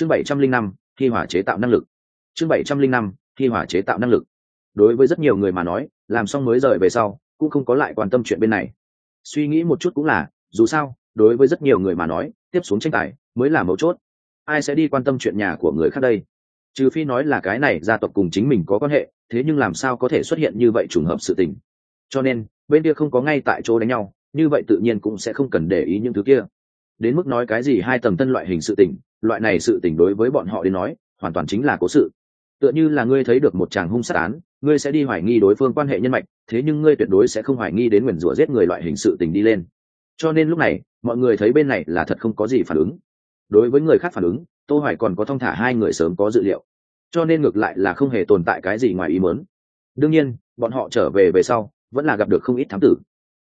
chương bảy trăm linh năm, khi hỏa chế tạo năng lực. Chương bảy trăm linh năm, khi hỏa chế tạo năng lực. Đối với rất nhiều người mà nói, làm xong mới rời về sau, cũng không có lại quan tâm chuyện bên này. Suy nghĩ một chút cũng là, dù sao, đối với rất nhiều người mà nói, tiếp xuống tranh tài mới là mấu chốt. Ai sẽ đi quan tâm chuyện nhà của người khác đây? Trừ phi nói là cái này gia tộc cùng chính mình có quan hệ, thế nhưng làm sao có thể xuất hiện như vậy trùng hợp sự tình? Cho nên, bên kia không có ngay tại chỗ đánh nhau, như vậy tự nhiên cũng sẽ không cần để ý những thứ kia. Đến mức nói cái gì hai tầng tân loại hình sự tình loại này sự tình đối với bọn họ đến nói, hoàn toàn chính là cố sự. Tựa như là ngươi thấy được một chàng hung sát án, ngươi sẽ đi hoài nghi đối phương quan hệ nhân mạch, thế nhưng ngươi tuyệt đối sẽ không hoài nghi đến nguyền rủa giết người loại hình sự tình đi lên. Cho nên lúc này, mọi người thấy bên này là thật không có gì phản ứng. Đối với người khác phản ứng, tô hoài còn có thông thả hai người sớm có dự liệu. Cho nên ngược lại là không hề tồn tại cái gì ngoài ý muốn. Đương nhiên, bọn họ trở về về sau, vẫn là gặp được không ít thám tử.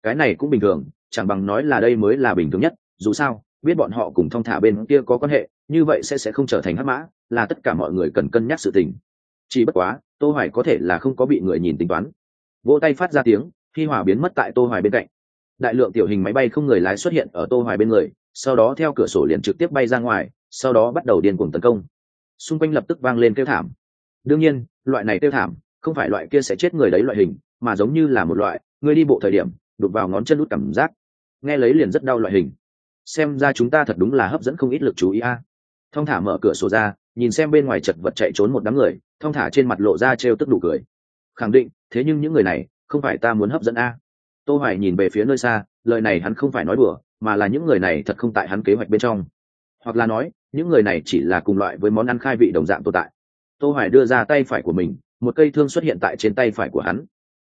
Cái này cũng bình thường, chẳng bằng nói là đây mới là bình thường nhất, dù sao biết bọn họ cùng thông thả bên kia có quan hệ, như vậy sẽ sẽ không trở thành hắc mã, là tất cả mọi người cần cân nhắc sự tình. Chỉ bất quá, tô hoài có thể là không có bị người nhìn tính toán. Vỗ tay phát ra tiếng, khi hỏa biến mất tại tô hoài bên cạnh. Đại lượng tiểu hình máy bay không người lái xuất hiện ở tô hoài bên người, sau đó theo cửa sổ liền trực tiếp bay ra ngoài, sau đó bắt đầu điên cuồng tấn công. Xung quanh lập tức vang lên kêu thảm. Đương nhiên, loại này kêu thảm, không phải loại kia sẽ chết người đấy loại hình, mà giống như là một loại, người đi bộ thời điểm đục vào ngón chân út cảm giác. Nghe lấy liền rất đau loại hình xem ra chúng ta thật đúng là hấp dẫn không ít lực chú ý a. Thong thả mở cửa sổ ra, nhìn xem bên ngoài chật vật chạy trốn một đám người, thong thả trên mặt lộ ra trêu tức đủ cười. Khẳng định, thế nhưng những người này, không phải ta muốn hấp dẫn a. Tô hoài nhìn về phía nơi xa, lời này hắn không phải nói đùa, mà là những người này thật không tại hắn kế hoạch bên trong. Hoặc là nói, những người này chỉ là cùng loại với món ăn khai vị đồng dạng tồn tại. Tô hoài đưa ra tay phải của mình, một cây thương xuất hiện tại trên tay phải của hắn.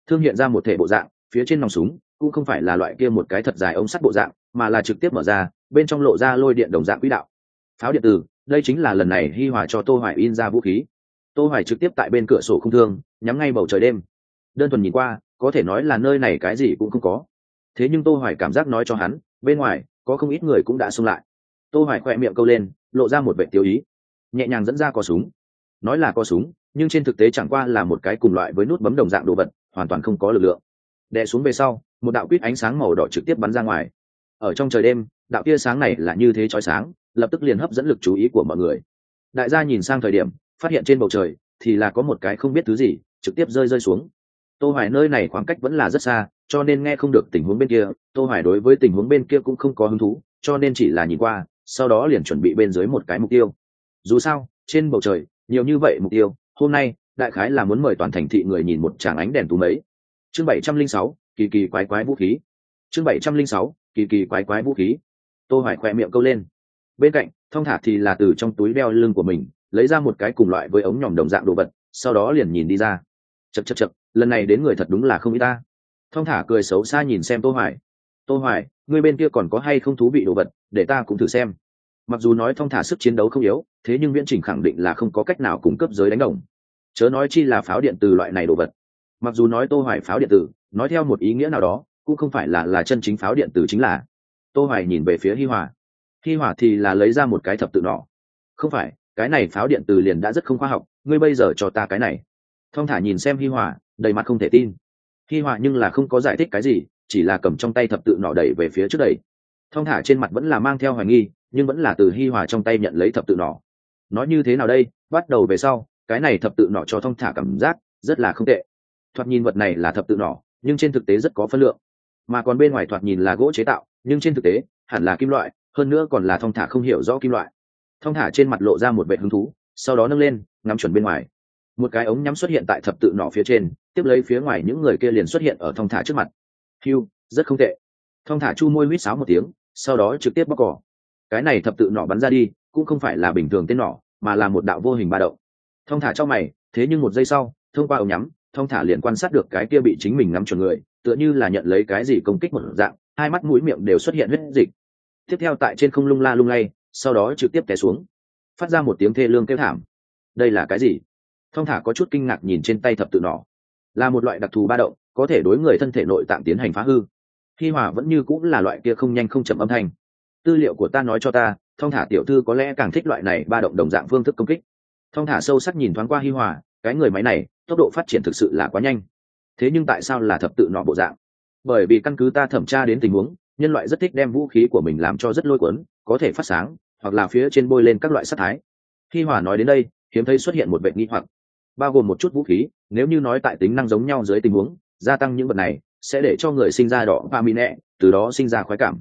Thương hiện ra một thể bộ dạng, phía trên nòng súng cũng không phải là loại kia một cái thật dài ống sắt bộ dạng, mà là trực tiếp mở ra, bên trong lộ ra lôi điện đồng dạng quỹ đạo. Pháo điện tử, đây chính là lần này hi hòa cho tô hoài in ra vũ khí. Tô hoài trực tiếp tại bên cửa sổ không thương, nhắm ngay bầu trời đêm. Đơn thuần nhìn qua, có thể nói là nơi này cái gì cũng không có. Thế nhưng tô hoài cảm giác nói cho hắn, bên ngoài, có không ít người cũng đã xung lại. Tô hoài khoe miệng câu lên, lộ ra một vẻ tiêu ý. Nhẹ nhàng dẫn ra có súng. Nói là có súng, nhưng trên thực tế chẳng qua là một cái cùng loại với nút bấm đồng dạng đồ vật, hoàn toàn không có lực lượng. Đè xuống về sau một đạo quýt ánh sáng màu đỏ trực tiếp bắn ra ngoài. Ở trong trời đêm đạo tia sáng này là như thế chói sáng lập tức liền hấp dẫn lực chú ý của mọi người. Đại gia nhìn sang thời điểm phát hiện trên bầu trời thì là có một cái không biết thứ gì trực tiếp rơi rơi xuống. Tô hoài nơi này khoảng cách vẫn là rất xa cho nên nghe không được tình huống bên kia tô hoài đối với tình huống bên kia cũng không có hứng thú cho nên chỉ là nhìn qua sau đó liền chuẩn bị bên dưới một cái mục tiêu. Dù sao trên bầu trời nhiều như vậy mục tiêu hôm nay đại khái là muốn mời toàn thành thị người nhìn một tràng ánh đèn tú mấy. Chương 706, kỳ kỳ quái quái vũ khí. Chương 706, kỳ kỳ quái quái vũ khí. Tô hoài khoe miệng câu lên. Bên cạnh thông thả thì là từ trong túi đeo lưng của mình lấy ra một cái cùng loại với ống nhòm đồng dạng đồ vật sau đó liền nhìn đi ra. Chật chật chật lần này đến người thật đúng là không ít ta. Thông thả cười xấu xa nhìn xem tô hoài. Tô hoài người bên kia còn có hay không thú vị đồ vật để ta cũng thử xem. Mặc dù nói thông thả sức chiến đấu không yếu thế nhưng viễn trình khẳng định là không có cách nào cung cấp giới đánh đồng. Chớ nói chi là pháo điện từ loại này đồ vật. Mặc dù nói tô hoài pháo điện tử nói theo một ý nghĩa nào đó, cũng không phải là là chân chính pháo điện tử chính là. Tô hoài nhìn về phía hi hòa. Hi hòa thì là lấy ra một cái thập tự nỏ không phải, cái này pháo điện tử liền đã rất không khoa học, ngươi bây giờ cho ta cái này. Thông thả nhìn xem hi hòa, đầy mặt không thể tin. Hi hòa nhưng là không có giải thích cái gì, chỉ là cầm trong tay thập tự nỏ đẩy về phía trước đẩy. Thông thả trên mặt vẫn là mang theo hoài nghi, nhưng vẫn là từ hi hòa trong tay nhận lấy thập tự nỏ nói như thế nào đây? Bắt đầu về sau, cái này thập tự nỏ cho thông thả cảm giác rất là không tệ. Thoạt nhìn vật này là thập tự nỏ nhưng trên thực tế rất có phân lượng. Mà còn bên ngoài thoạt nhìn là gỗ chế tạo, nhưng trên thực tế, hẳn là kim loại, hơn nữa còn là thông thả không hiểu rõ kim loại. Thông thả trên mặt lộ ra một vệ hứng thú, sau đó nâng lên, ngắm chuẩn bên ngoài. Một cái ống nhắm xuất hiện tại thập tự nỏ phía trên, tiếp lấy phía ngoài những người kia liền xuất hiện ở thông thả trước mặt. Hiu rất không tệ. Thông thả chu môi huýt sáo một tiếng, sau đó trực tiếp bóc cỏ. Cái này thập tự nỏ bắn ra đi, cũng không phải là bình thường tên nỏ, mà là một đạo vô hình ba động. Thông thả cho mày, thế nhưng một giây sau, thông qua ống nhắm thông thả liền quan sát được cái kia bị chính mình ngắm chuẩn người, tựa như là nhận lấy cái gì công kích một dạng, hai mắt mũi miệng đều xuất hiện huyết dịch. Tiếp theo tại trên không lung la lung lay, sau đó trực tiếp té xuống. Phát ra một tiếng thê lương kêu thảm. Đây là cái gì? Thông thả có chút kinh ngạc nhìn trên tay thập tự nỏ. Là một loại đặc thù ba động, có thể đối người thân thể nội tạng tiến hành phá hư. Hi hòa vẫn như cũng là loại kia không nhanh không chậm âm thanh. Tư liệu của ta nói cho ta thông thả tiểu thư có lẽ càng thích loại này ba động đồng dạng phương thức công kích. Thông thả sâu sắc nhìn thoáng qua hi hòa, cái người máy này tốc độ phát triển thực sự là quá nhanh. Thế nhưng tại sao là thập tự nọ bộ dạng? Bởi vì căn cứ ta thẩm tra đến tình huống, nhân loại rất thích đem vũ khí của mình làm cho rất lôi cuốn, có thể phát sáng, hoặc là phía trên bôi lên các loại sắc thái. Khi hòa nói đến đây, hiếm thấy xuất hiện một bệnh nghi hoặc. Bao gồm một chút vũ khí, nếu như nói tại tính năng giống nhau dưới tình huống, gia tăng những vật này sẽ để cho người sinh ra đỏ và mỹ nẹ, từ đó sinh ra khoái cảm.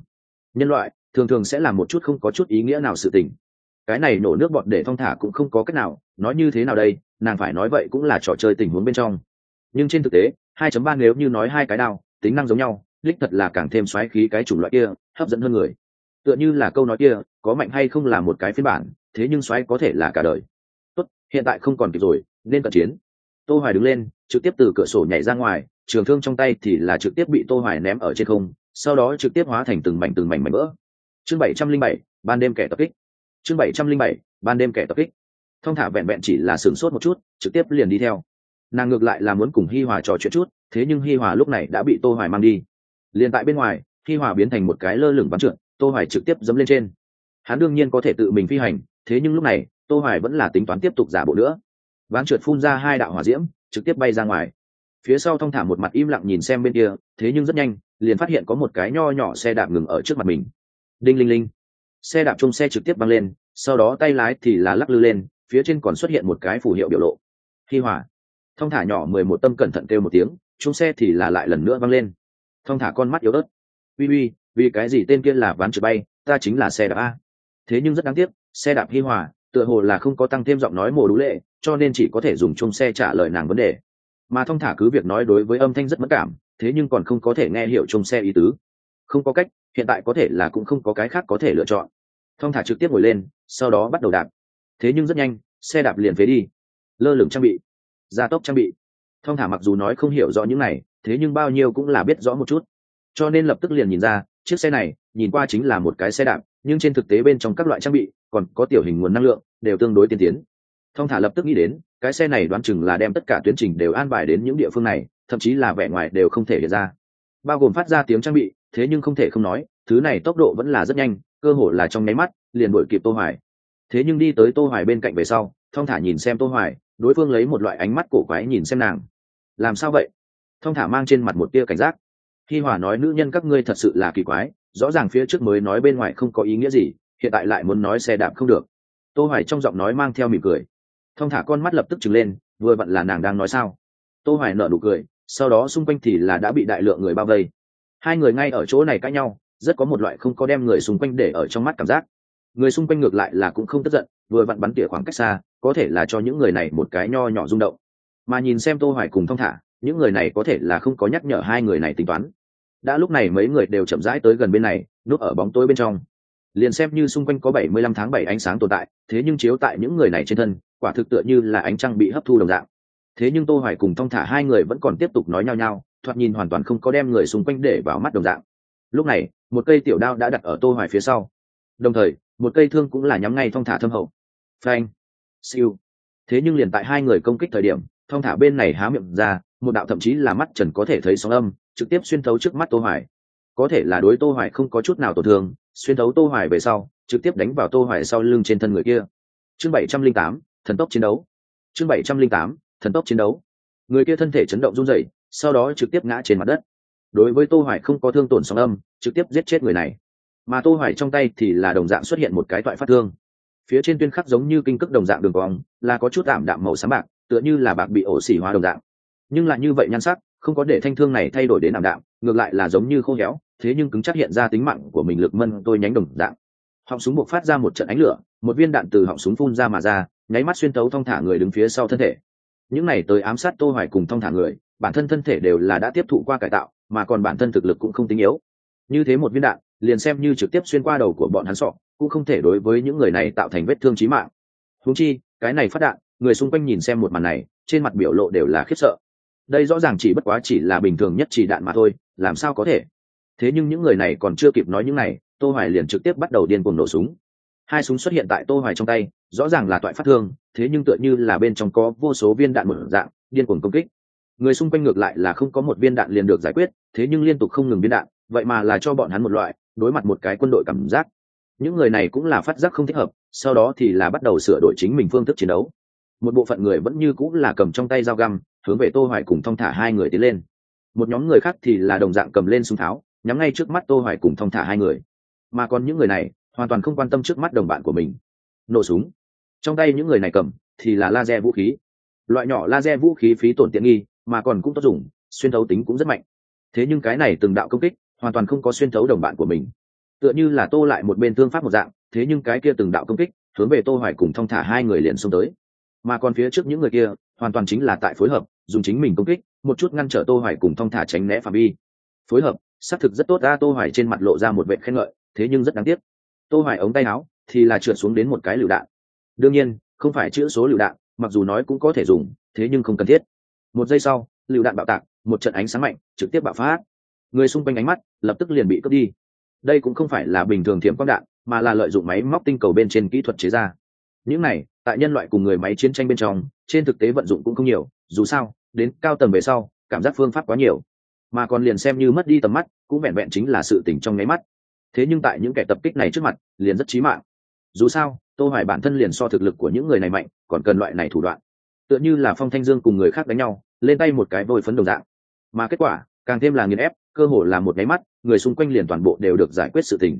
Nhân loại thường thường sẽ làm một chút không có chút ý nghĩa nào sự tình. Cái này nổ nước bọt để thong thả cũng không có cách nào, nói như thế nào đây? Nàng phải nói vậy cũng là trò chơi tình huống bên trong. Nhưng trên thực tế 2.3 nếu như nói hai cái đao tính năng giống nhau đích thật là càng thêm xoáy khí cái chủng loại kia hấp dẫn hơn người. Tựa như là câu nói kia có mạnh hay không là một cái phiên bản thế nhưng xoáy có thể là cả đời. Tốt hiện tại không còn kịp rồi nên cận chiến. Tô hoài đứng lên trực tiếp từ cửa sổ nhảy ra ngoài trường thương trong tay thì là trực tiếp bị tô hoài ném ở trên không sau đó trực tiếp hóa thành từng mảnh từng mảnh mảnh vỡ. Chương 707, ban đêm kẻ tập kích. Chương 707, ban đêm kẻ tập kích thông thả vẹn vẹn chỉ là sửng sốt một chút, trực tiếp liền đi theo. Nàng ngược lại là muốn cùng hi hòa trò chuyện chút, thế nhưng hi hòa lúc này đã bị tô hoài mang đi. Liền tại bên ngoài, hi hòa biến thành một cái lơ lửng bắn trượt, tô hoài trực tiếp dẫm lên trên. Hắn đương nhiên có thể tự mình phi hành, thế nhưng lúc này, tô hoài vẫn là tính toán tiếp tục giả bộ nữa. Ván trượt phun ra hai đạo hỏa diễm, trực tiếp bay ra ngoài. Phía sau thông thả một mặt im lặng nhìn xem bên kia, thế nhưng rất nhanh, liền phát hiện có một cái nho nhỏ xe đạp ngừng ở trước mặt mình. Đinh linh linh. Xe đạp chung xe trực tiếp băng lên, sau đó tay lái thì là lắc lư lên phía trên còn xuất hiện một cái phù hiệu biểu lộ. Hi hỏa thông thả nhỏ mười một tâm cẩn thận kêu một tiếng chung xe thì là lại lần nữa văng lên. Thông thả con mắt yếu ớt. Uy uy, vì cái gì tên kia là ván trượt bay, ta chính là xe đạp a. Thế nhưng rất đáng tiếc, xe đạp hi hòa, tựa hồ là không có tăng thêm giọng nói mồ đũ lệ, cho nên chỉ có thể dùng chung xe trả lời nàng vấn đề. Mà thông thả cứ việc nói đối với âm thanh rất mất cảm, thế nhưng còn không có thể nghe hiểu chung xe ý tứ. Không có cách, hiện tại có thể là cũng không có cái khác có thể lựa chọn. Thông thả trực tiếp ngồi lên, sau đó bắt đầu đạp thế nhưng rất nhanh, xe đạp liền phế đi. Lơ lửng trang bị, gia tốc trang bị. Thông thả mặc dù nói không hiểu rõ những này, thế nhưng bao nhiêu cũng là biết rõ một chút. Cho nên lập tức liền nhìn ra, chiếc xe này, nhìn qua chính là một cái xe đạp, nhưng trên thực tế bên trong các loại trang bị, còn có tiểu hình nguồn năng lượng, đều tương đối tiên tiến. Thông thả lập tức nghĩ đến, cái xe này đoán chừng là đem tất cả tuyến trình đều an bài đến những địa phương này, thậm chí là vẻ ngoài đều không thể hiện ra. Bao gồm phát ra tiếng trang bị, thế nhưng không thể không nói, thứ này tốc độ vẫn là rất nhanh, cơ hội là trong nháy mắt, liền đuổi kịp tô hoài thế nhưng đi tới tô hoài bên cạnh về sau, thông thả nhìn xem tô hoài, đối phương lấy một loại ánh mắt cổ quái nhìn xem nàng. Làm sao vậy? Thông thả mang trên mặt một tia cảnh giác. Khi hòa nói nữ nhân các ngươi thật sự là kỳ quái, rõ ràng phía trước mới nói bên ngoài không có ý nghĩa gì, hiện tại lại muốn nói xe đạp không được. Tô hoài trong giọng nói mang theo mỉm cười. Thông thả con mắt lập tức trừng lên, vừa vặn là nàng đang nói sao? Tô hoài nở nụ cười, sau đó xung quanh thì là đã bị đại lượng người bao vây. Hai người ngay ở chỗ này cãi nhau, rất có một loại không có đem người xung quanh để ở trong mắt cảm giác người xung quanh ngược lại là cũng không tức giận, vừa vặn bắn tỉa khoảng cách xa, có thể là cho những người này một cái nho nhỏ rung động. Mà nhìn xem tô hoài cùng thông thả, những người này có thể là không có nhắc nhở hai người này tính toán. Đã lúc này mấy người đều chậm rãi tới gần bên này, núp ở bóng tối bên trong. Liền xem như xung quanh có 75 tháng 7 ánh sáng tồn tại, thế nhưng chiếu tại những người này trên thân, quả thực tựa như là ánh trăng bị hấp thu đồng dạng. Thế nhưng tô hoài cùng thông thả hai người vẫn còn tiếp tục nói nhau nhau thoạt nhìn hoàn toàn không có đem người xung quanh để vào mắt đồng dạng. Lúc này, một cây tiểu đao đã đặt ở tô hoài phía sau. Đồng thời một cây thương cũng là nhắm ngay thông thả thâm hậu. Phanh. Siêu. Thế nhưng liền tại hai người công kích thời điểm thông thả bên này há miệng ra một đạo thậm chí là mắt trần có thể thấy sóng âm trực tiếp xuyên thấu trước mắt tô hoài. Có thể là đối tô hoài không có chút nào tổn thương xuyên thấu tô hoài về sau trực tiếp đánh vào tô hoài sau lưng trên thân người kia. Chương 708, thần tốc chiến đấu. Chương 708, thần tốc chiến đấu. Người kia thân thể chấn động run rẩy sau đó trực tiếp ngã trên mặt đất. Đối với tô hoài không có thương tổn sóng âm trực tiếp giết chết người này mà tô hoài trong tay thì là đồng dạng xuất hiện một cái toại phát thương. Phía trên tuyên khắc giống như kinh cực đồng dạng đường cong, là có chút ảm đạm màu xám bạc, tựa như là bạc bị ổ xỉ hóa đồng dạng. Nhưng lại như vậy nhan sắc, không có để thanh thương này thay đổi đến ảm đạm, ngược lại là giống như khô héo, thế nhưng cứng chắc hiện ra tính mạng của mình lực mân tôi nhánh đồng dạng. Họng súng buộc phát ra một trận ánh lửa, một viên đạn từ họng súng phun ra mà ra, nháy mắt xuyên tấu thong thả người đứng phía sau thân thể. Những này tới ám sát tô hoài cùng thong thả người, bản thân thân thể đều là đã tiếp thụ qua cải tạo, mà còn bản thân thực lực cũng không tính yếu. Như thế một viên đạn liền xem như trực tiếp xuyên qua đầu của bọn hắn sọ, cũng không thể đối với những người này tạo thành vết thương chí mạng. Húng chi, cái này phát đạn, người xung quanh nhìn xem một màn này, trên mặt biểu lộ đều là khiếp sợ. Đây rõ ràng chỉ bất quá chỉ là bình thường nhất chỉ đạn mà thôi, làm sao có thể? Thế nhưng những người này còn chưa kịp nói những này, tô hoài liền trực tiếp bắt đầu điên cuồng nổ súng. Hai súng xuất hiện tại tô hoài trong tay, rõ ràng là toại phát thương, thế nhưng tựa như là bên trong có vô số viên đạn mở dạng, điên cuồng công kích. Người xung quanh ngược lại là không có một viên đạn liền được giải quyết, thế nhưng liên tục không ngừng viên đạn, vậy mà là cho bọn hắn một loại đối mặt một cái quân đội cảm giác. Những người này cũng là phát giác không thích hợp, sau đó thì là bắt đầu sửa đổi chính mình phương thức chiến đấu. Một bộ phận người vẫn như cũng là cầm trong tay dao găm, hướng về tô hoài cùng thong thả hai người tiến lên. Một nhóm người khác thì là đồng dạng cầm lên súng tháo, nhắm ngay trước mắt tô hoài cùng thong thả hai người. Mà còn những người này, hoàn toàn không quan tâm trước mắt đồng bạn của mình. Nổ súng. Trong tay những người này cầm, thì là laser vũ khí. Loại nhỏ laser vũ khí phí tổn tiện nghi, mà còn cũng tốt dùng, xuyên thấu tính cũng rất mạnh. Thế nhưng cái này từng đạo công kích hoàn toàn không có xuyên thấu đồng bạn của mình. Tựa như là tô lại một bên thương pháp một dạng, thế nhưng cái kia từng đạo công kích, hướng về tô hoài cùng thong thả hai người liền xông tới. Mà còn phía trước những người kia, hoàn toàn chính là tại phối hợp, dùng chính mình công kích, một chút ngăn trở tô hoài cùng thong thả tránh né phạm vi. Phối hợp, xác thực rất tốt ra, tô hoài trên mặt lộ ra một vệ khen ngợi, thế nhưng rất đáng tiếc. Tô hoài ống tay áo, thì là trượt xuống đến một cái lựu đạn. Đương nhiên, không phải chữ số lựu đạn, mặc dù nói cũng có thể dùng, thế nhưng không cần thiết. Một giây sau, lựu đạn bạo tạc, một trận ánh sáng mạnh, trực tiếp bạo phát người xung quanh ánh mắt lập tức liền bị cướp đi. Đây cũng không phải là bình thường thiểm quang đạn, mà là lợi dụng máy móc tinh cầu bên trên kỹ thuật chế ra. Những này, tại nhân loại cùng người máy chiến tranh bên trong, trên thực tế vận dụng cũng không nhiều, dù sao, đến cao tầng về sau, cảm giác phương pháp quá nhiều. Mà còn liền xem như mất đi tầm mắt, cũng vẹn vẹn chính là sự tỉnh trong nháy mắt. Thế nhưng tại những kẻ tập kích này trước mặt, liền rất chí mạng. Dù sao, tô hoài bản thân liền so thực lực của những người này mạnh, còn cần loại này thủ đoạn. Tựa như là phong thanh dương cùng người khác đánh nhau, lên tay một cái vội phấn đồng dạng. Mà kết quả, càng thêm là nghiền ép cơ hồ là một nháy mắt người xung quanh liền toàn bộ đều được giải quyết sự tình.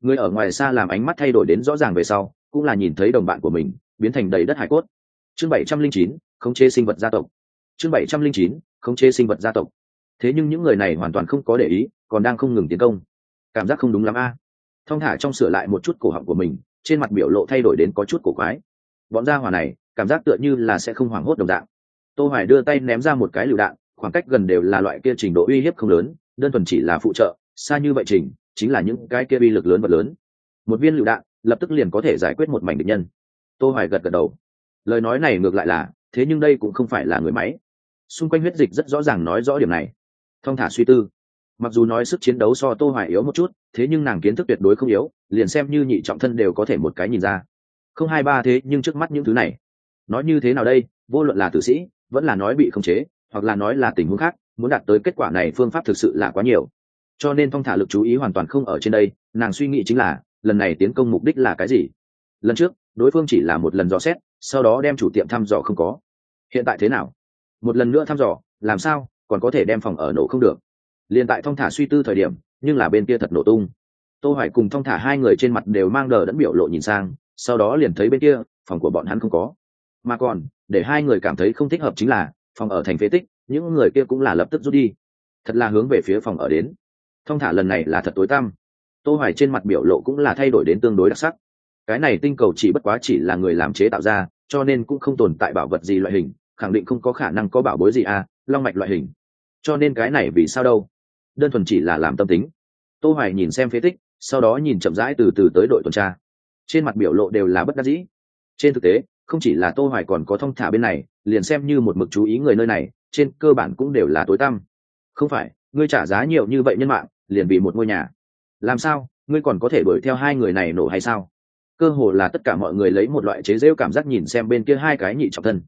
Người ở ngoài xa làm ánh mắt thay đổi đến rõ ràng về sau cũng là nhìn thấy đồng bạn của mình biến thành đầy đất hải cốt. Chương 709, khống chế sinh vật gia tộc. Chương 709, khống chế sinh vật gia tộc. Thế nhưng những người này hoàn toàn không có để ý còn đang không ngừng tiến công. Cảm giác không đúng lắm a. À. thong thả trong sửa lại một chút cổ họng của mình trên mặt biểu lộ thay đổi đến có chút cổ quái. Bọn gia hỏa này cảm giác tựa như là sẽ không hoảng hốt đồng dạng. Tô hoài đưa tay ném ra một cái lựu đạn khoảng cách gần đều là loại kia trình độ uy hiếp không lớn đơn thuần chỉ là phụ trợ, xa như vậy trình, chính là những cái kia uy lực lớn vật lớn. Một viên lựu đạn, lập tức liền có thể giải quyết một mảnh địch nhân. Tô hoài gật gật đầu. Lời nói này ngược lại là, thế nhưng đây cũng không phải là người máy. Xung quanh huyết dịch rất rõ ràng nói rõ điểm này. Thông thả suy tư. Mặc dù nói sức chiến đấu so tô hoài yếu một chút, thế nhưng nàng kiến thức tuyệt đối không yếu, liền xem như nhị trọng thân đều có thể một cái nhìn ra. Không hai ba thế, nhưng trước mắt những thứ này. Nói như thế nào đây, vô luận là tử sĩ, vẫn là nói bị khống chế, hoặc là nói là tình huống khác muốn đạt tới kết quả này phương pháp thực sự là quá nhiều. Cho nên phong thả lực chú ý hoàn toàn không ở trên đây, nàng suy nghĩ chính là, lần này tiến công mục đích là cái gì? Lần trước, đối phương chỉ là một lần dò xét, sau đó đem chủ tiệm thăm dò không có. Hiện tại thế nào? Một lần nữa thăm dò, làm sao, còn có thể đem phòng ở nổ không được. Liền tại thong thả suy tư thời điểm, nhưng là bên kia thật nổ tung. Tô hoài cùng thong thả hai người trên mặt đều mang đờ đẫn biểu lộ nhìn sang, sau đó liền thấy bên kia, phòng của bọn hắn không có. Mà còn, để hai người cảm thấy không thích hợp chính là, phòng ở thành phế tích những người kia cũng là lập tức rút đi. Thật là hướng về phía phòng ở đến. Thong thả lần này là thật tối tăm. Tô hoài trên mặt biểu lộ cũng là thay đổi đến tương đối đặc sắc. Cái này tinh cầu chỉ bất quá chỉ là người làm chế tạo ra, cho nên cũng không tồn tại bảo vật gì loại hình, khẳng định không có khả năng có bảo bối gì à long mạch loại hình. Cho nên cái này vì sao đâu? Đơn thuần chỉ là làm tâm tính. Tô hoài nhìn xem phế tích, sau đó nhìn chậm rãi từ từ tới đội tuần tra. Trên mặt biểu lộ đều là bất đắc dĩ. Trên thực tế, không chỉ là tô hoài còn có thông thả bên này, liền xem như một mực chú ý người nơi này trên cơ bản cũng đều là tối tăm. Không phải, ngươi trả giá nhiều như vậy nhân mạng, liền vì một ngôi nhà. Làm sao, ngươi còn có thể đuổi theo hai người này nổ hay sao? Cơ hồ là tất cả mọi người lấy một loại chế rêu cảm giác nhìn xem bên kia hai cái nhị trọng thân.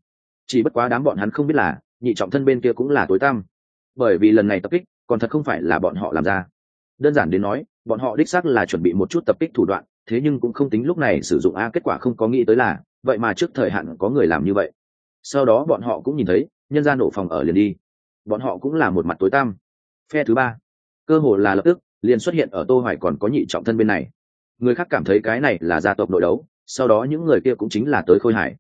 Chỉ bất quá đám bọn hắn không biết là, nhị trọng thân bên kia cũng là tối tăm. Bởi vì lần này tập kích, còn thật không phải là bọn họ làm ra. Đơn giản đến nói, bọn họ đích xác là chuẩn bị một chút tập kích thủ đoạn, thế nhưng cũng không tính lúc này sử dụng a, kết quả không có nghĩ tới là, vậy mà trước thời hạn có người làm như vậy. Sau đó bọn họ cũng nhìn thấy nhân ra nổ phòng ở liền đi. Bọn họ cũng là một mặt tối tăm. Phe thứ ba, cơ hồ là lập tức, liền xuất hiện ở tô hoài còn có nhị trọng thân bên này. Người khác cảm thấy cái này là gia tộc nội đấu, sau đó những người kia cũng chính là tới khôi hải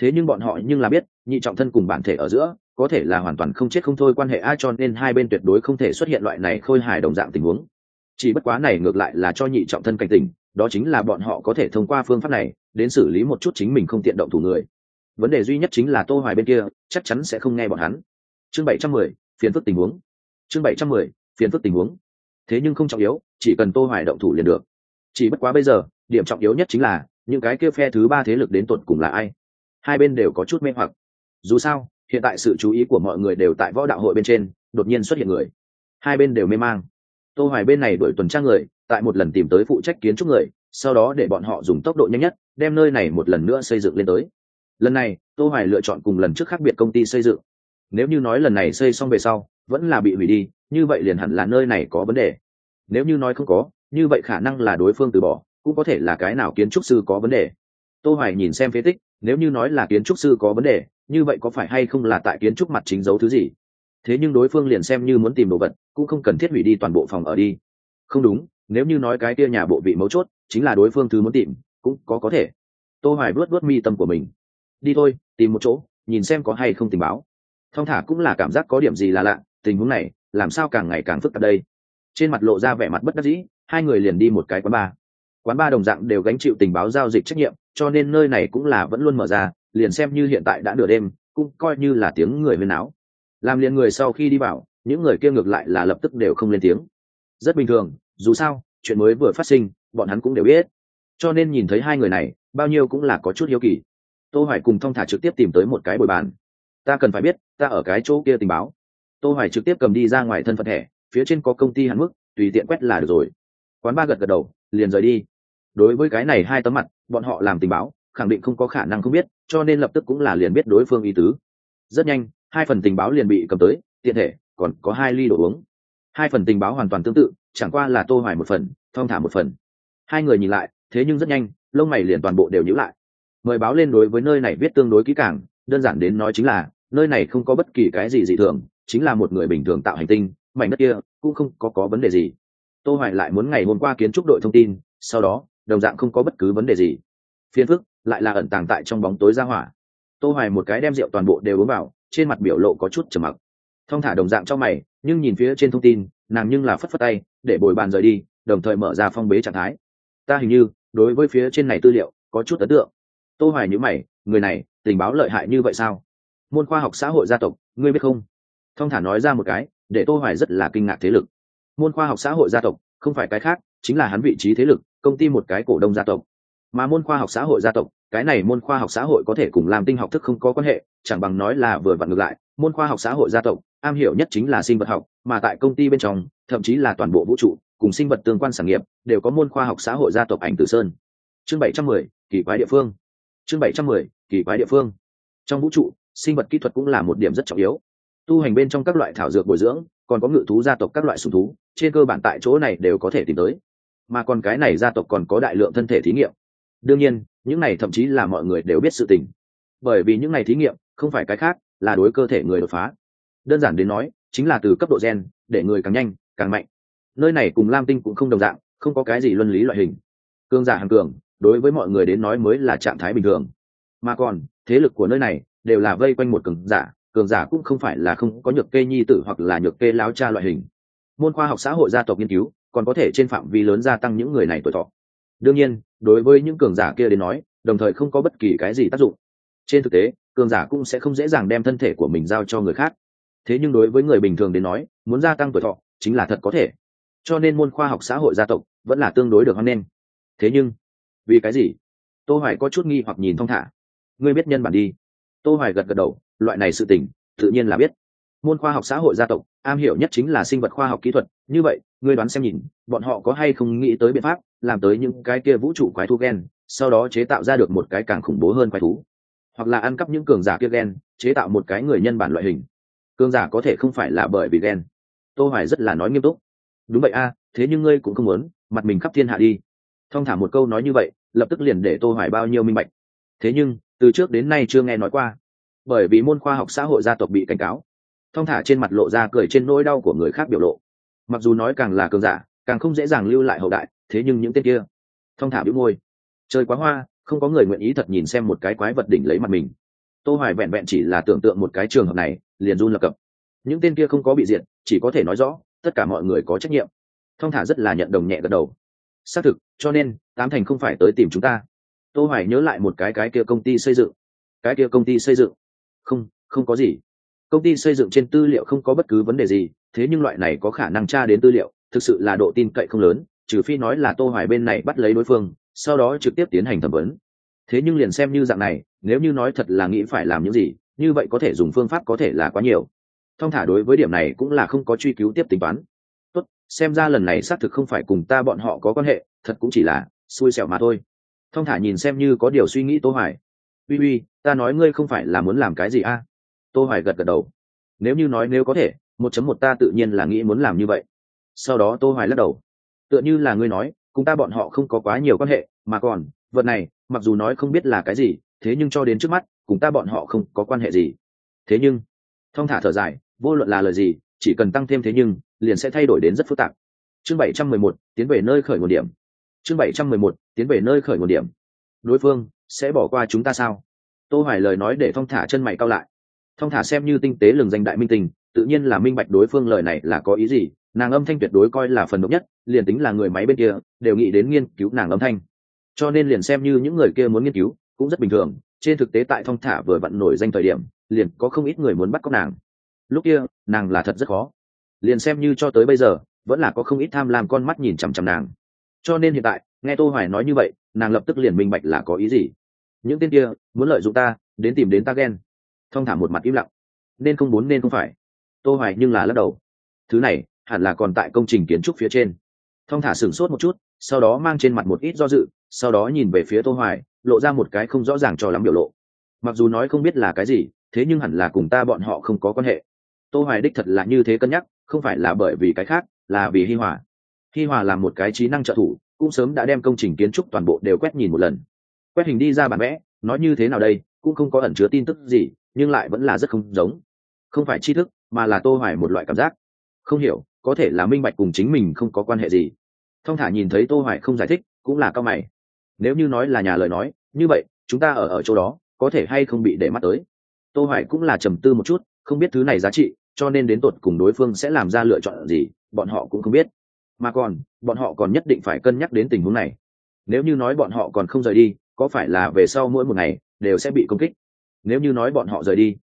thế nhưng bọn họ nhưng là biết, nhị trọng thân cùng bản thể ở giữa, có thể là hoàn toàn không chết không thôi quan hệ ai cho nên hai bên tuyệt đối không thể xuất hiện loại này khôi hài đồng dạng tình huống. Chỉ bất quá này ngược lại là cho nhị trọng thân cảnh tình đó chính là bọn họ có thể thông qua phương pháp này, đến xử lý một chút chính mình không tiện động thủ người vấn đề duy nhất chính là tô hoài bên kia chắc chắn sẽ không nghe bọn hắn. Chương 710, phiền phức tình huống. Chương 710, phiền phức tình huống. Thế nhưng không trọng yếu chỉ cần tô hoài động thủ liền được. Chỉ bất quá bây giờ điểm trọng yếu nhất chính là những cái kia phe thứ ba thế lực đến tuột cùng là ai? Hai bên đều có chút mê hoặc. Dù sao hiện tại sự chú ý của mọi người đều tại võ đạo hội bên trên đột nhiên xuất hiện người. Hai bên đều mê mang. Tô hoài bên này đuổi tuần tra người tại một lần tìm tới phụ trách kiến trúc người sau đó để bọn họ dùng tốc độ nhanh nhất đem nơi này một lần nữa xây dựng lên tới lần này, tô hoài lựa chọn cùng lần trước khác biệt công ty xây dựng. Nếu như nói lần này xây xong về sau, vẫn là bị hủy đi, như vậy liền hẳn là nơi này có vấn đề. Nếu như nói không có, như vậy khả năng là đối phương từ bỏ, cũng có thể là cái nào kiến trúc sư có vấn đề. Tô hoài nhìn xem phế tích, nếu như nói là kiến trúc sư có vấn đề, như vậy có phải hay không là tại kiến trúc mặt chính dấu thứ gì? Thế nhưng đối phương liền xem như muốn tìm đồ vật, cũng không cần thiết hủy đi toàn bộ phòng ở đi. Không đúng, nếu như nói cái kia nhà bộ vị mấu chốt, chính là đối phương thứ muốn tìm, cũng có có thể. Tô hoài vuốt vuốt mi tâm của mình đi thôi, tìm một chỗ, nhìn xem có hay không tình báo. Thong thả cũng là cảm giác có điểm gì là lạ, tình huống này, làm sao càng ngày càng phức tạp đây? Trên mặt lộ ra vẻ mặt bất đắc dĩ, hai người liền đi một cái quán bar quán bar đồng dạng đều gánh chịu tình báo giao dịch trách nhiệm, cho nên nơi này cũng là vẫn luôn mở ra, liền xem như hiện tại đã nửa đêm, cũng coi như là tiếng người huyên áo làm liền người sau khi đi vào, những người kia ngược lại là lập tức đều không lên tiếng. Rất bình thường, dù sao, chuyện mới vừa phát sinh, bọn hắn cũng đều biết. Cho nên nhìn thấy hai người này, bao nhiêu cũng là có chút hiếu kỳ tô hoài cùng thong thả trực tiếp tìm tới một cái bồi bàn. Ta cần phải biết, ta ở cái chỗ kia tình báo. Tô hoài trực tiếp cầm đi ra ngoài thân phận thẻ, phía trên có công ty hạn mức, tùy tiện quét là được rồi. Quán ba gật gật đầu, liền rời đi. Đối với cái này hai tấm mặt, bọn họ làm tình báo, khẳng định không có khả năng không biết, cho nên lập tức cũng là liền biết đối phương ý tứ. Rất nhanh, hai phần tình báo liền bị cầm tới, tiện thể, còn có hai ly đồ uống. Hai phần tình báo hoàn toàn tương tự, chẳng qua là tô hoài một phần thong thả một phần. Hai người nhìn lại, thế nhưng rất nhanh, lông mày liền toàn bộ đều nhíu lại mời báo lên đối với nơi này viết tương đối kỹ càng, đơn giản đến nói chính là, nơi này không có bất kỳ cái gì dị thường, chính là một người bình thường tạo hành tinh, mảnh đất kia cũng không có có vấn đề gì. Tô hoài lại muốn ngày hôm qua kiến trúc đội thông tin, sau đó, đồng dạng không có bất cứ vấn đề gì. Phiền phức, lại là ẩn tàng tại trong bóng tối ra hỏa. Tô hoài một cái đem rượu toàn bộ đều uống vào, trên mặt biểu lộ có chút trầm mặc. Thông thả đồng dạng trong mày, nhưng nhìn phía trên thông tin, nàng nhưng là phất phất tay, để bồi bàn rời đi, đồng thời mở ra phong bế trạng thái. Ta hình như, đối với phía trên này tư liệu, có chút ấn tượng tô hoài nhíu mày người này tình báo lợi hại như vậy sao? Môn khoa học xã hội gia tộc ngươi biết không? Thông thả nói ra một cái để tô hoài rất là kinh ngạc thế lực. Môn khoa học xã hội gia tộc không phải cái khác chính là hắn vị trí thế lực công ty một cái cổ đông gia tộc. Mà môn khoa học xã hội gia tộc cái này môn khoa học xã hội có thể cùng làm tinh học thức không có quan hệ chẳng bằng nói là vừa vặn ngược lại. Môn khoa học xã hội gia tộc am hiểu nhất chính là sinh vật học mà tại công ty bên trong thậm chí là toàn bộ vũ trụ cùng sinh vật tương quan sản nghiệp đều có môn khoa học xã hội gia tộc ảnh tử sơn. Chương 710, kỳ quái địa phương chương 710, kỳ quái địa phương. Trong vũ trụ sinh vật kỹ thuật cũng là một điểm rất trọng yếu. Tu hành bên trong các loại thảo dược bồi dưỡng còn có ngự thú gia tộc các loại sùng thú trên cơ bản tại chỗ này đều có thể tìm tới. Mà còn cái này gia tộc còn có đại lượng thân thể thí nghiệm. Đương nhiên những này thậm chí là mọi người đều biết sự tình. Bởi vì những này thí nghiệm không phải cái khác là đối cơ thể người đột phá. Đơn giản đến nói chính là từ cấp độ gen để người càng nhanh càng mạnh. Nơi này cùng lam tinh cũng không đồng dạng không có cái gì luân lý loại hình. Cương giả hàng cường đối với mọi người đến nói mới là trạng thái bình thường. Mà còn, thế lực của nơi này đều là vây quanh một cường giả cường giả cũng không phải là không có nhược kê nhi tử hoặc là nhược kê láo cha loại hình. Môn khoa học xã hội gia tộc nghiên cứu còn có thể trên phạm vi lớn gia tăng những người này tuổi thọ. Đương nhiên, đối với những cường giả kia đến nói, đồng thời không có bất kỳ cái gì tác dụng. Trên thực tế, cường giả cũng sẽ không dễ dàng đem thân thể của mình giao cho người khác. Thế nhưng đối với người bình thường đến nói, muốn gia tăng tuổi thọ chính là thật có thể. Cho nên môn khoa học xã hội gia tộc vẫn là tương đối được hoan nghênh. Thế nhưng vì cái gì? Tô hoài có chút nghi hoặc nhìn thong thả. Ngươi biết nhân bản đi. Tô hoài gật gật đầu, loại này sự tình, tự nhiên là biết. Môn khoa học xã hội gia tộc, am hiểu nhất chính là sinh vật khoa học kỹ thuật. Như vậy, ngươi đoán xem nhìn, bọn họ có hay không nghĩ tới biện pháp làm tới những cái kia vũ trụ quái thú gen, sau đó chế tạo ra được một cái càng khủng bố hơn quái thú. Hoặc là ăn cắp những cường giả kia gen, chế tạo một cái người nhân bản loại hình. Cường giả có thể không phải là bởi vì gen. Tô hoài rất là nói nghiêm túc. Đúng vậy a, thế nhưng ngươi cũng không muốn, mặt mình khắp thiên hạ đi. Thông thả một câu nói như vậy lập tức liền để tô hoài bao nhiêu minh bạch. Thế nhưng, từ trước đến nay chưa nghe nói qua. Bởi vì môn khoa học xã hội gia tộc bị cảnh cáo. Thông thả trên mặt lộ ra cười trên nỗi đau của người khác biểu lộ. Mặc dù nói càng là cường giả, càng không dễ dàng lưu lại hậu đại, thế nhưng những tên kia. Thông thả bĩu môi. Trời quá hoa, không có người nguyện ý thật nhìn xem một cái quái vật đỉnh lấy mặt mình. Tô hoài vẹn vẹn chỉ là tưởng tượng một cái trường hợp này, liền run lập cập. Những tên kia không có bị diện chỉ có thể nói rõ, tất cả mọi người có trách nhiệm. Thông thả rất là nhận đồng nhẹ gật đầu. Xác thực, cho nên tám thành không phải tới tìm chúng ta. Tô hoài nhớ lại một cái cái kia công ty xây dựng. Cái kia công ty xây dựng? Không không có gì. Công ty xây dựng trên tư liệu không có bất cứ vấn đề gì, thế nhưng loại này có khả năng tra đến tư liệu, thực sự là độ tin cậy không lớn, trừ phi nói là tô hoài bên này bắt lấy đối phương, sau đó trực tiếp tiến hành thẩm vấn. Thế nhưng liền xem như dạng này, nếu như nói thật là nghĩ phải làm những gì, như vậy có thể dùng phương pháp có thể là quá nhiều. Thông thả đối với điểm này cũng là không có truy cứu tiếp tính toán. Tốt, xem ra lần này xác thực không phải cùng ta bọn họ có quan hệ, thật cũng chỉ là xui xẻo mà thôi. Thông thả nhìn xem như có điều suy nghĩ tô hoài. Uy uy ta nói ngươi không phải là muốn làm cái gì a? À? tô hoài gật gật đầu. Nếu như nói nếu có thể một chấm một ta tự nhiên là nghĩ muốn làm như vậy. Sau đó tô hoài lắc đầu. Tựa như là ngươi nói cùng ta bọn họ không có quá nhiều quan hệ mà còn vật này mặc dù nói không biết là cái gì thế nhưng cho đến trước mắt cùng ta bọn họ không có quan hệ gì. Thế nhưng thông thả thở dài vô luận là lời gì chỉ cần tăng thêm thế nhưng liền sẽ thay đổi đến rất phức tạp. Chương 711, tiến về nơi khởi nguồn điểm chương 711, tiến về nơi khởi nguồn điểm. Đối phương sẽ bỏ qua chúng ta sao? Tô hoài lời nói để thong thả chân mày cao lại. Thong thả xem như tinh tế lường danh đại minh tình tự nhiên là minh bạch đối phương lời này là có ý gì. Nàng âm thanh tuyệt đối coi là phần độc nhất liền tính là người máy bên kia đều nghĩ đến nghiên cứu nàng âm thanh. Cho nên liền xem như những người kia muốn nghiên cứu cũng rất bình thường. Trên thực tế tại thong thả vừa vặn nổi danh thời điểm liền có không ít người muốn bắt cóc nàng. Lúc kia nàng là thật rất khó. Liền xem như cho tới bây giờ vẫn là có không ít tham lam con mắt nhìn chằm chằm nàng cho nên hiện tại, nghe tô hoài nói như vậy, nàng lập tức liền minh bạch là có ý gì. Những tên kia, muốn lợi dụng ta, đến tìm đến ta ghen. Thông thả một mặt im lặng. Nên không muốn nên không phải. Tô hoài nhưng là lắc đầu. Thứ này, hẳn là còn tại công trình kiến trúc phía trên. Thông thả sửng sốt một chút, sau đó mang trên mặt một ít do dự, sau đó nhìn về phía tô hoài, lộ ra một cái không rõ ràng cho lắm biểu lộ. Mặc dù nói không biết là cái gì, thế nhưng hẳn là cùng ta bọn họ không có quan hệ. Tô hoài đích thật là như thế cân nhắc, không phải là bởi vì cái khác, là vì hi hòa hi hòa làm một cái trí năng trợ thủ, cũng sớm đã đem công trình kiến trúc toàn bộ đều quét nhìn một lần. Quét hình đi ra bản vẽ, nói như thế nào đây, cũng không có ẩn chứa tin tức gì, nhưng lại vẫn là rất không giống. Không phải tri thức, mà là tô hoài một loại cảm giác. Không hiểu, có thể là minh bạch cùng chính mình không có quan hệ gì. Thông thả nhìn thấy tô hoài không giải thích, cũng là cao mày. Nếu như nói là nhà lời nói, như vậy, chúng ta ở ở chỗ đó, có thể hay không bị để mắt tới? Tô hoài cũng là trầm tư một chút, không biết thứ này giá trị, cho nên đến tột cùng đối phương sẽ làm ra lựa chọn gì, bọn họ cũng không biết mà còn, bọn họ còn nhất định phải cân nhắc đến tình huống này. Nếu như nói bọn họ còn không rời đi, có phải là về sau mỗi một ngày đều sẽ bị công kích? Nếu như nói bọn họ rời đi,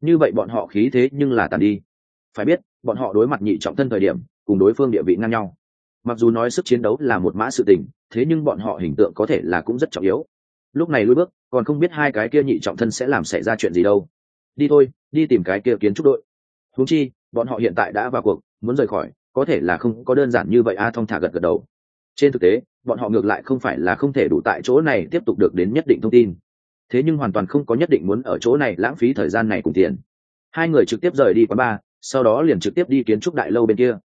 như vậy bọn họ khí thế nhưng là tàn đi. Phải biết, bọn họ đối mặt nhị trọng thân thời điểm, cùng đối phương địa vị ngang nhau. Mặc dù nói sức chiến đấu là một mã sự tình, thế nhưng bọn họ hình tượng có thể là cũng rất trọng yếu. Lúc này lui bước, còn không biết hai cái kia nhị trọng thân sẽ làm xảy ra chuyện gì đâu. Đi thôi, đi tìm cái kia kiến trúc đội. Húng chi, bọn họ hiện tại đã vào cuộc, muốn rời khỏi có thể là không có đơn giản như vậy a à, thong thả gật gật đầu. Trên thực tế bọn họ ngược lại không phải là không thể đủ tại chỗ này tiếp tục được đến nhất định thông tin. Thế nhưng hoàn toàn không có nhất định muốn ở chỗ này lãng phí thời gian này cùng tiền. Hai người trực tiếp rời đi quán bar sau đó liền trực tiếp đi kiến trúc đại lâu bên kia.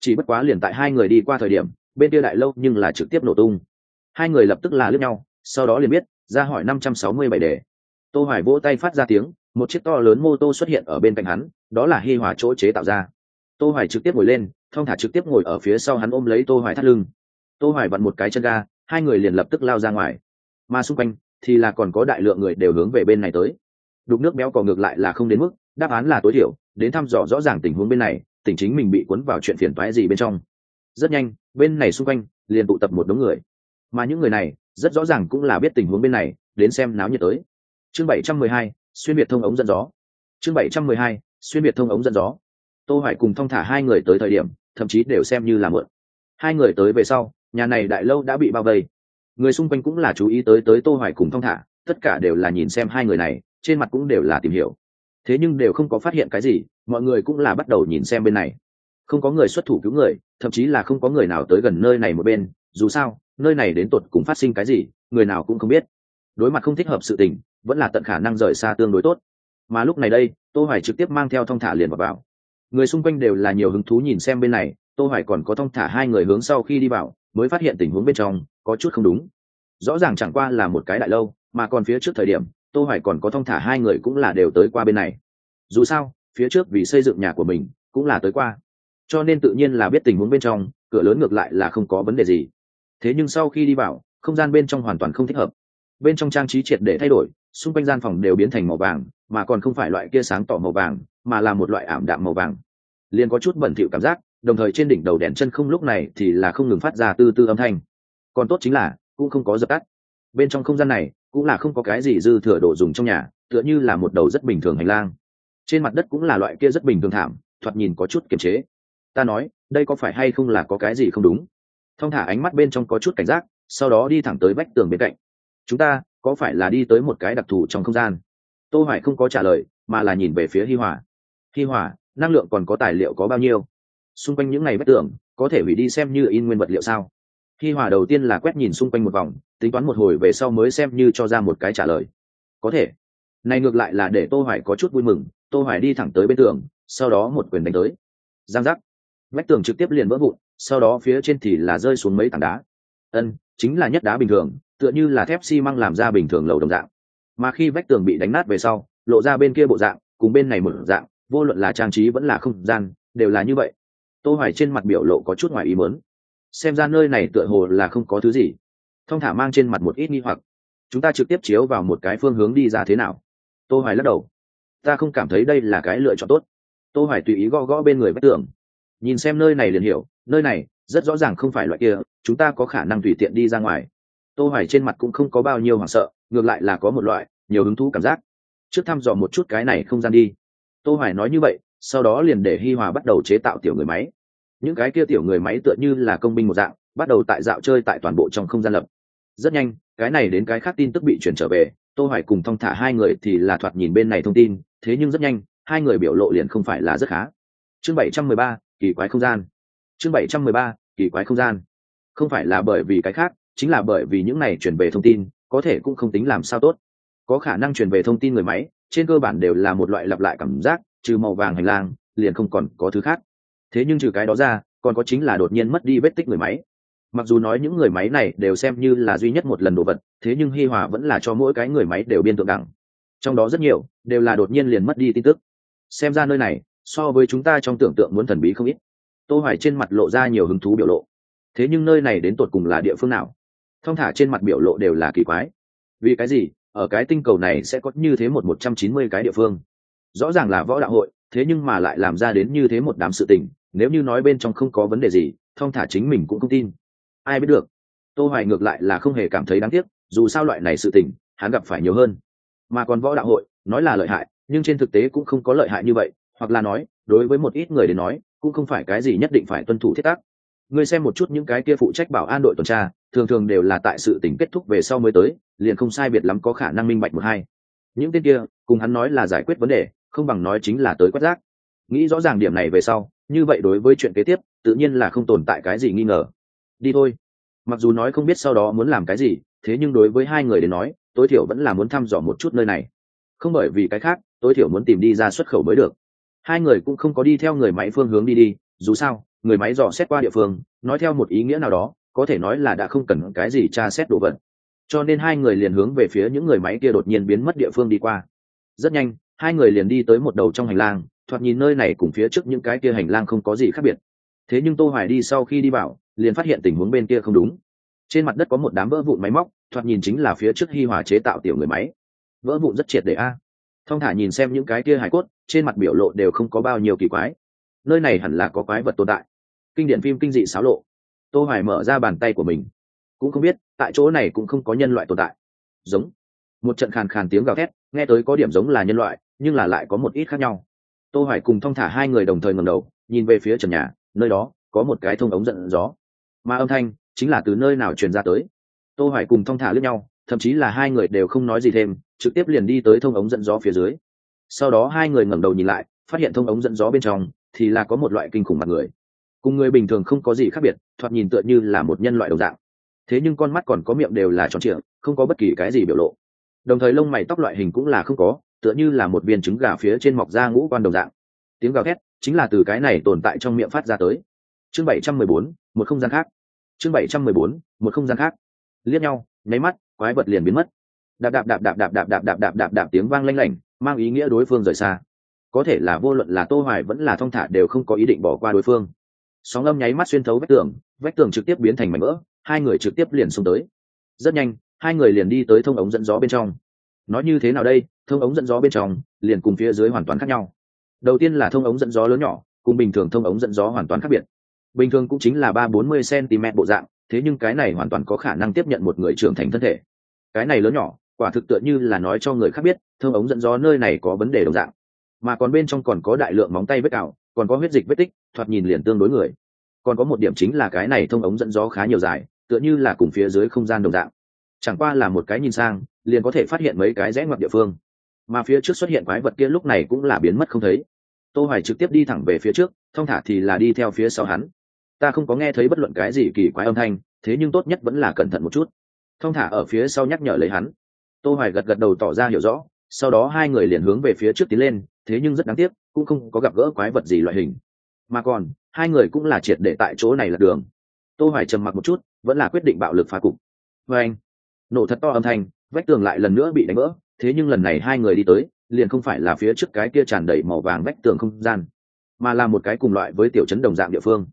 Chỉ bất quá liền tại hai người đi qua thời điểm bên kia đại lâu nhưng là trực tiếp nổ tung. Hai người lập tức là lướt nhau sau đó liền biết ra hỏi năm trăm sáu mươi bảy đề. Tô hoài vỗ tay phát ra tiếng một chiếc to lớn mô tô xuất hiện ở bên cạnh hắn đó là hi hòa chỗ chế tạo ra. Tô hoài trực tiếp ngồi lên thong thả trực tiếp ngồi ở phía sau hắn ôm lấy tô hoài thắt lưng. Tô hoài vặn một cái chân ga hai người liền lập tức lao ra ngoài. Mà xung quanh thì là còn có đại lượng người đều hướng về bên này tới. Đục nước béo cò ngược lại là không đến mức đáp án là tối thiểu đến thăm dò rõ ràng tình huống bên này tình chính mình bị cuốn vào chuyện phiền toái gì bên trong. Rất nhanh bên này xung quanh liền tụ tập một đống người. Mà những người này rất rõ ràng cũng là biết tình huống bên này đến xem náo nhiệt tới. Chương 712, xuyên biệt thông ống dẫn gió. Chương 712, xuyên biệt thông ống dẫn gió. Tô hoài cùng thong thả hai người tới thời điểm thậm chí đều xem như là mượn. Hai người tới về sau nhà này đại lâu đã bị bao vây. Người xung quanh cũng là chú ý tới tới tô hoài cùng thong thả tất cả đều là nhìn xem hai người này trên mặt cũng đều là tìm hiểu. Thế nhưng đều không có phát hiện cái gì mọi người cũng là bắt đầu nhìn xem bên này. Không có người xuất thủ cứu người thậm chí là không có người nào tới gần nơi này một bên dù sao nơi này đến tột cùng phát sinh cái gì người nào cũng không biết. Đối mặt không thích hợp sự tình vẫn là tận khả năng rời xa tương đối tốt. Mà lúc này đây tô hoài trực tiếp mang theo thong thả liền vào, vào người xung quanh đều là nhiều hứng thú nhìn xem bên này, tô hoài còn có thong thả hai người hướng sau khi đi vào, mới phát hiện tình huống bên trong, có chút không đúng. Rõ ràng chẳng qua là một cái đại lâu, mà còn phía trước thời điểm, tô hoài còn có thong thả hai người cũng là đều tới qua bên này. Dù sao, phía trước vì xây dựng nhà của mình, cũng là tới qua. Cho nên tự nhiên là biết tình huống bên trong, cửa lớn ngược lại là không có vấn đề gì. Thế nhưng sau khi đi vào, không gian bên trong hoàn toàn không thích hợp. Bên trong trang trí triệt để thay đổi, xung quanh gian phòng đều biến thành màu vàng, mà còn không phải loại kia sáng tỏ màu vàng mà là một loại ảm đạm màu vàng. Liền có chút bẩn thỉu cảm giác, đồng thời trên đỉnh đầu đèn chân không lúc này thì là không ngừng phát ra tư tư âm thanh. Còn tốt chính là, cũng không có dập tắt. Bên trong không gian này, cũng là không có cái gì dư thừa đồ dùng trong nhà, tựa như là một đầu rất bình thường hành lang. Trên mặt đất cũng là loại kia rất bình thường thảm, thoạt nhìn có chút kiềm chế. Ta nói, đây có phải hay không là có cái gì không đúng? Thong thả ánh mắt bên trong có chút cảnh giác, sau đó đi thẳng tới vách tường bên cạnh. Chúng ta, có phải là đi tới một cái đặc thù trong không gian? Tô hoài không có trả lời, mà là nhìn về phía hi hòa khi hòa, năng lượng còn có tài liệu có bao nhiêu? Xung quanh những ngày vách tường, có thể hủy đi xem như in nguyên vật liệu sao? Khi hòa đầu tiên là quét nhìn xung quanh một vòng, tính toán một hồi về sau mới xem như cho ra một cái trả lời. Có thể. Này ngược lại là để tô hoài có chút vui mừng, tô hoài đi thẳng tới bên tường, sau đó một quyền đánh tới. Giang giác. Vách tường trực tiếp liền vỡ vụn, sau đó phía trên thì là rơi xuống mấy tảng đá. Ân, chính là nhất đá bình thường, tựa như là thép xi măng làm ra bình thường lầu đồng dạng. Mà khi vách tường bị đánh nát về sau, lộ ra bên kia bộ dạng, cùng bên này một dạng vô luận là trang trí vẫn là không gian, đều là như vậy. Tô hoài trên mặt biểu lộ có chút ngoài ý muốn. Xem ra nơi này tựa hồ là không có thứ gì. Thông thả mang trên mặt một ít nghi hoặc. Chúng ta trực tiếp chiếu vào một cái phương hướng đi ra thế nào? Tô hoài lắc đầu. Ta không cảm thấy đây là cái lựa chọn tốt. Tô hoài tùy ý gõ gõ bên người vách tường. Nhìn xem nơi này liền hiểu, nơi này rất rõ ràng không phải loại kia, chúng ta có khả năng tùy tiện đi ra ngoài. Tô hoài trên mặt cũng không có bao nhiêu hoảng sợ, ngược lại là có một loại nhiều hứng thú cảm giác. Trước thăm dò một chút cái này không gian đi tô hoài nói như vậy sau đó liền để hi hòa bắt đầu chế tạo tiểu người máy. Những cái kia tiểu người máy tựa như là công binh một dạng bắt đầu tại dạo chơi tại toàn bộ trong không gian lập. Rất nhanh cái này đến cái khác tin tức bị chuyển trở về tô hoài cùng thong thả hai người thì là thoạt nhìn bên này thông tin thế nhưng rất nhanh hai người biểu lộ liền không phải là rất khá. Chương 713, kỳ quái không gian. Chương 713, kỳ quái không gian. Không phải là bởi vì cái khác chính là bởi vì những này chuyển về thông tin có thể cũng không tính làm sao tốt. Có khả năng truyền về thông tin người máy trên cơ bản đều là một loại lặp lại cảm giác, trừ màu vàng hành lang, liền không còn có thứ khác. Thế nhưng trừ cái đó ra, còn có chính là đột nhiên mất đi vết tích người máy. Mặc dù nói những người máy này đều xem như là duy nhất một lần đồ vật, thế nhưng hi hòa vẫn là cho mỗi cái người máy đều biên tượng đẳng. Trong đó rất nhiều, đều là đột nhiên liền mất đi tin tức. Xem ra nơi này, so với chúng ta trong tưởng tượng muốn thần bí không ít. Tô hoài trên mặt lộ ra nhiều hứng thú biểu lộ. Thế nhưng nơi này đến tột cùng là địa phương nào? Thông thả trên mặt biểu lộ đều là kỳ quái. Vì cái gì? Ở cái tinh cầu này sẽ có như thế một một trăm chín mươi cái địa phương. Rõ ràng là võ đạo hội, thế nhưng mà lại làm ra đến như thế một đám sự tình, nếu như nói bên trong không có vấn đề gì thông thả chính mình cũng không tin. Ai biết được? Tô hoài ngược lại là không hề cảm thấy đáng tiếc, dù sao loại này sự tình, hắn gặp phải nhiều hơn. Mà còn võ đạo hội, nói là lợi hại, nhưng trên thực tế cũng không có lợi hại như vậy, hoặc là nói, đối với một ít người đến nói, cũng không phải cái gì nhất định phải tuân thủ thiết tắc. Ngươi xem một chút những cái kia phụ trách bảo an đội tuần tra thường thường đều là tại sự tình kết thúc về sau mới tới, liền không sai biệt lắm có khả năng minh bạch một hai. Những tên kia, cùng hắn nói là giải quyết vấn đề, không bằng nói chính là tới quét rác. Nghĩ rõ ràng điểm này về sau, như vậy đối với chuyện kế tiếp, tự nhiên là không tồn tại cái gì nghi ngờ. Đi thôi. Mặc dù nói không biết sau đó muốn làm cái gì, thế nhưng đối với hai người đến nói, tối thiểu vẫn là muốn thăm dò một chút nơi này. Không bởi vì cái khác, tối thiểu muốn tìm đi ra xuất khẩu mới được. Hai người cũng không có đi theo người máy phương hướng đi đi, dù sao, người máy dò xét qua địa phương, nói theo một ý nghĩa nào đó có thể nói là đã không cần cái gì tra xét đồ vật. Cho nên hai người liền hướng về phía những người máy kia đột nhiên biến mất địa phương đi qua. Rất nhanh, hai người liền đi tới một đầu trong hành lang, thoạt nhìn nơi này cùng phía trước những cái kia hành lang không có gì khác biệt. Thế nhưng tô hoài đi sau khi đi vào, liền phát hiện tình huống bên kia không đúng. Trên mặt đất có một đám vỡ vụn máy móc, thoạt nhìn chính là phía trước hi hòa chế tạo tiểu người máy. Vỡ vụn rất triệt để a. Thông thả nhìn xem những cái kia hải cốt, trên mặt biểu lộ đều không có bao nhiêu kỳ quái. Nơi này hẳn là có quái vật tồn tại. Kinh điển phim kinh dị xáo lộ tô hoài mở ra bàn tay của mình. Cũng không biết, tại chỗ này cũng không có nhân loại tồn tại. Giống. Một trận khàn khàn tiếng gào thét, nghe tới có điểm giống là nhân loại, nhưng là lại có một ít khác nhau. Tô hoài cùng thông thả hai người đồng thời ngẩng đầu, nhìn về phía trần nhà, nơi đó có một cái thông ống dẫn gió. Mà âm thanh chính là từ nơi nào truyền ra tới? Tô hoài cùng thông thả lướt nhau, thậm chí là hai người đều không nói gì thêm, trực tiếp liền đi tới thông ống dẫn gió phía dưới. Sau đó hai người ngẩng đầu nhìn lại, phát hiện thông ống dẫn gió bên trong thì là có một loại kinh khủng mặt người cùng người bình thường không có gì khác biệt thoạt nhìn tựa như là một nhân loại đồng dạng thế nhưng con mắt còn có miệng đều là tròn trịa không có bất kỳ cái gì biểu lộ đồng thời lông mày tóc loại hình cũng là không có tựa như là một viên trứng gà phía trên mọc da ngũ quan đồng dạng tiếng gào thét chính là từ cái này tồn tại trong miệng phát ra tới chương bảy trăm mười bốn một không gian khác chương bảy trăm mười bốn một không gian khác liếc nhau nháy mắt quái vật liền biến mất đạp đạp đạp đạp đạp đạp đạp đạp đạp đạp đạp tiếng vang lanh lảnh mang ý nghĩa đối phương rời xa có thể là vô luận là tô hoài vẫn là thong thả đều không có ý định bỏ qua đối phương sóng âm nháy mắt xuyên thấu vách tường vách tường trực tiếp biến thành mảnh vỡ, hai người trực tiếp liền xông tới. Rất nhanh, hai người liền đi tới thông ống dẫn gió bên trong. Nói như thế nào đây? Thông ống dẫn gió bên trong, liền cùng phía dưới hoàn toàn khác nhau. Đầu tiên là thông ống dẫn gió lớn nhỏ, cùng bình thường thông ống dẫn gió hoàn toàn khác biệt. Bình thường cũng chính là ba bốn mươi cm bộ dạng, thế nhưng cái này hoàn toàn có khả năng tiếp nhận một người trưởng thành thân thể. Cái này lớn nhỏ, quả thực tựa như là nói cho người khác biết, thông ống dẫn gió nơi này có vấn đề đồng dạng. Mà còn bên trong còn có đại lượng móng tay vết ảo còn có huyết dịch vết tích, thoạt nhìn liền tương đối người. Còn có một điểm chính là cái này thông ống dẫn gió khá nhiều dài, tựa như là cùng phía dưới không gian đồng dạng. Chẳng qua là một cái nhìn sang, liền có thể phát hiện mấy cái rẽ ngoặt địa phương. Mà phía trước xuất hiện quái vật kia lúc này cũng là biến mất không thấy. Tô hoài trực tiếp đi thẳng về phía trước, thông thả thì là đi theo phía sau hắn. Ta không có nghe thấy bất luận cái gì kỳ quái âm thanh, thế nhưng tốt nhất vẫn là cẩn thận một chút. Thông thả ở phía sau nhắc nhở lấy hắn. Tô hoài gật gật đầu tỏ ra hiểu rõ, sau đó hai người liền hướng về phía trước tiến lên thế nhưng rất đáng tiếc, cũng không có gặp gỡ quái vật gì loại hình. Mà còn, hai người cũng là triệt để tại chỗ này là đường. Tô hoài trầm mặc một chút, vẫn là quyết định bạo lực phá cục. Với anh, nổ thật to âm thanh, vách tường lại lần nữa bị đánh vỡ, thế nhưng lần này hai người đi tới, liền không phải là phía trước cái kia tràn đầy màu vàng vách tường không gian, mà là một cái cùng loại với tiểu trấn đồng dạng địa phương.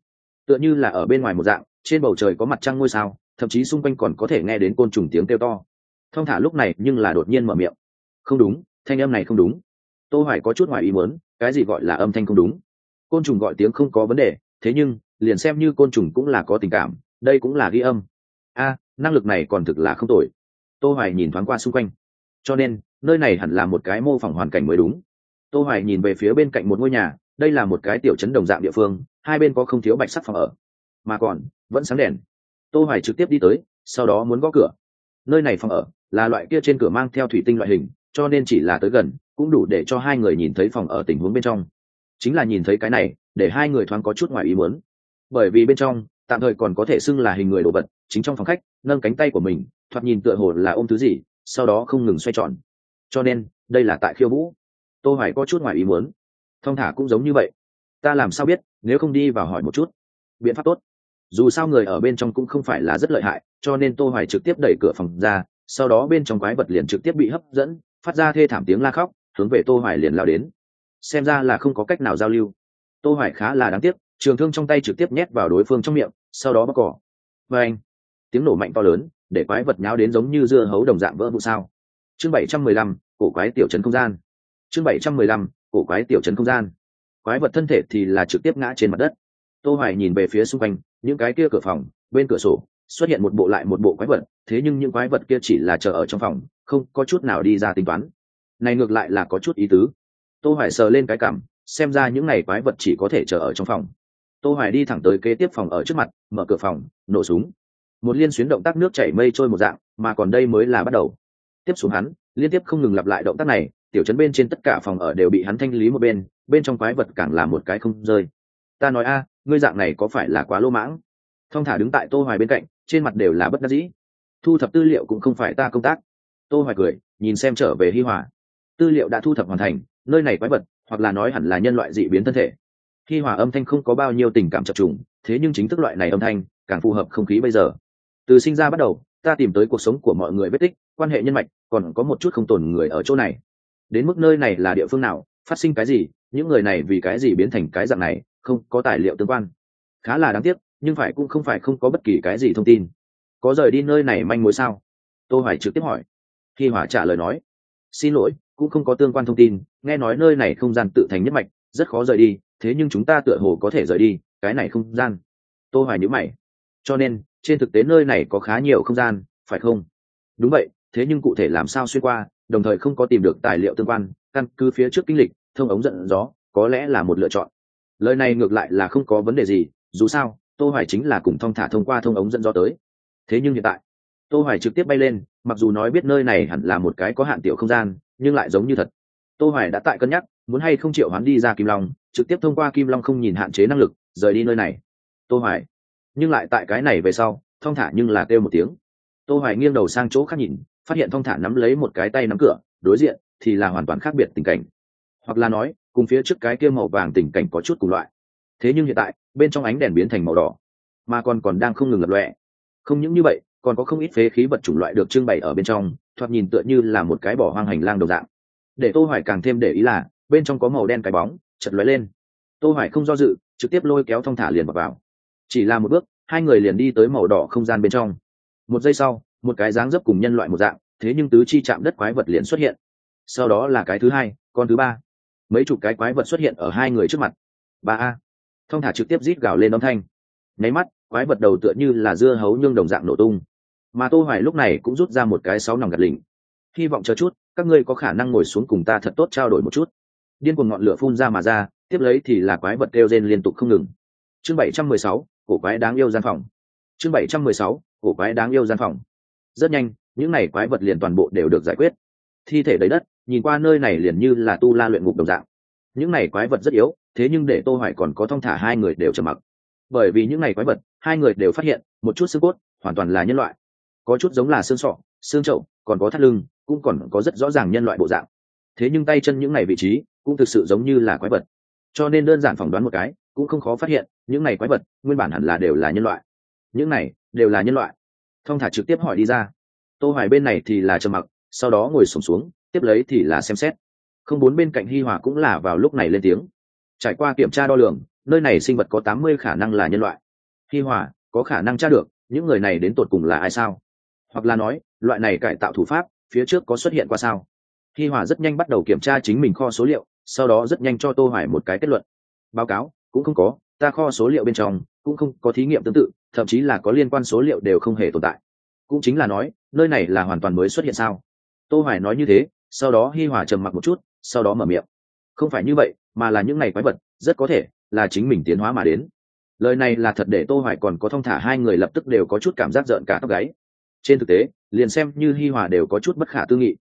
Tựa như là ở bên ngoài một dạng, trên bầu trời có mặt trăng ngôi sao, thậm chí xung quanh còn có thể nghe đến côn trùng tiếng kêu to. Thong thả lúc này nhưng là đột nhiên mở miệng. Không đúng, thanh âm này không đúng tô hoài có chút ngoài ý muốn, cái gì gọi là âm thanh không đúng. Côn trùng gọi tiếng không có vấn đề, thế nhưng, liền xem như côn trùng cũng là có tình cảm, đây cũng là ghi âm. A, năng lực này còn thực là không tồi. Tô hoài nhìn thoáng qua xung quanh. Cho nên, nơi này hẳn là một cái mô phỏng hoàn cảnh mới đúng. Tô hoài nhìn về phía bên cạnh một ngôi nhà, đây là một cái tiểu trấn đồng dạng địa phương, hai bên có không thiếu bạch sắc phòng ở. Mà còn, vẫn sáng đèn. Tô hoài trực tiếp đi tới, sau đó muốn gõ cửa. Nơi này phòng ở là loại kia trên cửa mang theo thủy tinh loại hình, cho nên chỉ là tới gần cũng đủ để cho hai người nhìn thấy phòng ở tình huống bên trong. Chính là nhìn thấy cái này, để hai người thoáng có chút ngoài ý muốn. Bởi vì bên trong, tạm thời còn có thể xưng là hình người đồ vật, chính trong phòng khách, nâng cánh tay của mình, thoạt nhìn tựa hồ là ôm thứ gì, sau đó không ngừng xoay tròn. Cho nên, đây là tại khiêu vũ. Tô hoài có chút ngoài ý muốn. Thông thả cũng giống như vậy. Ta làm sao biết, nếu không đi vào hỏi một chút. Biện pháp tốt. Dù sao người ở bên trong cũng không phải là rất lợi hại, cho nên tô hoài trực tiếp đẩy cửa phòng ra, sau đó bên trong quái vật liền trực tiếp bị hấp dẫn, phát ra thê thảm tiếng la khóc hướng về tô hoài liền lao đến. Xem ra là không có cách nào giao lưu. Tô hoài khá là đáng tiếc trường thương trong tay trực tiếp nhét vào đối phương trong miệng sau đó bóc cỏ. Và anh tiếng nổ mạnh to lớn để quái vật nháo đến giống như dưa hấu đồng dạng vỡ vụ sao. Chương 715, cổ quái tiểu trấn không gian. Chương 715, cổ quái tiểu trấn không gian. Quái vật thân thể thì là trực tiếp ngã trên mặt đất. Tô hoài nhìn về phía xung quanh những cái kia cửa phòng bên cửa sổ xuất hiện một bộ lại một bộ quái vật thế nhưng những quái vật kia chỉ là chờ ở trong phòng không có chút nào đi ra tính toán này ngược lại là có chút ý tứ. Tô hoài sờ lên cái cảm, xem ra những này quái vật chỉ có thể chờ ở trong phòng. Tô hoài đi thẳng tới kế tiếp phòng ở trước mặt, mở cửa phòng, nổ súng. Một liên xuyến động tác nước chảy mây trôi một dạng, mà còn đây mới là bắt đầu. Tiếp xuống hắn, liên tiếp không ngừng lặp lại động tác này, tiểu trấn bên trên tất cả phòng ở đều bị hắn thanh lý một bên bên trong quái vật càng là một cái không rơi. Ta nói a, ngươi dạng này có phải là quá lô mãng? Thong thả đứng tại tô hoài bên cạnh, trên mặt đều là bất đắc dĩ. Thu thập tư liệu cũng không phải ta công tác. Tô hoài cười, nhìn xem trở về hi hòa tư liệu đã thu thập hoàn thành, nơi này quái vật, hoặc là nói hẳn là nhân loại dị biến thân thể. Khi hòa âm thanh không có bao nhiêu tình cảm chập trùng, thế nhưng chính thức loại này âm thanh, càng phù hợp không khí bây giờ. Từ sinh ra bắt đầu, ta tìm tới cuộc sống của mọi người vết tích, quan hệ nhân mạch, còn có một chút không tồn người ở chỗ này. Đến mức nơi này là địa phương nào, phát sinh cái gì, những người này vì cái gì biến thành cái dạng này, không có tài liệu tương quan. Khá là đáng tiếc, nhưng phải cũng không phải không có bất kỳ cái gì thông tin. Có rời đi nơi này manh mối sao? Tô hoài trực tiếp hỏi. Khi hỏa trả lời nói, xin lỗi cũng không có tương quan thông tin, nghe nói nơi này không gian tự thành nhất mạch, rất khó rời đi, thế nhưng chúng ta tựa hồ có thể rời đi, cái này không gian. Tô hoài nhữ mày. Cho nên, trên thực tế nơi này có khá nhiều không gian, phải không? Đúng vậy, thế nhưng cụ thể làm sao xuyên qua, đồng thời không có tìm được tài liệu tương quan, căn cứ phía trước kinh lịch, thông ống dẫn gió, có lẽ là một lựa chọn. Lời này ngược lại là không có vấn đề gì, dù sao, tô hoài chính là cùng thông thả thông qua thông ống dẫn gió tới. Thế nhưng hiện tại, tô hoài trực tiếp bay lên, mặc dù nói biết nơi này hẳn là một cái có hạn tiểu không gian nhưng lại giống như thật. Tô hoài đã tại cân nhắc, muốn hay không chịu hắn đi ra kim long, trực tiếp thông qua kim long không nhìn hạn chế năng lực, rời đi nơi này. Tô hoài, nhưng lại tại cái này về sau thông thả nhưng là kêu một tiếng. Tô hoài nghiêng đầu sang chỗ khác nhìn, phát hiện thông thả nắm lấy một cái tay nắm cửa, đối diện thì là hoàn toàn khác biệt tình cảnh. Hoặc là nói, cùng phía trước cái kia màu vàng tình cảnh có chút cùng loại. Thế nhưng hiện tại, bên trong ánh đèn biến thành màu đỏ, mà còn còn đang không ngừng lập lòe. Không những như vậy còn có không ít phế khí vật chủng loại được trưng bày ở bên trong thoạt nhìn tựa như là một cái bỏ hoang hành lang đầu dạng. Để tô hoài càng thêm để ý là bên trong có màu đen cái bóng chật lóe lên. Tô hoài không do dự trực tiếp lôi kéo thông thả liền vào, vào. Chỉ là một bước hai người liền đi tới màu đỏ không gian bên trong. Một giây sau một cái dáng dấp cùng nhân loại một dạng thế nhưng tứ chi chạm đất quái vật liền xuất hiện. Sau đó là cái thứ hai con thứ ba. Mấy chục cái quái vật xuất hiện ở hai người trước mặt. Ba a. Thông thả trực tiếp rít gào lên âm thanh. Nháy mắt quái vật đầu tựa như là dưa hấu nhưng đồng dạng nổ tung. Mà tô hoài lúc này cũng rút ra một cái sáu nòng gạt lỉnh. Hy vọng chờ chút các ngươi có khả năng ngồi xuống cùng ta thật tốt trao đổi một chút. Điên cuồng ngọn lửa phun ra mà ra tiếp lấy thì là quái vật kêu rên liên tục không ngừng. Chương 716, cổ quái đáng yêu gian phòng. Chương 716, cổ quái đáng yêu gian phòng. Rất nhanh những này quái vật liền toàn bộ đều được giải quyết. Thi thể đầy đất nhìn qua nơi này liền như là tu la luyện ngục đồng dạng. Những này quái vật rất yếu thế nhưng để tô hoài còn có thông thả hai người đều trầm mặc bởi vì những này quái vật hai người đều phát hiện một chút xương cốt hoàn toàn là nhân loại. Có chút giống là xương sọ xương trậu còn có thắt lưng cũng còn có rất rõ ràng nhân loại bộ dạng. Thế nhưng tay chân những này vị trí cũng thực sự giống như là quái vật. Cho nên đơn giản phỏng đoán một cái cũng không khó phát hiện những này quái vật nguyên bản hẳn là đều là nhân loại. Những này đều là nhân loại. Thông thả trực tiếp hỏi đi ra. Tô hoài bên này thì là trầm mặc sau đó ngồi sụp xuống, xuống tiếp lấy thì là xem xét. Không bốn bên cạnh hi hòa cũng là vào lúc này lên tiếng. Trải qua kiểm tra đo lường nơi này sinh vật có tám mươi khả năng là nhân loại. Hi hòa, có khả năng tra được, những người này đến tột cùng là ai sao? Hoặc là nói, loại này cải tạo thủ pháp, phía trước có xuất hiện qua sao? Hi hòa rất nhanh bắt đầu kiểm tra chính mình kho số liệu, sau đó rất nhanh cho tô hoài một cái kết luận. Báo cáo, cũng không có, ta kho số liệu bên trong, cũng không có thí nghiệm tương tự, thậm chí là có liên quan số liệu đều không hề tồn tại. Cũng chính là nói, nơi này là hoàn toàn mới xuất hiện sao? Tô hoài nói như thế, sau đó hi hòa trầm mặc một chút, sau đó mở miệng. Không phải như vậy, mà là những ngày quái vật, rất có thể là chính mình tiến hóa mà đến. Lời này là thật để tô hoài còn có thông thả hai người lập tức đều có chút cảm giác giận cả tóc gáy. Trên thực tế, liền xem như hi hòa đều có chút bất khả tư nghị.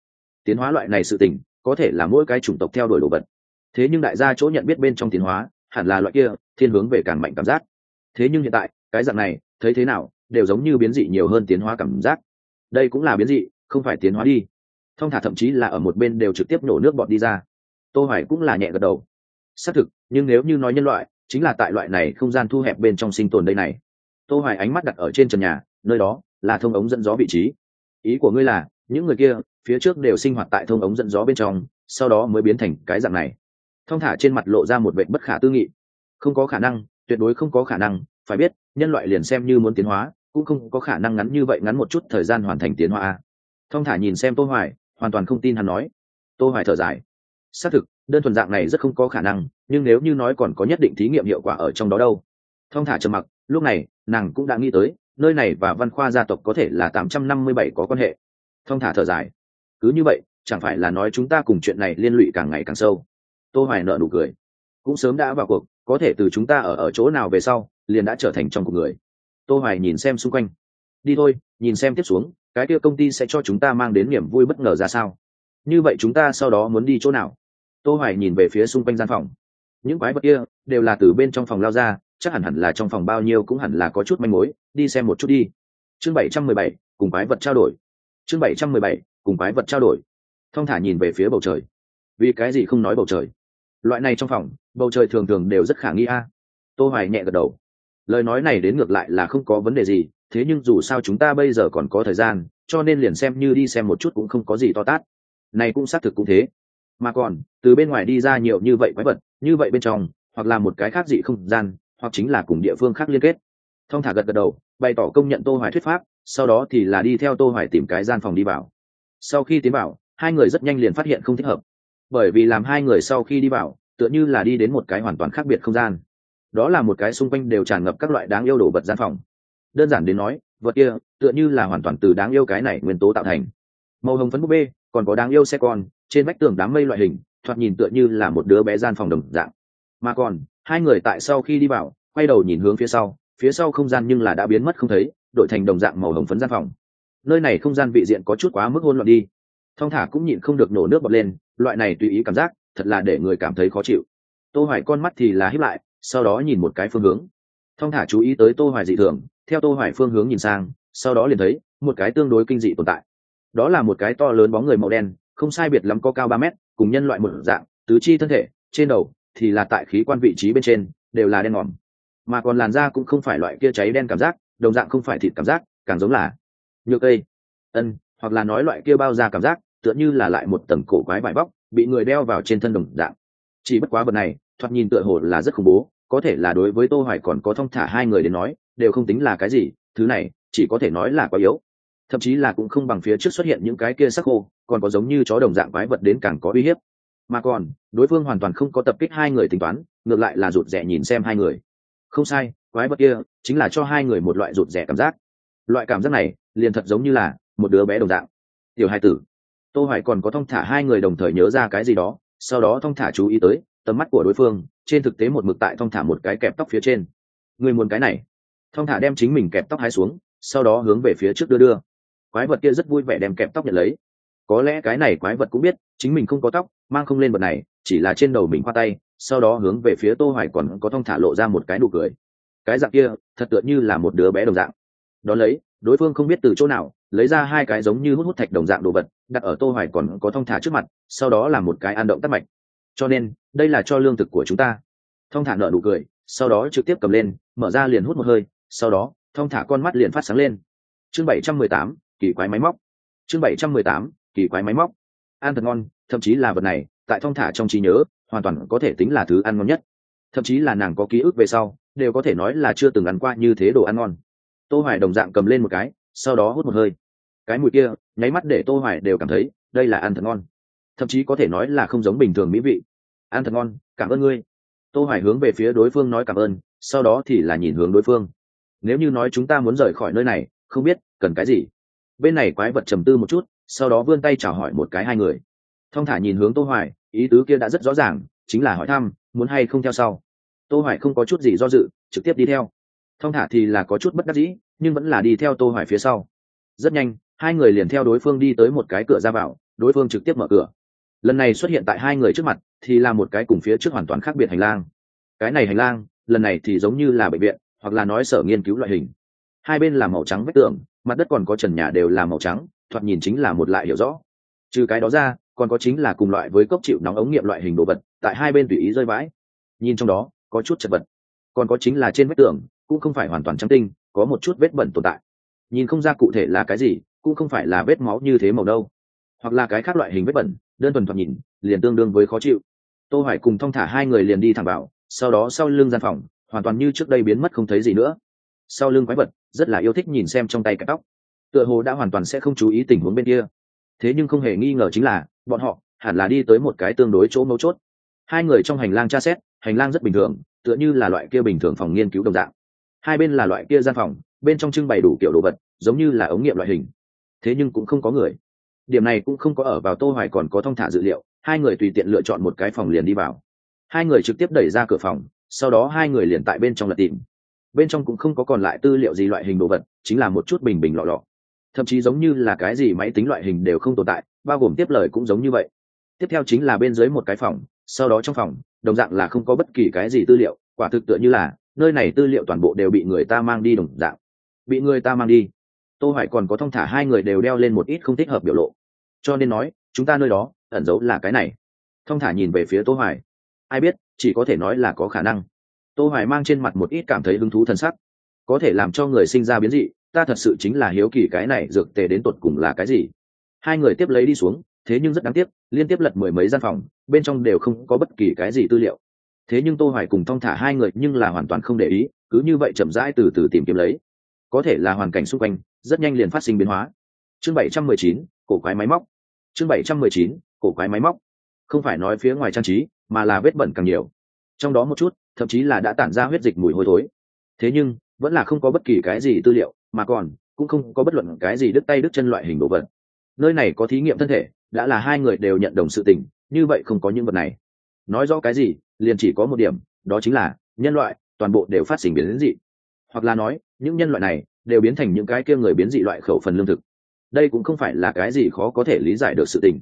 Tiến hóa loại này sự tình, có thể là mỗi cái chủng tộc theo đuổi đồ vật. Thế nhưng đại gia chỗ nhận biết bên trong tiến hóa, hẳn là loại kia, thiên hướng về càng mạnh cảm giác. Thế nhưng hiện tại, cái dạng này, thấy thế nào, đều giống như biến dị nhiều hơn tiến hóa cảm giác. Đây cũng là biến dị, không phải tiến hóa đi. Thông thả thậm chí là ở một bên đều trực tiếp nổ nước bọt đi ra. Tô hoài cũng là nhẹ gật đầu xác thực, nhưng nếu như nói nhân loại, chính là tại loại này không gian thu hẹp bên trong sinh tồn đây này. Tô hoài ánh mắt đặt ở trên trần nhà, nơi đó là thông ống dẫn gió vị trí. Ý của ngươi là, những người kia, phía trước đều sinh hoạt tại thông ống dẫn gió bên trong, sau đó mới biến thành cái dạng này. Thông thả trên mặt lộ ra một bệnh bất khả tư nghị. Không có khả năng, tuyệt đối không có khả năng, phải biết, nhân loại liền xem như muốn tiến hóa, cũng không có khả năng ngắn như vậy ngắn một chút thời gian hoàn thành tiến hóa. Thông thả nhìn xem tô hoài, hoàn toàn không tin hắn nói. Tô hoài thở dài. Xác thực đơn thuần dạng này rất không có khả năng, nhưng nếu như nói còn có nhất định thí nghiệm hiệu quả ở trong đó đâu. Thong thả trầm mặc, lúc này, nàng cũng đã nghĩ tới, nơi này và văn khoa gia tộc có thể là 857 có quan hệ. Thong thả thở dài. Cứ như vậy, chẳng phải là nói chúng ta cùng chuyện này liên lụy càng ngày càng sâu. Tô hoài nợ nụ cười. Cũng sớm đã vào cuộc, có thể từ chúng ta ở ở chỗ nào về sau, liền đã trở thành trong cuộc người. Tô hoài nhìn xem xung quanh. Đi thôi, nhìn xem tiếp xuống, cái kia công ty sẽ cho chúng ta mang đến niềm vui bất ngờ ra sao. Như vậy chúng ta sau đó muốn đi chỗ nào? Tô hoài nhìn về phía xung quanh gian phòng. Những quái vật kia đều là từ bên trong phòng lao ra chắc hẳn hẳn là trong phòng bao nhiêu cũng hẳn là có chút manh mối đi xem một chút đi. Chương 717, cùng quái vật trao đổi. Chương 717, cùng quái vật trao đổi. Thông thả nhìn về phía bầu trời. Vì cái gì không nói bầu trời? Loại này trong phòng bầu trời thường thường đều rất khả nghi a. Tô hoài nhẹ gật đầu. Lời nói này đến ngược lại là không có vấn đề gì thế nhưng dù sao chúng ta bây giờ còn có thời gian cho nên liền xem như đi xem một chút cũng không có gì to tát. Này cũng xác thực cũng thế mà còn, từ bên ngoài đi ra nhiều như vậy quái vật, như vậy bên trong, hoặc là một cái khác dị không gian, hoặc chính là cùng địa phương khác liên kết. Thông thả gật gật đầu, bày tỏ công nhận tô hoài thuyết pháp, sau đó thì là đi theo tô hoài tìm cái gian phòng đi vào. Sau khi tiến vào, hai người rất nhanh liền phát hiện không thích hợp. Bởi vì làm hai người sau khi đi vào, tựa như là đi đến một cái hoàn toàn khác biệt không gian. Đó là một cái xung quanh đều tràn ngập các loại đáng yêu đồ vật gian phòng. Đơn giản đến nói, vật kia tựa như là hoàn toàn từ đáng yêu cái này nguyên tố tạo thành. Màu hồng phấn búp bê, còn có đáng yêu xe con trên vách tường đám mây loại hình, thoạt nhìn tựa như là một đứa bé gian phòng đồng dạng. Mà còn, hai người tại sau khi đi vào, quay đầu nhìn hướng phía sau phía sau không gian nhưng là đã biến mất không thấy, đổi thành đồng dạng màu hồng phấn gian phòng. Nơi này không gian vị diện có chút quá mức hôn loạn đi. Thong thả cũng nhịn không được nổ nước bọt lên, loại này tùy ý cảm giác, thật là để người cảm thấy khó chịu. Tô hoài con mắt thì là híp lại, sau đó nhìn một cái phương hướng. Thong thả chú ý tới tô hoài dị thường, theo tô hoài phương hướng nhìn sang, sau đó liền thấy một cái tương đối kinh dị tồn tại. Đó là một cái to lớn bóng người màu đen không sai biệt lắm có cao 3 mét, cùng nhân loại một dạng, tứ chi thân thể, trên đầu thì là tại khí quan vị trí bên trên, đều là đen ngòm. Mà còn làn da cũng không phải loại kia cháy đen cảm giác, đồng dạng không phải thịt cảm giác, càng giống là nhựa cây. Ân, hoặc là nói loại kia bao da cảm giác, tựa như là lại một tầng cổ quái vải bóc, bị người đeo vào trên thân đồng dạng. Chỉ bất quá vật này, thoạt nhìn tựa hồ là rất khủng bố, có thể là đối với tô hoài còn có thông thả hai người đến nói, đều không tính là cái gì, thứ này chỉ có thể nói là quá yếu. Thậm chí là cũng không bằng phía trước xuất hiện những cái kia sắc khô còn có giống như chó đồng dạng quái vật đến càng có uy hiếp. Mà còn, đối phương hoàn toàn không có tập kích hai người tính toán, ngược lại là rụt rẻ nhìn xem hai người. Không sai, quái vật kia chính là cho hai người một loại rụt rẻ cảm giác. Loại cảm giác này, liền thật giống như là một đứa bé đồng dạng. Tiểu hai tử, tô hoài còn có thông thả hai người đồng thời nhớ ra cái gì đó, sau đó thông thả chú ý tới, tầm mắt của đối phương, trên thực tế một mực tại thông thả một cái kẹp tóc phía trên. Người muốn cái này. Thông thả đem chính mình kẹp tóc hái xuống, sau đó hướng về phía trước đưa đưa. Quái vật kia rất vui vẻ đem kẹp tóc nhận lấy có lẽ cái này quái vật cũng biết chính mình không có tóc mang không lên vật này chỉ là trên đầu mình khoa tay sau đó hướng về phía tô hoài còn có thông thả lộ ra một cái nụ cười. Cái dạng kia thật tựa như là một đứa bé đồng dạng. Đó lấy đối phương không biết từ chỗ nào lấy ra hai cái giống như hút hút thạch đồng dạng đồ vật đặt ở tô hoài còn có thông thả trước mặt sau đó là một cái an động tắt mạch. Cho nên đây là cho lương thực của chúng ta. Thông thả nở nụ cười sau đó trực tiếp cầm lên mở ra liền hút một hơi sau đó thông thả con mắt liền phát sáng lên. Chương 718, kỳ quái máy móc. Chương 718, kỳ quái máy móc. Ăn thật ngon, thậm chí là vật này, tại thông thả trong trí nhớ, hoàn toàn có thể tính là thứ ăn ngon nhất. Thậm chí là nàng có ký ức về sau, đều có thể nói là chưa từng ăn qua như thế đồ ăn ngon. Tô hoài đồng dạng cầm lên một cái, sau đó hút một hơi. Cái mùi kia, nháy mắt để tô hoài đều cảm thấy, đây là ăn thật ngon. Thậm chí có thể nói là không giống bình thường mỹ vị. Ăn thật ngon, cảm ơn ngươi. Tô hoài hướng về phía đối phương nói cảm ơn, sau đó thì là nhìn hướng đối phương. Nếu như nói chúng ta muốn rời khỏi nơi này, không biết cần cái gì. Bên này quái vật trầm tư một chút sau đó vươn tay chào hỏi một cái hai người. Thong thả nhìn hướng tô hoài, ý tứ kia đã rất rõ ràng, chính là hỏi thăm, muốn hay không theo sau. Tô hoài không có chút gì do dự, trực tiếp đi theo. Thong thả thì là có chút bất đắc dĩ, nhưng vẫn là đi theo tô hoài phía sau. Rất nhanh, hai người liền theo đối phương đi tới một cái cửa ra vào, đối phương trực tiếp mở cửa. Lần này xuất hiện tại hai người trước mặt, thì là một cái cùng phía trước hoàn toàn khác biệt hành lang. Cái này hành lang, lần này thì giống như là bệnh viện, hoặc là nói sở nghiên cứu loại hình. Hai bên là màu trắng vách tường, mặt đất còn có trần nhà đều là màu trắng thoạt nhìn chính là một lại hiểu rõ. Trừ cái đó ra, còn có chính là cùng loại với cốc chịu nóng ống nghiệm loại hình đồ vật, tại hai bên tùy ý rơi vãi. Nhìn trong đó, có chút chật vật. Còn có chính là trên vách tường, cũng không phải hoàn toàn trắng tinh, có một chút vết bẩn tồn tại. Nhìn không ra cụ thể là cái gì, cũng không phải là vết máu như thế màu đâu. Hoặc là cái khác loại hình vết bẩn, đơn thuần thoạt nhìn, liền tương đương với khó chịu. Tô hoài cùng thong thả hai người liền đi thẳng vào, sau đó sau lưng gian phòng, hoàn toàn như trước đây biến mất không thấy gì nữa. Sau lưng quái vật, rất là yêu thích nhìn xem trong tay cái tóc tựa hồ đã hoàn toàn sẽ không chú ý tình huống bên kia. Thế nhưng không hề nghi ngờ chính là, bọn họ hẳn là đi tới một cái tương đối chỗ mấu chốt. Hai người trong hành lang tra xét, hành lang rất bình thường, tựa như là loại kia bình thường phòng nghiên cứu đồng dạng. Hai bên là loại kia gian phòng, bên trong trưng bày đủ kiểu đồ vật, giống như là ống nghiệm loại hình. Thế nhưng cũng không có người. Điểm này cũng không có ở vào tô hoài còn có thông thả dữ liệu, hai người tùy tiện lựa chọn một cái phòng liền đi vào. Hai người trực tiếp đẩy ra cửa phòng, sau đó hai người liền tại bên trong lật tìm. Bên trong cũng không có còn lại tư liệu gì loại hình đồ vật, chính là một chút bình bình lọ lọ thậm chí giống như là cái gì máy tính loại hình đều không tồn tại, bao gồm tiếp lời cũng giống như vậy. Tiếp theo chính là bên dưới một cái phòng, sau đó trong phòng, đồng dạng là không có bất kỳ cái gì tư liệu, quả thực tựa như là, nơi này tư liệu toàn bộ đều bị người ta mang đi đồng dạng. Bị người ta mang đi. Tô hoài còn có thông thả hai người đều đeo lên một ít không thích hợp biểu lộ. Cho nên nói, chúng ta nơi đó, ẩn giấu là cái này. Thông thả nhìn về phía tô hoài. Ai biết, chỉ có thể nói là có khả năng. Tô hoài mang trên mặt một ít cảm thấy hứng thú thần sắc. Có thể làm cho người sinh ra biến dị ta thật sự chính là hiếu kỳ cái này dược tề đến tột cùng là cái gì. Hai người tiếp lấy đi xuống thế nhưng rất đáng tiếc liên tiếp lật mười mấy gian phòng bên trong đều không có bất kỳ cái gì tư liệu. Thế nhưng tô hoài cùng thong thả hai người nhưng là hoàn toàn không để ý cứ như vậy chậm rãi từ từ tìm kiếm lấy. Có thể là hoàn cảnh xung quanh rất nhanh liền phát sinh biến hóa. Chương 719, cổ quái máy móc. Chương 719, cổ quái máy móc. Không phải nói phía ngoài trang trí mà là vết bẩn càng nhiều. Trong đó một chút thậm chí là đã tản ra huyết dịch mùi hôi thối. Thế nhưng vẫn là không có bất kỳ cái gì tư liệu mà còn, cũng không có bất luận cái gì đứt tay đứt chân loại hình đồ vật. Nơi này có thí nghiệm thân thể, đã là hai người đều nhận đồng sự tình, như vậy không có những vật này. Nói rõ cái gì, liền chỉ có một điểm, đó chính là nhân loại toàn bộ đều phát sinh biến dị. Hoặc là nói, những nhân loại này đều biến thành những cái kia người biến dị loại khẩu phần lương thực. Đây cũng không phải là cái gì khó có thể lý giải được sự tình.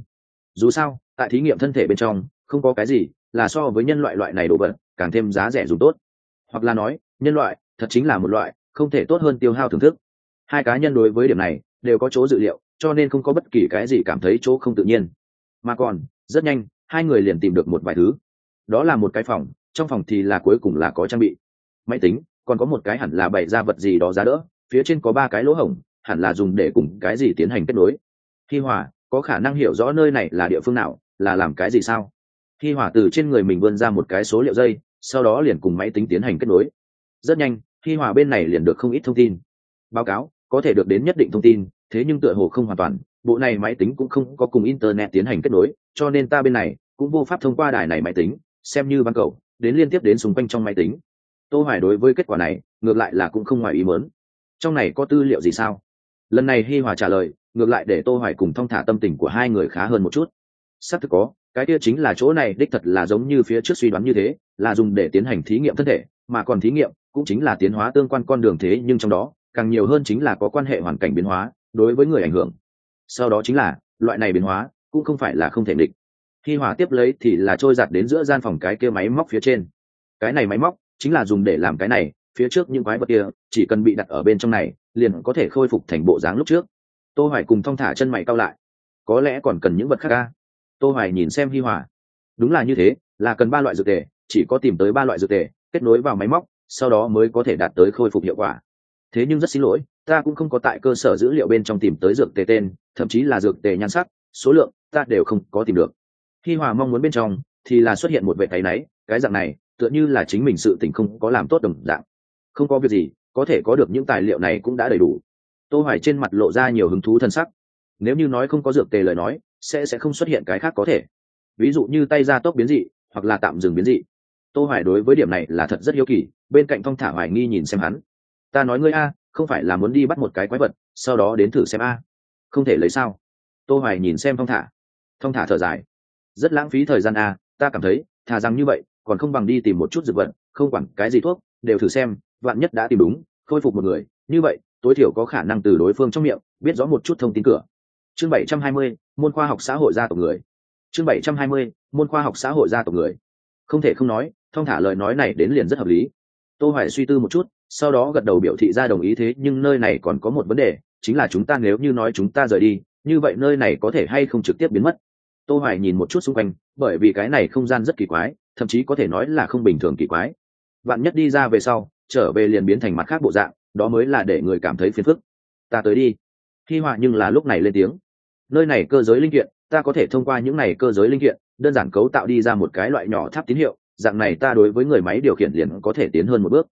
Dù sao, tại thí nghiệm thân thể bên trong, không có cái gì là so với nhân loại loại này đồ vật càng thêm giá rẻ dùng tốt. Hoặc là nói, nhân loại thật chính là một loại không thể tốt hơn tiêu hao thưởng thức hai cá nhân đối với điểm này đều có chỗ dự liệu, cho nên không có bất kỳ cái gì cảm thấy chỗ không tự nhiên. Mà còn, rất nhanh, hai người liền tìm được một vài thứ. Đó là một cái phòng, trong phòng thì là cuối cùng là có trang bị. Máy tính, còn có một cái hẳn là bày ra vật gì đó giá đỡ, phía trên có ba cái lỗ hổng, hẳn là dùng để cùng cái gì tiến hành kết nối. Hi hòa, có khả năng hiểu rõ nơi này là địa phương nào, là làm cái gì sao? Hi hòa từ trên người mình vươn ra một cái số liệu dây, sau đó liền cùng máy tính tiến hành kết nối. Rất nhanh, hi hòa bên này liền được không ít thông tin. Báo cáo có thể được đến nhất định thông tin, thế nhưng tựa hồ không hoàn toàn, bộ này máy tính cũng không có cùng internet tiến hành kết nối, cho nên ta bên này cũng vô pháp thông qua đài này máy tính, xem như ban cầu, đến liên tiếp đến xung quanh trong máy tính. Tô hoài đối với kết quả này, ngược lại là cũng không ngoài ý muốn. Trong này có tư liệu gì sao? Lần này hi hòa trả lời, ngược lại để tô hoài cùng thông thả tâm tình của hai người khá hơn một chút. Xác thực có, cái kia chính là chỗ này đích thật là giống như phía trước suy đoán như thế, là dùng để tiến hành thí nghiệm thân thể, mà còn thí nghiệm cũng chính là tiến hóa tương quan con đường thế nhưng trong đó càng nhiều hơn chính là có quan hệ hoàn cảnh biến hóa, đối với người ảnh hưởng. Sau đó chính là, loại này biến hóa cũng không phải là không thể địch. khi hỏa tiếp lấy thì là trôi giặt đến giữa gian phòng cái kia máy móc phía trên. Cái này máy móc chính là dùng để làm cái này, phía trước những quái vật kia chỉ cần bị đặt ở bên trong này, liền có thể khôi phục thành bộ dáng lúc trước. Tô hoài cùng thong thả chân mày cao lại. Có lẽ còn cần những vật khác ca tô hoài nhìn xem hi hòa. Đúng là như thế, là cần ba loại dược tề, chỉ có tìm tới ba loại dược tề, kết nối vào máy móc, sau đó mới có thể đạt tới khôi phục hiệu quả thế nhưng rất xin lỗi, ta cũng không có tại cơ sở dữ liệu bên trong tìm tới dược tề tên, thậm chí là dược tề nhan sắc, số lượng, ta đều không có tìm được. Khi hòa mong muốn bên trong, thì là xuất hiện một vệ thấy náy, cái dạng này, tựa như là chính mình sự tình không có làm tốt đồng dạng. Không có việc gì, có thể có được những tài liệu này cũng đã đầy đủ. Tô hoài trên mặt lộ ra nhiều hứng thú thân sắc. Nếu như nói không có dược tề lời nói, sẽ sẽ không xuất hiện cái khác có thể. Ví dụ như tay ra tốc biến dị, hoặc là tạm dừng biến dị. Tô hoài đối với điểm này là thật rất hiếu kỳ, bên cạnh phong thả hoài nghi nhìn xem hắn ta nói ngươi a không phải là muốn đi bắt một cái quái vật sau đó đến thử xem a. Không thể lấy sao? Tô hoài nhìn xem Thong thả. Thong thả thở dài. Rất lãng phí thời gian a ta cảm thấy thà rằng như vậy còn không bằng đi tìm một chút dược vật không quản cái gì thuốc đều thử xem vạn nhất đã tìm đúng khôi phục một người. Như vậy tối thiểu có khả năng từ đối phương trong miệng biết rõ một chút thông tin cửa. Chương 720, môn khoa học xã hội gia tộc người. Chương 720, môn khoa học xã hội gia tộc người. Không thể không nói Thong thả lời nói này đến liền rất hợp lý. Tô hoài suy tư một chút sau đó gật đầu biểu thị ra đồng ý thế, nhưng nơi này còn có một vấn đề, chính là chúng ta nếu như nói chúng ta rời đi, như vậy nơi này có thể hay không trực tiếp biến mất? Tô hoài nhìn một chút xung quanh, bởi vì cái này không gian rất kỳ quái, thậm chí có thể nói là không bình thường kỳ quái. Bạn nhất đi ra về sau, trở về liền biến thành mặt khác bộ dạng, đó mới là để người cảm thấy phiền phức. Ta tới đi. Khi họa nhưng là lúc này lên tiếng. Nơi này cơ giới linh kiện, ta có thể thông qua những này cơ giới linh kiện, đơn giản cấu tạo đi ra một cái loại nhỏ tháp tín hiệu, dạng này ta đối với người máy điều khiển liền có thể tiến hơn một bước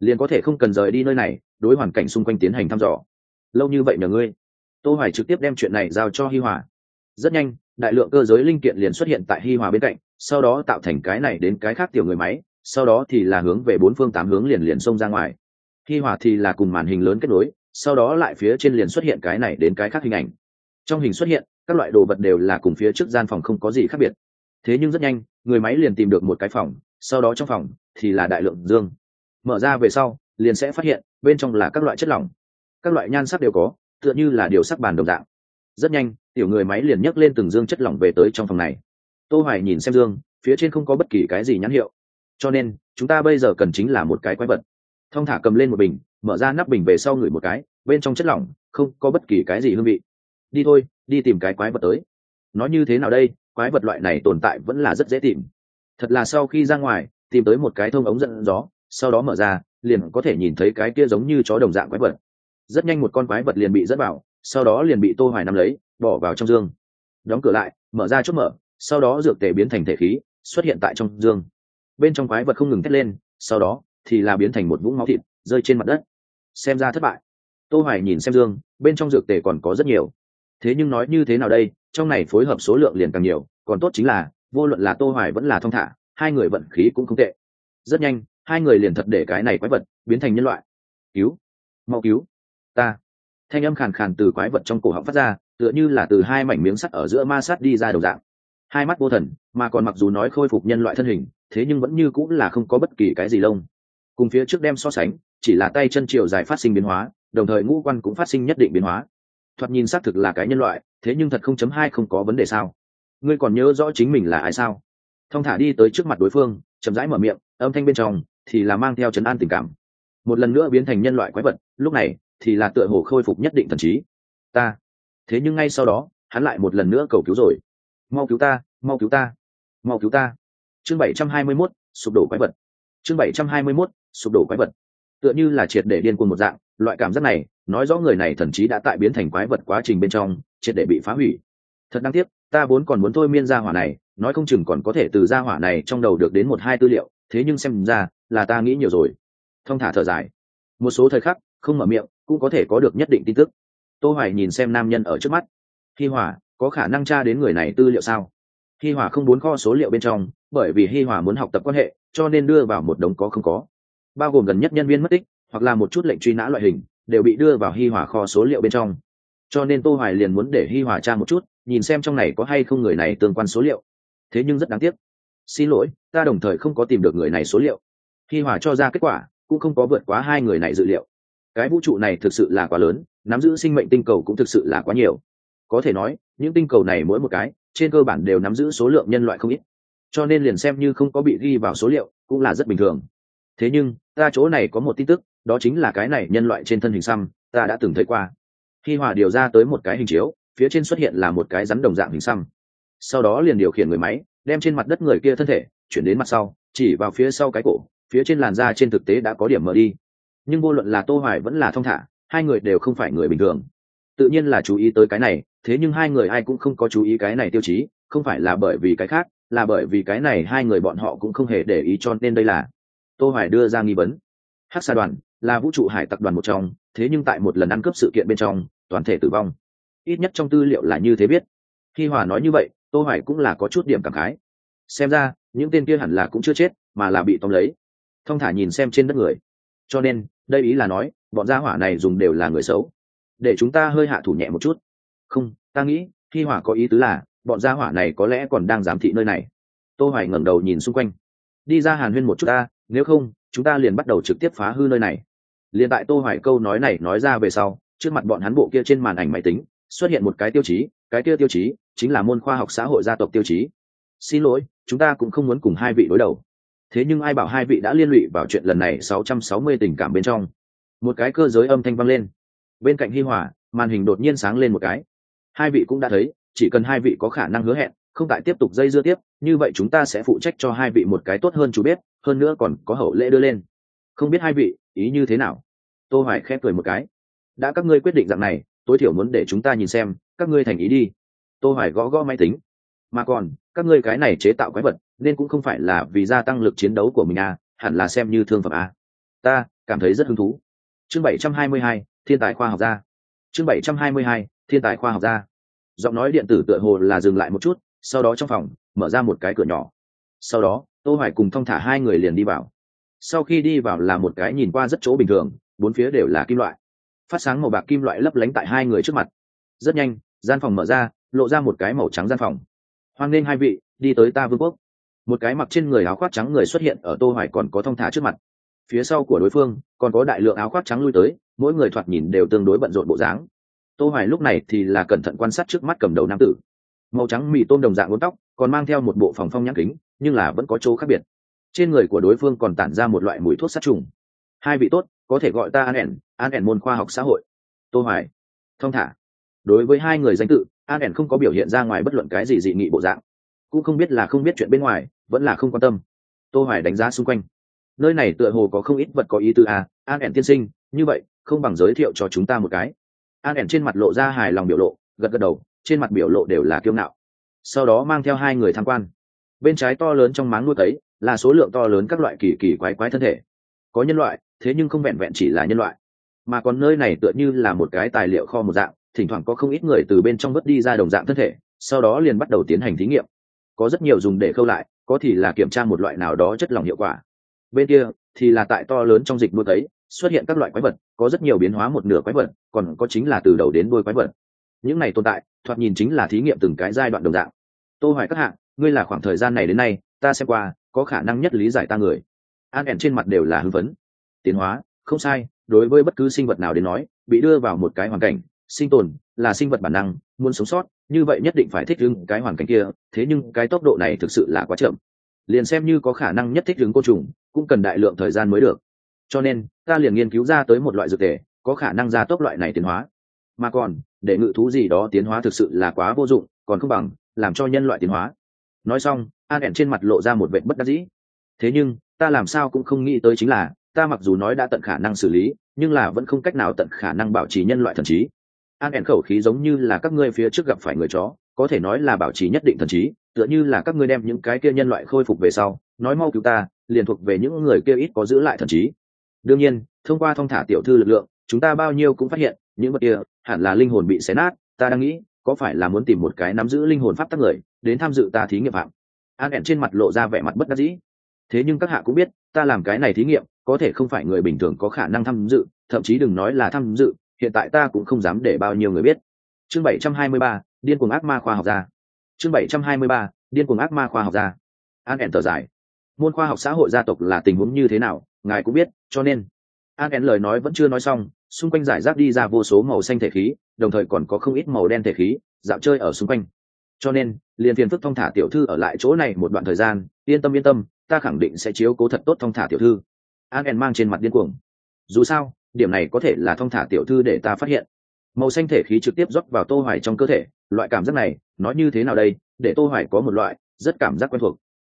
liền có thể không cần rời đi nơi này, đối hoàn cảnh xung quanh tiến hành thăm dò. Lâu như vậy nhờ ngươi. Tô hoài trực tiếp đem chuyện này giao cho hi hòa. Rất nhanh, đại lượng cơ giới linh kiện liền xuất hiện tại hi hòa bên cạnh, sau đó tạo thành cái này đến cái khác tiểu người máy, sau đó thì là hướng về bốn phương tám hướng liền liền xông ra ngoài. Hi hòa thì là cùng màn hình lớn kết nối, sau đó lại phía trên liền xuất hiện cái này đến cái khác hình ảnh. Trong hình xuất hiện, các loại đồ vật đều là cùng phía trước gian phòng không có gì khác biệt. Thế nhưng rất nhanh, người máy liền tìm được một cái phòng, sau đó trong phòng thì là đại lượng dương mở ra về sau, liền sẽ phát hiện, bên trong là các loại chất lỏng. Các loại nhan sắc đều có, tựa như là điều sắc bàn đồng dạng. Rất nhanh, tiểu người máy liền nhấc lên từng dương chất lỏng về tới trong phòng này. Tô hoài nhìn xem dương, phía trên không có bất kỳ cái gì nhãn hiệu. Cho nên, chúng ta bây giờ cần chính là một cái quái vật. Thông thả cầm lên một bình, mở ra nắp bình về sau ngửi một cái, bên trong chất lỏng, không có bất kỳ cái gì hương vị. Đi thôi, đi tìm cái quái vật tới. Nói như thế nào đây, quái vật loại này tồn tại vẫn là rất dễ tìm. Thật là sau khi ra ngoài, tìm tới một cái thông ống dẫn gió sau đó mở ra, liền có thể nhìn thấy cái kia giống như chó đồng dạng quái vật. Rất nhanh một con quái vật liền bị dẫn vào, sau đó liền bị tô hoài nắm lấy, bỏ vào trong dương. Đóng cửa lại, mở ra chốt mở, sau đó dược tề biến thành thể khí, xuất hiện tại trong dương. Bên trong quái vật không ngừng thét lên, sau đó thì là biến thành một vũng máu thịt rơi trên mặt đất. Xem ra thất bại. Tô hoài nhìn xem dương, bên trong dược tề còn có rất nhiều. Thế nhưng nói như thế nào đây, trong này phối hợp số lượng liền càng nhiều, còn tốt chính là, vô luận là tô hoài vẫn là thông thả, hai người vận khí cũng không tệ. Rất nhanh hai người liền thật để cái này quái vật biến thành nhân loại. Cứu. Mau cứu. Ta. Thanh âm khàn khàn từ quái vật trong cổ họng phát ra, tựa như là từ hai mảnh miếng sắt ở giữa ma sát đi ra đầu dạng. Hai mắt vô thần, mà còn mặc dù nói khôi phục nhân loại thân hình, thế nhưng vẫn như cũng là không có bất kỳ cái gì lông. Cùng phía trước đem so sánh, chỉ là tay chân chiều dài phát sinh biến hóa, đồng thời ngũ quan cũng phát sinh nhất định biến hóa. Thoạt nhìn xác thực là cái nhân loại, thế nhưng thật không chấm hai không có vấn đề sao? Ngươi còn nhớ rõ chính mình là ai sao? Thong thả đi tới trước mặt đối phương, chậm rãi mở miệng, âm thanh bên trong thì là mang theo chấn an tình cảm. Một lần nữa biến thành nhân loại quái vật lúc này thì là tựa hồ khôi phục nhất định thần trí. Ta. Thế nhưng ngay sau đó hắn lại một lần nữa cầu cứu rồi. Mau cứu ta mau cứu ta mau cứu ta. Chương bảy trăm hai mươi 721, sụp đổ quái vật. Chương bảy trăm hai mươi 721, sụp đổ quái vật. Tựa như là triệt để điên cuồng một dạng loại cảm giác này nói rõ người này thần chí đã tại biến thành quái vật quá trình bên trong triệt để bị phá hủy. Thật đáng tiếc ta vốn còn muốn thôi miên gia hỏa này nói không chừng còn có thể từ gia hỏa này trong đầu được đến một hai tư liệu thế nhưng xem ra là ta nghĩ nhiều rồi. Thông thả thở dài. Một số thời khắc, không mở miệng, cũng có thể có được nhất định tin tức. Tô hoài nhìn xem nam nhân ở trước mắt. Hi hòa, có khả năng tra đến người này tư liệu sao? Hi hòa không muốn kho số liệu bên trong, bởi vì hi hòa muốn học tập quan hệ, cho nên đưa vào một đống có không có. Bao gồm gần nhất nhân viên mất tích, hoặc là một chút lệnh truy nã loại hình, đều bị đưa vào hi hòa kho số liệu bên trong. Cho nên tô hoài liền muốn để hi hòa tra một chút, nhìn xem trong này có hay không người này tương quan số liệu. Thế nhưng rất đáng tiếc. Xin lỗi, ta đồng thời không có tìm được người này số liệu khi hòa cho ra kết quả, cũng không có vượt quá hai người này dự liệu. Cái vũ trụ này thực sự là quá lớn, nắm giữ sinh mệnh tinh cầu cũng thực sự là quá nhiều. Có thể nói, những tinh cầu này mỗi một cái, trên cơ bản đều nắm giữ số lượng nhân loại không ít. Cho nên liền xem như không có bị ghi vào số liệu, cũng là rất bình thường. Thế nhưng, ta chỗ này có một tin tức, đó chính là cái này nhân loại trên thân hình xăm, ta đã từng thấy qua. Khi hòa điều ra tới một cái hình chiếu, phía trên xuất hiện là một cái rắn đồng dạng hình xăm. Sau đó liền điều khiển người máy, đem trên mặt đất người kia thân thể, chuyển đến mặt sau, chỉ vào phía sau cái cổ phía trên làn da trên thực tế đã có điểm mở đi. Nhưng vô luận là tô hoài vẫn là thông thả, hai người đều không phải người bình thường. Tự nhiên là chú ý tới cái này, thế nhưng hai người ai cũng không có chú ý cái này tiêu chí, không phải là bởi vì cái khác, là bởi vì cái này hai người bọn họ cũng không hề để ý cho nên đây là tô hoài đưa ra nghi vấn. Hắc sa đoàn là vũ trụ hải tặc đoàn một trong, thế nhưng tại một lần ăn cướp sự kiện bên trong, toàn thể tử vong. Ít nhất trong tư liệu là như thế biết. Khi hòa nói như vậy, tô hoài cũng là có chút điểm cảm khái. Xem ra, những tên kia hẳn là cũng chưa chết, mà là bị tóm lấy thông thả nhìn xem trên đất người. Cho nên, đây ý là nói, bọn gia hỏa này dùng đều là người xấu. Để chúng ta hơi hạ thủ nhẹ một chút. Không, ta nghĩ, khi hỏa có ý tứ là, bọn gia hỏa này có lẽ còn đang giám thị nơi này. Tô hoài ngẩng đầu nhìn xung quanh. Đi ra hàn huyên một chút ta, nếu không, chúng ta liền bắt đầu trực tiếp phá hư nơi này. Liền tại tô hoài câu nói này nói ra về sau, trước mặt bọn hắn bộ kia trên màn ảnh máy tính, xuất hiện một cái tiêu chí, cái kia tiêu chí chính là môn khoa học xã hội gia tộc tiêu chí. Xin lỗi, chúng ta cũng không muốn cùng hai vị đối đầu thế nhưng ai bảo hai vị đã liên lụy vào chuyện lần này 660 tình cảm bên trong? Một cái cơ giới âm thanh vang lên. Bên cạnh hi hòa, màn hình đột nhiên sáng lên một cái. Hai vị cũng đã thấy, chỉ cần hai vị có khả năng hứa hẹn, không tại tiếp tục dây dưa tiếp, như vậy chúng ta sẽ phụ trách cho hai vị một cái tốt hơn chú biết, hơn nữa còn có hậu lễ đưa lên. Không biết hai vị, ý như thế nào? Tô hoài khép cười một cái. Đã các ngươi quyết định dạng này, tối thiểu muốn để chúng ta nhìn xem, các ngươi thành ý đi. Tô hoài gõ gõ máy tính mà còn các ngươi cái này chế tạo quái vật nên cũng không phải là vì gia tăng lực chiến đấu của mình à hẳn là xem như thương phẩm à. Ta cảm thấy rất hứng thú. Chương 722, thiên tài khoa học gia. Chương 722, thiên tài khoa học gia. Giọng nói điện tử tựa hồ là dừng lại một chút sau đó trong phòng mở ra một cái cửa nhỏ. Sau đó tô hoài cùng thong thả hai người liền đi vào. Sau khi đi vào là một cái nhìn qua rất chỗ bình thường bốn phía đều là kim loại. Phát sáng màu bạc kim loại lấp lánh tại hai người trước mặt. Rất nhanh gian phòng mở ra lộ ra một cái màu trắng gian phòng hoan nghênh hai vị, đi tới ta vương quốc. Một cái mặc trên người áo khoác trắng người xuất hiện ở tô hoài còn có thông thả trước mặt. Phía sau của đối phương, còn có đại lượng áo khoác trắng lui tới, mỗi người thoạt nhìn đều tương đối bận rộn bộ dáng. Tô hoài lúc này thì là cẩn thận quan sát trước mắt cầm đầu nam tử. Màu trắng mì tôm đồng dạng uốn tóc, còn mang theo một bộ phòng phong nhãn kính, nhưng là vẫn có chỗ khác biệt. Trên người của đối phương còn tản ra một loại mùi thuốc sát trùng. Hai vị tốt, có thể gọi ta an ẻn an ẻn môn khoa học xã hội. Tô hoài thông thả. Đối với hai người danh tự an ẻn không có biểu hiện ra ngoài bất luận cái gì dị nghị bộ dạng. Cũng không biết là không biết chuyện bên ngoài, vẫn là không quan tâm. Tô hoài đánh giá xung quanh. Nơi này tựa hồ có không ít vật có ý tứ à an ẻn tiên sinh, như vậy, không bằng giới thiệu cho chúng ta một cái. An ẻn trên mặt lộ ra hài lòng biểu lộ, gật gật đầu, trên mặt biểu lộ đều là kiêu ngạo. Sau đó mang theo hai người tham quan. Bên trái to lớn trong máng nuôi ấy, là số lượng to lớn các loại kỳ kỳ quái quái thân thể. Có nhân loại, thế nhưng không vẹn vẹn chỉ là nhân loại. Mà còn nơi này tựa như là một cái tài liệu kho một dạng thỉnh thoảng có không ít người từ bên trong vớt đi ra đồng dạng thân thể, sau đó liền bắt đầu tiến hành thí nghiệm. Có rất nhiều dùng để khâu lại, có thì là kiểm tra một loại nào đó chất lỏng hiệu quả. Bên kia, thì là tại to lớn trong dịch nuôi thấy xuất hiện các loại quái vật, có rất nhiều biến hóa một nửa quái vật, còn có chính là từ đầu đến đôi quái vật. Những này tồn tại, thoạt nhìn chính là thí nghiệm từng cái giai đoạn đồng dạng. Tôi hỏi các hạng ngươi là khoảng thời gian này đến nay, ta xem qua, có khả năng nhất lý giải ta người. An ẻn trên mặt đều là hưng phấn. Tiến hóa, không sai, đối với bất cứ sinh vật nào đến nói, bị đưa vào một cái hoàn cảnh sinh tồn là sinh vật bản năng, muốn sống sót, như vậy nhất định phải thích ứng cái hoàn cảnh kia, thế nhưng cái tốc độ này thực sự là quá chậm. Liền xem như có khả năng nhất thích ứng côn trùng, cũng cần đại lượng thời gian mới được. Cho nên, ta liền nghiên cứu ra tới một loại dược thể, có khả năng gia tốc loại này tiến hóa. Mà còn, để ngự thú gì đó tiến hóa thực sự là quá vô dụng, còn không bằng, làm cho nhân loại tiến hóa. Nói xong, an ẻn trên mặt lộ ra một vệ bất đắc dĩ. Thế nhưng, ta làm sao cũng không nghĩ tới chính là, ta mặc dù nói đã tận khả năng xử lý, nhưng là vẫn không cách nào tận khả năng bảo trì nhân loại thần trí an ẻn khẩu khí giống như là các ngươi phía trước gặp phải người chó, có thể nói là bảo trì nhất định thần trí, tựa như là các ngươi đem những cái kia nhân loại khôi phục về sau, nói mau cứu ta, liền thuộc về những người kia ít có giữ lại thần trí. Đương nhiên, thông qua thông thả tiểu thư lực lượng, chúng ta bao nhiêu cũng phát hiện, những vật kia hẳn là linh hồn bị xé nát, ta đang nghĩ, có phải là muốn tìm một cái nắm giữ linh hồn pháp tắc người, đến tham dự ta thí nghiệm phạm. An ẻn trên mặt lộ ra vẻ mặt bất đắc dĩ. Thế nhưng các hạ cũng biết, ta làm cái này thí nghiệm, có thể không phải người bình thường có khả năng tham dự, thậm chí đừng nói là tham dự hiện tại ta cũng không dám để bao nhiêu người biết. Chương 723, điên cuồng ác ma khoa học gia. Chương 723, điên cuồng ác ma khoa học gia. An ẻn thở dài. Môn khoa học xã hội gia tộc là tình huống như thế nào ngài cũng biết cho nên. An ẻn lời nói vẫn chưa nói xong xung quanh giải rác đi ra vô số màu xanh thể khí đồng thời còn có không ít màu đen thể khí dạo chơi ở xung quanh. Cho nên liền phiền phức thông thả tiểu thư ở lại chỗ này một đoạn thời gian yên tâm yên tâm ta khẳng định sẽ chiếu cố thật tốt thông thả tiểu thư. An ẻn mang trên mặt điên cuồng. Dù sao điểm này có thể là thông thả tiểu thư để ta phát hiện. Màu xanh thể khí trực tiếp rót vào tô hoài trong cơ thể, loại cảm giác này nói như thế nào đây? Để tô hoài có một loại rất cảm giác quen thuộc.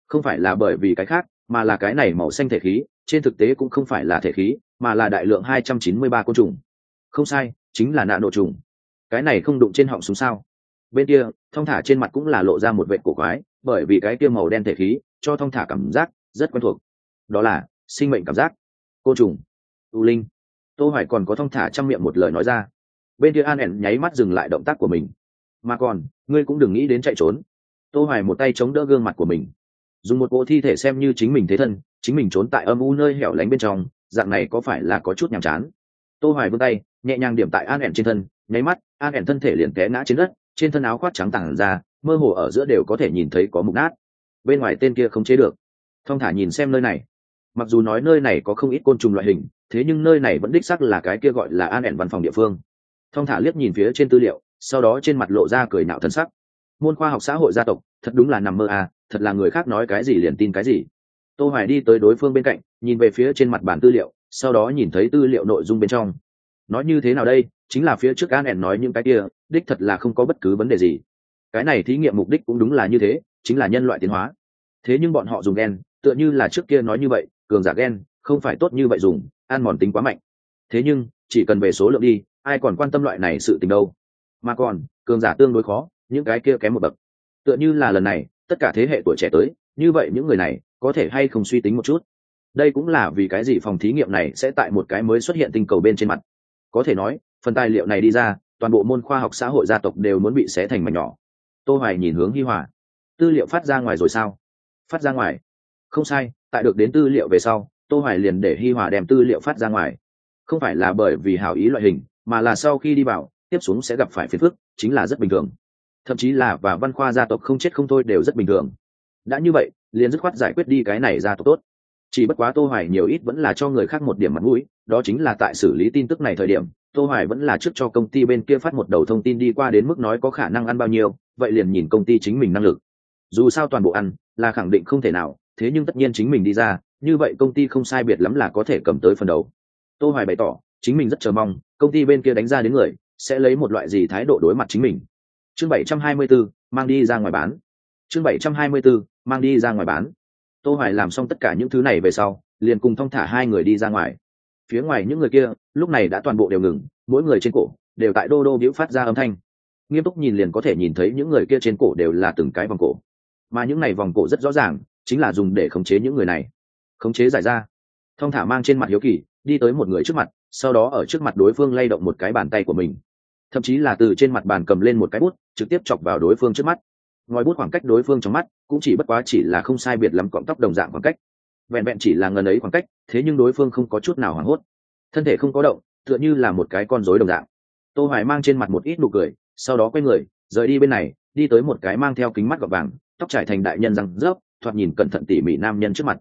Không phải là bởi vì cái khác, mà là cái này màu xanh thể khí, trên thực tế cũng không phải là thể khí, mà là đại lượng 293 côn trùng. Không sai, chính là nạn độ trùng. Cái này không đụng trên họng súng sao? Bên kia thông thả trên mặt cũng là lộ ra một vệ cổ quái, bởi vì cái kia màu đen thể khí, cho thông thả cảm giác rất quen thuộc. Đó là sinh mệnh cảm giác. Côn trùng. U linh tô hoài còn có thông thả trong miệng một lời nói ra. Bên kia an ẻn nháy mắt dừng lại động tác của mình. Mà còn, ngươi cũng đừng nghĩ đến chạy trốn. Tô hoài một tay chống đỡ gương mặt của mình. Dùng một bộ thi thể xem như chính mình thế thân, chính mình trốn tại âm u nơi hẻo lánh bên trong, dạng này có phải là có chút nhàm chán? Tô hoài vươn tay, nhẹ nhàng điểm tại an ẻn trên thân, nháy mắt, an ẻn thân thể liền té ngã trên đất, trên thân áo khoác trắng tàng ra, mơ hồ ở giữa đều có thể nhìn thấy có mục nát. Bên ngoài tên kia không chế được. Thong thả nhìn xem nơi này. Mặc dù nói nơi này có không ít côn trùng loại hình thế nhưng nơi này vẫn đích sắc là cái kia gọi là an ẻn văn phòng địa phương. Thong thả liếc nhìn phía trên tư liệu, sau đó trên mặt lộ ra cười nạo thân sắc. Môn khoa học xã hội gia tộc, thật đúng là nằm mơ à thật là người khác nói cái gì liền tin cái gì. Tô hoài đi tới đối phương bên cạnh, nhìn về phía trên mặt bản tư liệu, sau đó nhìn thấy tư liệu nội dung bên trong. Nói như thế nào đây, chính là phía trước an ẻn nói những cái kia, đích thật là không có bất cứ vấn đề gì. Cái này thí nghiệm mục đích cũng đúng là như thế, chính là nhân loại tiến hóa. Thế nhưng bọn họ dùng gen, tựa như là trước kia nói như vậy, cường giả gen, không phải tốt như vậy dùng ăn mòn tính quá mạnh. Thế nhưng, chỉ cần về số lượng đi, ai còn quan tâm loại này sự tình đâu. Mà còn, cường giả tương đối khó, những cái kia kém một bậc. Tựa như là lần này, tất cả thế hệ tuổi trẻ tới, như vậy những người này, có thể hay không suy tính một chút? Đây cũng là vì cái gì phòng thí nghiệm này sẽ tại một cái mới xuất hiện tinh cầu bên trên mặt. Có thể nói, phần tài liệu này đi ra, toàn bộ môn khoa học xã hội gia tộc đều muốn bị xé thành mảnh nhỏ. Tô hoài nhìn hướng hi hòa. Tư liệu phát ra ngoài rồi sao? Phát ra ngoài. Không sai, tại được đến tư liệu về sau tô hoài liền để hi hòa đem tư liệu phát ra ngoài. Không phải là bởi vì hảo ý loại hình, mà là sau khi đi vào, tiếp xuống sẽ gặp phải phiền phức, chính là rất bình thường. Thậm chí là và văn khoa gia tộc không chết không thôi đều rất bình thường. Đã như vậy, liền dứt khoát giải quyết đi cái này gia tộc tốt. Chỉ bất quá tô hoài nhiều ít vẫn là cho người khác một điểm mặt mũi, đó chính là tại xử lý tin tức này thời điểm, tô hoài vẫn là trước cho công ty bên kia phát một đầu thông tin đi qua đến mức nói có khả năng ăn bao nhiêu, vậy liền nhìn công ty chính mình năng lực. Dù sao toàn bộ ăn là khẳng định không thể nào, thế nhưng tất nhiên chính mình đi ra như vậy công ty không sai biệt lắm là có thể cầm tới phần đầu. Tô hoài bày tỏ chính mình rất chờ mong công ty bên kia đánh ra đến người sẽ lấy một loại gì thái độ đối mặt chính mình. Chương 724, mang đi ra ngoài bán. Chương 724, mang đi ra ngoài bán. Tô hoài làm xong tất cả những thứ này về sau liền cùng thong thả hai người đi ra ngoài. Phía ngoài những người kia lúc này đã toàn bộ đều ngừng mỗi người trên cổ đều tại đô đô biểu phát ra âm thanh. Nghiêm túc nhìn liền có thể nhìn thấy những người kia trên cổ đều là từng cái vòng cổ. Mà những này vòng cổ rất rõ ràng chính là dùng để khống chế những người này khống chế giải ra. Thong thả mang trên mặt hiếu kỳ, đi tới một người trước mặt, sau đó ở trước mặt đối phương lay động một cái bàn tay của mình. Thậm chí là từ trên mặt bàn cầm lên một cái bút, trực tiếp chọc vào đối phương trước mắt. Ngòi bút khoảng cách đối phương trong mắt, cũng chỉ bất quá chỉ là không sai biệt lắm cọng tóc đồng dạng khoảng cách. Vẹn vẹn chỉ là ngần ấy khoảng cách, thế nhưng đối phương không có chút nào hoảng hốt. Thân thể không có động, tựa như là một cái con rối đồng dạng. Tô hoài mang trên mặt một ít nụ cười, sau đó quay người, rời đi bên này, đi tới một cái mang theo kính mắt gọt vàng, tóc trải thành đại nhân răng rớp, thoạt nhìn cẩn thận tỉ mỉ nam nhân trước mặt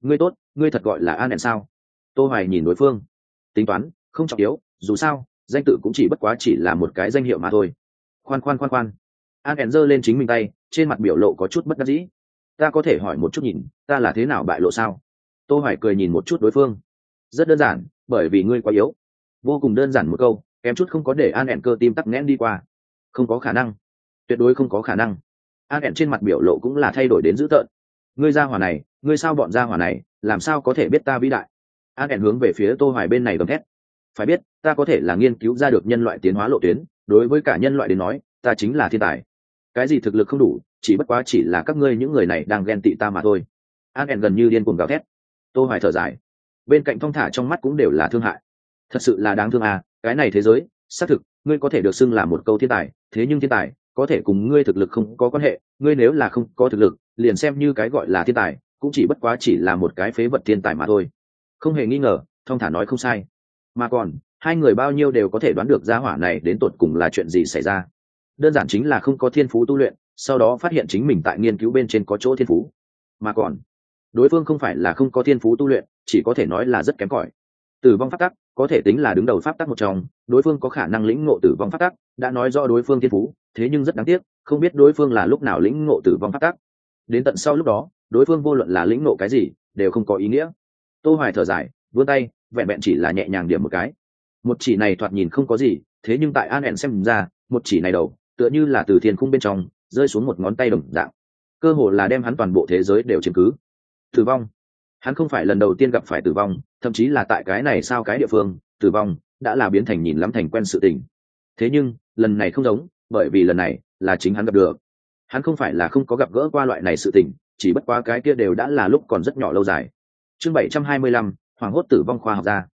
ngươi tốt, ngươi thật gọi là an đèn sao? Tô hoài nhìn đối phương. Tính toán, không trọng yếu, dù sao, danh tự cũng chỉ bất quá chỉ là một cái danh hiệu mà thôi. Khoan khoan khoan khoan. An đèn giơ lên chính mình tay, trên mặt biểu lộ có chút bất đắc dĩ. Ta có thể hỏi một chút nhìn, ta là thế nào bại lộ sao? Tô hoài cười nhìn một chút đối phương. Rất đơn giản, bởi vì ngươi quá yếu. Vô cùng đơn giản một câu em chút không có để an ẹn cơ tim tắc nghẽn đi qua. Không có khả năng. Tuyệt đối không có khả năng. An ẹn trên mặt biểu lộ cũng là thay đổi đến dữ tợn ngươi ra hỏa này, ngươi sao bọn ra hỏa này, làm sao có thể biết ta vĩ đại? An ẹn hướng về phía tô hoài bên này gầm thét. Phải biết, ta có thể là nghiên cứu ra được nhân loại tiến hóa lộ tuyến, đối với cả nhân loại đến nói, ta chính là thiên tài. Cái gì thực lực không đủ, chỉ bất quá chỉ là các ngươi những người này đang ghen tị ta mà thôi. An ẹn gần như điên cuồng gào thét. Tô hoài thở dài. Bên cạnh thong thả trong mắt cũng đều là thương hại. Thật sự là đáng thương à cái này thế giới, xác thực, ngươi có thể được xưng là một câu thiên tài, thế nhưng thiên tài, có thể cùng ngươi thực lực không có quan hệ, ngươi nếu là không có thực lực liền xem như cái gọi là thiên tài, cũng chỉ bất quá chỉ là một cái phế vật thiên tài mà thôi. Không hề nghi ngờ, thong thả nói không sai. Mà còn, hai người bao nhiêu đều có thể đoán được gia hỏa này đến tột cùng là chuyện gì xảy ra. Đơn giản chính là không có thiên phú tu luyện, sau đó phát hiện chính mình tại nghiên cứu bên trên có chỗ thiên phú. Mà còn, đối phương không phải là không có thiên phú tu luyện, chỉ có thể nói là rất kém cỏi. Tử vong phát tắc, có thể tính là đứng đầu pháp tắc một trong, đối phương có khả năng lĩnh ngộ tử vong pháp tắc, đã nói do đối phương thiên phú, thế nhưng rất đáng tiếc, không biết đối phương là lúc nào lĩnh ngộ tử vong pháp tắc đến tận sau lúc đó, đối phương vô luận là lĩnh nộ cái gì, đều không có ý nghĩa. Tô hoài thở dài, vươn tay, vẹn vẹn chỉ là nhẹ nhàng điểm một cái. Một chỉ này thoạt nhìn không có gì, thế nhưng tại an ẹn xem ra, một chỉ này đầu, tựa như là từ thiên khung bên trong, rơi xuống một ngón tay đồng dạng. Cơ hồ là đem hắn toàn bộ thế giới đều chiếm cứ. Tử vong. Hắn không phải lần đầu tiên gặp phải tử vong, thậm chí là tại cái này sao cái địa phương, tử vong đã là biến thành nhìn lắm thành quen sự tình. Thế nhưng, lần này không giống, bởi vì lần này là chính hắn gặp được hắn không phải là không có gặp gỡ qua loại này sự tình, chỉ bất quá cái kia đều đã là lúc còn rất nhỏ lâu dài. Chương bảy trăm hai mươi lăm, hoàng hốt tử vong khoa học gia.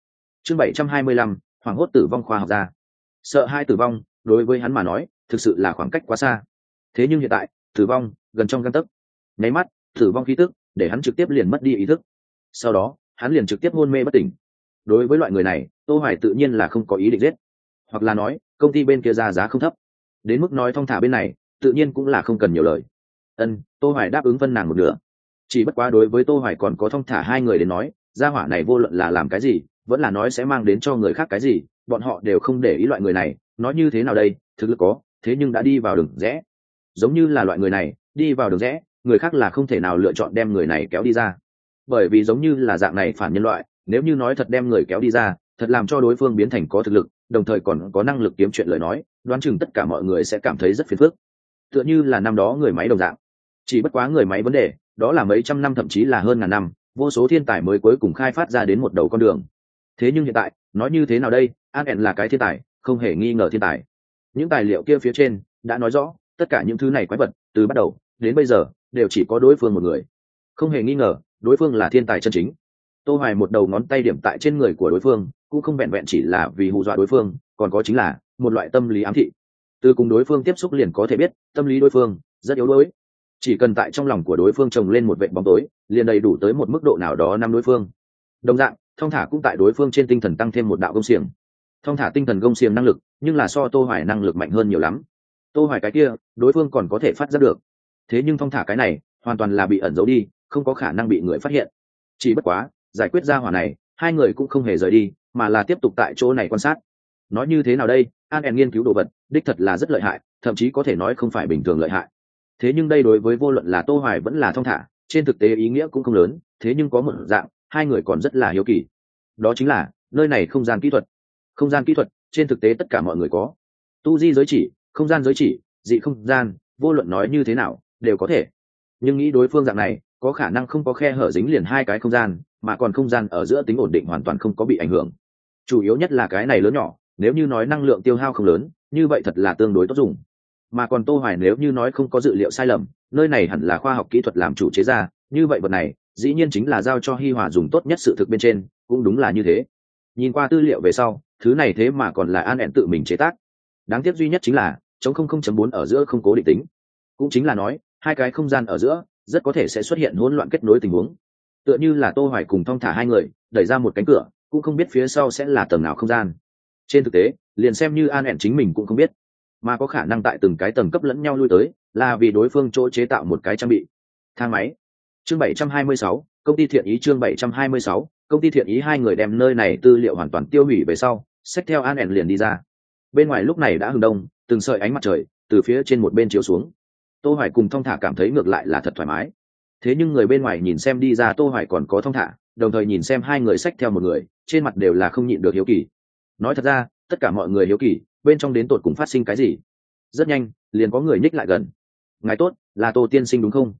Chương bảy trăm hai mươi lăm hoảng hốt tử vong khoa học gia. Sợ hai tử vong, đối với hắn mà nói, thực sự là khoảng cách quá xa. Thế nhưng hiện tại, tử vong gần trong găng tấc. Nháy mắt, tử vong khí tức để hắn trực tiếp liền mất đi ý thức. Sau đó, hắn liền trực tiếp hôn mê bất tỉnh. Đối với loại người này, tô hoài tự nhiên là không có ý định giết. Hoặc là nói, công ty bên kia ra giá không thấp. Đến mức nói thong thả bên này tự nhiên cũng là không cần nhiều lời. Ân, tô hoài đáp ứng phân nàng một nửa. Chỉ bất quá đối với tô hoài còn có thông thả hai người đến nói, gia hỏa này vô luận là làm cái gì, vẫn là nói sẽ mang đến cho người khác cái gì, bọn họ đều không để ý loại người này, nói như thế nào đây, thực lực có, thế nhưng đã đi vào đường rẽ. Giống như là loại người này, đi vào đường rẽ, người khác là không thể nào lựa chọn đem người này kéo đi ra. Bởi vì giống như là dạng này phản nhân loại, nếu như nói thật đem người kéo đi ra, thật làm cho đối phương biến thành có thực lực, đồng thời còn có năng lực kiếm chuyện lời nói, đoán chừng tất cả mọi người sẽ cảm thấy rất phiền phức tựa như là năm đó người máy đồng dạng. Chỉ bất quá người máy vấn đề, đó là mấy trăm năm thậm chí là hơn ngàn năm, vô số thiên tài mới cuối cùng khai phát ra đến một đầu con đường. Thế nhưng hiện tại, nói như thế nào đây? An ẻn là cái thiên tài, không hề nghi ngờ thiên tài. Những tài liệu kia phía trên đã nói rõ, tất cả những thứ này quái vật, từ bắt đầu đến bây giờ, đều chỉ có đối phương một người. Không hề nghi ngờ, đối phương là thiên tài chân chính. Tô hoài một đầu ngón tay điểm tại trên người của đối phương, cũng không vẹn vẹn chỉ là vì hù dọa đối phương, còn có chính là một loại tâm lý ám thị từ cùng đối phương tiếp xúc liền có thể biết, tâm lý đối phương rất yếu đuối. Chỉ cần tại trong lòng của đối phương trồng lên một vệ bóng tối, liền đầy đủ tới một mức độ nào đó năm đối phương. Đồng dạng, thông thả cũng tại đối phương trên tinh thần tăng thêm một đạo công xiềng. Thông thả tinh thần công xiềng năng lực, nhưng là so tô hoài năng lực mạnh hơn nhiều lắm. Tô hoài cái kia, đối phương còn có thể phát ra được. Thế nhưng thông thả cái này, hoàn toàn là bị ẩn giấu đi, không có khả năng bị người phát hiện. Chỉ bất quá, giải quyết ra hỏa này, hai người cũng không hề rời đi, mà là tiếp tục tại chỗ này quan sát. Nói như thế nào đây? An ẻn nghiên cứu đồ vật, đích thật là rất lợi hại, thậm chí có thể nói không phải bình thường lợi hại. Thế nhưng đây đối với vô luận là tô hoài vẫn là thông thả, trên thực tế ý nghĩa cũng không lớn, thế nhưng có một dạng, hai người còn rất là hiếu kỳ. Đó chính là, nơi này không gian kỹ thuật. Không gian kỹ thuật, trên thực tế tất cả mọi người có. Tu di giới chỉ, không gian giới chỉ, dị không gian, vô luận nói như thế nào, đều có thể. Nhưng nghĩ đối phương dạng này, có khả năng không có khe hở dính liền hai cái không gian, mà còn không gian ở giữa tính ổn định hoàn toàn không có bị ảnh hưởng. Chủ yếu nhất là cái này lớn nhỏ nếu như nói năng lượng tiêu hao không lớn, như vậy thật là tương đối tốt dùng. Mà còn tô hoài nếu như nói không có dự liệu sai lầm, nơi này hẳn là khoa học kỹ thuật làm chủ chế ra, như vậy vật này, dĩ nhiên chính là giao cho hi hòa dùng tốt nhất sự thực bên trên, cũng đúng là như thế. Nhìn qua tư liệu về sau, thứ này thế mà còn là an ẹn tự mình chế tác. Đáng tiếc duy nhất chính là, chống không không chấm bốn ở giữa không cố định tính. Cũng chính là nói, hai cái không gian ở giữa, rất có thể sẽ xuất hiện hỗn loạn kết nối tình huống. Tựa như là tô hoài cùng thong thả hai người, đẩy ra một cánh cửa, cũng không biết phía sau sẽ là tầng nào không gian trên thực tế liền xem như an ẹn chính mình cũng không biết mà có khả năng tại từng cái tầng cấp lẫn nhau lui tới là vì đối phương chỗ chế tạo một cái trang bị. Thang máy. Chương 726, công ty thiện ý chương 726, công ty thiện ý hai người đem nơi này tư liệu hoàn toàn tiêu hủy về sau xách theo an ẻn liền đi ra. Bên ngoài lúc này đã hừng đông từng sợi ánh mặt trời từ phía trên một bên chiếu xuống. Tô hoài cùng thong thả cảm thấy ngược lại là thật thoải mái. Thế nhưng người bên ngoài nhìn xem đi ra tô hoài còn có thong thả đồng thời nhìn xem hai người xách theo một người trên mặt đều là không nhịn được hiếu kỳ nói thật ra, tất cả mọi người hiếu kỳ, bên trong đến tột cùng phát sinh cái gì. Rất nhanh, liền có người nhích lại gần. Ngài tốt, là tô tiên sinh đúng không?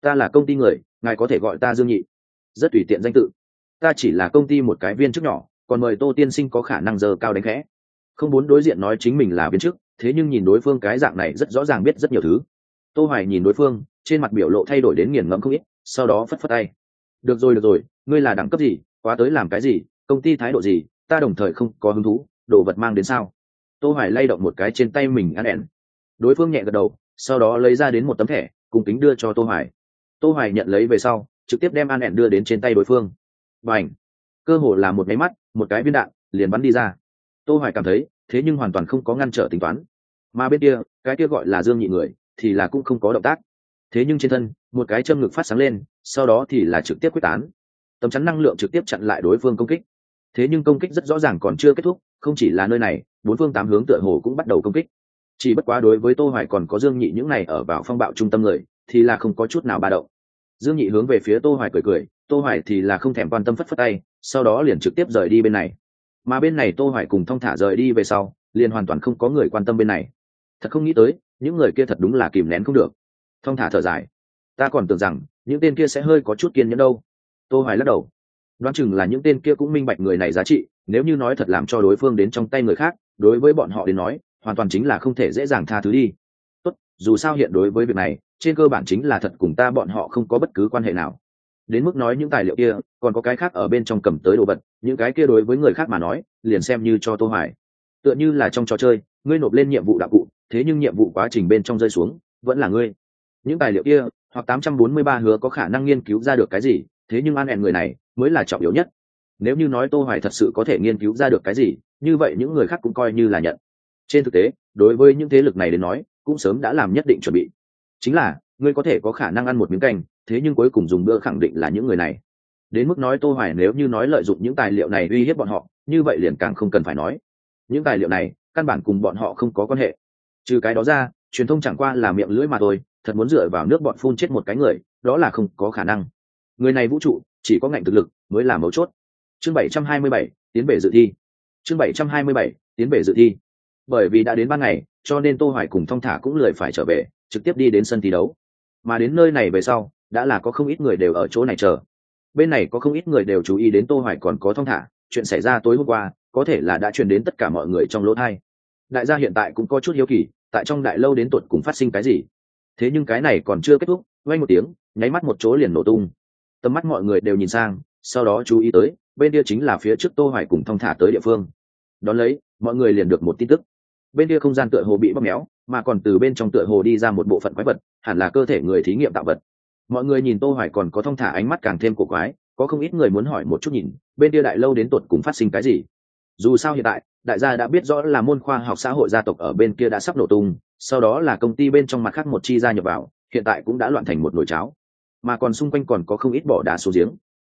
Ta là công ty người, ngài có thể gọi ta dương nhị. Rất tùy tiện danh tự. Ta chỉ là công ty một cái viên chức nhỏ, còn mời tô tiên sinh có khả năng giờ cao đánh khẽ. Không muốn đối diện nói chính mình là viên chức, thế nhưng nhìn đối phương cái dạng này rất rõ ràng biết rất nhiều thứ. Tô hoài nhìn đối phương, trên mặt biểu lộ thay đổi đến nghiền ngẫm không ít, sau đó phất phất tay. Được rồi được rồi, ngươi là đẳng cấp gì, quá tới làm cái gì, công ty thái độ gì ta đồng thời không có hứng thú, đồ vật mang đến sao? Tô hoài lay động một cái trên tay mình ăn ẻn. Đối phương nhẹ gật đầu, sau đó lấy ra đến một tấm thẻ cùng kính đưa cho tô hoài. Tô hoài nhận lấy về sau, trực tiếp đem an ẻn đưa đến trên tay đối phương. Và cơ hồ là một máy mắt, một cái viên đạn, liền bắn đi ra. Tô hoài cảm thấy, thế nhưng hoàn toàn không có ngăn trở tính toán. Mà bên kia, cái kia gọi là dương nhị người, thì là cũng không có động tác. Thế nhưng trên thân, một cái châm ngực phát sáng lên, sau đó thì là trực tiếp quyết tán. Tấm chắn năng lượng trực tiếp chặn lại đối phương công kích thế nhưng công kích rất rõ ràng còn chưa kết thúc, không chỉ là nơi này, bốn phương tám hướng tựa hồ cũng bắt đầu công kích. Chỉ bất quá đối với tô hoài còn có dương nhị những này ở vào phong bạo trung tâm người, thì là không có chút nào ba động. Dương nhị hướng về phía tô hoài cười cười, tô hoài thì là không thèm quan tâm phất phất tay, sau đó liền trực tiếp rời đi bên này. Mà bên này tô hoài cùng thong thả rời đi về sau, liền hoàn toàn không có người quan tâm bên này. Thật không nghĩ tới, những người kia thật đúng là kìm nén không được. Thong thả thở dài. Ta còn tưởng rằng, những tên kia sẽ hơi có chút kiên nhẫn đâu. Tô hoài lắc đầu đoán chừng là những tên kia cũng minh bạch người này giá trị, nếu như nói thật làm cho đối phương đến trong tay người khác, đối với bọn họ đến nói, hoàn toàn chính là không thể dễ dàng tha thứ đi. Tốt, dù sao hiện đối với việc này, trên cơ bản chính là thật cùng ta bọn họ không có bất cứ quan hệ nào. Đến mức nói những tài liệu kia, còn có cái khác ở bên trong cầm tới đồ vật, những cái kia đối với người khác mà nói, liền xem như cho tô hoài. Tựa như là trong trò chơi, ngươi nộp lên nhiệm vụ đạo cụ, thế nhưng nhiệm vụ quá trình bên trong rơi xuống, vẫn là ngươi. Những tài liệu kia, hoặc 843 hứa có khả năng nghiên cứu ra được cái gì, thế nhưng an hẹn người này mới là trọng yếu nhất. Nếu như nói tô hoài thật sự có thể nghiên cứu ra được cái gì, như vậy những người khác cũng coi như là nhận. Trên thực tế, đối với những thế lực này đến nói, cũng sớm đã làm nhất định chuẩn bị. Chính là, ngươi có thể có khả năng ăn một miếng canh, thế nhưng cuối cùng dùng bữa khẳng định là những người này. Đến mức nói tô hoài nếu như nói lợi dụng những tài liệu này uy hiếp bọn họ, như vậy liền càng không cần phải nói. Những tài liệu này, căn bản cùng bọn họ không có quan hệ. Trừ cái đó ra, truyền thông chẳng qua là miệng lưỡi mà thôi, thật muốn dựa vào nước bọn phun chết một cái người, đó là không có khả năng người này vũ trụ chỉ có ngạnh thực lực mới là mấu chốt. Chương 727, tiến về dự thi. Chương 727, tiến về dự thi. Bởi vì đã đến ban ngày cho nên tô hoài cùng thong thả cũng lười phải trở về trực tiếp đi đến sân thi đấu. Mà đến nơi này về sau đã là có không ít người đều ở chỗ này chờ. Bên này có không ít người đều chú ý đến tô hoài còn có thong thả chuyện xảy ra tối hôm qua có thể là đã truyền đến tất cả mọi người trong lỗ thai. Đại gia hiện tại cũng có chút hiếu kỳ tại trong đại lâu đến tuột cùng phát sinh cái gì. Thế nhưng cái này còn chưa kết thúc vay một tiếng nháy mắt một chỗ liền nổ tung tầm mắt mọi người đều nhìn sang, sau đó chú ý tới, bên kia chính là phía trước tô hoài cùng thong thả tới địa phương. Đón lấy, mọi người liền được một tin tức. Bên kia không gian tựa hồ bị bóp méo, mà còn từ bên trong tựa hồ đi ra một bộ phận quái vật, hẳn là cơ thể người thí nghiệm tạo vật. Mọi người nhìn tô hoài còn có thông thả ánh mắt càng thêm cổ quái, có không ít người muốn hỏi một chút nhìn, bên kia đại lâu đến tuột cùng phát sinh cái gì. Dù sao hiện tại, đại gia đã biết rõ là môn khoa học xã hội gia tộc ở bên kia đã sắp nổ tung, sau đó là công ty bên trong mặt khác một chi gia nhập vào, hiện tại cũng đã loạn thành một nồi cháo mà còn xung quanh còn có không ít bỏ đá số giếng.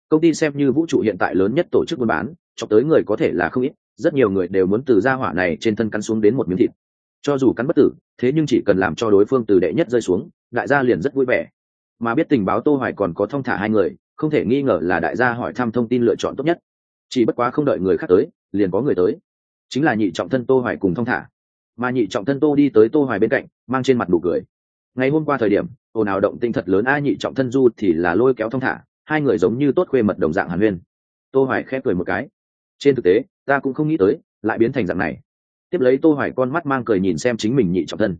Công ty xem như vũ trụ hiện tại lớn nhất tổ chức buôn bán, cho tới người có thể là không ít, rất nhiều người đều muốn từ gia hỏa này trên thân cắn xuống đến một miếng thịt. Cho dù cắn bất tử, thế nhưng chỉ cần làm cho đối phương từ đệ nhất rơi xuống, đại gia liền rất vui vẻ. Mà biết tình báo tô hoài còn có thông thả hai người, không thể nghi ngờ là đại gia hỏi thăm thông tin lựa chọn tốt nhất. Chỉ bất quá không đợi người khác tới, liền có người tới. Chính là nhị trọng thân tô hoài cùng thông thả. Mà nhị trọng thân tô đi tới tô hoài bên cạnh, mang trên mặt đủ cười. Ngày hôm qua thời điểm ồn ào động tinh thật lớn a nhị trọng thân du thì là lôi kéo thông thả, hai người giống như tốt khuê mật đồng dạng hàn huyên tô hoài khép cười một cái. Trên thực tế, ta cũng không nghĩ tới, lại biến thành dạng này. Tiếp lấy tô hoài con mắt mang cười nhìn xem chính mình nhị trọng thân.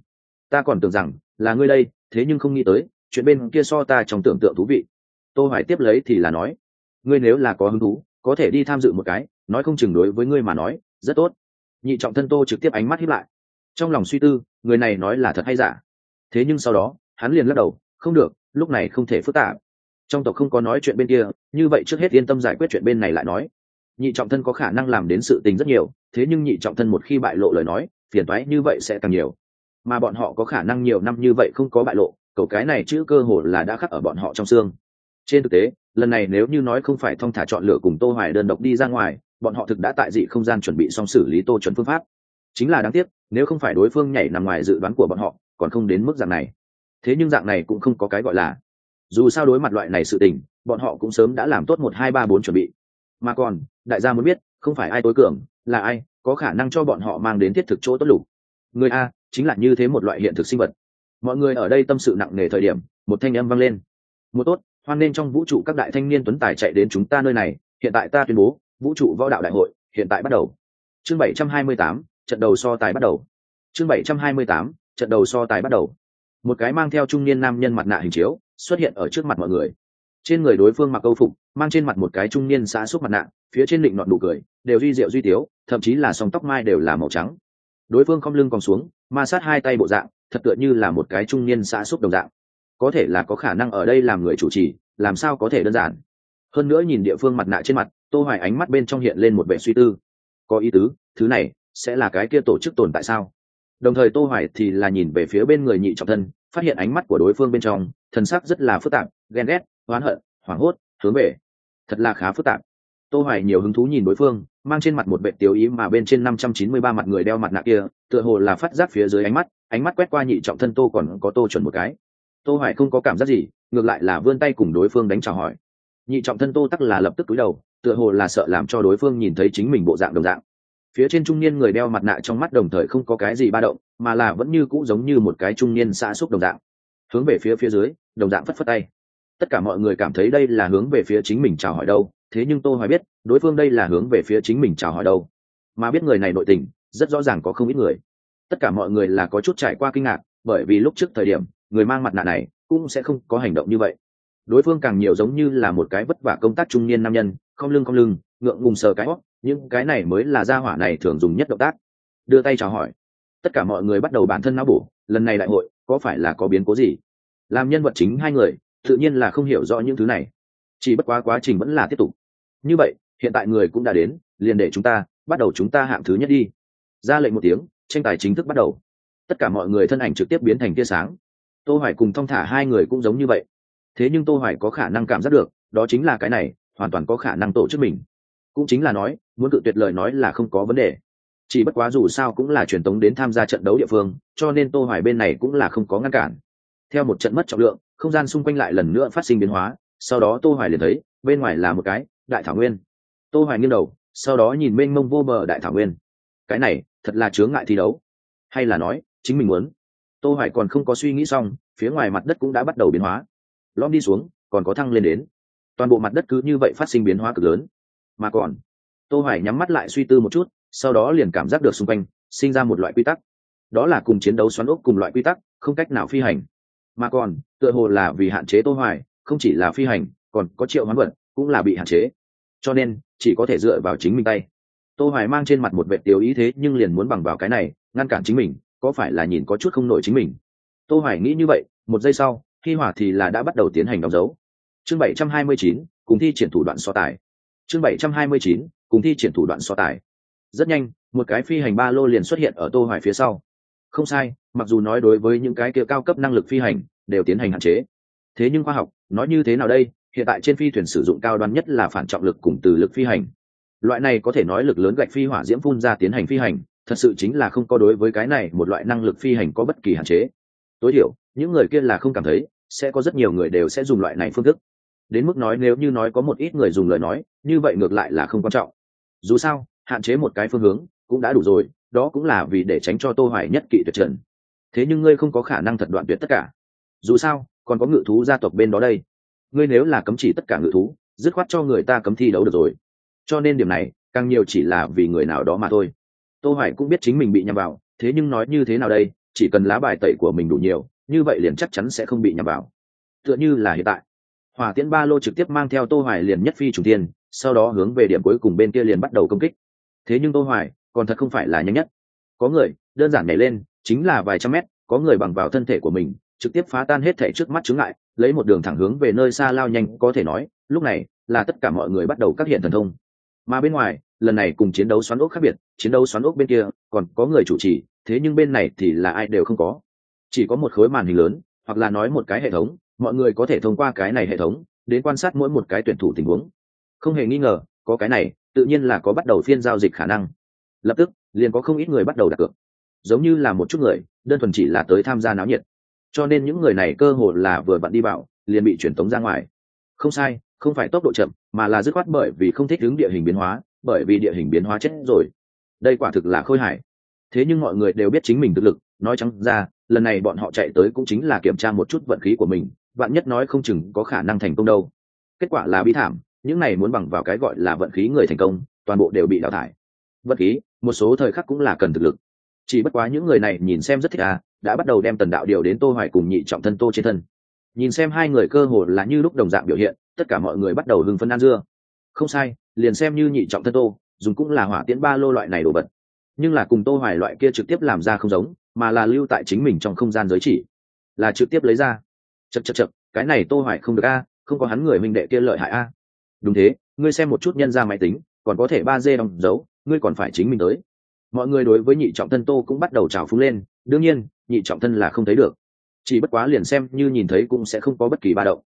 Ta còn tưởng rằng là ngươi đây, thế nhưng không nghĩ tới, chuyện bên kia so ta trong tưởng tượng thú vị. Tô hoài tiếp lấy thì là nói, ngươi nếu là có hứng thú, có thể đi tham dự một cái, nói không chừng đối với ngươi mà nói, rất tốt. Nhị trọng thân tô trực tiếp ánh mắt hiếp lại. Trong lòng suy tư, người này nói là thật hay giả? Thế nhưng sau đó hắn liền lắc đầu, không được, lúc này không thể phức tạp. Trong tộc không có nói chuyện bên kia, như vậy trước hết yên tâm giải quyết chuyện bên này lại nói. Nhị trọng thân có khả năng làm đến sự tình rất nhiều, thế nhưng nhị trọng thân một khi bại lộ lời nói, phiền toái như vậy sẽ càng nhiều. Mà bọn họ có khả năng nhiều năm như vậy không có bại lộ, cậu cái này chữ cơ hồ là đã khắc ở bọn họ trong xương. Trên thực tế, lần này nếu như nói không phải thong thả chọn lựa cùng tô hoài đơn độc đi ra ngoài, bọn họ thực đã tại dị không gian chuẩn bị xong xử lý tô chuẩn phương pháp. Chính là đáng tiếc, nếu không phải đối phương nhảy nằm ngoài dự đoán của bọn họ, còn không đến mức dạng này thế nhưng dạng này cũng không có cái gọi là. Dù sao đối mặt loại này sự tình bọn họ cũng sớm đã làm tốt một hai ba bốn chuẩn bị. Mà còn đại gia muốn biết không phải ai tối cường là ai có khả năng cho bọn họ mang đến thiết thực chỗ tốt lục. Người a chính là như thế một loại hiện thực sinh vật. Mọi người ở đây tâm sự nặng nề thời điểm một thanh âm vang lên. Một tốt hoan nên trong vũ trụ các đại thanh niên tuấn tài chạy đến chúng ta nơi này hiện tại ta tuyên bố vũ trụ võ đạo đại hội hiện tại bắt đầu. Chương 728, trận đầu so tài bắt đầu. Chương 728, trận đầu so tài bắt đầu một cái mang theo trung niên nam nhân mặt nạ hình chiếu, xuất hiện ở trước mặt mọi người. Trên người đối phương mặc câu phục, mang trên mặt một cái trung niên xã xúc mặt nạ, phía trên định nọn đủ cười, đều duy diệu duy tiếu, thậm chí là song tóc mai đều là màu trắng. Đối phương không lưng còn xuống, ma sát hai tay bộ dạng, thật tựa như là một cái trung niên xã xúc đồng dạng. Có thể là có khả năng ở đây làm người chủ trì, làm sao có thể đơn giản? Hơn nữa nhìn địa phương mặt nạ trên mặt, tô hoài ánh mắt bên trong hiện lên một vẻ suy tư. Có ý tứ, thứ này sẽ là cái kia tổ chức tồn tại sao? Đồng thời tô hoài thì là nhìn về phía bên người nhị trọng thân, phát hiện ánh mắt của đối phương bên trong, thần sắc rất là phức tạp, ghen ghét, oán hận, hoảng hốt, hướng về. Thật là khá phức tạp. Tô hoài nhiều hứng thú nhìn đối phương, mang trên mặt một vẻ tiêu ý mà bên trên 593 mặt người đeo mặt nạ kia, tựa hồ là phát giác phía dưới ánh mắt ánh mắt quét qua nhị trọng thân tô còn có tô chuẩn một cái. Tô hoài không có cảm giác gì, ngược lại là vươn tay cùng đối phương đánh chào hỏi. Nhị trọng thân tô tắc là lập tức cúi đầu, tựa hồ là sợ làm cho đối phương nhìn thấy chính mình bộ dạng đồng dạng phía trên trung niên người đeo mặt nạ trong mắt đồng thời không có cái gì ba động, mà là vẫn như cũ giống như một cái trung niên xã xúc đồng dạng. Hướng về phía phía dưới, đồng dạng phất phất tay. Tất cả mọi người cảm thấy đây là hướng về phía chính mình chào hỏi đâu, thế nhưng tôi hỏi biết, đối phương đây là hướng về phía chính mình chào hỏi đâu. Mà biết người này nội tình, rất rõ ràng có không ít người. Tất cả mọi người là có chút trải qua kinh ngạc, bởi vì lúc trước thời điểm, người mang mặt nạ này cũng sẽ không có hành động như vậy. Đối phương càng nhiều giống như là một cái vất vả công tác trung niên nam nhân, không lưng không lưng, ngượng ngùng sờ cái óc những cái này mới là gia hỏa này thường dùng nhất động tác. Đưa tay chào hỏi. Tất cả mọi người bắt đầu bản thân não bổ, lần này đại hội, có phải là có biến cố gì? Làm nhân vật chính hai người, tự nhiên là không hiểu rõ những thứ này. Chỉ bất quá quá trình vẫn là tiếp tục. Như vậy, hiện tại người cũng đã đến, liền để chúng ta, bắt đầu chúng ta hạng thứ nhất đi. Ra lệnh một tiếng, tranh tài chính thức bắt đầu. Tất cả mọi người thân ảnh trực tiếp biến thành tia sáng. Tô hoài cùng thong thả hai người cũng giống như vậy. Thế nhưng tô hoài có khả năng cảm giác được, đó chính là cái này, hoàn toàn có khả năng tổ chức mình cũng chính là nói, muốn cự tuyệt lời nói là không có vấn đề. Chỉ bất quá dù sao cũng là truyền tống đến tham gia trận đấu địa phương, cho nên tô hoài bên này cũng là không có ngăn cản. Theo một trận mất trọng lượng, không gian xung quanh lại lần nữa phát sinh biến hóa, sau đó tô hoài liền thấy, bên ngoài là một cái, đại thảo nguyên. Tô hoài nghiêng đầu, sau đó nhìn mênh mông vô bờ đại thảo nguyên. Cái này, thật là chướng ngại thi đấu. Hay là nói, chính mình muốn. Tô hoài còn không có suy nghĩ xong, phía ngoài mặt đất cũng đã bắt đầu biến hóa. Lõm đi xuống, còn có thăng lên đến. Toàn bộ mặt đất cứ như vậy phát sinh biến hóa cực lớn mà còn, tô hoài nhắm mắt lại suy tư một chút, sau đó liền cảm giác được xung quanh, sinh ra một loại quy tắc. Đó là cùng chiến đấu xoắn ốc cùng loại quy tắc, không cách nào phi hành. Mà còn, tựa hồ là vì hạn chế tô hoài, không chỉ là phi hành, còn có triệu hoán vật cũng là bị hạn chế. Cho nên, chỉ có thể dựa vào chính mình tay. Tô hoài mang trên mặt một vẻ tiêu ý thế nhưng liền muốn bằng vào cái này, ngăn cản chính mình, có phải là nhìn có chút không nổi chính mình? Tô hoài nghĩ như vậy, một giây sau, khi hỏa thì là đã bắt đầu tiến hành đóng dấu. Chương 729 cùng thi triển thủ đoạn so tài chương 729 cùng thi triển thủ đoạn so tài. Rất nhanh, một cái phi hành ba lô liền xuất hiện ở tô hoài phía sau. Không sai, mặc dù nói đối với những cái kia cao cấp năng lực phi hành, đều tiến hành hạn chế. Thế nhưng khoa học, nói như thế nào đây? Hiện tại trên phi thuyền sử dụng cao đoan nhất là phản trọng lực cùng từ lực phi hành. Loại này có thể nói lực lớn gạch phi hỏa diễm phun ra tiến hành phi hành, thật sự chính là không có đối với cái này một loại năng lực phi hành có bất kỳ hạn chế. Tối thiểu, những người kia là không cảm thấy, sẽ có rất nhiều người đều sẽ dùng loại này phương thức đến mức nói nếu như nói có một ít người dùng lời nói, như vậy ngược lại là không quan trọng. Dù sao, hạn chế một cái phương hướng cũng đã đủ rồi, đó cũng là vì để tránh cho tô hoài nhất kỵ tuyệt trần. Thế nhưng ngươi không có khả năng thật đoạn tuyệt tất cả. Dù sao, còn có ngự thú gia tộc bên đó đây. Ngươi nếu là cấm chỉ tất cả ngự thú, dứt khoát cho người ta cấm thi đấu được rồi. Cho nên điểm này, càng nhiều chỉ là vì người nào đó mà thôi. Tô hoài cũng biết chính mình bị nhầm vào, thế nhưng nói như thế nào đây, chỉ cần lá bài tẩy của mình đủ nhiều, như vậy liền chắc chắn sẽ không bị nhầm vào. Tựa như là hiện tại hỏa tiễn ba lô trực tiếp mang theo tô hoài liền nhất phi chủ tiên sau đó hướng về điểm cuối cùng bên kia liền bắt đầu công kích. Thế nhưng tô hoài còn thật không phải là nhanh nhất. Có người, đơn giản nhảy lên, chính là vài trăm mét, có người bằng vào thân thể của mình, trực tiếp phá tan hết thể trước mắt chứng ngại, lấy một đường thẳng hướng về nơi xa lao nhanh, có thể nói, lúc này là tất cả mọi người bắt đầu các hiện thần thông. Mà bên ngoài, lần này cùng chiến đấu xoắn ốc khác biệt, chiến đấu xoắn ốc bên kia, còn có người chủ trì, thế nhưng bên này thì là ai đều không có. Chỉ có một khối màn hình lớn, hoặc là nói một cái hệ thống mọi người có thể thông qua cái này hệ thống đến quan sát mỗi một cái tuyển thủ tình huống. Không hề nghi ngờ, có cái này, tự nhiên là có bắt đầu phiên giao dịch khả năng. Lập tức, liền có không ít người bắt đầu đặt cược. Giống như là một chút người, đơn thuần chỉ là tới tham gia náo nhiệt. Cho nên những người này cơ hồ là vừa vặn đi vào, liền bị truyền tống ra ngoài. Không sai, không phải tốc độ chậm, mà là dứt khoát bởi vì không thích ứng địa hình biến hóa, bởi vì địa hình biến hóa chết rồi. Đây quả thực là khôi hài. Thế nhưng mọi người đều biết chính mình thực lực, nói trắng ra, lần này bọn họ chạy tới cũng chính là kiểm tra một chút vận khí của mình bạn nhất nói không chừng có khả năng thành công đâu. Kết quả là bi thảm, những này muốn bằng vào cái gọi là vận khí người thành công, toàn bộ đều bị đào thải. Vận khí, một số thời khắc cũng là cần thực lực. Chỉ bất quá những người này nhìn xem rất thích à đã bắt đầu đem tần đạo điều đến tô hoài cùng nhị trọng thân tô trên thân. Nhìn xem hai người cơ hồ là như lúc đồng dạng biểu hiện, tất cả mọi người bắt đầu hưng phân ăn dưa. Không sai, liền xem như nhị trọng thân tô, dùng cũng là hỏa tiễn ba lô loại này đồ vật. Nhưng là cùng tô hoài loại kia trực tiếp làm ra không giống, mà là lưu tại chính mình trong không gian giới chỉ. Là trực tiếp lấy ra chật chật chật, cái này tô hoài không được a, không có hắn người minh đệ kia lợi hại a. Đúng thế, ngươi xem một chút nhân ra máy tính, còn có thể ba d đóng dấu, ngươi còn phải chính mình tới. Mọi người đối với nhị trọng thân tô cũng bắt đầu trào phúng lên, đương nhiên, nhị trọng thân là không thấy được. Chỉ bất quá liền xem như nhìn thấy cũng sẽ không có bất kỳ ba động.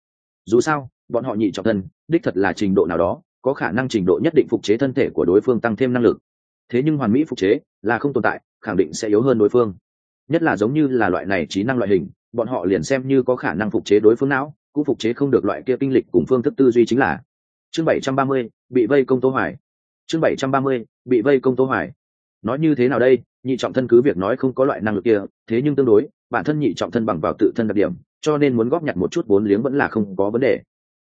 Dù sao, bọn họ nhị trọng thân, đích thật là trình độ nào đó, có khả năng trình độ nhất định phục chế thân thể của đối phương tăng thêm năng lực. Thế nhưng hoàn mỹ phục chế là không tồn tại, khẳng định sẽ yếu hơn đối phương. Nhất là giống như là loại này trí năng loại hình bọn họ liền xem như có khả năng phục chế đối phương não, cũng phục chế không được loại kia kinh lịch cùng phương thức tư duy chính là. Chương bảy trăm ba mươi, bị vây công tô hoài. Chương bảy trăm ba mươi, bị vây công tô hoài. Nói như thế nào đây? Nhị trọng thân cứ việc nói không có loại năng lực kia, thế nhưng tương đối, bản thân nhị trọng thân bằng vào tự thân đặc điểm, cho nên muốn góp nhặt một chút vốn liếng vẫn là không có vấn đề.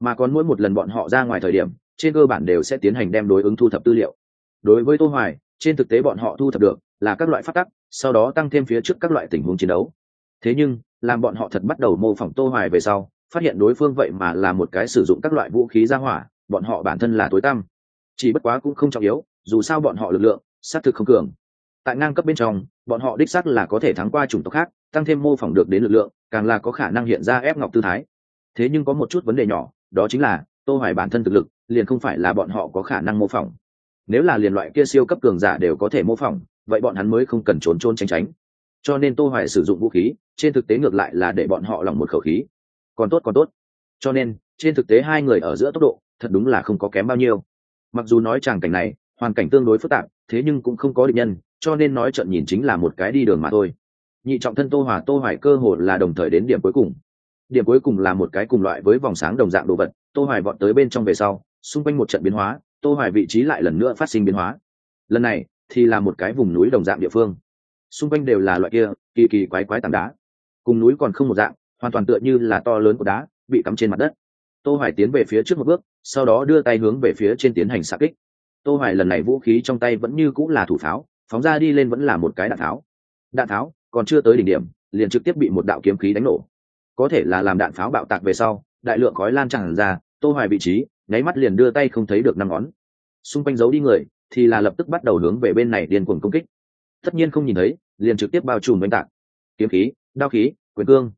Mà còn mỗi một lần bọn họ ra ngoài thời điểm, trên cơ bản đều sẽ tiến hành đem đối ứng thu thập tư liệu. Đối với tô hoài, trên thực tế bọn họ thu thập được là các loại phát tắc, sau đó tăng thêm phía trước các loại tình huống chiến đấu thế nhưng, làm bọn họ thật bắt đầu mô phỏng tô hoài về sau, phát hiện đối phương vậy mà là một cái sử dụng các loại vũ khí ra hỏa, bọn họ bản thân là tối tăm. Chỉ bất quá cũng không trọng yếu, dù sao bọn họ lực lượng, sát thực không cường. Tại ngang cấp bên trong, bọn họ đích xác là có thể thắng qua chủng tộc khác, tăng thêm mô phỏng được đến lực lượng, càng là có khả năng hiện ra ép ngọc tư thái. Thế nhưng có một chút vấn đề nhỏ, đó chính là, tô hoài bản thân thực lực, liền không phải là bọn họ có khả năng mô phỏng. Nếu là liền loại kia siêu cấp cường giả đều có thể mô phỏng, vậy bọn hắn mới không cần trốn trốn tránh tránh. Cho nên tô hoài sử dụng vũ khí trên thực tế ngược lại là để bọn họ lòng một khẩu khí. Còn tốt còn tốt. Cho nên, trên thực tế hai người ở giữa tốc độ, thật đúng là không có kém bao nhiêu. Mặc dù nói tràng cảnh này, hoàn cảnh tương đối phức tạp, thế nhưng cũng không có định nhân, cho nên nói trận nhìn chính là một cái đi đường mà thôi. Nhị trọng thân tô hòa, tô hoài cơ hồ là đồng thời đến điểm cuối cùng. Điểm cuối cùng là một cái cùng loại với vòng sáng đồng dạng đồ vật, tô hoài vọt tới bên trong về sau, xung quanh một trận biến hóa, tô hoài vị trí lại lần nữa phát sinh biến hóa. Lần này thì là một cái vùng núi đồng dạng địa phương. Xung quanh đều là loại kia kỳ kỳ quái quái tảng đá cùng núi còn không một dạng, hoàn toàn tựa như là to lớn của đá bị cắm trên mặt đất. Tô hoài tiến về phía trước một bước, sau đó đưa tay hướng về phía trên tiến hành xạ kích. Tô hoài lần này vũ khí trong tay vẫn như cũng là thủ pháo, phóng ra đi lên vẫn là một cái đạn tháo. Đạn tháo, còn chưa tới đỉnh điểm, liền trực tiếp bị một đạo kiếm khí đánh nổ. Có thể là làm đạn pháo bạo tạc về sau, đại lượng khói lan tràn ra, tô hoài vị trí, nháy mắt liền đưa tay không thấy được năm ngón. Xung quanh giấu đi người, thì là lập tức bắt đầu hướng về bên này điên cuồng công kích. Tất nhiên không nhìn thấy, liền trực tiếp bao trùm đánh tạc. Kiếm khí đao khí, quyền cương,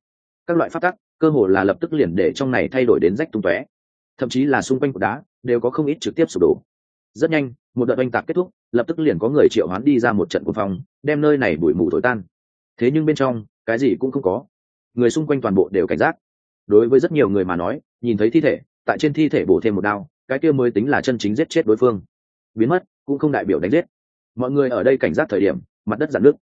các loại phát tắc, cơ hồ là lập tức liền để trong này thay đổi đến rách tung tóe. Thậm chí là xung quanh cột đá đều có không ít trực tiếp sụp đổ. Rất nhanh, một đợt oanh tạc kết thúc, lập tức liền có người triệu hoán đi ra một trận cuộc phòng đem nơi này bụi mù thổi tan. Thế nhưng bên trong, cái gì cũng không có. Người xung quanh toàn bộ đều cảnh giác. Đối với rất nhiều người mà nói, nhìn thấy thi thể, tại trên thi thể bổ thêm một đao, cái kia mới tính là chân chính giết chết đối phương. Biến mất, cũng không đại biểu đánh giết. Mọi người ở đây cảnh giác thời điểm, mặt đất giặt nước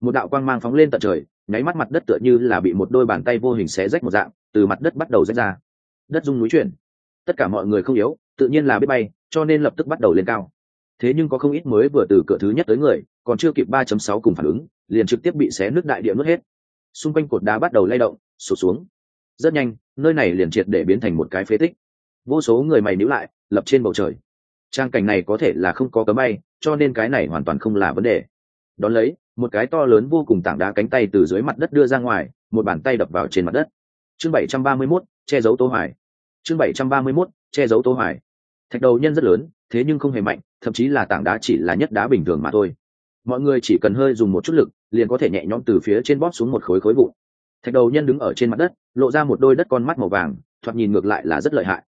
một đạo quang mang phóng lên tận trời nháy mắt mặt đất tựa như là bị một đôi bàn tay vô hình xé rách một dạng, từ mặt đất bắt đầu rách ra. Đất rung núi chuyển. Tất cả mọi người không yếu, tự nhiên là biết bay, cho nên lập tức bắt đầu lên cao. Thế nhưng có không ít mới vừa từ cửa thứ nhất tới người, còn chưa kịp 3.6 cùng phản ứng, liền trực tiếp bị xé nước đại địa nuốt hết. Xung quanh cột đá bắt đầu lay động, sụt xuống. Rất nhanh, nơi này liền triệt để biến thành một cái phế tích. Vô số người mày níu lại, lập trên bầu trời. Trang cảnh này có thể là không có cấm bay, cho nên cái này hoàn toàn không là vấn đề. Đón lấy một cái to lớn vô cùng tảng đá cánh tay từ dưới mặt đất đưa ra ngoài một bàn tay đập vào trên mặt đất. Chương 731, che giấu tô hoài. Chương 731, che giấu tô hoài. Thạch đầu nhân rất lớn thế nhưng không hề mạnh thậm chí là tảng đá chỉ là nhất đá bình thường mà thôi. Mọi người chỉ cần hơi dùng một chút lực liền có thể nhẹ nhõm từ phía trên bóp xuống một khối khối vụn. Thạch đầu nhân đứng ở trên mặt đất lộ ra một đôi đất con mắt màu vàng thoạt nhìn ngược lại là rất lợi hại.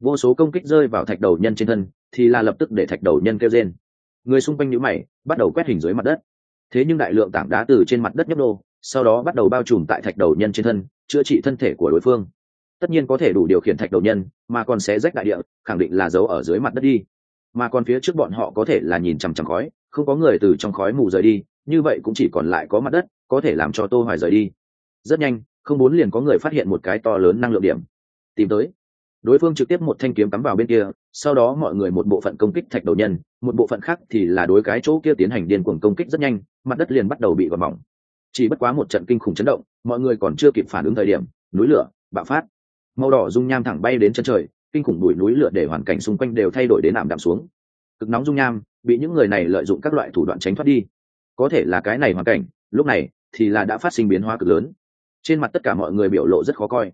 Vô số công kích rơi vào thạch đầu nhân trên thân thì là lập tức để thạch đầu nhân kêu rên. Người xung quanh nhíu mày bắt đầu quét hình dưới mặt đất thế nhưng đại lượng tảng đá từ trên mặt đất nhấp nô, sau đó bắt đầu bao trùm tại thạch đầu nhân trên thân, chữa trị thân thể của đối phương. Tất nhiên có thể đủ điều khiển thạch đầu nhân, mà còn sẽ rách đại địa, khẳng định là giấu ở dưới mặt đất đi. Mà còn phía trước bọn họ có thể là nhìn chằm chằm khói, không có người từ trong khói mù rời đi, như vậy cũng chỉ còn lại có mặt đất, có thể làm cho tô hoài rời đi. Rất nhanh, không muốn liền có người phát hiện một cái to lớn năng lượng điểm. Tìm tới đối phương trực tiếp một thanh kiếm cắm vào bên kia, sau đó mọi người một bộ phận công kích thạch đầu nhân, một bộ phận khác thì là đối cái chỗ kia tiến hành điên cuồng công kích rất nhanh, mặt đất liền bắt đầu bị gọt mỏng. Chỉ bất quá một trận kinh khủng chấn động, mọi người còn chưa kịp phản ứng thời điểm, núi lửa, bạo phát. Màu đỏ dung nham thẳng bay đến chân trời, kinh khủng đùi núi lửa để hoàn cảnh xung quanh đều thay đổi đến ảm đạm xuống. Cực nóng dung nham, bị những người này lợi dụng các loại thủ đoạn tránh thoát đi. Có thể là cái này hoàn cảnh, lúc này thì là đã phát sinh biến hóa cực lớn. Trên mặt tất cả mọi người biểu lộ rất khó coi.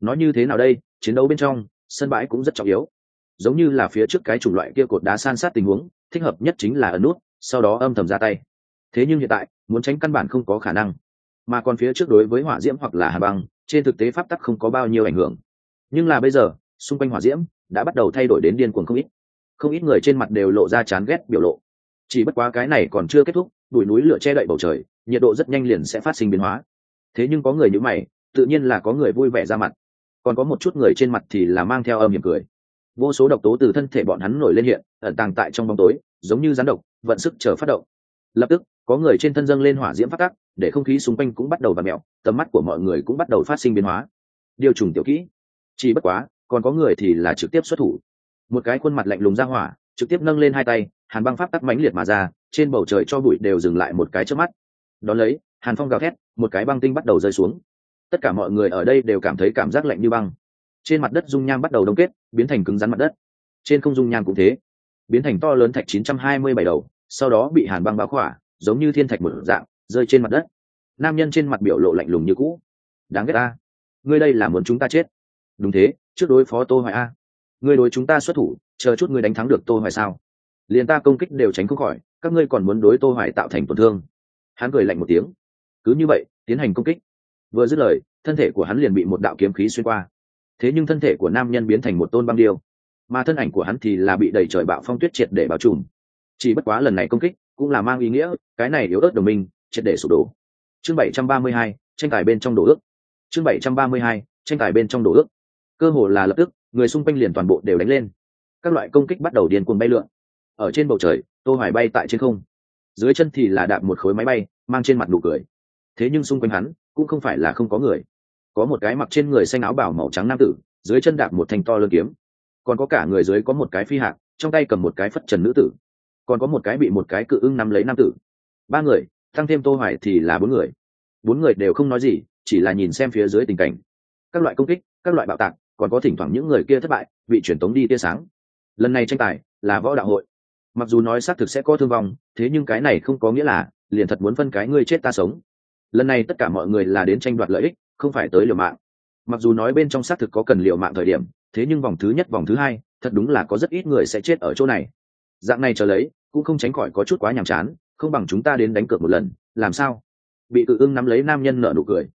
Nói như thế nào đây? Chiến đấu bên trong sân bãi cũng rất trọng yếu. Giống như là phía trước cái chủng loại kia cột đá san sát tình huống, thích hợp nhất chính là ấn nút, sau đó âm thầm ra tay. Thế nhưng hiện tại, muốn tránh căn bản không có khả năng. Mà còn phía trước đối với hỏa diễm hoặc là hà băng, trên thực tế pháp tắc không có bao nhiêu ảnh hưởng. Nhưng là bây giờ, xung quanh hỏa diễm đã bắt đầu thay đổi đến điên cuồng không ít. Không ít người trên mặt đều lộ ra chán ghét biểu lộ. Chỉ bất quá cái này còn chưa kết thúc đuổi núi lửa che đậy bầu trời, nhiệt độ rất nhanh liền sẽ phát sinh biến hóa. Thế nhưng có người như mày, tự nhiên là có người vui vẻ ra mặt còn có một chút người trên mặt thì là mang theo âm hiểm cười. Vô số độc tố từ thân thể bọn hắn nổi lên hiện, ẩn tàng tại trong bóng tối, giống như rắn độc, vận sức chờ phát động. Lập tức, có người trên thân dâng lên hỏa diễm phát tắc, để không khí xung quanh cũng bắt đầu và mẹo tầm mắt của mọi người cũng bắt đầu phát sinh biến hóa. Điều trùng tiểu kỹ. Chỉ bất quá, còn có người thì là trực tiếp xuất thủ. Một cái khuôn mặt lạnh lùng ra hỏa, trực tiếp nâng lên hai tay, hàn băng pháp tắc mãnh liệt mà ra, trên bầu trời cho bụi đều dừng lại một cái trước mắt. Đón lấy, hàn phong gào thét, một cái băng tinh bắt đầu rơi xuống tất cả mọi người ở đây đều cảm thấy cảm giác lạnh như băng. Trên mặt đất dung nham bắt đầu đông kết, biến thành cứng rắn mặt đất. Trên không dung nham cũng thế. Biến thành to lớn thạch 927 đầu, sau đó bị hàn băng báo khỏa, giống như thiên thạch một dạng, rơi trên mặt đất. Nam nhân trên mặt biểu lộ lạnh lùng như cũ. Đáng ghét ta. Ngươi đây là muốn chúng ta chết. Đúng thế, trước đối phó tô hoài a. Ngươi đối chúng ta xuất thủ, chờ chút ngươi đánh thắng được tô hoài sao? Liền ta công kích đều tránh không khỏi, các ngươi còn muốn đối tô hoài tạo thành tổn thương. Hắn cười lạnh một tiếng. Cứ như vậy, tiến hành công kích vừa dứt lời thân thể của hắn liền bị một đạo kiếm khí xuyên qua. Thế nhưng thân thể của nam nhân biến thành một tôn băng điêu mà thân ảnh của hắn thì là bị đẩy trời bạo phong tuyết triệt để bao trùm. Chỉ bất quá lần này công kích cũng là mang ý nghĩa cái này yếu ớt đồng minh triệt để sụp đổ. Chương 732, tranh tài bên trong đổ ước. Chương 732, tranh tài bên trong đổ ước. Cơ hồ là lập tức người xung quanh liền toàn bộ đều đánh lên. Các loại công kích bắt đầu điên cuồng bay lượn. Ở trên bầu trời tô hoài bay tại trên không. Dưới chân thì là đạp một khối máy bay mang trên mặt nụ cười. Thế nhưng xung quanh hắn cũng không phải là không có người. Có một cái mặc trên người xanh áo bảo màu trắng nam tử, dưới chân đạp một thanh to lơ kiếm. Còn có cả người dưới có một cái phi hạt trong tay cầm một cái phất trần nữ tử. Còn có một cái bị một cái cự ưng nắm lấy nam tử. Ba người tăng thêm tô hoài thì là bốn người. Bốn người đều không nói gì, chỉ là nhìn xem phía dưới tình cảnh. Các loại công kích, các loại bạo tạc, còn có thỉnh thoảng những người kia thất bại, bị chuyển tống đi tia sáng. Lần này tranh tài là võ đạo hội. Mặc dù nói xác thực sẽ có thương vong, thế nhưng cái này không có nghĩa là liền thật muốn phân cái ngươi chết ta sống lần này tất cả mọi người là đến tranh đoạt lợi ích, không phải tới liều mạng. Mặc dù nói bên trong xác thực có cần liều mạng thời điểm, thế nhưng vòng thứ nhất, vòng thứ hai, thật đúng là có rất ít người sẽ chết ở chỗ này. Dạng này chờ lấy, cũng không tránh khỏi có chút quá nhàm chán, không bằng chúng ta đến đánh cược một lần, làm sao? Bị cự ưng nắm lấy nam nhân nợ nụ cười.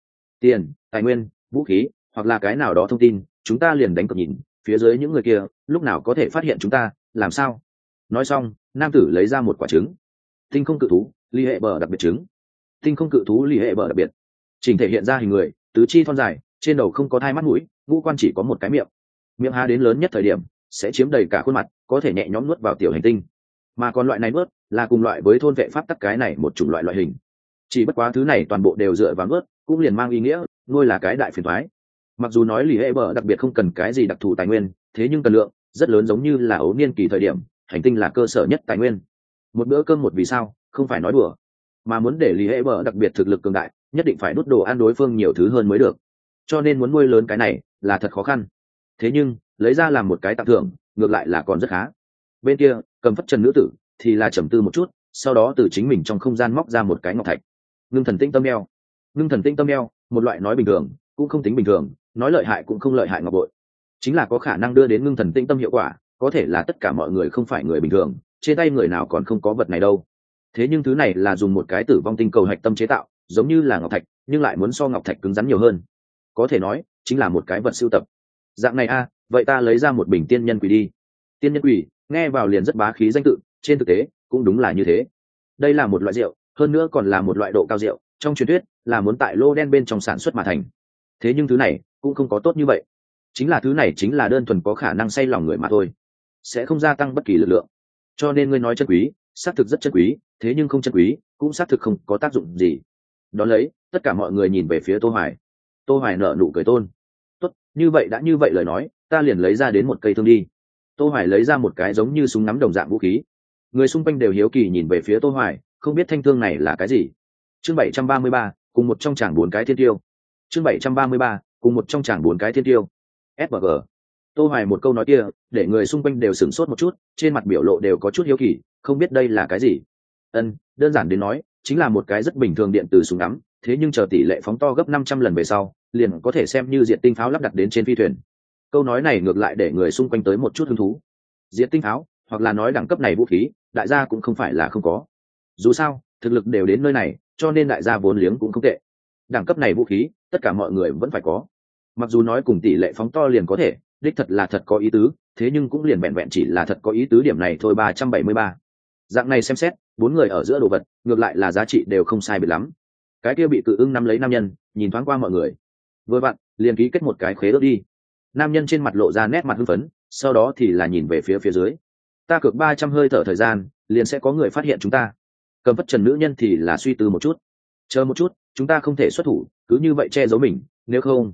Tiền, tài nguyên, vũ khí, hoặc là cái nào đó thông tin, chúng ta liền đánh cược nhìn, phía dưới những người kia, lúc nào có thể phát hiện chúng ta, làm sao? Nói xong, nam tử lấy ra một quả trứng. Tinh không cự thú, ly hệ bờ đặc biệt trứng tinh không cự thú lì hệ bờ đặc biệt. Trình thể hiện ra hình người, tứ chi thon dài, trên đầu không có thai mắt mũi, ngũ quan chỉ có một cái miệng. Miệng há đến lớn nhất thời điểm, sẽ chiếm đầy cả khuôn mặt, có thể nhẹ nhõm nuốt vào tiểu hành tinh. Mà còn loại này nuốt, là cùng loại với thôn vệ pháp tắc cái này một chủng loại loại hình. Chỉ bất quá thứ này toàn bộ đều dựa vào nuốt, cũng liền mang ý nghĩa, nuôi là cái đại phiền thoái mặc dù nói lì hệ bờ đặc biệt không cần cái gì đặc thù tài nguyên, thế nhưng cần lượng, rất lớn giống như là ấu niên kỳ thời điểm, hành tinh là cơ sở nhất tài nguyên. Một bữa cơm một vì sao, không phải nói đùa mà muốn để lý hệ bờ đặc biệt thực lực cường đại, nhất định phải đút đồ ăn đối phương nhiều thứ hơn mới được. Cho nên muốn nuôi lớn cái này là thật khó khăn. Thế nhưng, lấy ra làm một cái tặng thưởng, ngược lại là còn rất khá. Bên kia, cầm phất trần nữ tử, thì là trầm tư một chút, sau đó từ chính mình trong không gian móc ra một cái ngọc thạch. Ngưng thần tinh tâm eo. Ngưng thần tinh tâm eo, một loại nói bình thường, cũng không tính bình thường, nói lợi hại cũng không lợi hại ngọc bội. Chính là có khả năng đưa đến ngưng thần tinh tâm hiệu quả, có thể là tất cả mọi người không phải người bình thường, trên tay người nào còn không có vật này đâu thế nhưng thứ này là dùng một cái tử vong tinh cầu hạch tâm chế tạo, giống như là ngọc thạch, nhưng lại muốn so ngọc thạch cứng rắn nhiều hơn. Có thể nói, chính là một cái vật sưu tập. Dạng này a, vậy ta lấy ra một bình tiên nhân quỷ đi. Tiên nhân quỷ, nghe vào liền rất bá khí danh tự, trên thực tế, cũng đúng là như thế. Đây là một loại rượu, hơn nữa còn là một loại độ cao rượu, trong truyền thuyết, là muốn tại lô đen bên trong sản xuất mà thành. Thế nhưng thứ này, cũng không có tốt như vậy. Chính là thứ này chính là đơn thuần có khả năng say lòng người mà thôi. Sẽ không gia tăng bất kỳ lực lượng. Cho nên ngươi nói chân quý, xác thực rất chân quý thế nhưng không chân quý cũng xác thực không có tác dụng gì. Đón lấy tất cả mọi người nhìn về phía tô hoài. Tô hoài nở nụ cười tôn. Tốt như vậy đã như vậy lời nói ta liền lấy ra đến một cây thương đi. Tô hoài lấy ra một cái giống như súng nắm đồng dạng vũ khí. Người xung quanh đều hiếu kỳ nhìn về phía tô hoài không biết thanh thương này là cái gì. Chương 733, cùng một trong chàng bốn cái thiên tiêu. Chương 733, cùng một trong chàng bốn cái thiên tiêu. Sbg tô hoài một câu nói kia để người xung quanh đều sửng sốt một chút trên mặt biểu lộ đều có chút hiếu kỳ không biết đây là cái gì ân, đơn giản đến nói, chính là một cái rất bình thường điện từ súng ngắm, thế nhưng chờ tỷ lệ phóng to gấp 500 lần về sau, liền có thể xem như diện tinh pháo lắp đặt đến trên phi thuyền. Câu nói này ngược lại để người xung quanh tới một chút hứng thú. Diện tinh pháo, hoặc là nói đẳng cấp này vũ khí, đại gia cũng không phải là không có. Dù sao, thực lực đều đến nơi này, cho nên đại gia vốn liếng cũng không tệ. Đẳng cấp này vũ khí, tất cả mọi người vẫn phải có. Mặc dù nói cùng tỷ lệ phóng to liền có thể, đích thật là thật có ý tứ, thế nhưng cũng liền vẹn vẹn chỉ là thật có ý tứ điểm này thôi ba trăm bảy mươi ba. Dạng này xem xét bốn người ở giữa đồ vật, ngược lại là giá trị đều không sai biệt lắm. Cái kia bị cự ưng nắm lấy nam nhân, nhìn thoáng qua mọi người. Vừa vặn, liền ký kết một cái khế ước đi. Nam nhân trên mặt lộ ra nét mặt hưng phấn, sau đó thì là nhìn về phía phía dưới. Ta cược ba trăm hơi thở thời gian, liền sẽ có người phát hiện chúng ta. Cầm phất trần nữ nhân thì là suy tư một chút. Chờ một chút, chúng ta không thể xuất thủ, cứ như vậy che giấu mình, nếu không,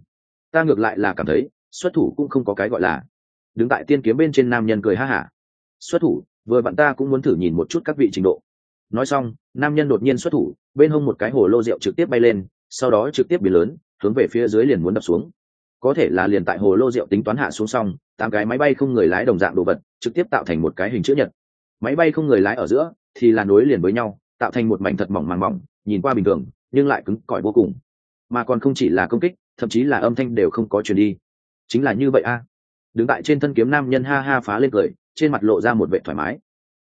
ta ngược lại là cảm thấy, xuất thủ cũng không có cái gọi là. Đứng tại tiên kiếm bên trên nam nhân cười ha hả. Xuất thủ, vừa bạn ta cũng muốn thử nhìn một chút các vị trình độ nói xong, nam nhân đột nhiên xuất thủ, bên hông một cái hồ lô rượu trực tiếp bay lên, sau đó trực tiếp bị lớn, hướng về phía dưới liền muốn đập xuống. Có thể là liền tại hồ lô rượu tính toán hạ xuống xong, tám cái máy bay không người lái đồng dạng đồ vật, trực tiếp tạo thành một cái hình chữ nhật. Máy bay không người lái ở giữa, thì là nối liền với nhau, tạo thành một mảnh thật mỏng màng mỏng, nhìn qua bình thường, nhưng lại cứng cỏi vô cùng. Mà còn không chỉ là công kích, thậm chí là âm thanh đều không có truyền đi. Chính là như vậy a. Đứng tại trên thân kiếm nam nhân ha ha phá lên cười, trên mặt lộ ra một vệ thoải mái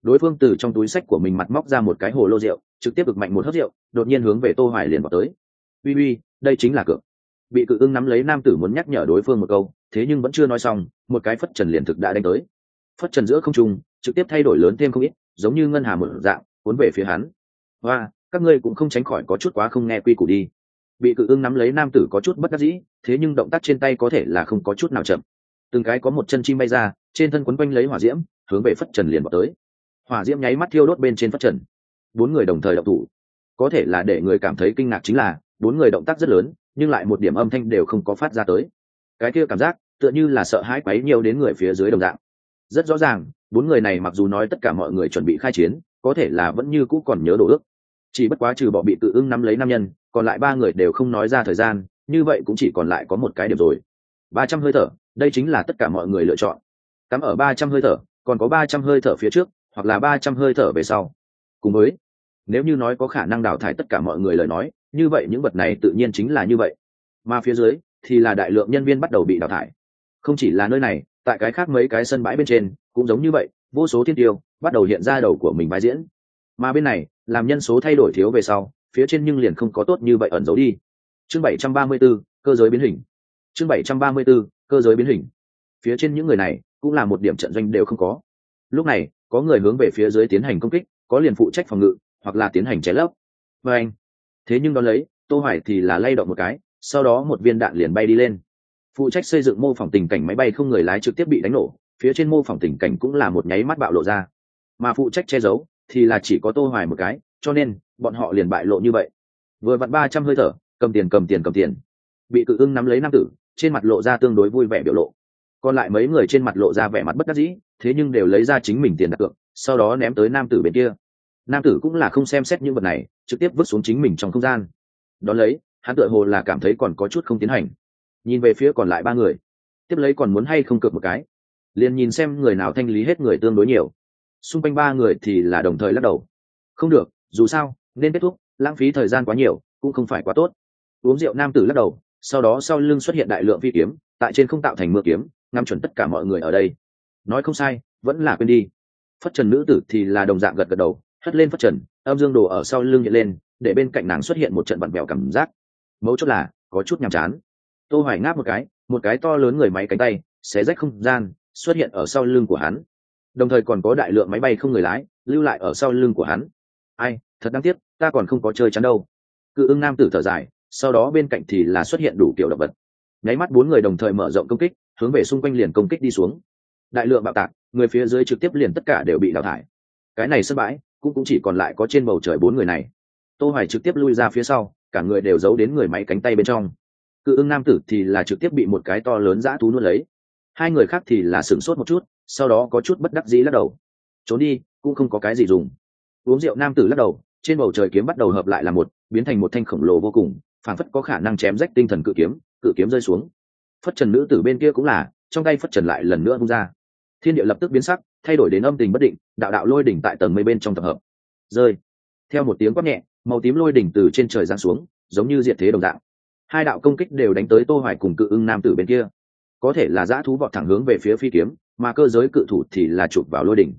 đối phương từ trong túi sách của mình mặt móc ra một cái hồ lô rượu, trực tiếp cực mạnh một hớp rượu, đột nhiên hướng về tô hoài liền vào tới. Uy uy, đây chính là cược. Bị cự ưng nắm lấy nam tử muốn nhắc nhở đối phương một câu, thế nhưng vẫn chưa nói xong, một cái phất trần liền thực đã đánh tới. Phất trần giữa không trung, trực tiếp thay đổi lớn thêm không ít, giống như ngân hà một dạng, cuốn về phía hắn. Và các ngươi cũng không tránh khỏi có chút quá không nghe quy củ đi. Bị cự ưng nắm lấy nam tử có chút bất đắc dĩ, thế nhưng động tác trên tay có thể là không có chút nào chậm. Từng cái có một chân chim bay ra, trên thân quấn quanh lấy hỏa diễm, hướng về phất trần liền vào tới hỏa diễm nháy mắt thiêu đốt bên trên phát trần. Bốn người đồng thời động thủ. Có thể là để người cảm thấy kinh ngạc chính là, bốn người động tác rất lớn, nhưng lại một điểm âm thanh đều không có phát ra tới. Cái kia cảm giác, tựa như là sợ hãi quấy nhiều đến người phía dưới đồng dạng. Rất rõ ràng, bốn người này mặc dù nói tất cả mọi người chuẩn bị khai chiến, có thể là vẫn như cũ còn nhớ đồ ước. Chỉ bất quá trừ bỏ bị tự ưng nắm lấy nam nhân, còn lại ba người đều không nói ra thời gian, như vậy cũng chỉ còn lại có một cái điểm rồi. Ba trăm hơi thở, đây chính là tất cả mọi người lựa chọn. Cắm ở ba trăm hơi thở, còn có ba trăm hơi thở phía trước hoặc là ba trăm hơi thở về sau. Cùng với nếu như nói có khả năng đào thải tất cả mọi người lời nói như vậy những vật này tự nhiên chính là như vậy. Mà phía dưới thì là đại lượng nhân viên bắt đầu bị đào thải. Không chỉ là nơi này tại cái khác mấy cái sân bãi bên trên cũng giống như vậy vô số thiên tiêu bắt đầu hiện ra đầu của mình bài diễn. Mà bên này làm nhân số thay đổi thiếu về sau phía trên nhưng liền không có tốt như vậy ẩn giấu đi. Chương 734, cơ giới biến hình. Chương 734, cơ giới biến hình. Phía trên những người này cũng là một điểm trận doanh đều không có lúc này, có người hướng về phía dưới tiến hành công kích, có liền phụ trách phòng ngự, hoặc là tiến hành cháy lấp. Vê anh. Thế nhưng đ ó lấy, tô hoài thì là lay động một cái, sau đó một viên đạn liền bay đi lên. Phụ trách xây dựng mô phỏng tình cảnh máy bay không người lái trực tiếp bị đánh nổ, phía trên mô phỏng tình cảnh cũng là một nháy mắt bạo lộ ra. Mà phụ trách che giấu thì là chỉ có tô hoài một cái, cho nên, bọn họ liền bại lộ như vậy. Vừa vặn ba trăm hơi thở, cầm tiền cầm tiền cầm tiền. Bị cự ưng nắm lấy nam tử, trên mặt lộ ra tương đối vui vẻ biểu lộ. Còn lại mấy người trên mặt lộ ra vẻ mặt bất đắc dĩ thế nhưng đều lấy ra chính mình tiền đặt cược, sau đó ném tới nam tử bên kia. Nam tử cũng là không xem xét những vật này, trực tiếp vứt xuống chính mình trong không gian. Đón lấy, hắn tựa hồ là cảm thấy còn có chút không tiến hành. Nhìn về phía còn lại ba người, tiếp lấy còn muốn hay không cược một cái. Liền nhìn xem người nào thanh lý hết người tương đối nhiều. Xung quanh ba người thì là đồng thời lắc đầu. Không được, dù sao, nên kết thúc, lãng phí thời gian quá nhiều, cũng không phải quá tốt. Uống rượu nam tử lắc đầu, sau đó sau lưng xuất hiện đại lượng phi kiếm, tại trên không tạo thành mưa kiếm, ngắm chuẩn tất cả mọi người ở đây nói không sai, vẫn là quên đi. Phất trần nữ tử thì là đồng dạng gật gật đầu, hất lên phất trần, âm dương đồ ở sau lưng hiện lên, để bên cạnh nàng xuất hiện một trận vặn bèo cảm giác. Mấu chốt là, có chút nhàm chán. Tô hoài ngáp một cái một cái to lớn người máy cánh tay, xé rách không gian, xuất hiện ở sau lưng của hắn. Đồng thời còn có đại lượng máy bay không người lái, lưu lại ở sau lưng của hắn. Ai, thật đáng tiếc, ta còn không có chơi chắn đâu. Cự ưng nam tử thở dài, sau đó bên cạnh thì là xuất hiện đủ kiểu động vật. Nháy mắt bốn người đồng thời mở rộng công kích, hướng về xung quanh liền công kích đi xuống đại lượng bạo tạc, người phía dưới trực tiếp liền tất cả đều bị đào thải. Cái này sân bãi, cũng cũng chỉ còn lại có trên bầu trời bốn người này. Tô hoài trực tiếp lui ra phía sau, cả người đều giấu đến người máy cánh tay bên trong. Cự ưng nam tử thì là trực tiếp bị một cái to lớn dã thú nuốt lấy. Hai người khác thì là sửng sốt một chút, sau đó có chút bất đắc dĩ lắc đầu. Trốn đi, cũng không có cái gì dùng. Uống rượu nam tử lắc đầu, trên bầu trời kiếm bắt đầu hợp lại là một, biến thành một thanh khổng lồ vô cùng, phảng phất có khả năng chém rách tinh thần cự kiếm cự kiếm rơi xuống. Phất trần nữ tử bên kia cũng là, trong tay phất trần lại lần nữa vung ra thiên địa lập tức biến sắc, thay đổi đến âm tình bất định, đạo đạo lôi đỉnh tại tầng mây bên trong tập hợp. Rơi. Theo một tiếng quát nhẹ, màu tím lôi đỉnh từ trên trời giáng xuống, giống như diệt thế đồng đạo. hai đạo công kích đều đánh tới tô hoài cùng cự ưng nam tử bên kia. Có thể là dã thú vọt thẳng hướng về phía phi kiếm, mà cơ giới cự thủ thì là chụp vào lôi đỉnh.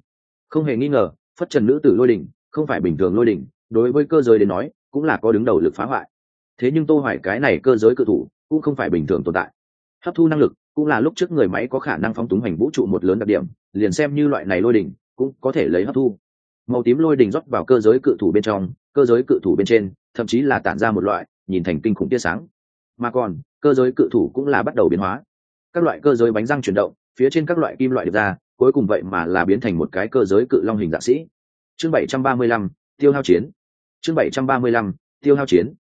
Không hề nghi ngờ, phất trần nữ tử lôi đỉnh, không phải bình thường lôi đỉnh, đối với cơ giới đến nói, cũng là có đứng đầu lực phá hoại. Thế nhưng tô hoài cái này cơ giới cự thủ, cũng không phải bình thường tồn tại. Hấp thu năng lực cũng là lúc trước người máy có khả năng phóng túng hành vũ trụ một lớn đặc điểm liền xem như loại này lôi đỉnh cũng có thể lấy hấp thu. Màu tím lôi đỉnh rót vào cơ giới cự thủ bên trong cơ giới cự thủ bên trên thậm chí là tản ra một loại nhìn thành kinh khủng tia sáng. Mà còn cơ giới cự thủ cũng là bắt đầu biến hóa. Các loại cơ giới bánh răng chuyển động phía trên các loại kim loại được ra cuối cùng vậy mà là biến thành một cái cơ giới cự long hình dạ sĩ. Chương 735, tiêu hao chiến. Chương 735, tiêu hao chiến.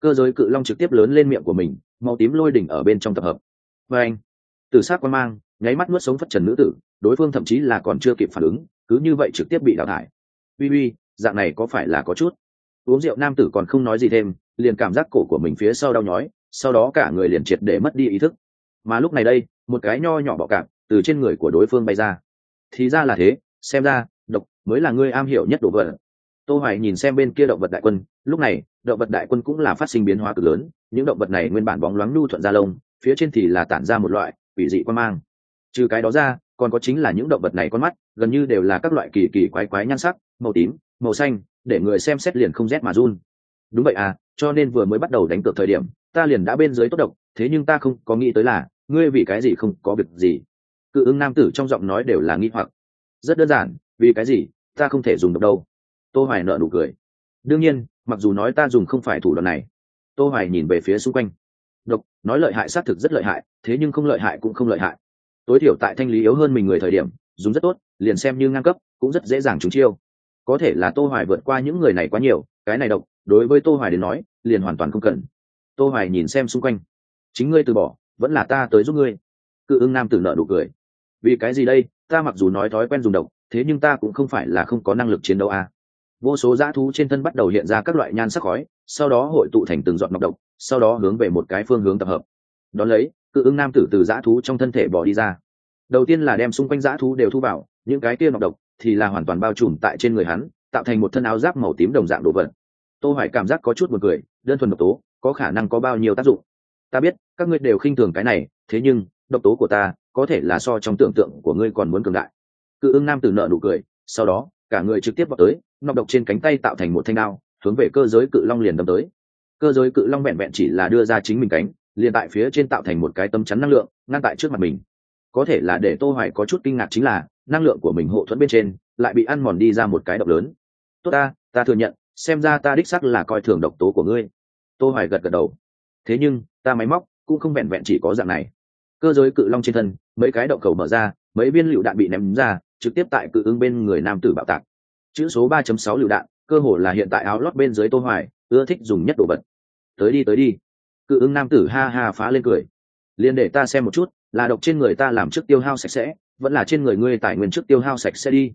Cơ giới cự long trực tiếp lớn lên miệng của mình màu tím lôi đỉnh ở bên trong tập hợp. Và anh từ sát quan mang, nháy mắt nuốt sống phất trần nữ tử, đối phương thậm chí là còn chưa kịp phản ứng, cứ như vậy trực tiếp bị đào thải. Uy uy, dạng này có phải là có chút? Uống rượu nam tử còn không nói gì thêm, liền cảm giác cổ của mình phía sau đau nhói, sau đó cả người liền triệt để mất đi ý thức. Mà lúc này đây, một cái nho nhỏ bọ cạp từ trên người của đối phương bay ra. Thì ra là thế, xem ra, độc mới là ngươi am hiểu nhất đồ vật. Tô hoài nhìn xem bên kia động vật đại quân, lúc này, động vật đại quân cũng là phát sinh biến hóa cực lớn, những động vật này nguyên bản bóng loáng nu thuận ra lông, phía trên thì là tản ra một loại quỷ dị quan mang. Trừ cái đó ra, còn có chính là những động vật này con mắt, gần như đều là các loại kỳ kỳ quái quái nhan sắc, màu tím, màu xanh, để người xem xét liền không rét mà run. Đúng vậy à cho nên vừa mới bắt đầu đánh cược thời điểm, ta liền đã bên dưới tốt độc, thế nhưng ta không có nghĩ tới là, ngươi vì cái gì không có việc gì. Cự ứng nam tử trong giọng nói đều là nghi hoặc. Rất đơn giản, vì cái gì, ta không thể dùng độc đâu. Tô hoài nợ nụ cười. Đương nhiên, mặc dù nói ta dùng không phải thủ đoạn này. Tô hoài nhìn về phía xung quanh độc nói lợi hại xác thực rất lợi hại, thế nhưng không lợi hại cũng không lợi hại. Tối thiểu tại thanh lý yếu hơn mình người thời điểm, dùng rất tốt, liền xem như ngang cấp, cũng rất dễ dàng trúng chiêu. Có thể là tô hoài vượt qua những người này quá nhiều, cái này độc, đối với tô hoài đến nói, liền hoàn toàn không cần. Tô hoài nhìn xem xung quanh. Chính ngươi từ bỏ, vẫn là ta tới giúp ngươi. Cự ưng nam tử nợ nụ cười. Vì cái gì đây, ta mặc dù nói thói quen dùng độc, thế nhưng ta cũng không phải là không có năng lực chiến đấu à. vô số dã thú trên thân bắt đầu hiện ra các loại nhan sắc khói sau đó hội tụ thành từng giọt nọc độc, sau đó hướng về một cái phương hướng tập hợp. Đón lấy, cự ứng nam tử từ dã thú trong thân thể bỏ đi ra. Đầu tiên là đem xung quanh dã thú đều thu vào, những cái kia nọc độc thì là hoàn toàn bao trùm tại trên người hắn, tạo thành một thân áo giáp màu tím đồng dạng đồ vật. Tô hoài cảm giác có chút buồn cười, đơn thuần độc tố, có khả năng có bao nhiêu tác dụng? Ta biết, các ngươi đều khinh thường cái này, thế nhưng, độc tố của ta, có thể là so trong tưởng tượng của ngươi còn muốn cường đại. Cự ưng nam tử nợ nụ cười, sau đó, cả người trực tiếp vào tới, nọc độc trên cánh tay tạo thành một thanh đao hướng về cơ giới cự long liền đâm tới. Cơ giới cự long vẹn vẹn chỉ là đưa ra chính mình cánh, liền tại phía trên tạo thành một cái tấm chắn năng lượng, ngăn tại trước mặt mình. Có thể là để tô hoài có chút kinh ngạc chính là, năng lượng của mình hộ thuẫn bên trên, lại bị ăn mòn đi ra một cái độc lớn. Tốt ta ta thừa nhận, xem ra ta đích xác là coi thường độc tố của ngươi. Tô hoài gật gật đầu. Thế nhưng, ta máy móc cũng không vẹn vẹn chỉ có dạng này. Cơ giới cự long trên thân, mấy cái động cầu mở ra, mấy viên lựu đạn bị ném ra, trực tiếp tại cự ứng bên người nam tử bạo tạc. Chữ số 3.6 lựu đạn cơ hồ là hiện tại áo lót bên dưới tô hoài ưa thích dùng nhất đồ vật. Tới đi tới đi. Cự ứng nam tử ha ha phá lên cười. Liền để ta xem một chút là độc trên người ta làm trước tiêu hao sạch sẽ vẫn là trên người ngươi tài nguyên trước tiêu hao sạch sẽ đi.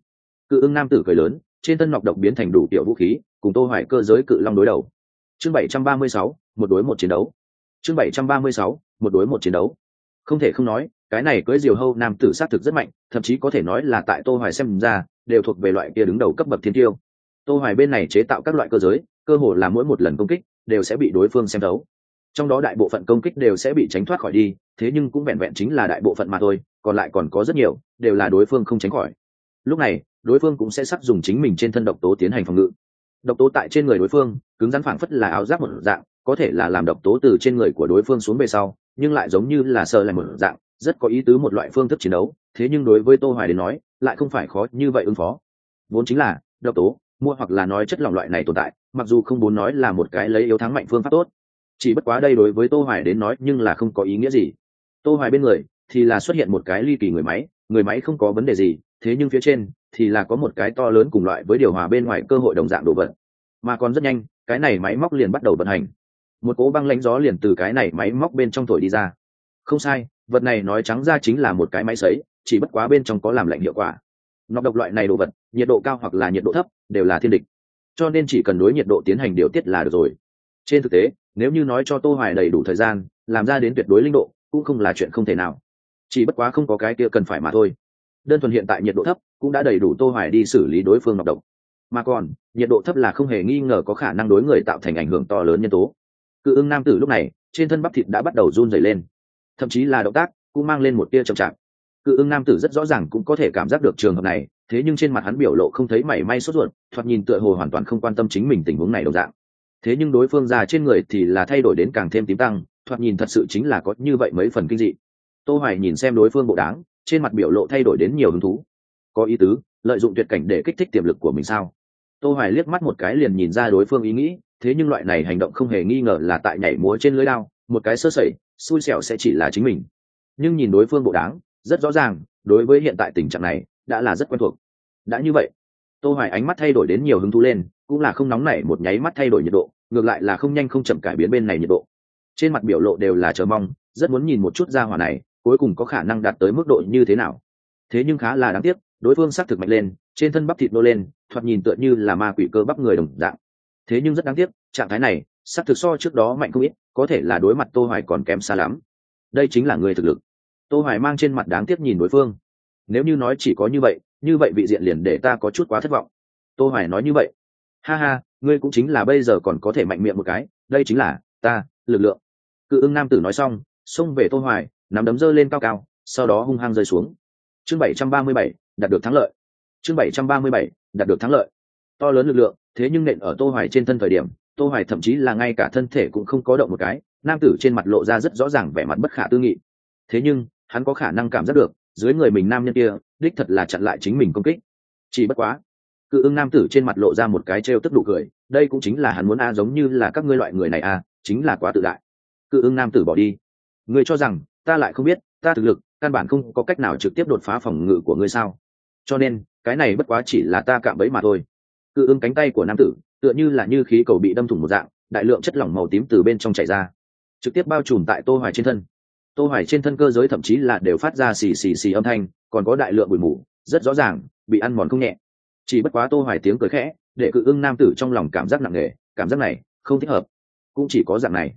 Cự ứng nam tử cười lớn trên thân nọc độc biến thành đủ tiểu vũ khí cùng tô hoài cơ giới cự long đối đầu. Chương 736, một đối một chiến đấu. Chương 736, một đối một chiến đấu. Không thể không nói cái này cưới diều hâu nam tử sát thực rất mạnh thậm chí có thể nói là tại tô hoài xem ra đều thuộc về loại kia đứng đầu cấp bậc thiên tiêu tô hoài bên này chế tạo các loại cơ giới, cơ hồ là mỗi một lần công kích đều sẽ bị đối phương xem thấu. Trong đó đại bộ phận công kích đều sẽ bị tránh thoát khỏi đi, thế nhưng cũng vẹn vẹn chính là đại bộ phận mà thôi, còn lại còn có rất nhiều đều là đối phương không tránh khỏi. Lúc này, đối phương cũng sẽ sắp dùng chính mình trên thân độc tố tiến hành phòng ngự. Độc tố tại trên người đối phương, cứng rắn phảng phất là áo giáp một dạng, có thể là làm độc tố từ trên người của đối phương xuống về sau, nhưng lại giống như là sờ lại một dạng, rất có ý tứ một loại phương thức chiến đấu, thế nhưng đối với tô hoài đến nói, lại không phải khó như vậy ứng phó. Vốn chính là, độc tố mua hoặc là nói chất lỏng loại này tồn tại, mặc dù không muốn nói là một cái lấy yếu thắng mạnh phương pháp tốt, chỉ bất quá đây đối với tô hoài đến nói nhưng là không có ý nghĩa gì. Tô hoài bên người thì là xuất hiện một cái ly kỳ người máy người máy không có vấn đề gì, thế nhưng phía trên thì là có một cái to lớn cùng loại với điều hòa bên ngoài cơ hội đồng dạng đồ vật. Mà còn rất nhanh, cái này máy móc liền bắt đầu vận hành. Một cỗ băng lãnh gió liền từ cái này máy móc bên trong thổi đi ra. Không sai, vật này nói trắng ra chính là một cái máy sấy, chỉ bất quá bên trong có làm lạnh hiệu quả nọc độc loại này đồ vật, nhiệt độ cao hoặc là nhiệt độ thấp, đều là thiên địch. Cho nên chỉ cần đối nhiệt độ tiến hành điều tiết là được rồi. Trên thực tế, nếu như nói cho tô hoài đầy đủ thời gian, làm ra đến tuyệt đối linh độ, cũng không là chuyện không thể nào. Chỉ bất quá không có cái kia cần phải mà thôi. Đơn thuần hiện tại nhiệt độ thấp, cũng đã đầy đủ tô hoài đi xử lý đối phương nọc độc. Mà còn, nhiệt độ thấp là không hề nghi ngờ có khả năng đối người tạo thành ảnh hưởng to lớn nhân tố. Cự ưng nam tử lúc này, trên thân bắp thịt đã bắt đầu run rẩy lên. Thậm chí là động tác cũng mang lên một tia trầm trọng cự ưng nam tử rất rõ ràng cũng có thể cảm giác được trường hợp này, thế nhưng trên mặt hắn biểu lộ không thấy mảy may sốt ruột, thoạt nhìn tựa hồ hoàn toàn không quan tâm chính mình tình huống này đồng dạng. Thế nhưng đối phương già trên người thì là thay đổi đến càng thêm tím tăng, thoạt nhìn thật sự chính là có như vậy mấy phần kinh dị. Tô hoài nhìn xem đối phương bộ đáng trên mặt biểu lộ thay đổi đến nhiều hứng thú. Có ý tứ, lợi dụng tuyệt cảnh để kích thích tiềm lực của mình sao? Tô hoài liếc mắt một cái liền nhìn ra đối phương ý nghĩ, thế nhưng loại này hành động không hề nghi ngờ là tại nhảy múa trên lưới đao, một cái sơ sẩy, xui xẻo sẽ chỉ là chính mình. Nhưng nhìn đối phương bộ đáng rất rõ ràng, đối với hiện tại tình trạng này, đã là rất quen thuộc. Đã như vậy, tô hoài ánh mắt thay đổi đến nhiều hứng thú lên, cũng là không nóng nảy một nháy mắt thay đổi nhiệt độ, ngược lại là không nhanh không chậm cải biến bên này nhiệt độ. Trên mặt biểu lộ đều là chờ mong, rất muốn nhìn một chút ra hỏa này, cuối cùng có khả năng đạt tới mức độ như thế nào. Thế nhưng khá là đáng tiếc, đối phương xác thực mạnh lên, trên thân bắp thịt nô lên, thoạt nhìn tựa như là ma quỷ cơ bắp người đồng dạng. Thế nhưng rất đáng tiếc, trạng thái này xác thực so trước đó mạnh không ít, có thể là đối mặt tô hoài còn kém xa lắm. Đây chính là người thực lực tô hoài mang trên mặt đáng tiếc nhìn đối phương. Nếu như nói chỉ có như vậy như vậy vị diện liền để ta có chút quá thất vọng. Tô hoài nói như vậy. Ha ha, ngươi cũng chính là bây giờ còn có thể mạnh miệng một cái, đây chính là ta, lực lượng. Cự ưng nam tử nói xong, xông về tô hoài, nắm đấm dơ lên cao cao, sau đó hung hăng rơi xuống. Chương bảy trăm ba mươi bảy, đạt được thắng lợi. Chương bảy trăm ba mươi bảy, đạt được thắng lợi. To lớn lực lượng, thế nhưng nện ở tô hoài trên thân thời điểm, tô hoài thậm chí là ngay cả thân thể cũng không có động một cái, nam tử trên mặt lộ ra rất rõ ràng vẻ mặt bất khả tư nghị. Thế nhưng hắn có khả năng cảm giác được, dưới người mình nam nhân kia, đích thật là chặn lại chính mình công kích. Chỉ bất quá, cự ưng nam tử trên mặt lộ ra một cái trêu tức đủ cười, đây cũng chính là hắn muốn a, giống như là các ngươi loại người này a, chính là quá tự đại. Cự ưng nam tử bỏ đi. Ngươi cho rằng, ta lại không biết, ta thực lực, căn bản không có cách nào trực tiếp đột phá phòng ngự của ngươi sao? Cho nên, cái này bất quá chỉ là ta cạm bẫy mà thôi. Cự ưng cánh tay của nam tử, tựa như là như khí cầu bị đâm thủng một dạng, đại lượng chất lỏng màu tím từ bên trong chảy ra, trực tiếp bao trùm tại tô hoài trên thân tô hoài trên thân cơ giới thậm chí là đều phát ra xì xì xì âm thanh, còn có đại lượng bụi mù, rất rõ ràng, bị ăn mòn không nhẹ. Chỉ bất quá tô hoài tiếng cười khẽ, để cự ưng nam tử trong lòng cảm giác nặng nề, cảm giác này không thích hợp. Cũng chỉ có dạng này.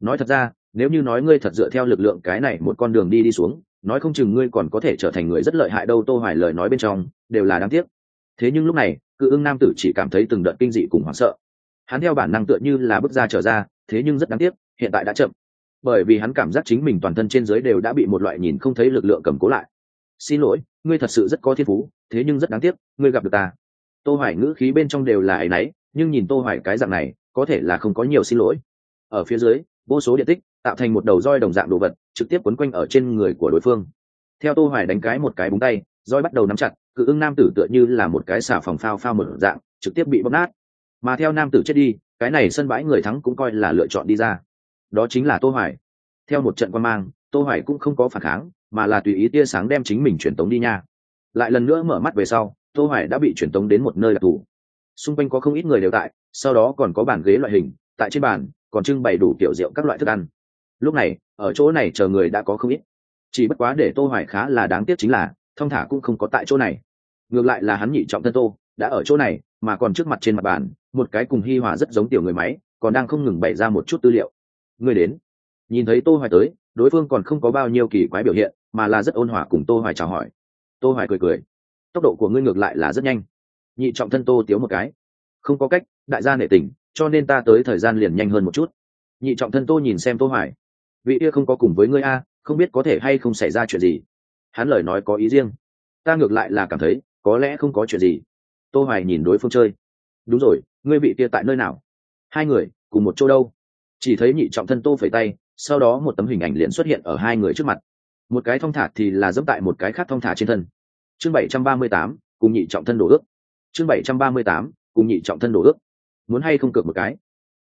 Nói thật ra, nếu như nói ngươi thật dựa theo lực lượng cái này một con đường đi đi xuống, nói không chừng ngươi còn có thể trở thành người rất lợi hại đâu, tô hoài lời nói bên trong, đều là đáng tiếc. Thế nhưng lúc này, cự ưng nam tử chỉ cảm thấy từng đợt kinh dị cùng hoảng sợ. Hắn theo bản năng tựa như là bước ra trở ra, thế nhưng rất đáng tiếc, hiện tại đã chậm bởi vì hắn cảm giác chính mình toàn thân trên dưới đều đã bị một loại nhìn không thấy lực lượng cầm cố lại. Xin lỗi, ngươi thật sự rất có thiên phú, thế nhưng rất đáng tiếc, ngươi gặp được ta. Tô hoài ngữ khí bên trong đều là ấy nấy nhưng nhìn tô hoài cái dạng này, có thể là không có nhiều xin lỗi. Ở phía dưới, vô số điện tích tạo thành một đầu roi đồng dạng đồ vật, trực tiếp quấn quanh ở trên người của đối phương. Theo tô hoài đánh cái một cái búng tay, roi bắt đầu nắm chặt, cự ưng nam tử tựa như là một cái xả phòng phao phao một dạng, trực tiếp bị bóp nát. Mà theo nam tử chết đi, cái này sân bãi người thắng cũng coi là lựa chọn đi ra đó chính là tô hoài. Theo một trận quan mang, tô hoài cũng không có phản kháng, mà là tùy ý tia sáng đem chính mình chuyển tống đi nha. Lại lần nữa mở mắt về sau, tô hoài đã bị chuyển tống đến một nơi đặc thù. Xung quanh có không ít người đều tại, sau đó còn có bàn ghế loại hình, tại trên bàn còn trưng bày đủ kiểu rượu các loại thức ăn. Lúc này, ở chỗ này chờ người đã có không ít. Chỉ bất quá để tô hoài khá là đáng tiếc chính là thông thả cũng không có tại chỗ này. Ngược lại là hắn nhị trọng thân tô, đã ở chỗ này, mà còn trước mặt trên mặt bàn, một cái cùng hi hòa rất giống tiểu người máy, còn đang không ngừng bày ra một chút tư liệu ngươi đến. Nhìn thấy tô hoài tới, đối phương còn không có bao nhiêu kỳ quái biểu hiện, mà là rất ôn hòa cùng tô hoài chào hỏi. Tô hoài cười cười. Tốc độ của ngươi ngược lại là rất nhanh. Nhị trọng thân tô tiếu một cái. Không có cách, đại gia nể tình, cho nên ta tới thời gian liền nhanh hơn một chút. Nhị trọng thân tô nhìn xem tô hoài. Vị kia không có cùng với ngươi a, không biết có thể hay không xảy ra chuyện gì. Hắn lời nói có ý riêng. Ta ngược lại là cảm thấy, có lẽ không có chuyện gì. Tô hoài nhìn đối phương chơi. Đúng rồi, ngươi vị kia tại nơi nào? Hai người, cùng một chỗ đâu? Chỉ thấy nhị trọng thân tô phẩy tay sau đó một tấm hình ảnh liền xuất hiện ở hai người trước mặt. Một cái thong thả thì là dẫm tại một cái khác thong thả trên thân. Chương 738, cùng nhị trọng thân đổ ước. Chương 738, cùng nhị trọng thân đổ ước. Muốn hay không cược một cái?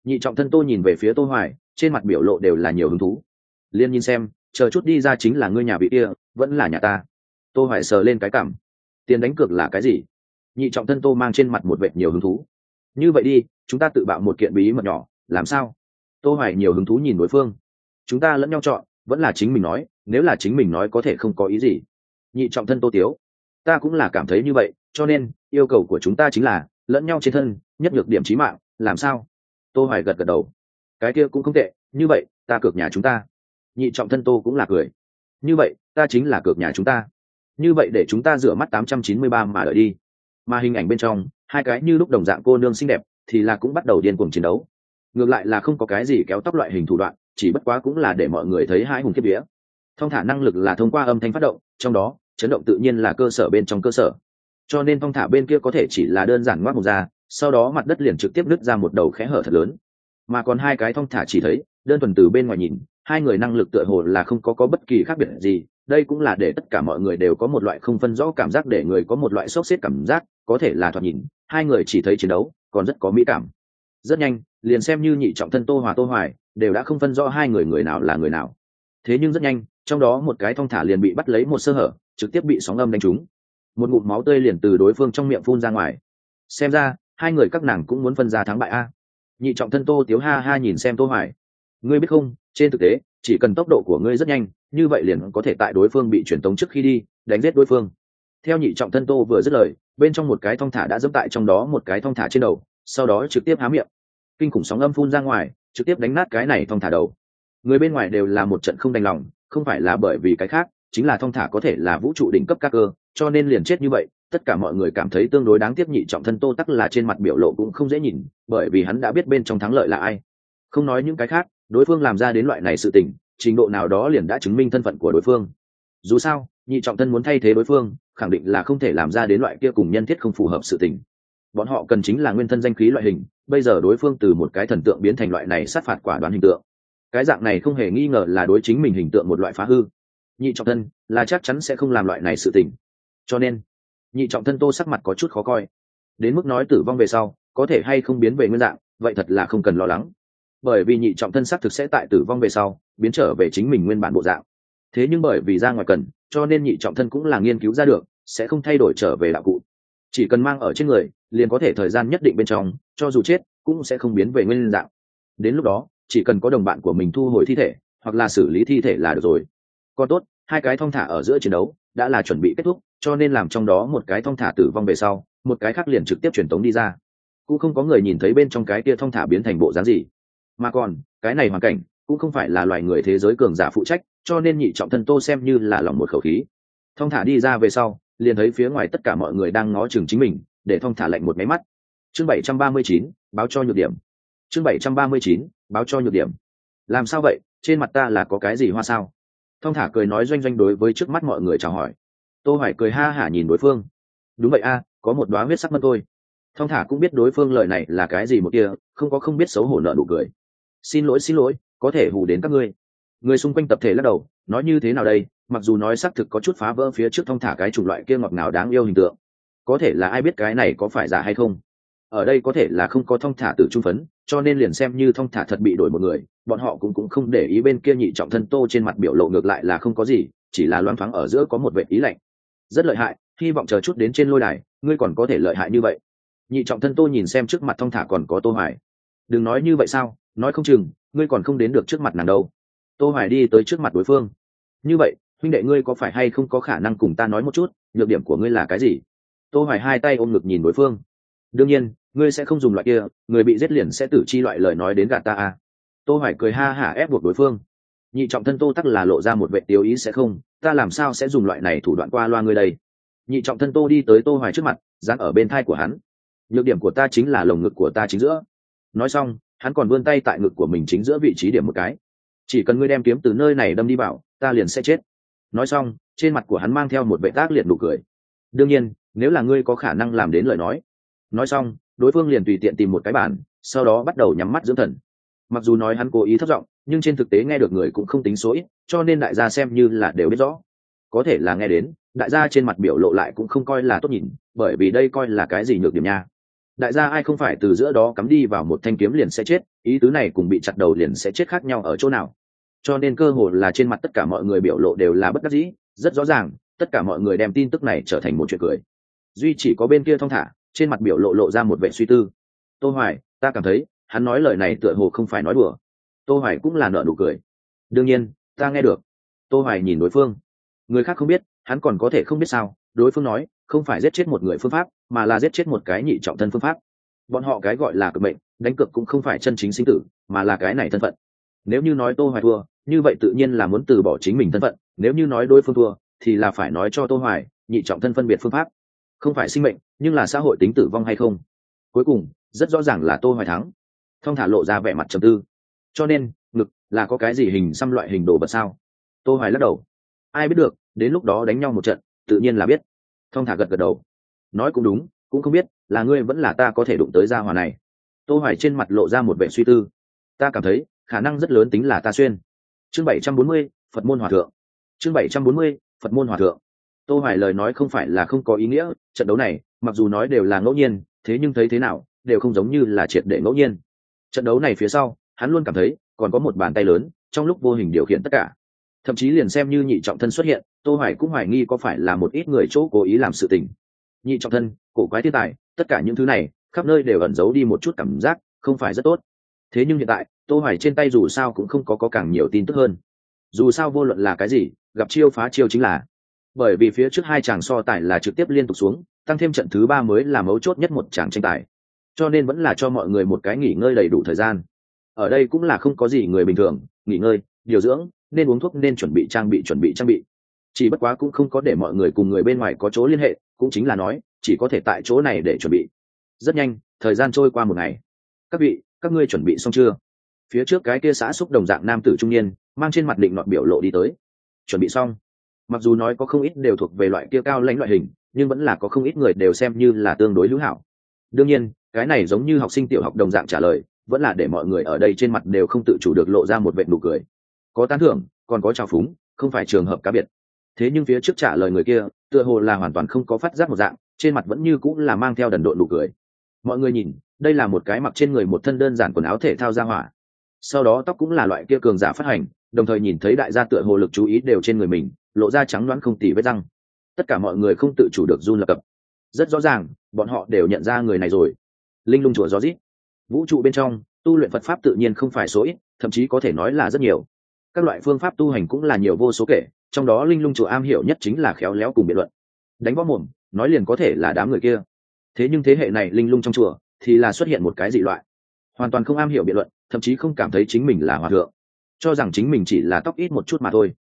Nhị trọng thân tô nhìn về phía tô hoài trên mặt biểu lộ đều là nhiều hứng thú. Liên nhìn xem chờ chút đi ra chính là ngươi nhà bị kia vẫn là nhà ta. Tô hoài sờ lên cái cảm. Tiền đánh cược là cái gì? Nhị trọng thân tô mang trên mặt một vệt nhiều hứng thú. Như vậy đi chúng ta tự bạo một kiện bí mật nhỏ làm sao? Tô hoài nhiều hứng thú nhìn đối phương. Chúng ta lẫn nhau chọn, vẫn là chính mình nói, nếu là chính mình nói có thể không có ý gì. Nhị trọng thân tô tiếu, ta cũng là cảm thấy như vậy, cho nên, yêu cầu của chúng ta chính là, lẫn nhau trên thân, nhất nhược điểm chí mạng, làm sao? Tô hoài gật gật đầu. Cái kia cũng không tệ, như vậy, ta cược nhà chúng ta. Nhị trọng thân tô cũng là cười. Như vậy, ta chính là cược nhà chúng ta. Như vậy để chúng ta rửa mắt 893 mà đợi đi. Mà hình ảnh bên trong, hai cái như lúc đồng dạng cô nương xinh đẹp, thì là cũng bắt đầu điên cuồng chiến đấu ngược lại là không có cái gì kéo tóc loại hình thủ đoạn, chỉ bất quá cũng là để mọi người thấy hai hùng kiếp vía. Thông thả năng lực là thông qua âm thanh phát động, trong đó, chấn động tự nhiên là cơ sở bên trong cơ sở. Cho nên thông thả bên kia có thể chỉ là đơn giản ngoác một ra, sau đó mặt đất liền trực tiếp nứt ra một đầu khẽ hở thật lớn. Mà còn hai cái thông thả chỉ thấy, đơn thuần từ bên ngoài nhìn, hai người năng lực tựa hồ là không có có bất kỳ khác biệt gì, đây cũng là để tất cả mọi người đều có một loại không phân rõ cảm giác để người có một loại sốc xếp cảm giác, có thể là thoạt nhìn, hai người chỉ thấy chiến đấu, còn rất có mỹ cảm. Rất nhanh liền xem như nhị trọng thân tô hòa tô hoài, đều đã không phân rõ hai người người nào là người nào. Thế nhưng rất nhanh, trong đó một cái thong thả liền bị bắt lấy một sơ hở, trực tiếp bị sóng âm đánh trúng. Một ngụm máu tươi liền từ đối phương trong miệng phun ra ngoài. Xem ra, hai người các nàng cũng muốn phân ra thắng bại a. Nhị trọng thân tô tiếu ha ha nhìn xem tô hoài. Ngươi biết không, trên thực tế, chỉ cần tốc độ của ngươi rất nhanh, như vậy liền có thể tại đối phương bị truyền tống trước khi đi, đánh giết đối phương. Theo nhị trọng thân tô vừa dứt lời, bên trong một cái thong thả đã dẫm tại trong đó một cái thong thả trên đầu, sau đó trực tiếp há miệng kinh khủng sóng âm phun ra ngoài, trực tiếp đánh nát cái này thong thả đầu. Người bên ngoài đều là một trận không đành lòng, không phải là bởi vì cái khác, chính là thong thả có thể là vũ trụ đỉnh cấp các cơ, cho nên liền chết như vậy, tất cả mọi người cảm thấy tương đối đáng tiếc nhị trọng thân tô tắc là trên mặt biểu lộ cũng không dễ nhìn, bởi vì hắn đã biết bên trong thắng lợi là ai. Không nói những cái khác, đối phương làm ra đến loại này sự tình, trình độ nào đó liền đã chứng minh thân phận của đối phương. Dù sao, nhị trọng thân muốn thay thế đối phương, khẳng định là không thể làm ra đến loại kia cùng nhân thiết không phù hợp sự tình. Bọn họ cần chính là nguyên thân danh khí loại hình bây giờ đối phương từ một cái thần tượng biến thành loại này sát phạt quả đoán hình tượng. Cái dạng này không hề nghi ngờ là đối chính mình hình tượng một loại phá hư. Nhị trọng thân là chắc chắn sẽ không làm loại này sự tình. Cho nên, nhị trọng thân tô sắc mặt có chút khó coi. Đến mức nói tử vong về sau, có thể hay không biến về nguyên dạng, vậy thật là không cần lo lắng. Bởi vì nhị trọng thân xác thực sẽ tại tử vong về sau, biến trở về chính mình nguyên bản bộ dạng. Thế nhưng bởi vì ra ngoài cần, cho nên nhị trọng thân cũng là nghiên cứu ra được, sẽ không thay đổi trở về đạo cụ. Chỉ cần mang ở trên người liền có thể thời gian nhất định bên trong, cho dù chết, cũng sẽ không biến về nguyên dạng. Đến lúc đó, chỉ cần có đồng bạn của mình thu hồi thi thể, hoặc là xử lý thi thể là được rồi. Còn tốt, hai cái thong thả ở giữa chiến đấu đã là chuẩn bị kết thúc, cho nên làm trong đó một cái thong thả tử vong về sau, một cái khác liền trực tiếp truyền tống đi ra. Cũng không có người nhìn thấy bên trong cái kia thong thả biến thành bộ dáng gì. Mà còn, cái này hoàn cảnh cũng không phải là loài người thế giới cường giả phụ trách, cho nên nhị trọng thân tô xem như là lòng một khẩu khí. Thong thả đi ra về sau, liền thấy phía ngoài tất cả mọi người đang ngó chừng chính mình để thong thả lạnh một máy mắt. Chương bảy trăm ba mươi chín, báo cho nhược điểm. Chương bảy trăm ba mươi chín, báo cho nhược điểm. Làm sao vậy? Trên mặt ta là có cái gì hoa sao? Thong thả cười nói doanh doanh đối với trước mắt mọi người chào hỏi. Tô hoài cười ha hả nhìn đối phương. Đúng vậy a, có một đóa huyết sắc mân tôi thong thả cũng biết đối phương lời này là cái gì một kia, không có không biết xấu hổ nợ nụ cười. Xin lỗi xin lỗi, có thể hù đến các ngươi. Người xung quanh tập thể lắc đầu, nói như thế nào đây? Mặc dù nói xác thực có chút phá vỡ phía trước thong thả cái chủng loại kia ngọt ngào đáng yêu hình tượng có thể là ai biết cái này có phải giả hay không? Ở đây có thể là không có thong thả từ trung phấn, cho nên liền xem như thong thả thật bị đổi một người, bọn họ cũng cũng không để ý bên kia nhị trọng thân tô trên mặt biểu lộ ngược lại là không có gì, chỉ là loáng thoáng ở giữa có một vệ ý lạnh. Rất lợi hại, hy vọng chờ chút đến trên lôi đài, ngươi còn có thể lợi hại như vậy. Nhị trọng thân tô nhìn xem trước mặt thong thả còn có tô hoài. Đừng nói như vậy sao, nói không chừng, ngươi còn không đến được trước mặt nàng đâu. Tô hoài đi tới trước mặt đối phương. Như vậy, huynh đệ ngươi có phải hay không có khả năng cùng ta nói một chút, nhược điểm của ngươi là cái gì? Tô hoài hai tay ôm ngực nhìn đối phương. Đương nhiên, ngươi sẽ không dùng loại kia, người bị giết liền sẽ tử chi loại lời nói đến gạt ta à? Tô hoài cười ha hả ép buộc đối phương. Nhị trọng thân tô tắc là lộ ra một vệ tiêu ý sẽ không, ta làm sao sẽ dùng loại này thủ đoạn qua loa ngươi đây? Nhị trọng thân tô đi tới tô hoài trước mặt, dán ở bên thai của hắn. Nhược điểm của ta chính là lồng ngực của ta chính giữa. Nói xong, hắn còn vươn tay tại ngực của mình chính giữa vị trí điểm một cái. Chỉ cần ngươi đem kiếm từ nơi này đâm đi vào ta liền sẽ chết. Nói xong, trên mặt của hắn mang theo một vệ tác liệt nụ cười. Đương nhiên nếu là ngươi có khả năng làm đến lời nói. Nói xong, đối phương liền tùy tiện tìm một cái bản sau đó bắt đầu nhắm mắt dưỡng thần. Mặc dù nói hắn cố ý thất giọng, nhưng trên thực tế nghe được người cũng không tính số ít, cho nên đại gia xem như là đều biết rõ. Có thể là nghe đến, đại gia trên mặt biểu lộ lại cũng không coi là tốt nhìn, bởi vì đây coi là cái gì nhược điểm nha. Đại gia ai không phải từ giữa đó cắm đi vào một thanh kiếm liền sẽ chết, ý tứ này cùng bị chặt đầu liền sẽ chết khác nhau ở chỗ nào. Cho nên cơ hồ là trên mặt tất cả mọi người biểu lộ đều là bất đắc dĩ, rất rõ ràng, tất cả mọi người đem tin tức này trở thành một chuyện cười duy chỉ có bên kia thong thả, trên mặt biểu lộ lộ ra một vẻ suy tư. Tô hoài, ta cảm thấy, hắn nói lời này tựa hồ không phải nói đùa. Tô hoài cũng là nợ nụ cười. Đương nhiên, ta nghe được. Tô hoài nhìn đối phương. Người khác không biết, hắn còn có thể không biết sao. Đối phương nói, không phải giết chết một người phương pháp, mà là giết chết một cái nhị trọng thân phương pháp. Bọn họ cái gọi là cực mệnh, đánh cược cũng không phải chân chính sinh tử, mà là cái này thân phận. Nếu như nói tô hoài thua, như vậy tự nhiên là muốn từ bỏ chính mình thân phận. Nếu như nói đối phương thua, thì là phải nói cho tô hoài, nhị trọng thân phân biệt phương pháp không phải sinh mệnh nhưng là xã hội tính tử vong hay không? Cuối cùng rất rõ ràng là tô hoài thắng. Thông thả lộ ra vẻ mặt trầm tư. Cho nên ngực là có cái gì hình xăm loại hình đồ vật sao? Tô hoài lắc đầu. Ai biết được đến lúc đó đánh nhau một trận tự nhiên là biết. Thông thả gật gật đầu. Nói cũng đúng cũng không biết là ngươi vẫn là ta có thể đụng tới gia hòa này. Tô hoài trên mặt lộ ra một vẻ suy tư. Ta cảm thấy khả năng rất lớn tính là ta xuyên. Chương 740, phật môn hòa thượng. Chương 740, phật môn hòa thượng tô hoài lời nói không phải là không có ý nghĩa, trận đấu này, mặc dù nói đều là ngẫu nhiên, thế nhưng thấy thế nào, đều không giống như là triệt để ngẫu nhiên. Trận đấu này phía sau, hắn luôn cảm thấy, còn có một bàn tay lớn, trong lúc vô hình điều khiển tất cả. Thậm chí liền xem như nhị trọng thân xuất hiện, tô hoài cũng hoài nghi có phải là một ít người chỗ cố ý làm sự tình. Nhị trọng thân, cổ quái thiên tài, tất cả những thứ này, khắp nơi đều ẩn giấu đi một chút cảm giác, không phải rất tốt. Thế nhưng hiện tại, tô hoài trên tay dù sao cũng không có có càng nhiều tin tức hơn. Dù sao vô luận là cái gì, gặp chiêu phá chiêu chính là bởi vì phía trước hai chàng so tài là trực tiếp liên tục xuống, tăng thêm trận thứ ba mới là mấu chốt nhất một chàng tranh tài. Cho nên vẫn là cho mọi người một cái nghỉ ngơi đầy đủ thời gian. Ở đây cũng là không có gì người bình thường, nghỉ ngơi, điều dưỡng, nên uống thuốc, nên chuẩn bị trang bị, chuẩn bị trang bị. Chỉ bất quá cũng không có để mọi người cùng người bên ngoài có chỗ liên hệ, cũng chính là nói, chỉ có thể tại chỗ này để chuẩn bị. Rất nhanh, thời gian trôi qua một ngày. Các vị, các ngươi chuẩn bị xong chưa? Phía trước cái kia xã xúc đồng dạng nam tử trung niên, mang trên mặt định nọt biểu lộ đi tới. Chuẩn bị xong mặc dù nói có không ít đều thuộc về loại kia cao lãnh loại hình, nhưng vẫn là có không ít người đều xem như là tương đối hữu hảo. Đương nhiên, cái này giống như học sinh tiểu học đồng dạng trả lời, vẫn là để mọi người ở đây trên mặt đều không tự chủ được lộ ra một vệ nụ cười. Có tán thưởng, còn có trào phúng, không phải trường hợp cá biệt. Thế nhưng phía trước trả lời người kia, tựa hồ là hoàn toàn không có phát giác một dạng, trên mặt vẫn như cũng là mang theo đần độn nụ cười. Mọi người nhìn, đây là một cái mặc trên người một thân đơn giản quần áo thể thao ra hỏa. Sau đó tóc cũng là loại kia cường giả phát hành, đồng thời nhìn thấy đại gia tựa hồ lực chú ý đều trên người mình lộ ra trắng đoán không tỉ vết răng. Tất cả mọi người không tự chủ được run lập cập. Rất rõ ràng, bọn họ đều nhận ra người này rồi. Linh lung chùa gió rít. Vũ trụ bên trong, tu luyện phật pháp tự nhiên không phải số ít, thậm chí có thể nói là rất nhiều. Các loại phương pháp tu hành cũng là nhiều vô số kể, trong đó linh lung chùa am hiểu nhất chính là khéo léo cùng biện luận. Đánh võ mồm, nói liền có thể là đám người kia. Thế nhưng thế hệ này linh lung trong chùa, thì là xuất hiện một cái dị loại. Hoàn toàn không am hiểu biện luận, thậm chí không cảm thấy chính mình là hòa thượng. Cho rằng chính mình chỉ là tóc ít một chút mà thôi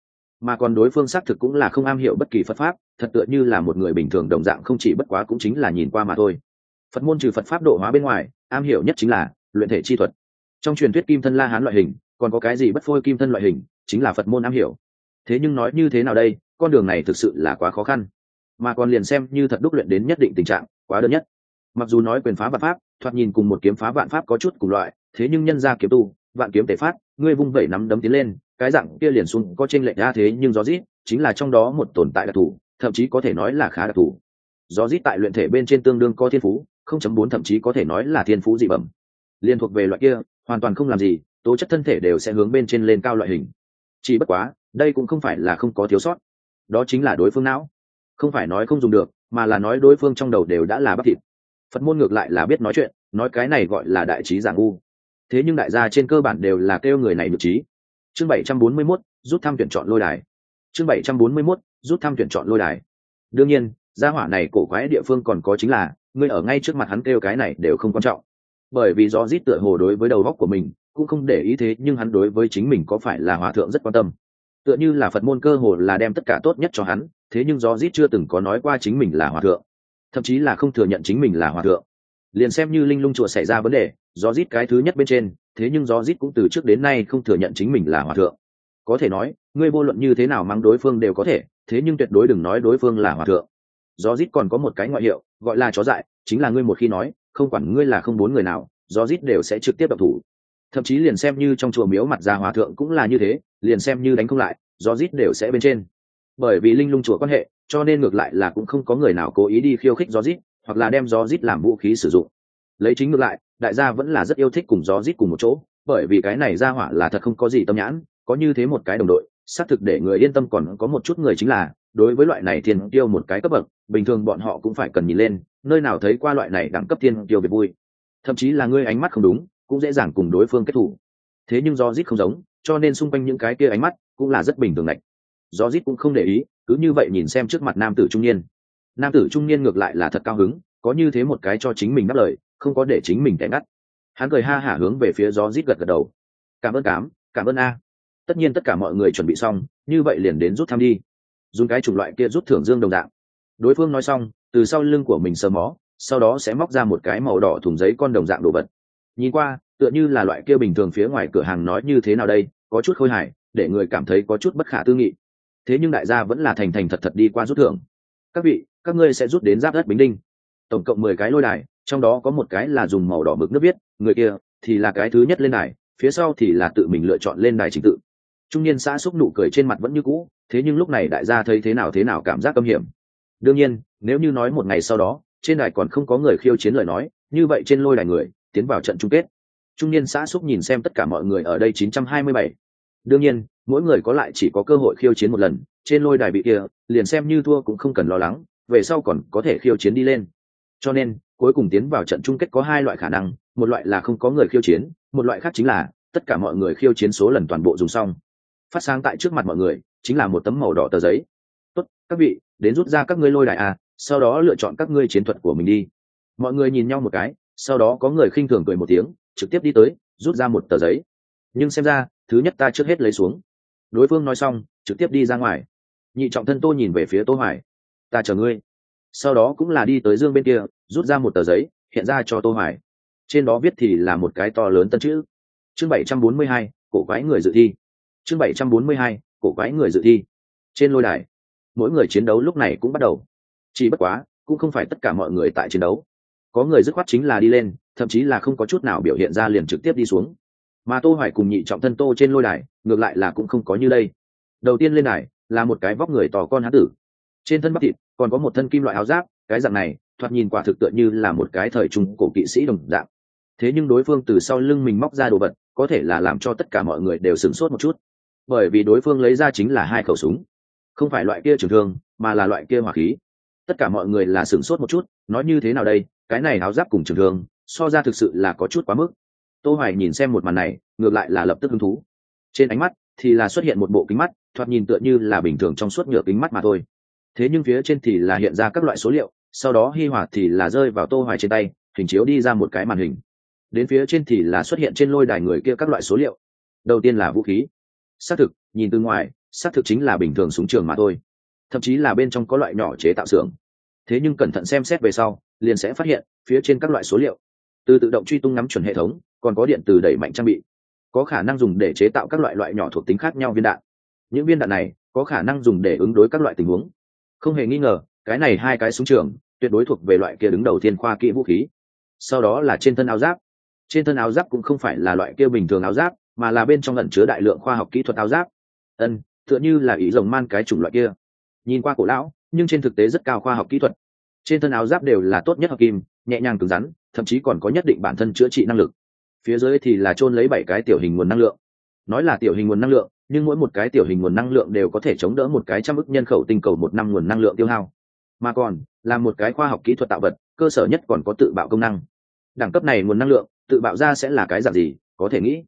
mà còn đối phương xác thực cũng là không am hiểu bất kỳ phật pháp, thật tựa như là một người bình thường đồng dạng không chỉ bất quá cũng chính là nhìn qua mà thôi. Phật môn trừ phật pháp độ hóa bên ngoài, am hiểu nhất chính là luyện thể chi thuật. Trong truyền thuyết kim thân la hán loại hình, còn có cái gì bất phôi kim thân loại hình, chính là phật môn am hiểu. Thế nhưng nói như thế nào đây, con đường này thực sự là quá khó khăn. Mà còn liền xem như thật đúc luyện đến nhất định tình trạng, quá đơn nhất. Mặc dù nói quyền phá vạn pháp, thoạt nhìn cùng một kiếm phá vạn pháp có chút cùng loại, thế nhưng nhân ra kiếm tu, vạn kiếm tể phát, ngươi vung vẩy nắm đấm tiến lên cái dạng kia liền xuống có trên lệch ra thế nhưng gió rít chính là trong đó một tồn tại đặc thù, thậm chí có thể nói là khá đặc thù. Gió rít tại luyện thể bên trên tương đương có thiên phú, không chấm bốn thậm chí có thể nói là thiên phú dị bẩm. Liên thuộc về loại kia, hoàn toàn không làm gì, tố chất thân thể đều sẽ hướng bên trên lên cao loại hình. Chỉ bất quá, đây cũng không phải là không có thiếu sót. Đó chính là đối phương não. Không phải nói không dùng được, mà là nói đối phương trong đầu đều đã là bắp thịt. Phật môn ngược lại là biết nói chuyện, nói cái này gọi là đại trí giả ngu. Thế nhưng đại gia trên cơ bản đều là kêu người này được trí chương bảy trăm bốn mươi 741, rút thăm tuyển chọn lôi đài. Chương bảy trăm bốn mươi 741, rút thăm tuyển chọn lôi đài. Đương nhiên gia hỏa này cổ quái địa phương còn có chính là ngươi ở ngay trước mặt hắn kêu cái này đều không quan trọng. Bởi vì rõ rít tựa hồ đối với đầu góc của mình cũng không để ý thế nhưng hắn đối với chính mình có phải là hòa thượng rất quan tâm. Tựa như là phật môn cơ hồ là đem tất cả tốt nhất cho hắn thế nhưng rõ rít chưa từng có nói qua chính mình là hòa thượng. Thậm chí là không thừa nhận chính mình là hòa thượng liền xem như linh lung chùa xảy ra vấn đề do rít cái thứ nhất bên trên, thế nhưng do rít cũng từ trước đến nay không thừa nhận chính mình là hòa thượng. Có thể nói, ngươi vô luận như thế nào mang đối phương đều có thể, thế nhưng tuyệt đối đừng nói đối phương là hòa thượng. Do rít còn có một cái ngoại hiệu, gọi là chó dại, chính là ngươi một khi nói, không quản ngươi là không bốn người nào do rít đều sẽ trực tiếp đập thủ. Thậm chí liền xem như trong chùa miếu mặt ra hòa thượng cũng là như thế, liền xem như đánh không lại do rít đều sẽ bên trên. Bởi vì linh lung chùa quan hệ, cho nên ngược lại là cũng không có người nào cố ý đi khiêu khích gió rít hoặc là đem gió rít làm vũ khí sử dụng. Lấy chính ngược lại, đại gia vẫn là rất yêu thích cùng gió rít cùng một chỗ, bởi vì cái này ra hỏa là thật không có gì tâm nhãn, có như thế một cái đồng đội, xác thực để người yên tâm còn có một chút người chính là, đối với loại này thiên tiêu một cái cấp bậc, bình thường bọn họ cũng phải cần nhìn lên, nơi nào thấy qua loại này đẳng cấp thiên tiêu về vui. Thậm chí là ngươi ánh mắt không đúng, cũng dễ dàng cùng đối phương kết thủ. Thế nhưng do rít không giống, cho nên xung quanh những cái kia ánh mắt cũng là rất bình thường lạnh do rít cũng không để ý, cứ như vậy nhìn xem trước mặt nam tử trung niên nam tử trung niên ngược lại là thật cao hứng, có như thế một cái cho chính mình đáp lời, không có để chính mình tẻ ngắt. Hắn cười ha hả hướng về phía gió rít gật gật đầu. Cảm ơn cám, cảm ơn a. Tất nhiên tất cả mọi người chuẩn bị xong, như vậy liền đến rút thăm đi. Dùng cái chủng loại kia rút thưởng dương đồng dạng. Đối phương nói xong, từ sau lưng của mình sờ mó, sau đó sẽ móc ra một cái màu đỏ thùng giấy con đồng dạng đồ vật. Nhìn qua, tựa như là loại kia bình thường phía ngoài cửa hàng nói như thế nào đây, có chút khôi hài, để người cảm thấy có chút bất khả tư nghị. Thế nhưng đại gia vẫn là thành thành thật thật đi qua rút thưởng. Các vị các ngươi sẽ rút đến giáp đất bính đinh. Tổng cộng mười cái lôi đài, trong đó có một cái là dùng màu đỏ mực nước viết, người kia thì là cái thứ nhất lên đài, phía sau thì là tự mình lựa chọn lên đài trình tự. Trung niên xã xúc nụ cười trên mặt vẫn như cũ, thế nhưng lúc này đại gia thấy thế nào thế nào cảm giác âm hiểm. Đương nhiên, nếu như nói một ngày sau đó, trên đài còn không có người khiêu chiến lời nói, như vậy trên lôi đài người, tiến vào trận chung kết. Trung niên xã xúc nhìn xem tất cả mọi người ở đây 927. đương nhiên, mỗi người có lại chỉ có cơ hội khiêu chiến một lần, trên lôi đài bị kia, liền xem như thua cũng không cần lo lắng về sau còn có thể khiêu chiến đi lên. Cho nên, cuối cùng tiến vào trận chung kết có hai loại khả năng, một loại là không có người khiêu chiến, một loại khác chính là tất cả mọi người khiêu chiến số lần toàn bộ dùng xong. Phát sáng tại trước mặt mọi người, chính là một tấm màu đỏ tờ giấy. Tốt, các vị, đến rút ra các ngươi lôi đại à sau đó lựa chọn các ngươi chiến thuật của mình đi. Mọi người nhìn nhau một cái, sau đó có người khinh thường cười một tiếng, trực tiếp đi tới, rút ra một tờ giấy. Nhưng xem ra, thứ nhất ta trước hết lấy xuống. Đối phương nói xong, trực tiếp đi ra ngoài. Nhị trọng thân tô nhìn về phía tô hoài ta chờ ngươi. Sau đó cũng là đi tới dương bên kia rút ra một tờ giấy hiện ra cho tô hoài. Trên đó viết thì là một cái to lớn tân chữ. Chương 742, cổ quái người dự thi. Chương 742, cổ quái người dự thi. Trên lôi đài mỗi người chiến đấu lúc này cũng bắt đầu. Chỉ bất quá cũng không phải tất cả mọi người tại chiến đấu. Có người dứt khoát chính là đi lên thậm chí là không có chút nào biểu hiện ra liền trực tiếp đi xuống. Mà tô hoài cùng nhị trọng thân tô trên lôi đài ngược lại là cũng không có như đây. Đầu tiên lên đài là một cái vóc người to con hán tử. Trên thân bắp thịt còn có một thân kim loại áo giáp, cái dạng này, thoạt nhìn quả thực tựa như là một cái thời trung cổ kỵ sĩ đồng dạng. Thế nhưng đối phương từ sau lưng mình móc ra đồ vật, có thể là làm cho tất cả mọi người đều sửng sốt một chút. Bởi vì đối phương lấy ra chính là hai khẩu súng. Không phải loại kia trường thương, mà là loại kia hỏa khí. Tất cả mọi người là sửng sốt một chút, nói như thế nào đây, cái này áo giáp cùng trường thương, so ra thực sự là có chút quá mức. Tô hoài nhìn xem một màn này, ngược lại là lập tức hứng thú. Trên ánh mắt thì là xuất hiện một bộ kính mắt, thoạt nhìn tựa như là bình thường trong suốt nhựa kính mắt mà thôi thế nhưng phía trên thì là hiện ra các loại số liệu, sau đó hi hòa thì là rơi vào tô hoài trên tay, hình chiếu đi ra một cái màn hình. Đến phía trên thì là xuất hiện trên lôi đài người kia các loại số liệu. Đầu tiên là vũ khí. Xác thực, nhìn từ ngoài, xác thực chính là bình thường súng trường mà thôi. Thậm chí là bên trong có loại nhỏ chế tạo xưởng. Thế nhưng cẩn thận xem xét về sau, liền sẽ phát hiện, phía trên các loại số liệu. Từ tự động truy tung nắm chuẩn hệ thống, còn có điện từ đẩy mạnh trang bị. Có khả năng dùng để chế tạo các loại loại nhỏ thuộc tính khác nhau viên đạn. Những viên đạn này, có khả năng dùng để ứng đối các loại tình huống không hề nghi ngờ, cái này hai cái súng trường, tuyệt đối thuộc về loại kia đứng đầu tiên khoa kỹ vũ khí. Sau đó là trên thân áo giáp. Trên thân áo giáp cũng không phải là loại kia bình thường áo giáp, mà là bên trong lẩn chứa đại lượng khoa học kỹ thuật áo giáp. Ân, tựa như là ý rồng man cái chủng loại kia. Nhìn qua cổ lão, nhưng trên thực tế rất cao khoa học kỹ thuật. Trên thân áo giáp đều là tốt nhất hợp kim, nhẹ nhàng cứng rắn, thậm chí còn có nhất định bản thân chữa trị năng lực. Phía dưới thì là chôn lấy bảy cái tiểu hình nguồn năng lượng nói là tiểu hình nguồn năng lượng, nhưng mỗi một cái tiểu hình nguồn năng lượng đều có thể chống đỡ một cái trăm ức nhân khẩu tinh cầu một năm nguồn năng lượng tiêu hao. Mà còn, là một cái khoa học kỹ thuật tạo vật, cơ sở nhất còn có tự bạo công năng. Đẳng cấp này nguồn năng lượng, tự bạo ra sẽ là cái dạng gì, có thể nghĩ.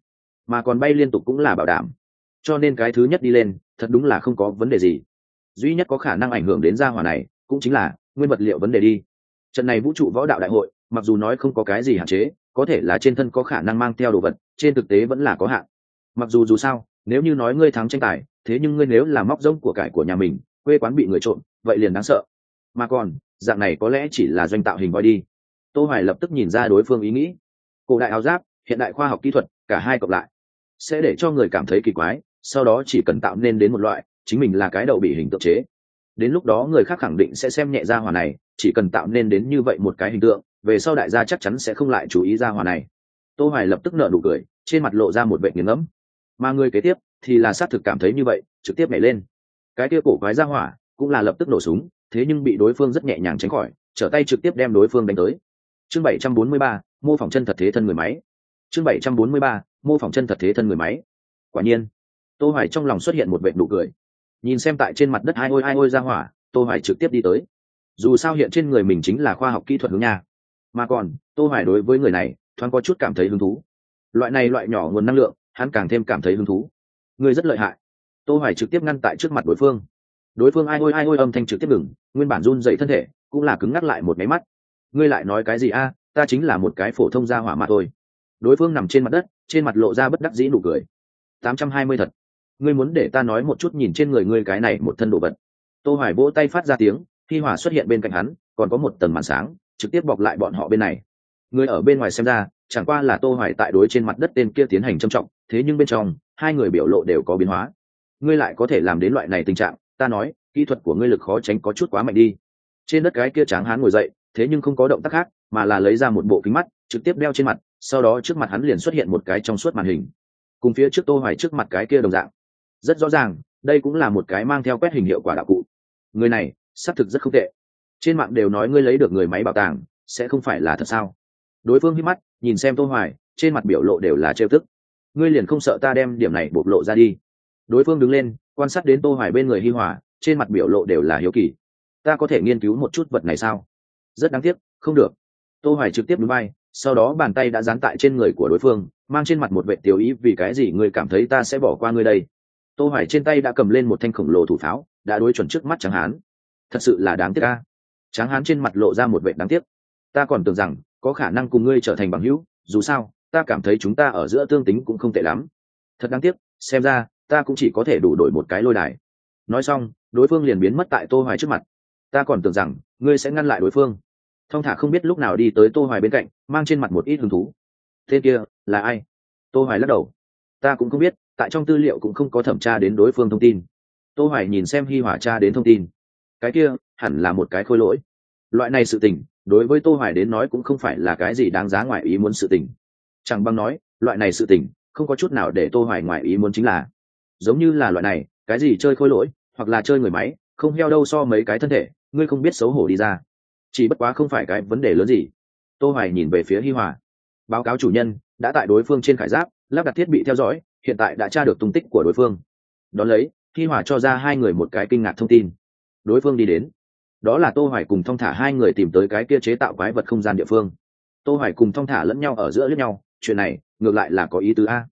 Mà còn bay liên tục cũng là bảo đảm. Cho nên cái thứ nhất đi lên, thật đúng là không có vấn đề gì. Duy nhất có khả năng ảnh hưởng đến gia hỏa này, cũng chính là nguyên vật liệu vấn đề đi. Trận này vũ trụ võ đạo đại hội, mặc dù nói không có cái gì hạn chế, có thể là trên thân có khả năng mang theo đồ vật, trên thực tế vẫn là có hạn mặc dù dù sao, nếu như nói ngươi thắng tranh tài, thế nhưng ngươi nếu là móc rông của cải của nhà mình, quê quán bị người trộm, vậy liền đáng sợ. Mà còn, dạng này có lẽ chỉ là doanh tạo hình voi đi. Tô hoài lập tức nhìn ra đối phương ý nghĩ. Cổ đại áo giáp, hiện đại khoa học kỹ thuật, cả hai cộng lại, sẽ để cho người cảm thấy kỳ quái, sau đó chỉ cần tạo nên đến một loại, chính mình là cái đầu bị hình tượng chế. Đến lúc đó người khác khẳng định sẽ xem nhẹ ra hòa này, chỉ cần tạo nên đến như vậy một cái hình tượng, về sau đại gia chắc chắn sẽ không lại chú ý ra hòa này. Tô hoài lập tức nở nụ cười, trên mặt lộ ra một vẻ nghiêng ngẫm mà người kế tiếp thì là xác thực cảm thấy như vậy trực tiếp nhảy lên. Cái kia cổ quái ra hỏa cũng là lập tức nổ súng thế nhưng bị đối phương rất nhẹ nhàng tránh khỏi trở tay trực tiếp đem đối phương đánh tới. Chương 743, mô phỏng chân thật thế thân người máy. Chương 743, mô phỏng chân thật thế thân người máy. Quả nhiên tô hoài trong lòng xuất hiện một vệ nụ cười. Nhìn xem tại trên mặt đất hai ôi hai ôi ra hỏa tô hoài trực tiếp đi tới. Dù sao hiện trên người mình chính là khoa học kỹ thuật hướng nhà mà còn tô hoài đối với người này thoáng có chút cảm thấy hứng thú. Loại này loại nhỏ nguồn năng lượng hắn càng thêm cảm thấy hứng thú. Người rất lợi hại. Tô hoài trực tiếp ngăn tại trước mặt đối phương. Đối phương ai ôi ai ôi âm thanh trực tiếp ngừng, nguyên bản run dậy thân thể, cũng là cứng ngắc lại một máy mắt. Ngươi lại nói cái gì a? Ta chính là một cái phổ thông gia hỏa mà thôi. Đối phương nằm trên mặt đất, trên mặt lộ ra bất đắc dĩ nụ cười. 820 thật. Ngươi muốn để ta nói một chút nhìn trên người ngươi cái này một thân đồ vật. Tô hoài vỗ tay phát ra tiếng, khi hỏa xuất hiện bên cạnh hắn, còn có một tầng màn sáng, trực tiếp bọc lại bọn họ bên này. Người ở bên ngoài xem ra chẳng qua là tô hoài tại đối trên mặt đất tên kia tiến hành trầm trọng, thế nhưng bên trong, hai người biểu lộ đều có biến hóa. Ngươi lại có thể làm đến loại này tình trạng, ta nói, kỹ thuật của ngươi lực khó tránh có chút quá mạnh đi. Trên đất cái kia tráng hán ngồi dậy, thế nhưng không có động tác khác, mà là lấy ra một bộ kính mắt, trực tiếp đeo trên mặt, sau đó trước mặt hắn liền xuất hiện một cái trong suốt màn hình. Cùng phía trước tô hoài trước mặt cái kia đồng dạng. Rất rõ ràng, đây cũng là một cái mang theo quét hình hiệu quả đạo cụ. Người này, xác thực rất không tệ. Trên mạng đều nói ngươi lấy được người máy bảo tàng, sẽ không phải là thật sao? Đối phương hít mắt nhìn xem tô hoài, trên mặt biểu lộ đều là trêu tức. Ngươi liền không sợ ta đem điểm này bộc lộ ra đi? Đối phương đứng lên, quan sát đến tô hoài bên người hi hòa, trên mặt biểu lộ đều là hiếu kỳ. Ta có thể nghiên cứu một chút vật này sao? Rất đáng tiếc, không được. Tô hoài trực tiếp đứng bay sau đó bàn tay đã dán tại trên người của đối phương, mang trên mặt một vệ tiểu ý vì cái gì ngươi cảm thấy ta sẽ bỏ qua ngươi đây? Tô hoài trên tay đã cầm lên một thanh khổng lồ thủ pháo, đã đối chuẩn trước mắt tráng hán. Thật sự là đáng tiếc a. Tráng hán trên mặt lộ ra một vệ đáng tiếc. Ta còn tưởng rằng có khả năng cùng ngươi trở thành bằng hữu, dù sao, ta cảm thấy chúng ta ở giữa tương tính cũng không tệ lắm. Thật đáng tiếc, xem ra, ta cũng chỉ có thể đủ đổi một cái lôi đài. Nói xong, đối phương liền biến mất tại tô hoài trước mặt. Ta còn tưởng rằng, ngươi sẽ ngăn lại đối phương. Thông thả không biết lúc nào đi tới tô hoài bên cạnh, mang trên mặt một ít hứng thú. Tên kia, là ai? Tô hoài lắc đầu. Ta cũng không biết, tại trong tư liệu cũng không có thẩm tra đến đối phương thông tin. Tô hoài nhìn xem hi hỏa tra đến thông tin. Cái kia, hẳn là một cái khôi lỗi. Loại này sự tình đối với tô hoài đến nói cũng không phải là cái gì đáng giá ngoài ý muốn sự tình. Chẳng bằng nói, loại này sự tình, không có chút nào để tô hoài ngoài ý muốn chính là, giống như là loại này, cái gì chơi khôi lỗi, hoặc là chơi người máy, không heo đâu so mấy cái thân thể, ngươi không biết xấu hổ đi ra. Chỉ bất quá không phải cái vấn đề lớn gì. Tô hoài nhìn về phía hi hòa. Báo cáo chủ nhân, đã tại đối phương trên khải giáp, lắp đặt thiết bị theo dõi, hiện tại đã tra được tung tích của đối phương. Đón lấy, hi hòa cho ra hai người một cái kinh ngạc thông tin. Đối phương đi đến đó là tô hoài cùng thong thả hai người tìm tới cái kia chế tạo quái vật không gian địa phương. Tô hoài cùng thong thả lẫn nhau ở giữa lẫn nhau chuyện này ngược lại là có ý tứ a.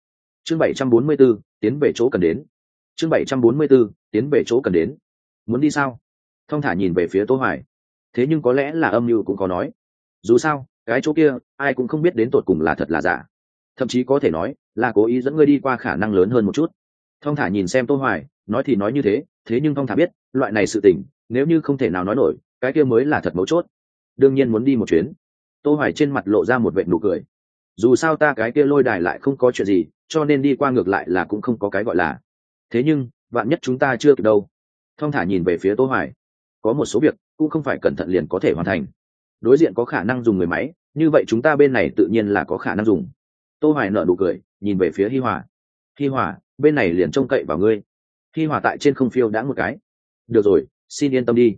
Chương 744, tiến về chỗ cần đến. Chương 744, tiến về chỗ cần đến. Muốn đi sao? Thong thả nhìn về phía tô hoài. Thế nhưng có lẽ là âm mưu cũng có nói. Dù sao cái chỗ kia ai cũng không biết đến tột cùng là thật là giả. Thậm chí có thể nói là cố ý dẫn ngươi đi qua khả năng lớn hơn một chút. Thong thả nhìn xem tô hoài nói thì nói như thế thế nhưng thong thả biết loại này sự tình nếu như không thể nào nói nổi, cái kia mới là thật mấu chốt. Đương nhiên muốn đi một chuyến. Tô hoài trên mặt lộ ra một vệt nụ cười. Dù sao ta cái kia lôi đài lại không có chuyện gì, cho nên đi qua ngược lại là cũng không có cái gọi là. Thế nhưng, vạn nhất chúng ta chưa kịp đâu. Thong thả nhìn về phía tô hoài. Có một số việc, cũng không phải cẩn thận liền có thể hoàn thành. Đối diện có khả năng dùng người máy, như vậy chúng ta bên này tự nhiên là có khả năng dùng. Tô hoài nở nụ cười, nhìn về phía hi hòa. Hi hòa, bên này liền trông cậy vào ngươi. Hi hòa tại trên không phiêu đã một cái. Được rồi xin yên tâm đi.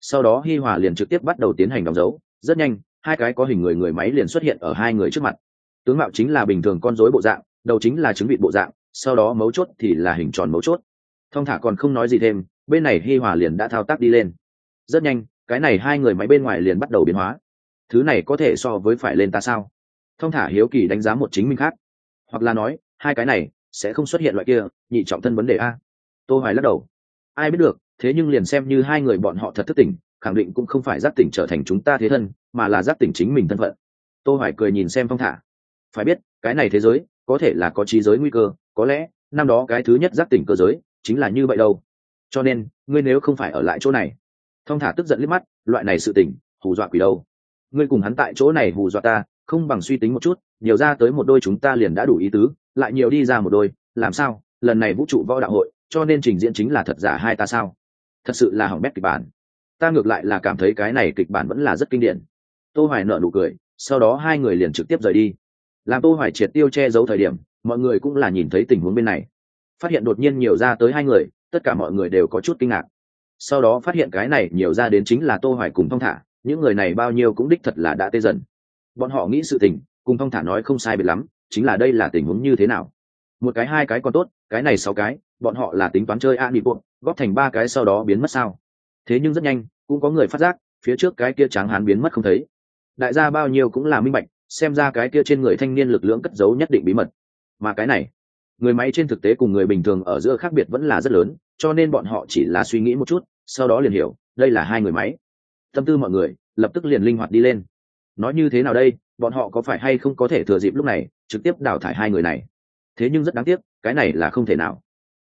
Sau đó hi hòa liền trực tiếp bắt đầu tiến hành đóng dấu. Rất nhanh, hai cái có hình người người máy liền xuất hiện ở hai người trước mặt. Tướng mạo chính là bình thường con rối bộ dạng, đầu chính là trứng vịt bộ dạng, sau đó mấu chốt thì là hình tròn mấu chốt. Thong thả còn không nói gì thêm, bên này hi hòa liền đã thao tác đi lên. Rất nhanh, cái này hai người máy bên ngoài liền bắt đầu biến hóa. Thứ này có thể so với phải lên ta sao? Thong thả hiếu kỳ đánh giá một chính mình khác. Hoặc là nói, hai cái này sẽ không xuất hiện loại kia, nhị trọng thân vấn đề a. Tô hoài lắc đầu. Ai biết được thế nhưng liền xem như hai người bọn họ thật thức tỉnh khẳng định cũng không phải giác tỉnh trở thành chúng ta thế thân, mà là giác tỉnh chính mình thân phận. Tô hoài cười nhìn xem phong thả. Phải biết, cái này thế giới, có thể là có trí giới nguy cơ, có lẽ, năm đó cái thứ nhất giác tỉnh cơ giới, chính là như vậy đâu. Cho nên, ngươi nếu không phải ở lại chỗ này. Thong thả tức giận liếc mắt, loại này sự tỉnh hù dọa quỷ đâu. Ngươi cùng hắn tại chỗ này hù dọa ta, không bằng suy tính một chút, nhiều ra tới một đôi chúng ta liền đã đủ ý tứ, lại nhiều đi ra một đôi, làm sao? Lần này vũ trụ võ đạo hội, cho nên trình diễn chính là thật giả hai ta sao? Thật sự là hỏng bét kịch bản. Ta ngược lại là cảm thấy cái này kịch bản vẫn là rất kinh điển. Tô hoài nợ nụ cười, sau đó hai người liền trực tiếp rời đi. Làm tô hoài triệt tiêu che giấu thời điểm, mọi người cũng là nhìn thấy tình huống bên này. Phát hiện đột nhiên nhiều ra tới hai người, tất cả mọi người đều có chút kinh ngạc. Sau đó phát hiện cái này nhiều ra đến chính là tô hoài cùng thông thả, những người này bao nhiêu cũng đích thật là đã tê dần. Bọn họ nghĩ sự tình, cùng thông thả nói không sai biệt lắm, chính là đây là tình huống như thế nào một cái hai cái còn tốt, cái này sáu cái, bọn họ là tính toán chơi a bị buộc góp thành ba cái sau đó biến mất sao? Thế nhưng rất nhanh, cũng có người phát giác, phía trước cái kia tráng hán biến mất không thấy. Đại gia bao nhiêu cũng là minh bạch, xem ra cái kia trên người thanh niên lực lượng cất giấu nhất định bí mật. Mà cái này, người máy trên thực tế cùng người bình thường ở giữa khác biệt vẫn là rất lớn, cho nên bọn họ chỉ là suy nghĩ một chút, sau đó liền hiểu, đây là hai người máy. Tâm tư mọi người, lập tức liền linh hoạt đi lên. Nói như thế nào đây, bọn họ có phải hay không có thể thừa dịp lúc này, trực tiếp đào thải hai người này? Thế nhưng rất đáng tiếc cái này là không thể nào.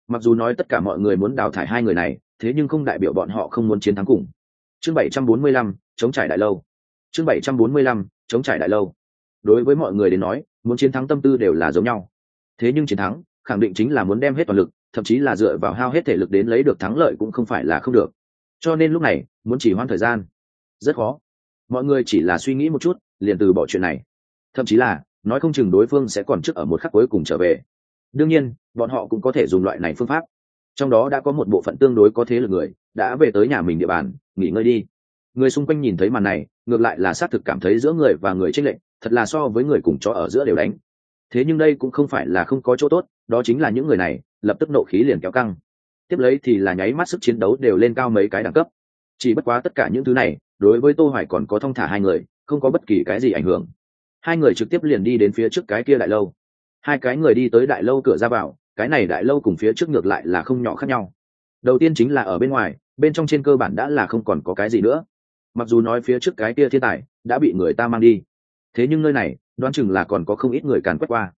Mặc dù nói tất cả mọi người muốn đào thải hai người này thế nhưng không đại biểu bọn họ không muốn chiến thắng cùng. Chương 745, chống trải đại lâu. Chương 745, chống trải đại lâu. Đối với mọi người đến nói muốn chiến thắng tâm tư đều là giống nhau. Thế nhưng chiến thắng khẳng định chính là muốn đem hết toàn lực thậm chí là dựa vào hao hết thể lực đến lấy được thắng lợi cũng không phải là không được. Cho nên lúc này muốn chỉ hoãn thời gian. Rất khó. Mọi người chỉ là suy nghĩ một chút liền từ bỏ chuyện này. Thậm chí là nói không chừng đối phương sẽ còn trước ở một khắc cuối cùng trở về. Đương nhiên, bọn họ cũng có thể dùng loại này phương pháp. Trong đó đã có một bộ phận tương đối có thế lực người, đã về tới nhà mình địa bàn, nghỉ ngơi đi. Người xung quanh nhìn thấy màn này, ngược lại là xác thực cảm thấy giữa người và người tranh lệch, thật là so với người cùng chó ở giữa đều đánh. Thế nhưng đây cũng không phải là không có chỗ tốt, đó chính là những người này, lập tức nộ khí liền kéo căng. Tiếp lấy thì là nháy mắt sức chiến đấu đều lên cao mấy cái đẳng cấp. Chỉ bất quá tất cả những thứ này, đối với tô hoài còn có thông thả hai người, không có bất kỳ cái gì ảnh hưởng hai người trực tiếp liền đi đến phía trước cái kia đại lâu. Hai cái người đi tới đại lâu cửa ra vào, cái này đại lâu cùng phía trước ngược lại là không nhỏ khác nhau. Đầu tiên chính là ở bên ngoài, bên trong trên cơ bản đã là không còn có cái gì nữa. Mặc dù nói phía trước cái kia thiên tài đã bị người ta mang đi, thế nhưng nơi này, đoán chừng là còn có không ít người càn quét qua.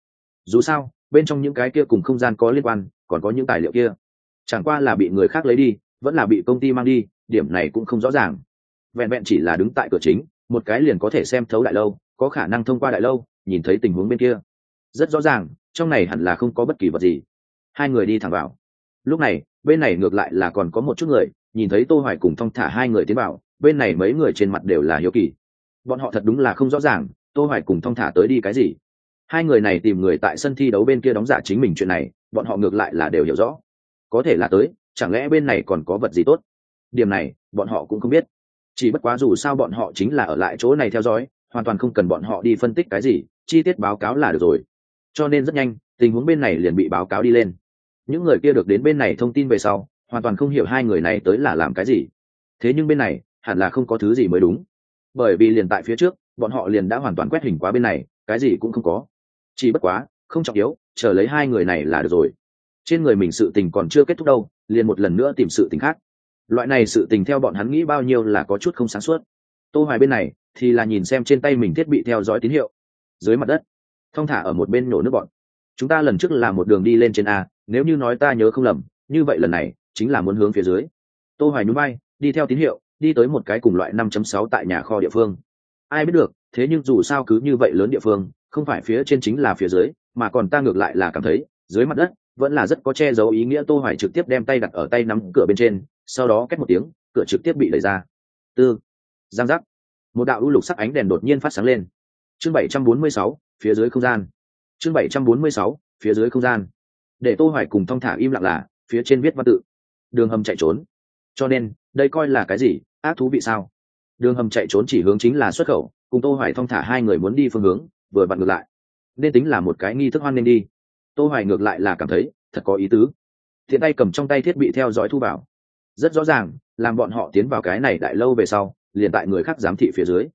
Dù sao, bên trong những cái kia cùng không gian có liên quan, còn có những tài liệu kia. Chẳng qua là bị người khác lấy đi, vẫn là bị công ty mang đi, điểm này cũng không rõ ràng. Vẹn vẹn chỉ là đứng tại cửa chính, một cái liền có thể xem thấu đại lâu có khả năng thông qua đại lâu, nhìn thấy tình huống bên kia. Rất rõ ràng, trong này hẳn là không có bất kỳ vật gì. Hai người đi thẳng vào. Lúc này, bên này ngược lại là còn có một chút người, nhìn thấy tô hoài cùng thong thả hai người tiến vào, bên này mấy người trên mặt đều là hiếu kỳ. Bọn họ thật đúng là không rõ ràng, tô hoài cùng thong thả tới đi cái gì. Hai người này tìm người tại sân thi đấu bên kia đóng giả chính mình chuyện này, bọn họ ngược lại là đều hiểu rõ. Có thể là tới, chẳng lẽ bên này còn có vật gì tốt? Điểm này, bọn họ cũng không biết. Chỉ bất quá dù sao bọn họ chính là ở lại chỗ này theo dõi hoàn toàn không cần bọn họ đi phân tích cái gì, chi tiết báo cáo là được rồi. Cho nên rất nhanh, tình huống bên này liền bị báo cáo đi lên. Những người kia được đến bên này thông tin về sau, hoàn toàn không hiểu hai người này tới là làm cái gì. Thế nhưng bên này, hẳn là không có thứ gì mới đúng. Bởi vì liền tại phía trước, bọn họ liền đã hoàn toàn quét hình quá bên này, cái gì cũng không có. Chỉ bất quá, không trọng yếu, chờ lấy hai người này là được rồi. Trên người mình sự tình còn chưa kết thúc đâu, liền một lần nữa tìm sự tình khác. Loại này sự tình theo bọn hắn nghĩ bao nhiêu là có chút không sáng suốt. Tô hoài bên này thì là nhìn xem trên tay mình thiết bị theo dõi tín hiệu. Dưới mặt đất, thong thả ở một bên nổ nước bọn. Chúng ta lần trước là một đường đi lên trên a, nếu như nói ta nhớ không lầm, như vậy lần này chính là muốn hướng phía dưới. Tô hoài nhún bay đi theo tín hiệu, đi tới một cái cùng loại 5.6 tại nhà kho địa phương. Ai biết được, thế nhưng dù sao cứ như vậy lớn địa phương, không phải phía trên chính là phía dưới, mà còn ta ngược lại là cảm thấy, dưới mặt đất, vẫn là rất có che giấu ý nghĩa tô hoài trực tiếp đem tay đặt ở tay nắm cửa bên trên, sau đó két một tiếng, cửa trực tiếp bị đẩy ra. Tư, giang giác một đạo u lục sắc ánh đèn đột nhiên phát sáng lên. Chương 746, phía dưới không gian. Chương 746, phía dưới không gian. Để tô hoài cùng thong thả im lặng là phía trên viết văn tự. Đường hầm chạy trốn. Cho nên đây coi là cái gì? Ác thú vị sao? Đường hầm chạy trốn chỉ hướng chính là xuất khẩu cùng tô hoài thong thả hai người muốn đi phương hướng vừa vặn ngược lại. Nên tính là một cái nghi thức hoan nên đi. Tô hoài ngược lại là cảm thấy thật có ý tứ. Thiện tay cầm trong tay thiết bị theo dõi thu vào. Rất rõ ràng làm bọn họ tiến vào cái này đại lâu về sau liền tại người khác giám thị phía dưới.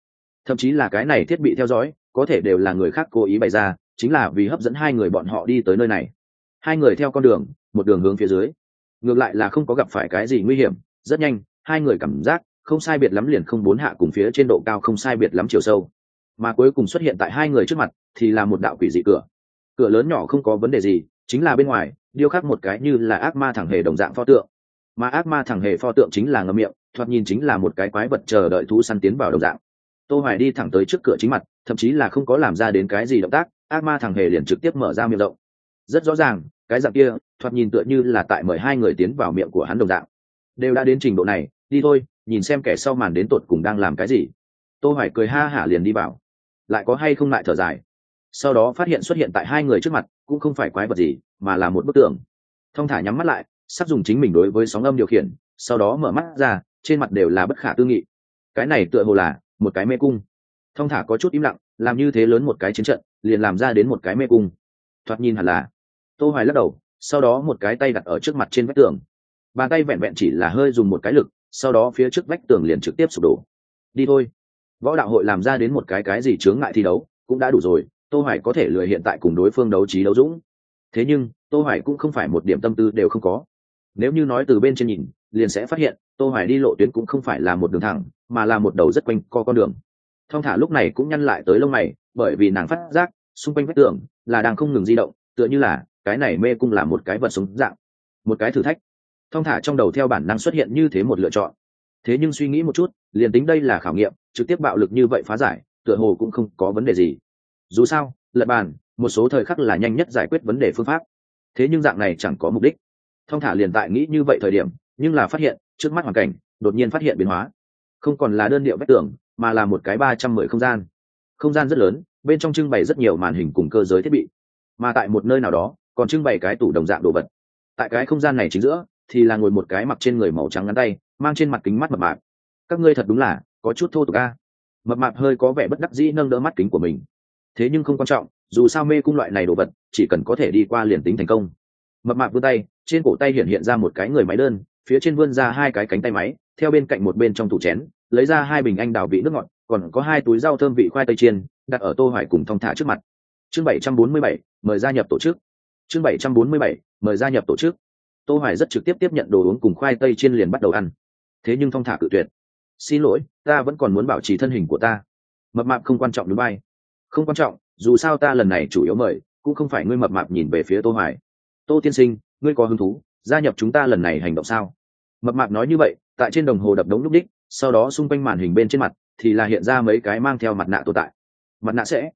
Thậm chí là cái này thiết bị theo dõi, có thể đều là người khác cố ý bày ra, chính là vì hấp dẫn hai người bọn họ đi tới nơi này. Hai người theo con đường, một đường hướng phía dưới. Ngược lại là không có gặp phải cái gì nguy hiểm, rất nhanh, hai người cảm giác không sai biệt lắm liền không bốn hạ cùng phía trên độ cao không sai biệt lắm chiều sâu. Mà cuối cùng xuất hiện tại hai người trước mặt, thì là một đạo quỷ dị cửa. Cửa lớn nhỏ không có vấn đề gì, chính là bên ngoài, điêu khắc một cái như là ác ma thẳng hề đồng dạng pho tượng mà ác ma thẳng hề pho tượng chính là ngầm miệng, thoạt nhìn chính là một cái quái vật chờ đợi thú săn tiến vào đồng dạng. Tô hoài đi thẳng tới trước cửa chính mặt, thậm chí là không có làm ra đến cái gì động tác, ác ma thằng hề liền trực tiếp mở ra miệng rộng. Rất rõ ràng, cái dạng kia, thoạt nhìn tựa như là tại mời hai người tiến vào miệng của hắn đồng dạng. Đều đã đến trình độ này, đi thôi, nhìn xem kẻ sau màn đến tột cùng đang làm cái gì. Tô hoài cười ha hả liền đi vào. Lại có hay không lại thở dài? Sau đó phát hiện xuất hiện tại hai người trước mặt, cũng không phải quái vật gì, mà là một bức tượng. Thông thả nhắm mắt lại sắp dùng chính mình đối với sóng âm điều khiển, sau đó mở mắt ra, trên mặt đều là bất khả tư nghị. Cái này tựa hồ là một cái mê cung. Thong thả có chút im lặng, làm như thế lớn một cái chiến trận, liền làm ra đến một cái mê cung. Thoạt nhìn hẳn là, tô hoài lắc đầu, sau đó một cái tay đặt ở trước mặt trên vách tường. Bàn tay vẹn vẹn chỉ là hơi dùng một cái lực, sau đó phía trước vách tường liền trực tiếp sụp đổ. Đi thôi. Võ đạo hội làm ra đến một cái cái gì chướng ngại thi đấu, cũng đã đủ rồi, tô hoài có thể lười hiện tại cùng đối phương đấu trí đấu dũng. Thế nhưng, tô hoài cũng không phải một điểm tâm tư đều không có nếu như nói từ bên trên nhìn, liền sẽ phát hiện, tô hoài đi lộ tuyến cũng không phải là một đường thẳng, mà là một đầu rất quanh co con đường. Thong thả lúc này cũng nhăn lại tới lông mày, bởi vì nàng phát giác, xung quanh vách tường là đang không ngừng di động, tựa như là, cái này mê cung là một cái vật sống dạng. Một cái thử thách. Thong thả trong đầu theo bản năng xuất hiện như thế một lựa chọn. Thế nhưng suy nghĩ một chút, liền tính đây là khảo nghiệm, trực tiếp bạo lực như vậy phá giải, tựa hồ cũng không có vấn đề gì. Dù sao, lật bàn, một số thời khắc là nhanh nhất giải quyết vấn đề phương pháp. Thế nhưng dạng này chẳng có mục đích thong thả liền tại nghĩ như vậy thời điểm, nhưng là phát hiện, trước mắt hoàn cảnh, đột nhiên phát hiện biến hóa. Không còn là đơn điệu vách tường, mà là một cái ba trăm mười không gian. Không gian rất lớn, bên trong trưng bày rất nhiều màn hình cùng cơ giới thiết bị. Mà tại một nơi nào đó, còn trưng bày cái tủ đồng dạng đồ vật. Tại cái không gian này chính giữa, thì là ngồi một cái mặc trên người màu trắng ngắn tay, mang trên mặt kính mắt mập mạp. Các ngươi thật đúng là, có chút thô tục ca mập mạp hơi có vẻ bất đắc dĩ nâng đỡ mắt kính của mình. Thế nhưng không quan trọng, dù sao mê cung loại này đồ vật, chỉ cần có thể đi qua liền tính thành công. Mập mạp vươn tay trên cổ tay hiện hiện ra một cái người máy đơn phía trên vươn ra hai cái cánh tay máy theo bên cạnh một bên trong tủ chén lấy ra hai bình anh đào vị nước ngọt còn có hai túi rau thơm vị khoai tây chiên đặt ở tô hoài cùng thong thả trước mặt. Chương 747, mời gia nhập tổ chức. Chương 747, mời gia nhập tổ chức. Tô hoài rất trực tiếp tiếp nhận đồ uống cùng khoai tây chiên liền bắt đầu ăn. Thế nhưng thong thả cự tuyệt. Xin lỗi ta vẫn còn muốn bảo trì thân hình của ta. Mập mạp không quan trọng đúng bay. Không quan trọng dù sao ta lần này chủ yếu mời cũng không phải ngươi mập mạp nhìn về phía tô hoài. Tô tiên sinh ngươi có hứng thú, gia nhập chúng ta lần này hành động sao? Mập mạp nói như vậy, tại trên đồng hồ đập đống lúc đích, sau đó xung quanh màn hình bên trên mặt, thì là hiện ra mấy cái mang theo mặt nạ tồn tại. Mặt nạ sẽ.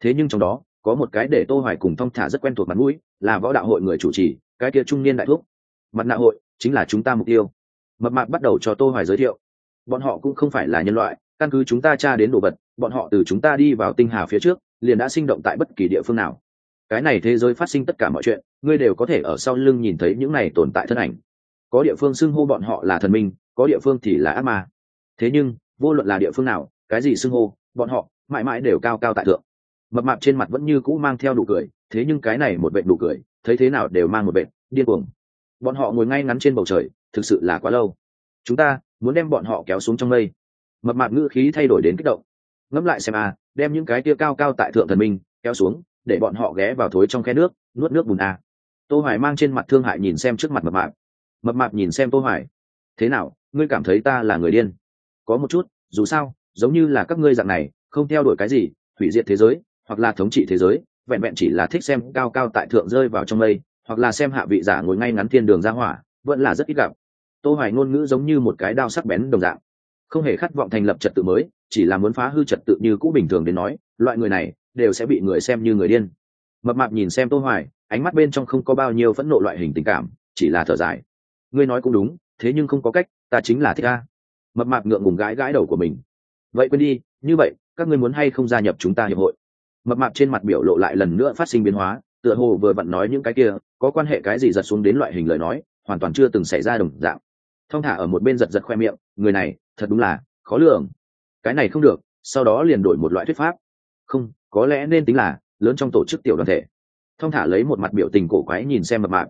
Thế nhưng trong đó, có một cái để tô hoài cùng thông thả rất quen thuộc mặt mũi, là võ đạo hội người chủ trì, cái kia trung niên đại thuốc mặt nạ hội, chính là chúng ta mục tiêu. Mập mạp bắt đầu cho tô hoài giới thiệu. Bọn họ cũng không phải là nhân loại, căn cứ chúng ta tra đến đồ vật, bọn họ từ chúng ta đi vào tinh hà phía trước, liền đã sinh động tại bất kỳ địa phương nào cái này thế giới phát sinh tất cả mọi chuyện, ngươi đều có thể ở sau lưng nhìn thấy những này tồn tại thân ảnh. Có địa phương xưng hô bọn họ là thần minh, có địa phương thì là ác ma. Thế nhưng, vô luận là địa phương nào, cái gì xưng hô, bọn họ mãi mãi đều cao cao tại thượng. Mập mạp trên mặt vẫn như cũ mang theo đủ cười, thế nhưng cái này một vệ đủ cười, thấy thế nào đều mang một vệ điên cuồng. Bọn họ ngồi ngay ngắn trên bầu trời, thực sự là quá lâu. Chúng ta muốn đem bọn họ kéo xuống trong mây. Mập mạp ngữ khí thay đổi đến kích động. Ngẫm lại xem a đem những cái tia cao cao tại thượng thần minh kéo xuống để bọn họ ghé vào thối trong khe nước, nuốt nước bùn a. Tô hoài mang trên mặt thương hại nhìn xem trước mặt mập mạp. Mập mạp nhìn xem tô hoài. Thế nào, ngươi cảm thấy ta là người điên? Có một chút, dù sao, giống như là các ngươi dạng này, không theo đuổi cái gì, hủy diệt thế giới, hoặc là thống trị thế giới, vẹn vẹn chỉ là thích xem cao cao tại thượng rơi vào trong mây, hoặc là xem hạ vị giả ngồi ngay ngắn thiên đường ra hỏa, vẫn là rất ít gặp. Tô hoài ngôn ngữ giống như một cái đao sắc bén đồng dạng. Không hề khát vọng thành lập trật tự mới, chỉ là muốn phá hư trật tự như cũ bình thường đến nói, loại người này đều sẽ bị người xem như người điên. Mập mạp nhìn xem tô hoài, ánh mắt bên trong không có bao nhiêu phẫn nộ loại hình tình cảm, chỉ là thở dài. Ngươi nói cũng đúng, thế nhưng không có cách, ta chính là thích a mập mạp ngượng ngùng gãi gãi đầu của mình. Vậy quên đi, như vậy, các ngươi muốn hay không gia nhập chúng ta hiệp hội? Mập mạp trên mặt biểu lộ lại lần nữa phát sinh biến hóa, tựa hồ vừa vặn nói những cái kia, có quan hệ cái gì giật xuống đến loại hình lời nói, hoàn toàn chưa từng xảy ra đồng dạng. Thong thả ở một bên giật giật khoe miệng, người này, thật đúng là khó lường. Cái này không được, sau đó liền đổi một loại thuyết pháp. Không có lẽ nên tính là, lớn trong tổ chức tiểu đoàn thể. Thong thả lấy một mặt biểu tình cổ quái nhìn xem mập mạp.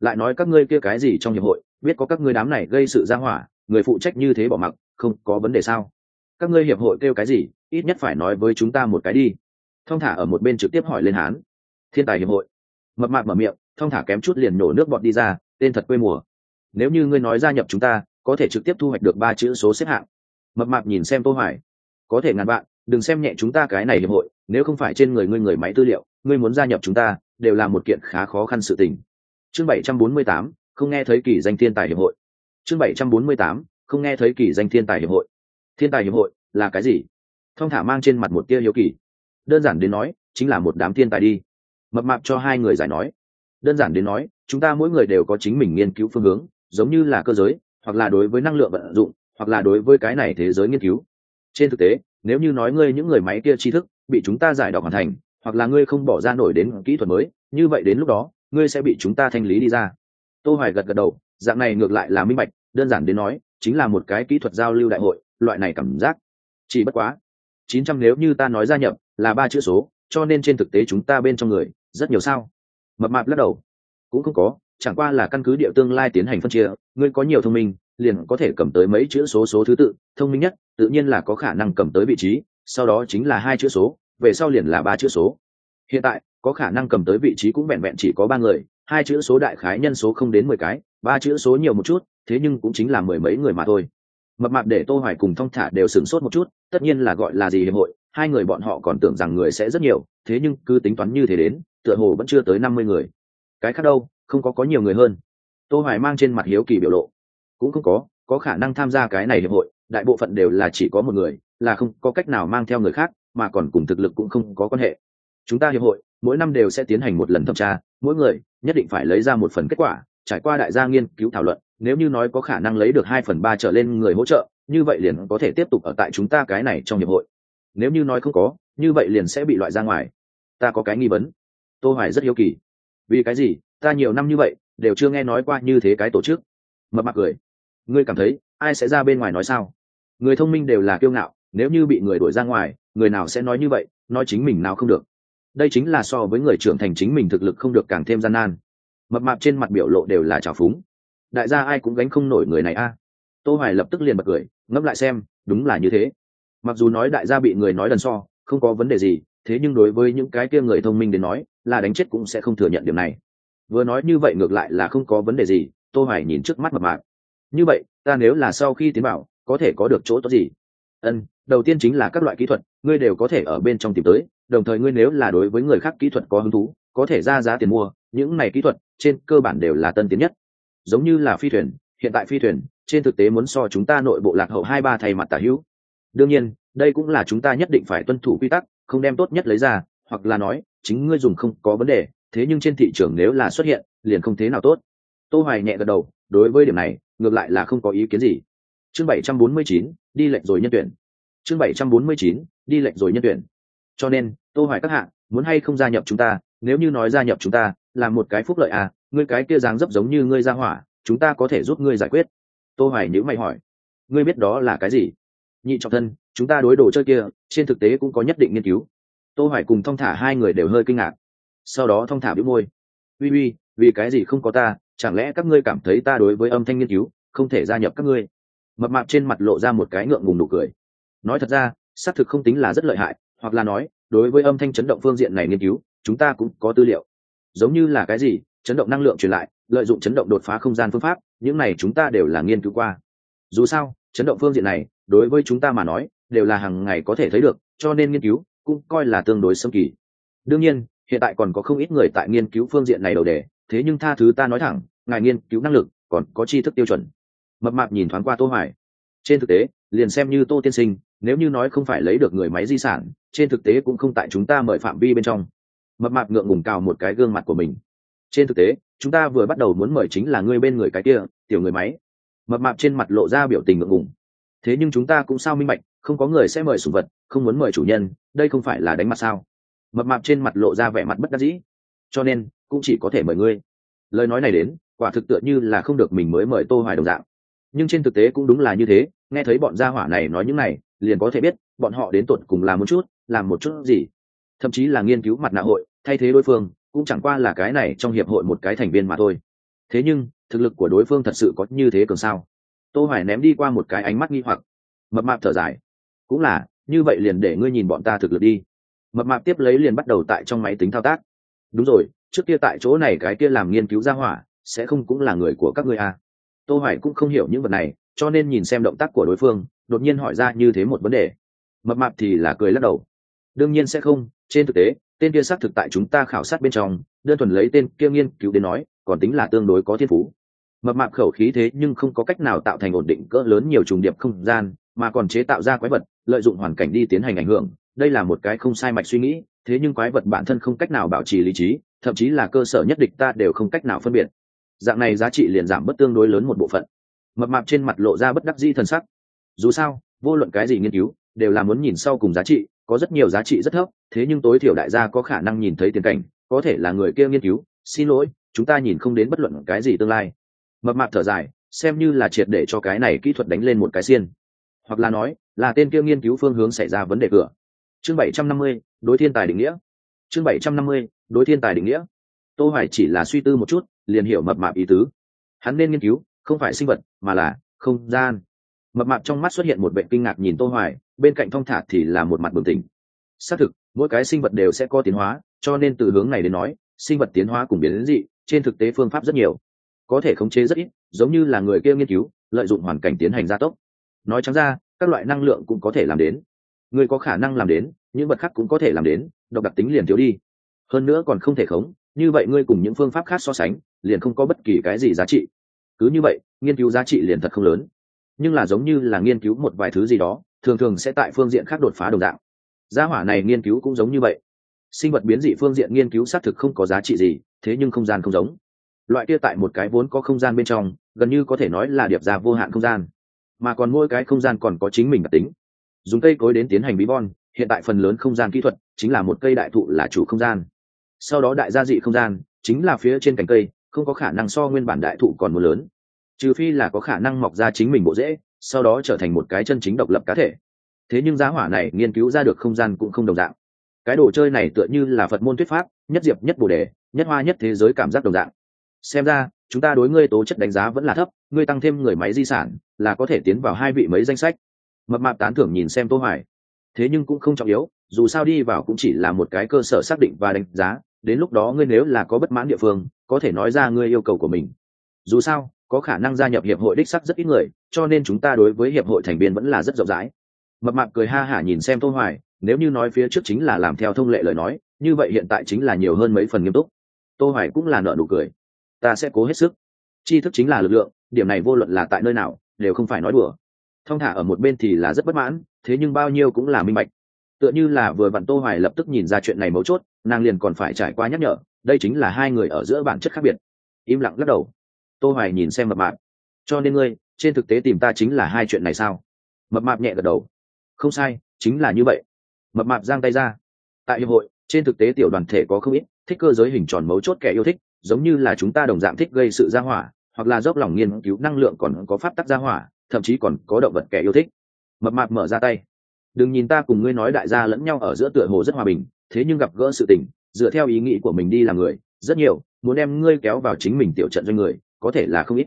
Lại nói các ngươi kia cái gì trong hiệp hội, biết có các ngươi đám này gây sự ra hỏa, người phụ trách như thế bỏ mặc, không có vấn đề sao? Các ngươi hiệp hội kêu cái gì, ít nhất phải nói với chúng ta một cái đi. Thong thả ở một bên trực tiếp hỏi lên hán. Thiên tài hiệp hội. Mập mạp mở miệng, thong thả kém chút liền nổ nước bọt đi ra, tên thật quê mùa. Nếu như ngươi nói gia nhập chúng ta, có thể trực tiếp thu hoạch được ba chữ số xếp hạng. Mập mạp nhìn xem tô hoài. Có thể ngàn bạn đừng xem nhẹ chúng ta cái này hiệp hội nếu không phải trên người ngươi người máy tư liệu ngươi muốn gia nhập chúng ta đều là một kiện khá khó khăn sự tình. Chương 748, không nghe thấy kỳ danh thiên tài hiệp hội. Chương 748, không nghe thấy kỳ danh thiên tài hiệp hội. Thiên tài hiệp hội là cái gì? Thong thả mang trên mặt một tia hiếu kỳ. Đơn giản đến nói chính là một đám thiên tài đi. Mập mạp cho hai người giải nói. Đơn giản đến nói chúng ta mỗi người đều có chính mình nghiên cứu phương hướng giống như là cơ giới hoặc là đối với năng lượng vận dụng hoặc là đối với cái này thế giới nghiên cứu. Trên thực tế nếu như nói ngươi những người máy kia tri thức bị chúng ta giải đọc hoàn thành, hoặc là ngươi không bỏ ra nổi đến kỹ thuật mới, như vậy đến lúc đó, ngươi sẽ bị chúng ta thanh lý đi ra. Tô hoài gật gật đầu, dạng này ngược lại là minh bạch, đơn giản đến nói, chính là một cái kỹ thuật giao lưu đại hội, loại này cảm giác. Chỉ bất quá 900 nếu như ta nói gia nhập là ba chữ số, cho nên trên thực tế chúng ta bên trong người, rất nhiều sao. Mập mạp lắc đầu. Cũng không có, chẳng qua là căn cứ địa tương lai tiến hành phân chia, ngươi có nhiều thông minh, liền có thể cầm tới mấy chữ số số thứ tự, thông minh nhất, tự nhiên là có khả năng cầm tới vị trí sau đó chính là hai chữ số, về sau liền là ba chữ số. Hiện tại, có khả năng cầm tới vị trí cũng vẹn vẹn chỉ có ba người, hai chữ số đại khái nhân số không đến mười cái, ba chữ số nhiều một chút, thế nhưng cũng chính là mười mấy người mà thôi. Mập mạp để tô hoài cùng thong thả đều sửng sốt một chút, tất nhiên là gọi là gì hiệp hội, hai người bọn họ còn tưởng rằng người sẽ rất nhiều, thế nhưng cứ tính toán như thế đến, tựa hồ vẫn chưa tới năm mươi người. Cái khác đâu, không có có nhiều người hơn. Tô hoài mang trên mặt hiếu kỳ biểu lộ. Cũng không có có khả năng tham gia cái này hiệp hội đại bộ phận đều là chỉ có một người, là không có cách nào mang theo người khác, mà còn cùng thực lực cũng không có quan hệ. Chúng ta hiệp hội, mỗi năm đều sẽ tiến hành một lần thẩm tra, mỗi người nhất định phải lấy ra một phần kết quả, trải qua đại gia nghiên cứu thảo luận, nếu như nói có khả năng lấy được hai phần ba trở lên người hỗ trợ, như vậy liền có thể tiếp tục ở tại chúng ta cái này trong hiệp hội. Nếu như nói không có, như vậy liền sẽ bị loại ra ngoài. Ta có cái nghi vấn. Tô hoài rất hiếu kỳ. Vì cái gì? Ta nhiều năm như vậy, đều chưa nghe nói qua như thế cái tổ chức. Mập mạc cười. Ngươi cảm thấy, ai sẽ ra bên ngoài nói sao? Người thông minh đều là kiêu ngạo, nếu như bị người đuổi ra ngoài, người nào sẽ nói như vậy, nói chính mình nào không được. Đây chính là so với người trưởng thành chính mình thực lực không được càng thêm gian nan. Mập mạp trên mặt biểu lộ đều là trào phúng. Đại gia ai cũng gánh không nổi người này a. Tô hoài lập tức liền bật cười, ngẫm lại xem, đúng là như thế. Mặc dù nói đại gia bị người nói đần so, không có vấn đề gì, thế nhưng đối với những cái kia người thông minh đến nói, là đánh chết cũng sẽ không thừa nhận điểm này. Vừa nói như vậy ngược lại là không có vấn đề gì, tô hoài nhìn trước mắt mập mạp. Như vậy, ta nếu là sau khi tiến bảo có thể có được chỗ tốt gì? Ân, đầu tiên chính là các loại kỹ thuật, ngươi đều có thể ở bên trong tìm tới, đồng thời ngươi nếu là đối với người khác kỹ thuật có hứng thú, có thể ra giá tiền mua, những này kỹ thuật trên cơ bản đều là tân tiến nhất. Giống như là phi thuyền, hiện tại phi thuyền, trên thực tế muốn so chúng ta nội bộ lạc hậu hai ba thầy mặt tả hữu. Đương nhiên, đây cũng là chúng ta nhất định phải tuân thủ quy tắc, không đem tốt nhất lấy ra, hoặc là nói, chính ngươi dùng không có vấn đề, thế nhưng trên thị trường nếu là xuất hiện, liền không thế nào tốt. Tô hoài nhẹ gật đầu, đối với điểm này, ngược lại là không có ý kiến gì chương bảy trăm bốn mươi chín, đi lệnh rồi nhân tuyển. Chương bảy trăm bốn mươi chín, đi lệnh rồi nhân tuyển. Cho nên tôi hỏi các hạ, muốn hay không gia nhập chúng ta, nếu như nói gia nhập chúng ta, là một cái phúc lợi à ngươi cái kia dáng dấp giống như ngươi ra hỏa, chúng ta có thể giúp ngươi giải quyết. Tô hoài nhữ mày hỏi, ngươi biết đó là cái gì? Nhị trọng thân, chúng ta đối đồ chơi kia, trên thực tế cũng có nhất định nghiên cứu. Tô hoài cùng thong thả hai người đều hơi kinh ngạc. Sau đó thong thả bĩu môi. Uy uy, vì cái gì không có ta, chẳng lẽ các ngươi cảm thấy ta đối với âm thanh nghiên cứu, không thể gia nhập các ngươi? Mập mạp trên mặt lộ ra một cái ngượng ngùng nụ cười. Nói thật ra, xác thực không tính là rất lợi hại, hoặc là nói, đối với âm thanh chấn động phương diện này nghiên cứu, chúng ta cũng có tư liệu. Giống như là cái gì, chấn động năng lượng truyền lại, lợi dụng chấn động đột phá không gian phương pháp, những này chúng ta đều là nghiên cứu qua. Dù sao, chấn động phương diện này, đối với chúng ta mà nói, đều là hàng ngày có thể thấy được, cho nên nghiên cứu cũng coi là tương đối sâm kỳ. Đương nhiên, hiện tại còn có không ít người tại nghiên cứu phương diện này đầu đề, thế nhưng tha thứ ta nói thẳng, ngài nghiên cứu năng lực còn có tri thức tiêu chuẩn mập mạp nhìn thoáng qua tô hoài. Trên thực tế, liền xem như tô tiên sinh, nếu như nói không phải lấy được người máy di sản, trên thực tế cũng không tại chúng ta mời phạm vi bên trong. Mập mạp ngượng ngùng cào một cái gương mặt của mình. Trên thực tế, chúng ta vừa bắt đầu muốn mời chính là ngươi bên người cái kia, tiểu người máy. Mập mạp trên mặt lộ ra biểu tình ngượng ngùng. Thế nhưng chúng ta cũng sao minh bạch, không có người sẽ mời sủng vật, không muốn mời chủ nhân, đây không phải là đánh mặt sao? Mập mạp trên mặt lộ ra vẻ mặt bất đắc dĩ. Cho nên, cũng chỉ có thể mời ngươi. Lời nói này đến, quả thực tựa như là không được mình mới mời tô hoài đồng dạng nhưng trên thực tế cũng đúng là như thế, nghe thấy bọn gia hỏa này nói những này, liền có thể biết, bọn họ đến tuột cùng làm một chút, làm một chút gì. Thậm chí là nghiên cứu mặt nạ hội, thay thế đối phương, cũng chẳng qua là cái này trong hiệp hội một cái thành viên mà thôi. Thế nhưng, thực lực của đối phương thật sự có như thế cường sao? Tô hoài ném đi qua một cái ánh mắt nghi hoặc. Mập mạp thở dài. Cũng là, như vậy liền để ngươi nhìn bọn ta thực lực đi. Mập mạp tiếp lấy liền bắt đầu tại trong máy tính thao tác. Đúng rồi, trước kia tại chỗ này cái kia làm nghiên cứu ra hỏa, sẽ không cũng là người của các ngươi à tô hoài cũng không hiểu những vật này, cho nên nhìn xem động tác của đối phương, đột nhiên hỏi ra như thế một vấn đề. Mập mạp thì là cười lắc đầu. Đương nhiên sẽ không, trên thực tế, tên kia xác thực tại chúng ta khảo sát bên trong, đơn thuần lấy tên kia nghiên cứu đến nói, còn tính là tương đối có thiên phú. Mập mạp khẩu khí thế nhưng không có cách nào tạo thành ổn định cỡ lớn nhiều trùng điệp không gian, mà còn chế tạo ra quái vật, lợi dụng hoàn cảnh đi tiến hành ảnh hưởng. Đây là một cái không sai mạch suy nghĩ, thế nhưng quái vật bản thân không cách nào bảo trì lý trí, thậm chí là cơ sở nhất địch ta đều không cách nào phân biệt dạng này giá trị liền giảm bất tương đối lớn một bộ phận. Mập mạp trên mặt lộ ra bất đắc di thân sắc. Dù sao, vô luận cái gì nghiên cứu, đều là muốn nhìn sau cùng giá trị, có rất nhiều giá trị rất thấp, thế nhưng tối thiểu đại gia có khả năng nhìn thấy tiền cảnh, có thể là người kia nghiên cứu, xin lỗi, chúng ta nhìn không đến bất luận cái gì tương lai. Mập mạp thở dài, xem như là triệt để cho cái này kỹ thuật đánh lên một cái xiên. Hoặc là nói, là tên kia nghiên cứu phương hướng xảy ra vấn đề cửa. Chương bảy trăm năm mươi, đối thiên tài định nghĩa. Chương bảy trăm năm mươi, đối thiên tài định nghĩa tô hoài chỉ là suy tư một chút, liền hiểu mập mạp ý tứ. Hắn nên nghiên cứu, không phải sinh vật, mà là không gian. Mập mạp trong mắt xuất hiện một vệ kinh ngạc nhìn tô hoài, bên cạnh thông thả thì là một mặt bừng tỉnh. Xác thực, mỗi cái sinh vật đều sẽ có tiến hóa, cho nên từ hướng này đến nói, sinh vật tiến hóa cùng biến đến dị, trên thực tế phương pháp rất nhiều. Có thể khống chế rất ít, giống như là người kia nghiên cứu, lợi dụng hoàn cảnh tiến hành gia tốc. Nói trắng ra, các loại năng lượng cũng có thể làm đến. Người có khả năng làm đến, những vật khác cũng có thể làm đến, độc đặc tính liền thiếu đi. Hơn nữa còn không thể khống như vậy ngươi cùng những phương pháp khác so sánh, liền không có bất kỳ cái gì giá trị. Cứ như vậy, nghiên cứu giá trị liền thật không lớn. Nhưng là giống như là nghiên cứu một vài thứ gì đó, thường thường sẽ tại phương diện khác đột phá đồng dạng. Gia hỏa này nghiên cứu cũng giống như vậy. Sinh vật biến dị phương diện nghiên cứu xác thực không có giá trị gì, thế nhưng không gian không giống. Loại kia tại một cái vốn có không gian bên trong, gần như có thể nói là điệp ra vô hạn không gian. Mà còn mỗi cái không gian còn có chính mình đặc tính. Dùng cây cối đến tiến hành bí bon, hiện tại phần lớn không gian kỹ thuật chính là một cây đại thụ là chủ không gian sau đó đại gia dị không gian, chính là phía trên cành cây, không có khả năng so nguyên bản đại thụ còn một lớn. Trừ phi là có khả năng mọc ra chính mình bộ rễ, sau đó trở thành một cái chân chính độc lập cá thể. Thế nhưng giá hỏa này nghiên cứu ra được không gian cũng không đồng dạng. Cái đồ chơi này tựa như là phật môn thuyết pháp, nhất diệp, nhất bồ đề, nhất hoa, nhất thế giới cảm giác đồng dạng. Xem ra, chúng ta đối ngươi tố chất đánh giá vẫn là thấp, ngươi tăng thêm người máy di sản, là có thể tiến vào hai vị mấy danh sách. Mập mạp tán thưởng nhìn xem tô hoài. Thế nhưng cũng không trọng yếu, dù sao đi vào cũng chỉ là một cái cơ sở xác định và đánh giá đến lúc đó ngươi nếu là có bất mãn địa phương, có thể nói ra ngươi yêu cầu của mình. Dù sao, có khả năng gia nhập hiệp hội đích sắc rất ít người, cho nên chúng ta đối với hiệp hội thành viên vẫn là rất rộng rãi. Mập mạp cười ha hả nhìn xem tô hoài, nếu như nói phía trước chính là làm theo thông lệ lời nói, như vậy hiện tại chính là nhiều hơn mấy phần nghiêm túc. Tô hoài cũng là nợ nụ cười. Ta sẽ cố hết sức. Tri thức chính là lực lượng, điểm này vô luận là tại nơi nào, đều không phải nói đùa. Thông thả ở một bên thì là rất bất mãn, thế nhưng bao nhiêu cũng là minh bạch tựa như là vừa vặn tô hoài lập tức nhìn ra chuyện này mấu chốt, nàng liền còn phải trải qua nhắc nhở, đây chính là hai người ở giữa bản chất khác biệt. Im lặng lắc đầu. Tô hoài nhìn xem mập mạp. Cho nên ngươi, trên thực tế tìm ta chính là hai chuyện này sao? Mập mạp nhẹ gật đầu. Không sai, chính là như vậy. Mập mạp giang tay ra. Tại hiệp hội, trên thực tế tiểu đoàn thể có không ít, thích cơ giới hình tròn mấu chốt kẻ yêu thích, giống như là chúng ta đồng dạng thích gây sự gia hỏa, hoặc là dốc lòng nghiên cứu năng lượng còn có pháp tắc gia hỏa, thậm chí còn có động vật kẻ yêu thích. Mập mạp mở ra tay đừng nhìn ta cùng ngươi nói đại gia lẫn nhau ở giữa tựa hồ rất hòa bình, thế nhưng gặp gỡ sự tình, dựa theo ý nghĩ của mình đi làm người, rất nhiều, muốn đem ngươi kéo vào chính mình tiểu trận doanh người, có thể là không ít.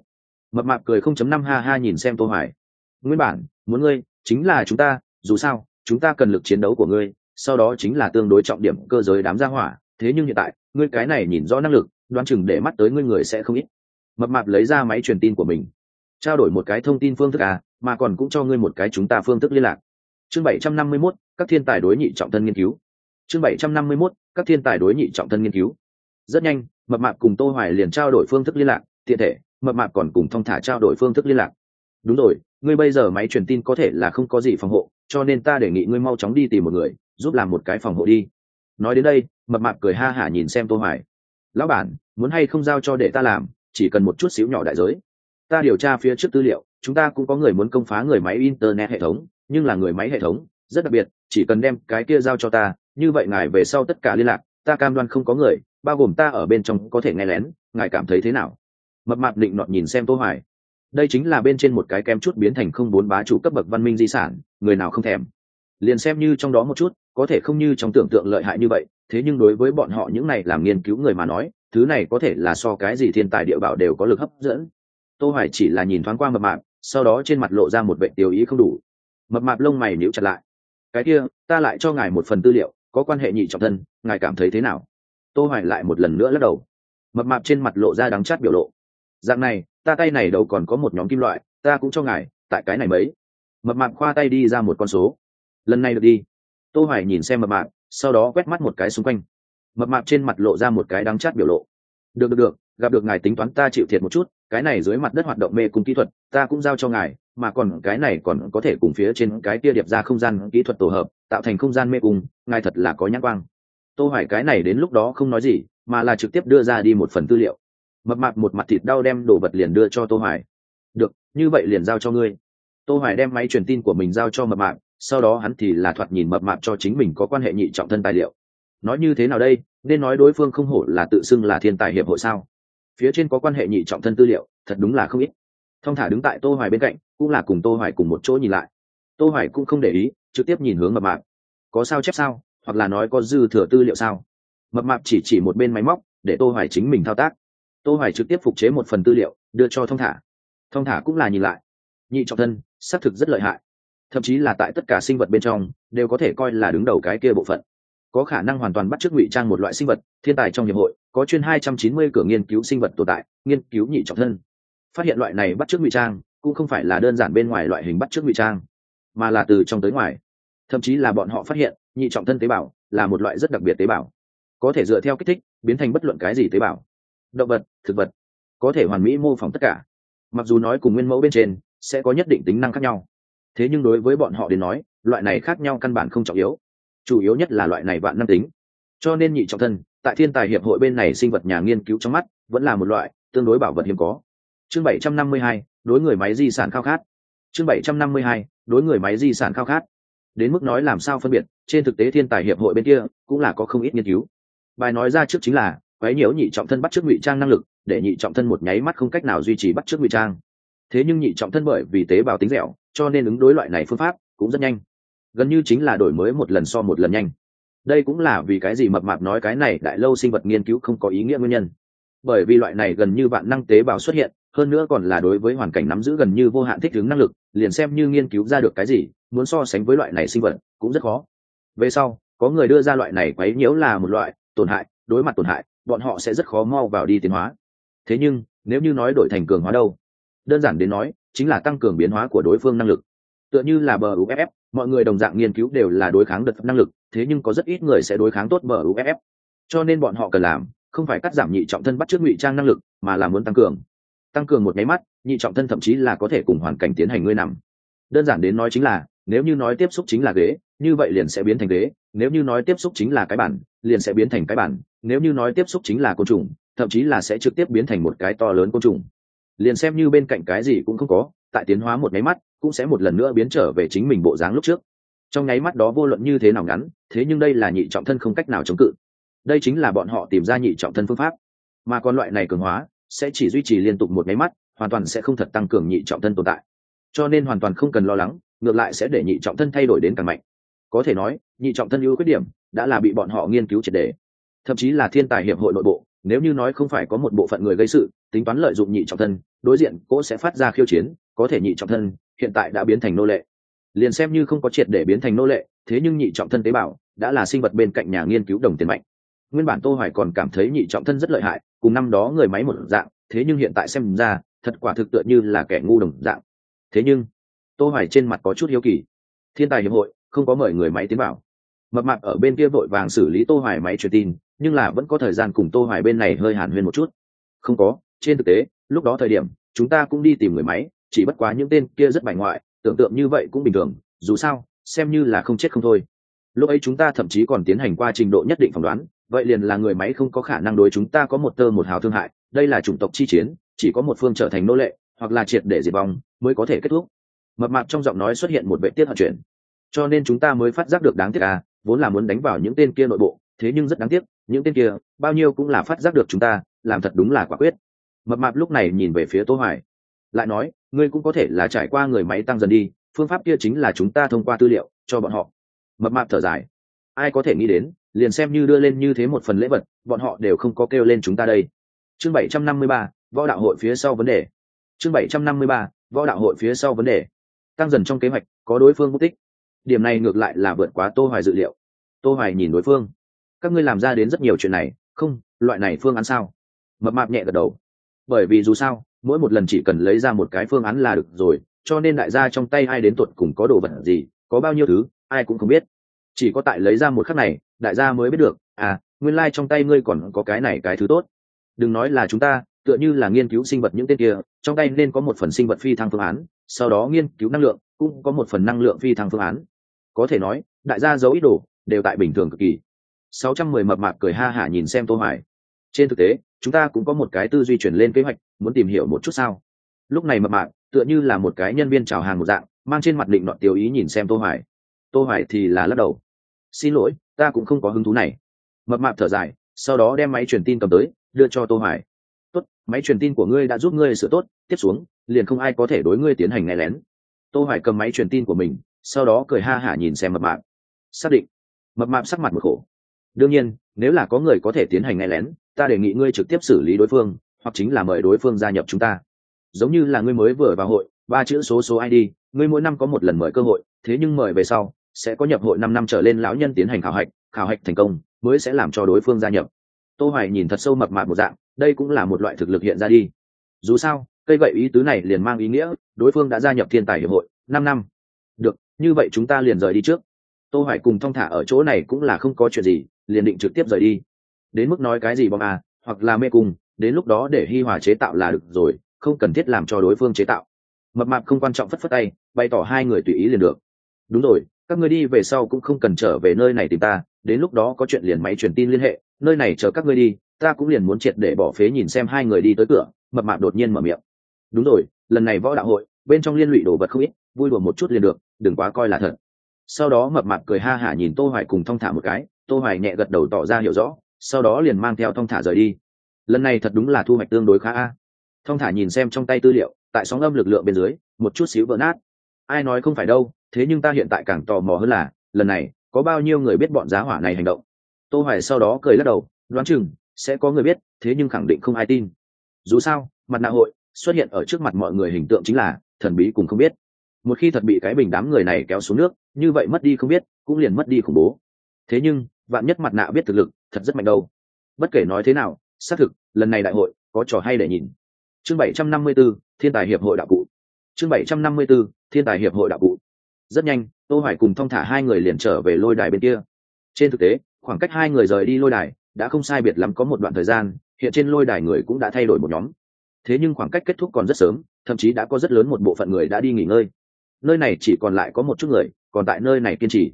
Mập mạp cười không chấm năm, ha ha nhìn xem tô hoài. Nguyên bản, muốn ngươi, chính là chúng ta, dù sao, chúng ta cần lực chiến đấu của ngươi, sau đó chính là tương đối trọng điểm cơ giới đám gia hỏa, thế nhưng hiện tại, ngươi cái này nhìn rõ năng lực, đoán chừng để mắt tới ngươi người sẽ không ít. Mập mạp lấy ra máy truyền tin của mình. Trao đổi một cái thông tin phương thức à mà còn cũng cho ngươi một cái chúng ta phương thức liên lạc chương 751, các thiên tài đối nhị trọng thân nghiên cứu. Chương 751, các thiên tài đối nhị trọng thân nghiên cứu. Rất nhanh mập mạp cùng tô hoài liền trao đổi phương thức liên lạc tiện thể mập mạp còn cùng thông thả trao đổi phương thức liên lạc. Đúng rồi ngươi bây giờ máy truyền tin có thể là không có gì phòng hộ cho nên ta đề nghị ngươi mau chóng đi tìm một người giúp làm một cái phòng hộ đi. Nói đến đây mập mạp cười ha hả nhìn xem tô hoài. Lão bản muốn hay không giao cho để ta làm chỉ cần một chút xíu nhỏ đại giới. Ta điều tra phía trước tư liệu chúng ta cũng có người muốn công phá người máy internet hệ thống nhưng là người máy hệ thống, rất đặc biệt, chỉ cần đem cái kia giao cho ta, như vậy ngài về sau tất cả liên lạc, ta cam đoan không có người, bao gồm ta ở bên trong có thể nghe lén, ngài cảm thấy thế nào? Mập mạp định nọt nhìn xem tô hoài. Đây chính là bên trên một cái kem chút biến thành không bốn bá chủ cấp bậc văn minh di sản, người nào không thèm? Liền xem như trong đó một chút, có thể không như trong tưởng tượng lợi hại như vậy, thế nhưng đối với bọn họ những này làm nghiên cứu người mà nói, thứ này có thể là so cái gì thiên tài địa bảo đều có lực hấp dẫn. Tô hoài chỉ là nhìn thoáng qua mập mạp, sau đó trên mặt lộ ra một vẻ tiêu ý không đủ mập mạp lông mày níu chặt lại. Cái kia, ta lại cho ngài một phần tư liệu, có quan hệ nhị trọng thân, ngài cảm thấy thế nào? Tô hỏi lại một lần nữa lắc đầu. Mập mạp trên mặt lộ ra đắng chát biểu lộ. Dạng này, ta tay này đâu còn có một nhóm kim loại, ta cũng cho ngài, tại cái này mấy. Mập mạp khoa tay đi ra một con số. Lần này được đi. Tô hỏi nhìn xem mập mạp, sau đó quét mắt một cái xung quanh. Mập mạp trên mặt lộ ra một cái đắng chát biểu lộ. Được được được, gặp được ngài tính toán ta chịu thiệt một chút, cái này dưới mặt đất hoạt động mê cung kỹ thuật, ta cũng giao cho ngài mà còn cái này còn có thể cùng phía trên cái kia điệp ra không gian kỹ thuật tổ hợp, tạo thành không gian mê cung, ngài thật là có nhãn quang. Tô hoài cái này đến lúc đó không nói gì, mà là trực tiếp đưa ra đi một phần tư liệu. Mập mạp một mặt thịt đau đem đồ vật liền đưa cho tô hoài. Được, như vậy liền giao cho ngươi. Tô hoài đem máy truyền tin của mình giao cho mập mạp, sau đó hắn thì là thoạt nhìn mập mạp cho chính mình có quan hệ nhị trọng thân tài liệu. Nói như thế nào đây, nên nói đối phương không hổ là tự xưng là thiên tài hiệp hội sao? Phía trên có quan hệ nhị trọng thân tư liệu, thật đúng là không ít thông thả đứng tại tô hoài bên cạnh, cũng là cùng tô hoài cùng một chỗ nhìn lại. Tô hoài cũng không để ý, trực tiếp nhìn hướng mập mạp. Có sao chép sao? Hoặc là nói có dư thừa tư liệu sao? Mập mạp chỉ chỉ một bên máy móc, để tô hoài chính mình thao tác. Tô hoài trực tiếp phục chế một phần tư liệu, đưa cho thông thả. Thông thả cũng là nhìn lại. Nhị trọng thân, xác thực rất lợi hại. Thậm chí là tại tất cả sinh vật bên trong, đều có thể coi là đứng đầu cái kia bộ phận. Có khả năng hoàn toàn bắt chước ngụy trang một loại sinh vật, thiên tài trong hiệp hội, có chuyên 290 cửa nghiên cứu sinh vật tồn tại, nghiên cứu nhị trọng thân phát hiện loại này bắt chước ngụy trang cũng không phải là đơn giản bên ngoài loại hình bắt chước ngụy trang, mà là từ trong tới ngoài. Thậm chí là bọn họ phát hiện, nhị trọng thân tế bào là một loại rất đặc biệt tế bào, có thể dựa theo kích thích biến thành bất luận cái gì tế bào. Động vật, thực vật, có thể hoàn mỹ mô phỏng tất cả. Mặc dù nói cùng nguyên mẫu bên trên sẽ có nhất định tính năng khác nhau, thế nhưng đối với bọn họ đến nói, loại này khác nhau căn bản không trọng yếu. Chủ yếu nhất là loại này vạn năng tính. Cho nên nhị trọng thân, tại thiên tài hiệp hội bên này sinh vật nhà nghiên cứu trong mắt, vẫn là một loại tương đối bảo vật hiếm có chương 752, đối người máy di sản khao khát. Chương 752, đối người máy di sản khao khát. Đến mức nói làm sao phân biệt trên thực tế thiên tài hiệp hội bên kia cũng là có không ít nghiên cứu. Bài nói ra trước chính là quấy nhiễu nhị trọng thân bắt trước ngụy trang năng lực để nhị trọng thân một nháy mắt không cách nào duy trì bắt trước ngụy trang. Thế nhưng nhị trọng thân bởi vì tế bào tính dẻo cho nên ứng đối loại này phương pháp cũng rất nhanh. Gần như chính là đổi mới một lần so một lần nhanh. Đây cũng là vì cái gì mập mạp nói cái này đại lâu sinh vật nghiên cứu không có ý nghĩa nguyên nhân. Bởi vì loại này gần như bạn năng tế bào xuất hiện hơn nữa còn là đối với hoàn cảnh nắm giữ gần như vô hạn thích ứng năng lực, liền xem như nghiên cứu ra được cái gì, muốn so sánh với loại này sinh vật cũng rất khó. Về sau, có người đưa ra loại này quấy nhiễu là một loại tổn hại, đối mặt tổn hại, bọn họ sẽ rất khó mau vào đi tiến hóa. Thế nhưng, nếu như nói đổi thành cường hóa đâu? Đơn giản đến nói, chính là tăng cường biến hóa của đối phương năng lực. Tựa như là bờ uff mọi người đồng dạng nghiên cứu đều là đối kháng đợt năng lực, thế nhưng có rất ít người sẽ đối kháng tốt bờ uff cho nên bọn họ cần làm, không phải cắt giảm nhị trọng thân bắt trước ngụy trang năng lực, mà là muốn tăng cường tăng cường một nháy mắt, nhị trọng thân thậm chí là có thể cùng hoàn cảnh tiến hành ngươi nằm. Đơn giản đến nói chính là, nếu như nói tiếp xúc chính là ghế, như vậy liền sẽ biến thành ghế, nếu như nói tiếp xúc chính là cái bản, liền sẽ biến thành cái bản, nếu như nói tiếp xúc chính là côn trùng, thậm chí là sẽ trực tiếp biến thành một cái to lớn côn trùng. Liền xem như bên cạnh cái gì cũng không có, tại tiến hóa một nháy mắt, cũng sẽ một lần nữa biến trở về chính mình bộ dáng lúc trước. Trong nháy mắt đó vô luận như thế nào ngắn, thế nhưng đây là nhị trọng thân không cách nào chống cự. Đây chính là bọn họ tìm ra nhị trọng thân phương pháp. Mà còn loại này cường hóa sẽ chỉ duy trì liên tục một máy mắt, hoàn toàn sẽ không thật tăng cường nhị trọng thân tồn tại. Cho nên hoàn toàn không cần lo lắng, ngược lại sẽ để nhị trọng thân thay đổi đến càng mạnh. Có thể nói, nhị trọng thân ưu khuyết điểm đã là bị bọn họ nghiên cứu triệt đề. Thậm chí là thiên tài hiệp hội nội bộ, nếu như nói không phải có một bộ phận người gây sự, tính toán lợi dụng nhị trọng thân, đối diện cỗ sẽ phát ra khiêu chiến, có thể nhị trọng thân hiện tại đã biến thành nô lệ. Liền xem như không có triệt để biến thành nô lệ, thế nhưng nhị trọng thân tế bào đã là sinh vật bên cạnh nhà nghiên cứu đồng tiền mạnh. Nguyên bản tô hoài còn cảm thấy nhị trọng thân rất lợi hại cùng năm đó người máy một dạng, thế nhưng hiện tại xem ra, thật quả thực tựa như là kẻ ngu đồng dạng. Thế nhưng, tô hoài trên mặt có chút hiếu kỳ. Thiên tài hiệp hội, không có mời người máy tiến vào. Mập mạp ở bên kia vội vàng xử lý tô hoài máy truyền tin, nhưng là vẫn có thời gian cùng tô hoài bên này hơi hàn huyên một chút. Không có, trên thực tế, lúc đó thời điểm, chúng ta cũng đi tìm người máy, chỉ bất quá những tên kia rất bài ngoại, tưởng tượng như vậy cũng bình thường, dù sao, xem như là không chết không thôi. Lúc ấy chúng ta thậm chí còn tiến hành qua trình độ nhất định phỏng đoán vậy liền là người máy không có khả năng đối chúng ta có một tơ một hào thương hại, đây là chủng tộc chi chiến, chỉ có một phương trở thành nô lệ, hoặc là triệt để diệt vong mới có thể kết thúc. Mập mạp trong giọng nói xuất hiện một vệ tiết hận chuyển. Cho nên chúng ta mới phát giác được đáng tiếc à vốn là muốn đánh vào những tên kia nội bộ, thế nhưng rất đáng tiếc, những tên kia, bao nhiêu cũng là phát giác được chúng ta, làm thật đúng là quả quyết. Mập mạp lúc này nhìn về phía tô hoài, lại nói, ngươi cũng có thể là trải qua người máy tăng dần đi, phương pháp kia chính là chúng ta thông qua tư liệu cho bọn họ. Mập mạp thở dài, ai có thể nghĩ đến liền xem như đưa lên như thế một phần lễ vật bọn họ đều không có kêu lên chúng ta đây. Chương 753, võ đạo hội phía sau vấn đề. Chương 753, võ đạo hội phía sau vấn đề. Tăng dần trong kế hoạch có đối phương mất tích điểm này ngược lại là vượt quá tô hoài dự liệu. Tô hoài nhìn đối phương. Các ngươi làm ra đến rất nhiều chuyện này không loại này phương án sao? Mập mạp nhẹ gật đầu. Bởi vì dù sao mỗi một lần chỉ cần lấy ra một cái phương án là được rồi cho nên đại gia trong tay ai đến tuột cùng có đồ vật gì có bao nhiêu thứ ai cũng không biết chỉ có tại lấy ra một khắc này, đại gia mới biết được à nguyên lai trong tay ngươi còn có cái này cái thứ tốt. Đừng nói là chúng ta, tựa như là nghiên cứu sinh vật những tên kia, trong tay nên có một phần sinh vật phi thăng phương án, sau đó nghiên cứu năng lượng, cũng có một phần năng lượng phi thăng phương án. Có thể nói, đại gia giấu ít đồ, đều tại bình thường cực kỳ. 610 mập mạp cười ha hả nhìn xem tô hoài. Trên thực tế, chúng ta cũng có một cái tư duy chuyển lên kế hoạch, muốn tìm hiểu một chút sao? Lúc này mập mạp, tựa như là một cái nhân viên chào hàng một dạng, mang trên mặt định nọ tiêu ý nhìn xem tô hoài. Tô hoài thì là lắc đầu xin lỗi, ta cũng không có hứng thú này. Mập mạp thở dài, sau đó đem máy truyền tin cầm tới, đưa cho tô hoài. Tốt, máy truyền tin của ngươi đã giúp ngươi sửa tốt, tiếp xuống, liền không ai có thể đối ngươi tiến hành nghe lén. Tô hoài cầm máy truyền tin của mình, sau đó cười ha hả nhìn xem mập mạp. Xác định. Mập mạp sắc mặt một khổ. Đương nhiên, nếu là có người có thể tiến hành nghe lén, ta đề nghị ngươi trực tiếp xử lý đối phương, hoặc chính là mời đối phương gia nhập chúng ta. Giống như là ngươi mới vừa vào hội, ba chữ số số id ngươi mỗi năm có một lần mời cơ hội, thế nhưng mời về sau sẽ có nhập hội năm năm trở lên lão nhân tiến hành khảo hạch khảo hạch thành công, mới sẽ làm cho đối phương gia nhập. Tô hoài nhìn thật sâu mập mạp một dạng, đây cũng là một loại thực lực hiện ra đi. Dù sao, cây gậy ý tứ này liền mang ý nghĩa, đối phương đã gia nhập thiên tài hiệp hội, năm năm. Được, như vậy chúng ta liền rời đi trước. Tô hoài cùng thong thả ở chỗ này cũng là không có chuyện gì, liền định trực tiếp rời đi. Đến mức nói cái gì bom à hoặc là mê cung, đến lúc đó để hi hòa chế tạo là được rồi, không cần thiết làm cho đối phương chế tạo. Mập mạp không quan trọng phất phất tay, bày tỏ hai người tùy ý liền được. Đúng rồi các ngươi đi về sau cũng không cần trở về nơi này tìm ta, đến lúc đó có chuyện liền máy truyền tin liên hệ, nơi này chờ các ngươi đi, ta cũng liền muốn triệt để bỏ phế nhìn xem hai người đi tới cửa, mập mạp đột nhiên mở miệng. Đúng rồi, lần này võ đạo hội, bên trong liên lụy đồ vật không ít, vui đùa một chút liền được, đừng quá coi là thật. Sau đó mập mạp cười ha hả nhìn tô hoài cùng thong thả một cái, tô hoài nhẹ gật đầu tỏ ra hiểu rõ, sau đó liền mang theo thong thả rời đi. Lần này thật đúng là thu hoạch tương đối khá a. Thong thả nhìn xem trong tay tư liệu, tại sóng âm lực lượng bên dưới, một chút xíu vỡ nát. Ai nói không phải đâu thế nhưng ta hiện tại càng tò mò hơn là lần này có bao nhiêu người biết bọn giá hỏa này hành động? Tô hoài sau đó cười lắc đầu đoán chừng sẽ có người biết thế nhưng khẳng định không ai tin. Dù sao mặt nạ hội xuất hiện ở trước mặt mọi người hình tượng chính là thần bí cùng không biết. Một khi thật bị cái bình đám người này kéo xuống nước như vậy mất đi không biết cũng liền mất đi khủng bố. Thế nhưng vạn nhất mặt nạ biết thực lực thật rất mạnh đâu. Bất kể nói thế nào xác thực lần này đại hội có trò hay để nhìn. Chương 754, thiên tài hiệp hội đạo cụ. Chương 754, thiên tài hiệp hội đạo cụ rất nhanh, tô hoài cùng thông thả hai người liền trở về lôi đài bên kia. Trên thực tế, khoảng cách hai người rời đi lôi đài đã không sai biệt lắm có một đoạn thời gian, hiện trên lôi đài người cũng đã thay đổi một nhóm. Thế nhưng khoảng cách kết thúc còn rất sớm, thậm chí đã có rất lớn một bộ phận người đã đi nghỉ ngơi. Nơi này chỉ còn lại có một chút người, còn tại nơi này kiên trì.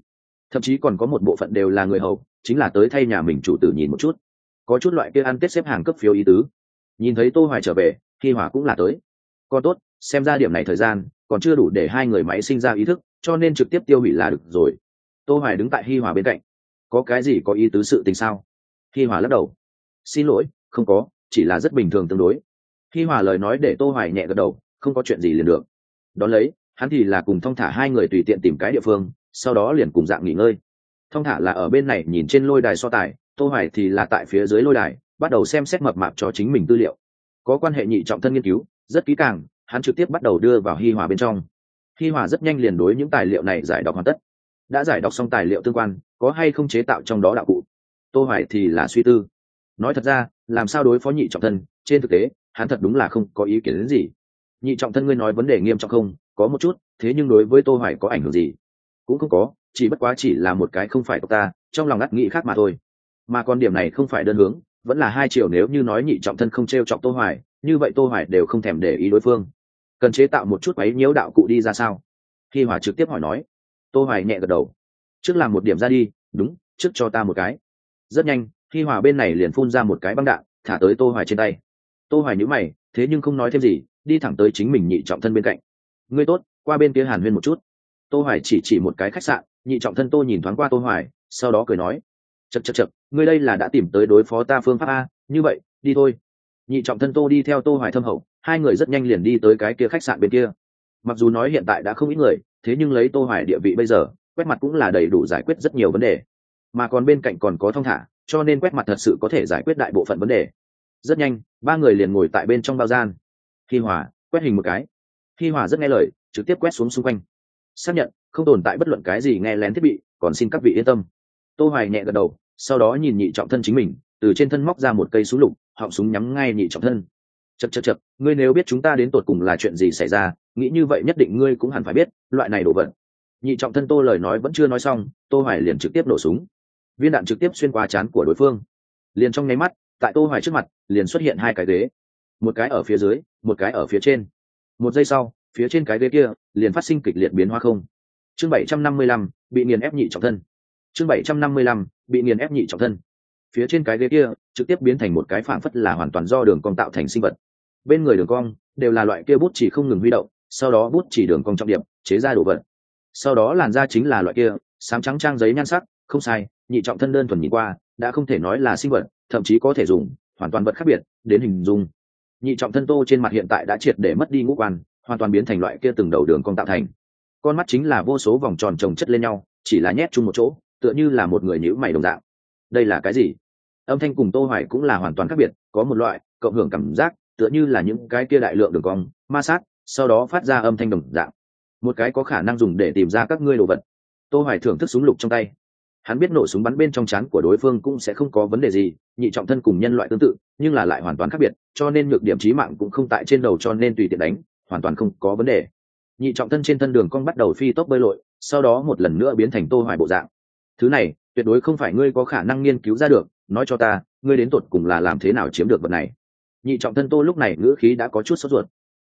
Thậm chí còn có một bộ phận đều là người hầu, chính là tới thay nhà mình chủ tử nhìn một chút. Có chút loại kia ăn tết xếp hàng cấp phiếu ý tứ. Nhìn thấy tô hoài trở về khi hỏa cũng là tới. Còn tốt, xem ra điểm này thời gian, còn chưa đủ để hai người máy sinh ra ý thức cho nên trực tiếp tiêu hủy là được rồi. Tô hoài đứng tại hi hòa bên cạnh. Có cái gì có ý tứ sự tình sao? Hi hòa lắc đầu. Xin lỗi, không có, chỉ là rất bình thường tương đối. Hi hòa lời nói để tô hoài nhẹ gật đầu, không có chuyện gì liền được. Đón lấy, hắn thì là cùng thong thả hai người tùy tiện tìm cái địa phương, sau đó liền cùng dạng nghỉ ngơi. Thong thả là ở bên này nhìn trên lôi đài so tài, tô hoài thì là tại phía dưới lôi đài, bắt đầu xem xét mập mạp cho chính mình tư liệu. Có quan hệ nhị trọng thân nghiên cứu, rất kỹ càng, hắn trực tiếp bắt đầu đưa vào hi hòa bên trong hi hòa rất nhanh liền đối những tài liệu này giải đọc hoàn tất. Đã giải đọc xong tài liệu tương quan, có hay không chế tạo trong đó đạo cụ? Tô hoài thì là suy tư. Nói thật ra, làm sao đối phó nhị trọng thân? Trên thực tế, hắn thật đúng là không có ý kiến đến gì. Nhị trọng thân ngươi nói vấn đề nghiêm trọng không? Có một chút, thế nhưng đối với tô hoài có ảnh hưởng gì? Cũng không có, chỉ bất quá chỉ là một cái không phải của ta, trong lòng ngắt nghĩ khác mà thôi. Mà con điểm này không phải đơn hướng, vẫn là hai chiều nếu như nói nhị trọng thân không t r e o trọng tô hoài, như vậy tô hoài đều không thèm để ý đối phương cần chế tạo một chút máy nhiễu đạo cụ đi ra sao? Khi hòa trực tiếp hỏi nói. Tô hoài nhẹ gật đầu. Trước làm một điểm ra đi, đúng, trước cho ta một cái. Rất nhanh, khi hòa bên này liền phun ra một cái băng đạn, thả tới tô hoài trên tay. Tô hoài nhíu mày, thế nhưng không nói thêm gì, đi thẳng tới chính mình nhị trọng thân bên cạnh. Ngươi tốt, qua bên kia hàn huyên một chút. Tô hoài chỉ chỉ một cái khách sạn, nhị trọng thân tô nhìn thoáng qua tô hoài, sau đó cười nói. Chật chật chật ngươi đây là đã tìm tới đối phó ta phương pháp a, như vậy, đi thôi. Nhị trọng thân tô đi theo tô hoài thâm hậu hai người rất nhanh liền đi tới cái kia khách sạn bên kia. Mặc dù nói hiện tại đã không ít người, thế nhưng lấy tô hoài địa vị bây giờ, quét mặt cũng là đầy đủ giải quyết rất nhiều vấn đề. Mà còn bên cạnh còn có thông thả, cho nên quét mặt thật sự có thể giải quyết đại bộ phận vấn đề. Rất nhanh, ba người liền ngồi tại bên trong bao gian. Khi hòa, quét hình một cái. Khi hòa rất nghe lời, trực tiếp quét xuống xung quanh. Xác nhận, không tồn tại bất luận cái gì nghe lén thiết bị, còn xin các vị yên tâm. Tô hoài nhẹ gật đầu, sau đó nhìn nhị trọng thân chính mình, từ trên thân móc ra một cây súng lục, họng súng nhắm ngay nhị trọng thân chật chật chật ngươi nếu biết chúng ta đến tột cùng là chuyện gì xảy ra nghĩ như vậy nhất định ngươi cũng hẳn phải biết loại này đổ vật. Nhị trọng thân tô lời nói vẫn chưa nói xong tô hoài liền trực tiếp nổ súng. Viên đạn trực tiếp xuyên qua chán của đối phương. Liền trong nháy mắt tại tô hoài trước mặt liền xuất hiện hai cái ghế. Một cái ở phía dưới một cái ở phía trên. Một giây sau phía trên cái ghế kia liền phát sinh kịch liệt biến hóa không. Chương 755, bị nghiền ép nhị trọng thân. Chương 755, bị nghiền ép nhị trọng thân. Phía trên cái ghế kia trực tiếp biến thành một cái phản phất là hoàn toàn do đường cong tạo thành sinh vật bên người đường cong đều là loại kia bút chỉ không ngừng huy động, sau đó bút chỉ đường cong trọng điểm chế ra đồ vật. Sau đó làn da chính là loại kia sáng trắng trang giấy nhan sắc, không sai, nhị trọng thân đơn thuần nhìn qua, đã không thể nói là sinh vật, thậm chí có thể dùng, hoàn toàn vật khác biệt, đến hình dung. Nhị trọng thân tô trên mặt hiện tại đã triệt để mất đi ngũ quan, hoàn toàn biến thành loại kia từng đầu đường cong tạo thành. Con mắt chính là vô số vòng tròn trồng chất lên nhau, chỉ là nhét chung một chỗ, tựa như là một người nhữ mày đồng dạng. Đây là cái gì? Âm thanh cùng tô hoài cũng là hoàn toàn khác biệt, có một loại cộng hưởng cảm giác tựa như là những cái kia đại lượng đường cong, ma sát, sau đó phát ra âm thanh đồng dạng. Một cái có khả năng dùng để tìm ra các ngươi đồ vật. Tô hoài thưởng thức súng lục trong tay. Hắn biết nổ súng bắn bên trong chán của đối phương cũng sẽ không có vấn đề gì, nhị trọng thân cùng nhân loại tương tự, nhưng là lại hoàn toàn khác biệt, cho nên nhược điểm chí mạng cũng không tại trên đầu cho nên tùy tiện đánh, hoàn toàn không có vấn đề. Nhị trọng thân trên thân đường cong bắt đầu phi tốc bơi lội, sau đó một lần nữa biến thành tô hoài bộ dạng. Thứ này, tuyệt đối không phải ngươi có khả năng nghiên cứu ra được, nói cho ta, ngươi đến tột cùng là làm thế nào chiếm được vật này? Nhị trọng thân tô lúc này ngữ khí đã có chút sốt ruột.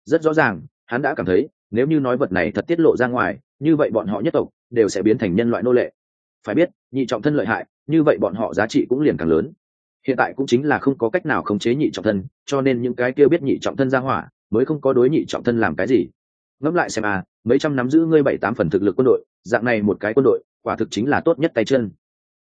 Rất rõ ràng, hắn đã cảm thấy, nếu như nói vật này thật tiết lộ ra ngoài, như vậy bọn họ nhất tộc đều sẽ biến thành nhân loại nô lệ. Phải biết, nhị trọng thân lợi hại, như vậy bọn họ giá trị cũng liền càng lớn. Hiện tại cũng chính là không có cách nào khống chế nhị trọng thân, cho nên những cái kia biết nhị trọng thân ra hỏa, mới không có đối nhị trọng thân làm cái gì. Ngẫm lại xem à mấy trăm nắm giữ ngươi bảy tám phần thực lực quân đội, dạng này một cái quân đội, quả thực chính là tốt nhất tay chân.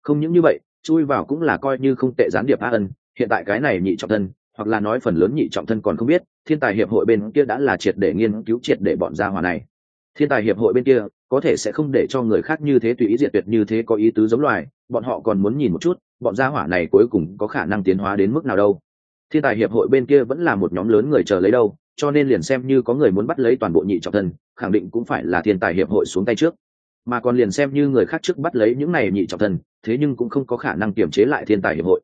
Không những như vậy, chui vào cũng là coi như không tệ gián điệp a ân, hiện tại cái này nhị trọng thân hoặc là nói phần lớn nhị trọng thân còn không biết, thiên tài hiệp hội bên kia đã là triệt để nghiên cứu triệt để bọn gia hòa này. Thiên tài hiệp hội bên kia có thể sẽ không để cho người khác như thế tùy ý diệt tuyệt như thế có ý tứ giống loài, bọn họ còn muốn nhìn một chút, bọn gia hỏa này cuối cùng có khả năng tiến hóa đến mức nào đâu. Thiên tài hiệp hội bên kia vẫn là một nhóm lớn người chờ lấy đâu, cho nên liền xem như có người muốn bắt lấy toàn bộ nhị trọng thân, khẳng định cũng phải là thiên tài hiệp hội xuống tay trước. Mà còn liền xem như người khác trước bắt lấy những này nhị trọng thân, thế nhưng cũng không có khả năng kiềm chế lại thiên tài hiệp hội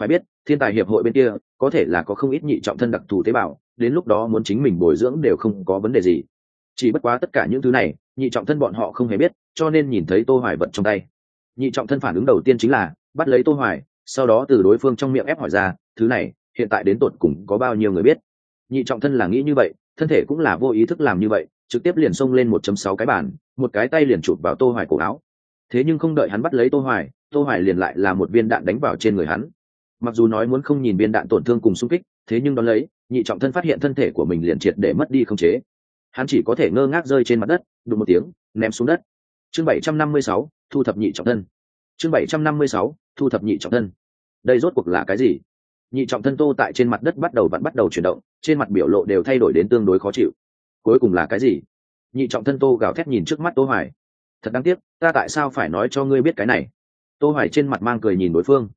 phải biết, thiên tài hiệp hội bên kia, có thể là có không ít nhị trọng thân đặc thù tế bào, đến lúc đó muốn chính mình bồi dưỡng đều không có vấn đề gì. Chỉ bất quá tất cả những thứ này, nhị trọng thân bọn họ không hề biết, cho nên nhìn thấy tô hoài vận trong tay. Nhị trọng thân phản ứng đầu tiên chính là, bắt lấy tô hoài, sau đó từ đối phương trong miệng ép hỏi ra, thứ này, hiện tại đến tột cùng có bao nhiêu người biết? Nhị trọng thân là nghĩ như vậy, thân thể cũng là vô ý thức làm như vậy, trực tiếp liền xông lên 1.6 cái bàn, một cái tay liền chụp vào tô hoài cổ áo. Thế nhưng không đợi hắn bắt lấy tô hoài tô hoài liền lại là một viên đạn đánh vào trên người hắn mặc dù nói muốn không nhìn viên đạn tổn thương cùng xung kích, thế nhưng đón lấy, nhị trọng thân phát hiện thân thể của mình liền triệt để mất đi không chế. Hắn chỉ có thể ngơ ngác rơi trên mặt đất, đụng một tiếng, ném xuống đất. Chương bảy trăm năm mươi sáu, thu thập nhị trọng thân. Chương bảy trăm năm mươi sáu, thu thập nhị trọng thân. Đây rốt cuộc là cái gì? Nhị trọng thân tô tại trên mặt đất bắt đầu vẫn bắt đầu chuyển động, trên mặt biểu lộ đều thay đổi đến tương đối khó chịu. Cuối cùng là cái gì? Nhị trọng thân tô gào thét nhìn trước mắt tô hoài. Thật đáng tiếc, ta tại sao phải nói cho ngươi biết cái này? Tô hoài trên mặt mang cười nhìn đối phương.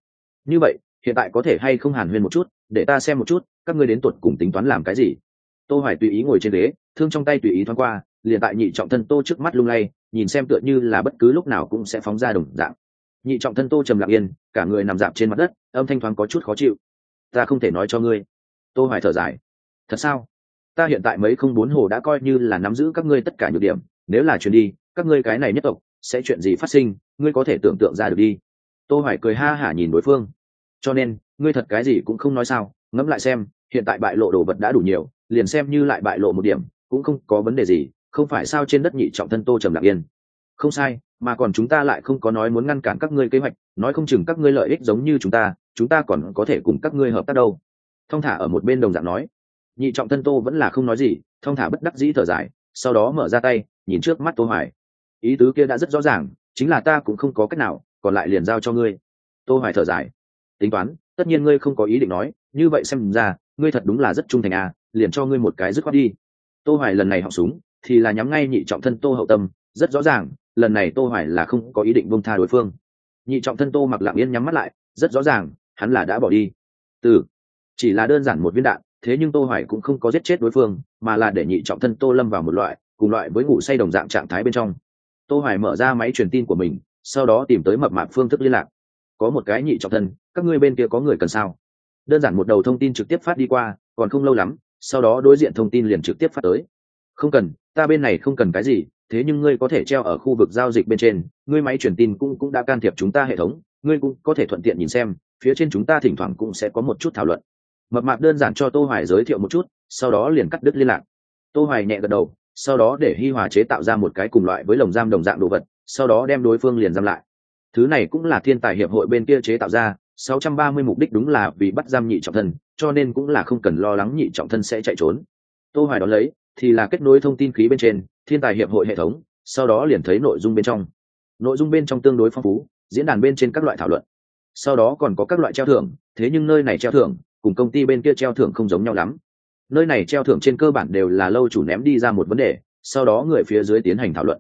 Như vậy hiện tại có thể hay không hàn huyên một chút, để ta xem một chút, các ngươi đến tuột cùng tính toán làm cái gì? Tô hoài tùy ý ngồi trên ghế, thương trong tay tùy ý thoáng qua, liền tại nhị trọng thân tô trước mắt lung lay, nhìn xem tựa như là bất cứ lúc nào cũng sẽ phóng ra đồng dạng. Nhị trọng thân tô trầm lặng yên, cả người nằm dạp trên mặt đất, âm thanh thoáng có chút khó chịu. Ta không thể nói cho ngươi. Tô hoài thở dài. Thật sao? Ta hiện tại mấy không bốn hồ đã coi như là nắm giữ các ngươi tất cả nhược điểm, nếu là chuyển đi, các ngươi cái này nhất tộc, sẽ chuyện gì phát sinh, ngươi có thể tưởng tượng ra được đi. Tô hoài cười ha hả nhìn đối phương cho nên, ngươi thật cái gì cũng không nói sao, ngẫm lại xem, hiện tại bại lộ đồ vật đã đủ nhiều, liền xem như lại bại lộ một điểm, cũng không có vấn đề gì, không phải sao trên đất nhị trọng thân tô trầm lặng yên. Không sai, mà còn chúng ta lại không có nói muốn ngăn cản các ngươi kế hoạch, nói không chừng các ngươi lợi ích giống như chúng ta chúng ta còn có thể cùng các ngươi hợp tác đâu. Thong thả ở một bên đồng dạng nói. Nhị trọng thân tô vẫn là không nói gì, thong thả bất đắc dĩ thở dài, sau đó mở ra tay, nhìn trước mắt tô hoài. Ý tứ kia đã rất rõ ràng, chính là ta cũng không có cách nào, còn lại liền giao cho ngươi. Tô hoài thở dài tính toán, tất nhiên ngươi không có ý định nói, như vậy xem ra, ngươi thật đúng là rất trung thành à liền cho ngươi một cái dứt khoát đi. Tô hoài lần này họng súng, thì là nhắm ngay nhị trọng thân tô hậu tâm, rất rõ ràng, lần này tô hoài là không có ý định buông tha đối phương. Nhị trọng thân tô mặc lặng yên nhắm mắt lại, rất rõ ràng, hắn là đã bỏ đi. Từ, chỉ là đơn giản một viên đạn, thế nhưng tô hoài cũng không có giết chết đối phương, mà là để nhị trọng thân tô lâm vào một loại, cùng loại với ngủ say đồng dạng trạng thái bên trong. Tô hoài mở ra máy truyền tin của mình, sau đó tìm tới mập mạp phương thức liên lạc có một cái nhị trọng thân, các ngươi bên kia có người cần sao? Đơn giản một đầu thông tin trực tiếp phát đi qua, còn không lâu lắm, sau đó đối diện thông tin liền trực tiếp phát tới. Không cần, ta bên này không cần cái gì, thế nhưng ngươi có thể treo ở khu vực giao dịch bên trên, ngươi máy truyền tin cũng cũng đã can thiệp chúng ta hệ thống, ngươi cũng có thể thuận tiện nhìn xem, phía trên chúng ta thỉnh thoảng cũng sẽ có một chút thảo luận. Mập mạp đơn giản cho tô hoài giới thiệu một chút, sau đó liền cắt đứt liên lạc. Tô hoài nhẹ gật đầu, sau đó để hi hòa chế tạo ra một cái cùng loại với lồng giam đồng dạng đồ vật, sau đó đem đối phương liền giam lại thứ này cũng là thiên tài hiệp hội bên kia chế tạo ra 630 mục đích đúng là vì bắt giam nhị trọng thân, cho nên cũng là không cần lo lắng nhị trọng thân sẽ chạy trốn. Tô hoài đó lấy, thì là kết nối thông tin khí bên trên, thiên tài hiệp hội hệ thống, sau đó liền thấy nội dung bên trong. Nội dung bên trong tương đối phong phú, diễn đàn bên trên các loại thảo luận. Sau đó còn có các loại treo thưởng, thế nhưng nơi này treo thưởng, cùng công ty bên kia treo thưởng không giống nhau lắm. Nơi này treo thưởng trên cơ bản đều là lâu chủ ném đi ra một vấn đề, sau đó người phía dưới tiến hành thảo luận.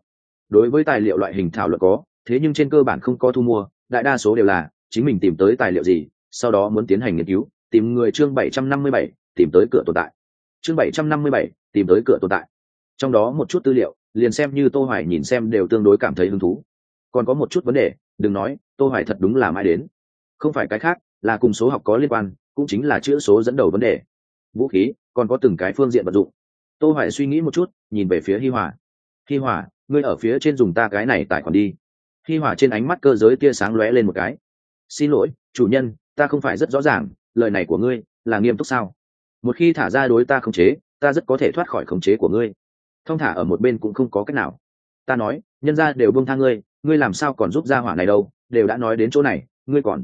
Đối với tài liệu loại hình thảo luận có thế nhưng trên cơ bản không có thu mua đại đa số đều là chính mình tìm tới tài liệu gì sau đó muốn tiến hành nghiên cứu tìm người chương 757, tìm tới cửa tồn tại. Chương 757, tìm tới cửa tồn tại. Trong đó một chút tư liệu liền xem như tô hoài nhìn xem đều tương đối cảm thấy hứng thú. Còn có một chút vấn đề đừng nói tô hoài thật đúng là mãi đến. Không phải cái khác là cùng số học có liên quan cũng chính là chữ số dẫn đầu vấn đề. Vũ khí còn có từng cái phương diện vật dụng. Tô hoài suy nghĩ một chút nhìn về phía hi hòa. Hi hòa ngươi ở phía trên dùng ta cái này tài khoản đi hi hỏa trên ánh mắt cơ giới tia sáng lóe lên một cái. Xin lỗi, chủ nhân, ta không phải rất rõ ràng, lời này của ngươi là nghiêm túc sao? Một khi thả ra đối ta khống chế, ta rất có thể thoát khỏi khống chế của ngươi. Thông thả ở một bên cũng không có cách nào. Ta nói, nhân ra đều bông tha ngươi ngươi làm sao còn giúp ra hỏa này đâu, đều đã nói đến chỗ này, ngươi còn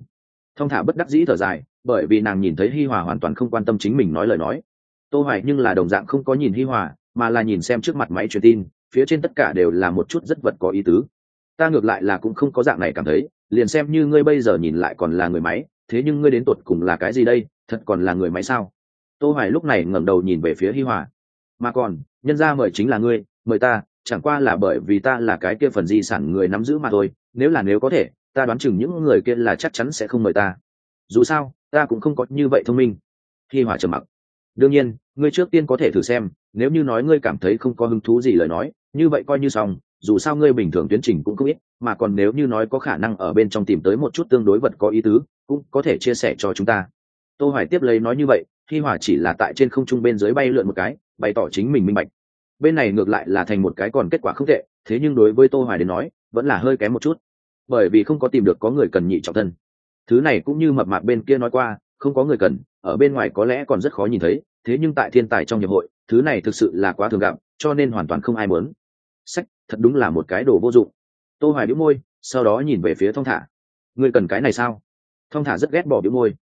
thông thả bất đắc dĩ thở dài, bởi vì nàng nhìn thấy hi hòa hoàn toàn không quan tâm chính mình nói lời nói. Tô hoài nhưng là đồng dạng không có nhìn hi hòa, mà là nhìn xem trước mặt máy truyền tin, phía trên tất cả đều là một chút rất vật có ý tứ ta ngược lại là cũng không có dạng này cảm thấy, liền xem như ngươi bây giờ nhìn lại còn là người máy, thế nhưng ngươi đến tuột cùng là cái gì đây, thật còn là người máy sao? Tô hoài lúc này ngẩng đầu nhìn về phía hi hòa. Mà còn, nhân gia mời chính là ngươi, mời ta, chẳng qua là bởi vì ta là cái kia phần di sản người nắm giữ mà thôi, nếu là nếu có thể, ta đoán chừng những người kia là chắc chắn sẽ không mời ta. Dù sao, ta cũng không có như vậy thông minh. Hi hòa trầm mặc. Đương nhiên, ngươi trước tiên có thể thử xem, nếu như nói ngươi cảm thấy không có hứng thú gì lời nói, như vậy coi như xong dù sao ngươi bình thường tuyến trình cũng không ít, mà còn nếu như nói có khả năng ở bên trong tìm tới một chút tương đối vật có ý tứ, cũng có thể chia sẻ cho chúng ta. Tô hoài tiếp lấy nói như vậy hi hòa chỉ là tại trên không trung bên dưới bay lượn một cái, bày tỏ chính mình minh bạch. Bên này ngược lại là thành một cái còn kết quả không tệ, thế nhưng đối với tô hoài đến nói, vẫn là hơi kém một chút. Bởi vì không có tìm được có người cần nhị trọng thân. Thứ này cũng như mập mạp bên kia nói qua, không có người cần, ở bên ngoài có lẽ còn rất khó nhìn thấy, thế nhưng tại thiên tài trong hiệp hội, thứ này thực sự là quá thường gặp, cho nên hoàn toàn không ai muốn. Sách thật đúng là một cái đồ vô dụng. Tô hoài bĩu môi, sau đó nhìn về phía thong thả. Ngươi cần cái này sao? Thong thả rất ghét bỏ bĩu môi.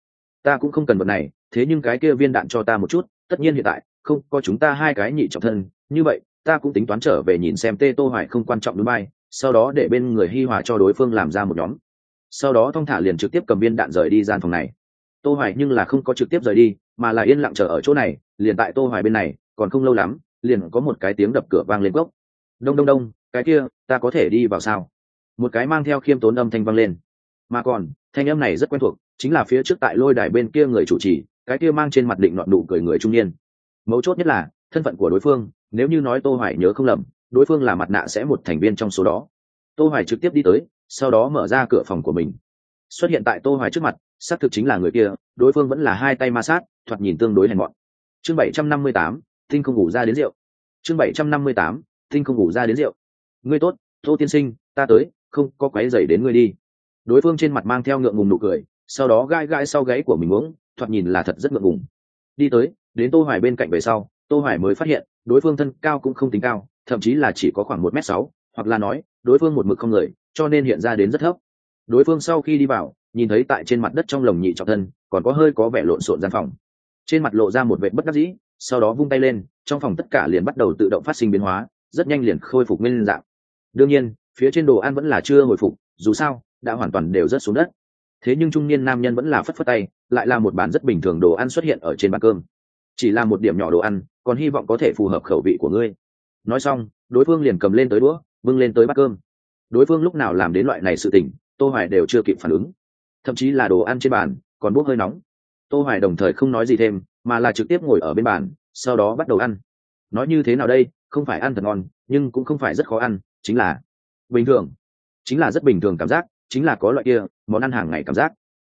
Ta cũng không cần vật này, thế nhưng cái kia viên đạn cho ta một chút, tất nhiên hiện tại, không, có chúng ta hai cái nhị trọng thân, như vậy, ta cũng tính toán trở về nhìn xem tê tô hoài không quan trọng đúng bay, sau đó để bên người hi hòa cho đối phương làm ra một nhóm. Sau đó thong thả liền trực tiếp cầm viên đạn rời đi gian phòng này. Tô hoài nhưng là không có trực tiếp rời đi, mà là yên lặng chờ ở chỗ này, liền tại tô hoài bên này, còn không lâu lắm, liền có một cái tiếng đập cửa vang lên gốc đông đông đông cái kia ta có thể đi vào sao? Một cái mang theo khiêm tốn âm thanh vang lên. Mà còn thanh âm này rất quen thuộc chính là phía trước tại lôi đài bên kia người chủ trì cái kia mang trên mặt định nọn nụ cười người trung niên. Mấu chốt nhất là thân phận của đối phương nếu như nói tô hoài nhớ không lầm đối phương là mặt nạ sẽ một thành viên trong số đó. Tô hoài trực tiếp đi tới sau đó mở ra cửa phòng của mình. Xuất hiện tại tô hoài trước mặt xác thực chính là người kia đối phương vẫn là hai tay ma sát thoạt nhìn tương đối hèn mọn. Chương 758, tinh không ngủ ra đến rượu. Chương 758, tinh không ngủ ra đến rượu. Ngươi tốt, tô tiên sinh, ta tới, không có quấy dày đến ngươi đi. Đối phương trên mặt mang theo ngượng ngùng nụ cười, sau đó gai gai sau gáy của mình uống, thoạt nhìn là thật rất ngượng ngùng. Đi tới, đến tô hoài bên cạnh về sau, tô hoài mới phát hiện, đối phương thân cao cũng không tính cao, thậm chí là chỉ có khoảng một m sáu, hoặc là nói, đối phương một mực không người, cho nên hiện ra đến rất thấp. Đối phương sau khi đi vào, nhìn thấy tại trên mặt đất trong lồng nhị trọng thân, còn có hơi có vẻ lộn xộn gian phòng. Trên mặt lộ ra một vệ bất đắc dĩ, sau đó vung tay lên, trong phòng tất cả liền bắt đầu tự động phát sinh biến hóa rất nhanh liền khôi phục nguyên dạng. Đương nhiên, phía trên đồ ăn vẫn là chưa hồi phục, dù sao, đã hoàn toàn đều rớt xuống đất. Thế nhưng trung niên nam nhân vẫn là phất phất tay, lại là một bàn rất bình thường đồ ăn xuất hiện ở trên bàn cơm. Chỉ là một điểm nhỏ đồ ăn, còn hy vọng có thể phù hợp khẩu vị của ngươi. Nói xong, đối phương liền cầm lên tới đũa, bưng lên tới bát cơm. Đối phương lúc nào làm đến loại này sự tình, tô hoài đều chưa kịp phản ứng. Thậm chí là đồ ăn trên bàn, còn bốc hơi nóng. Tô hoài đồng thời không nói gì thêm, mà là trực tiếp ngồi ở bên bàn, sau đó bắt đầu ăn. Nói như thế nào đây? Không phải ăn thật ngon, nhưng cũng không phải rất khó ăn, chính là bình thường. Chính là rất bình thường cảm giác, chính là có loại kia món ăn hàng ngày cảm giác.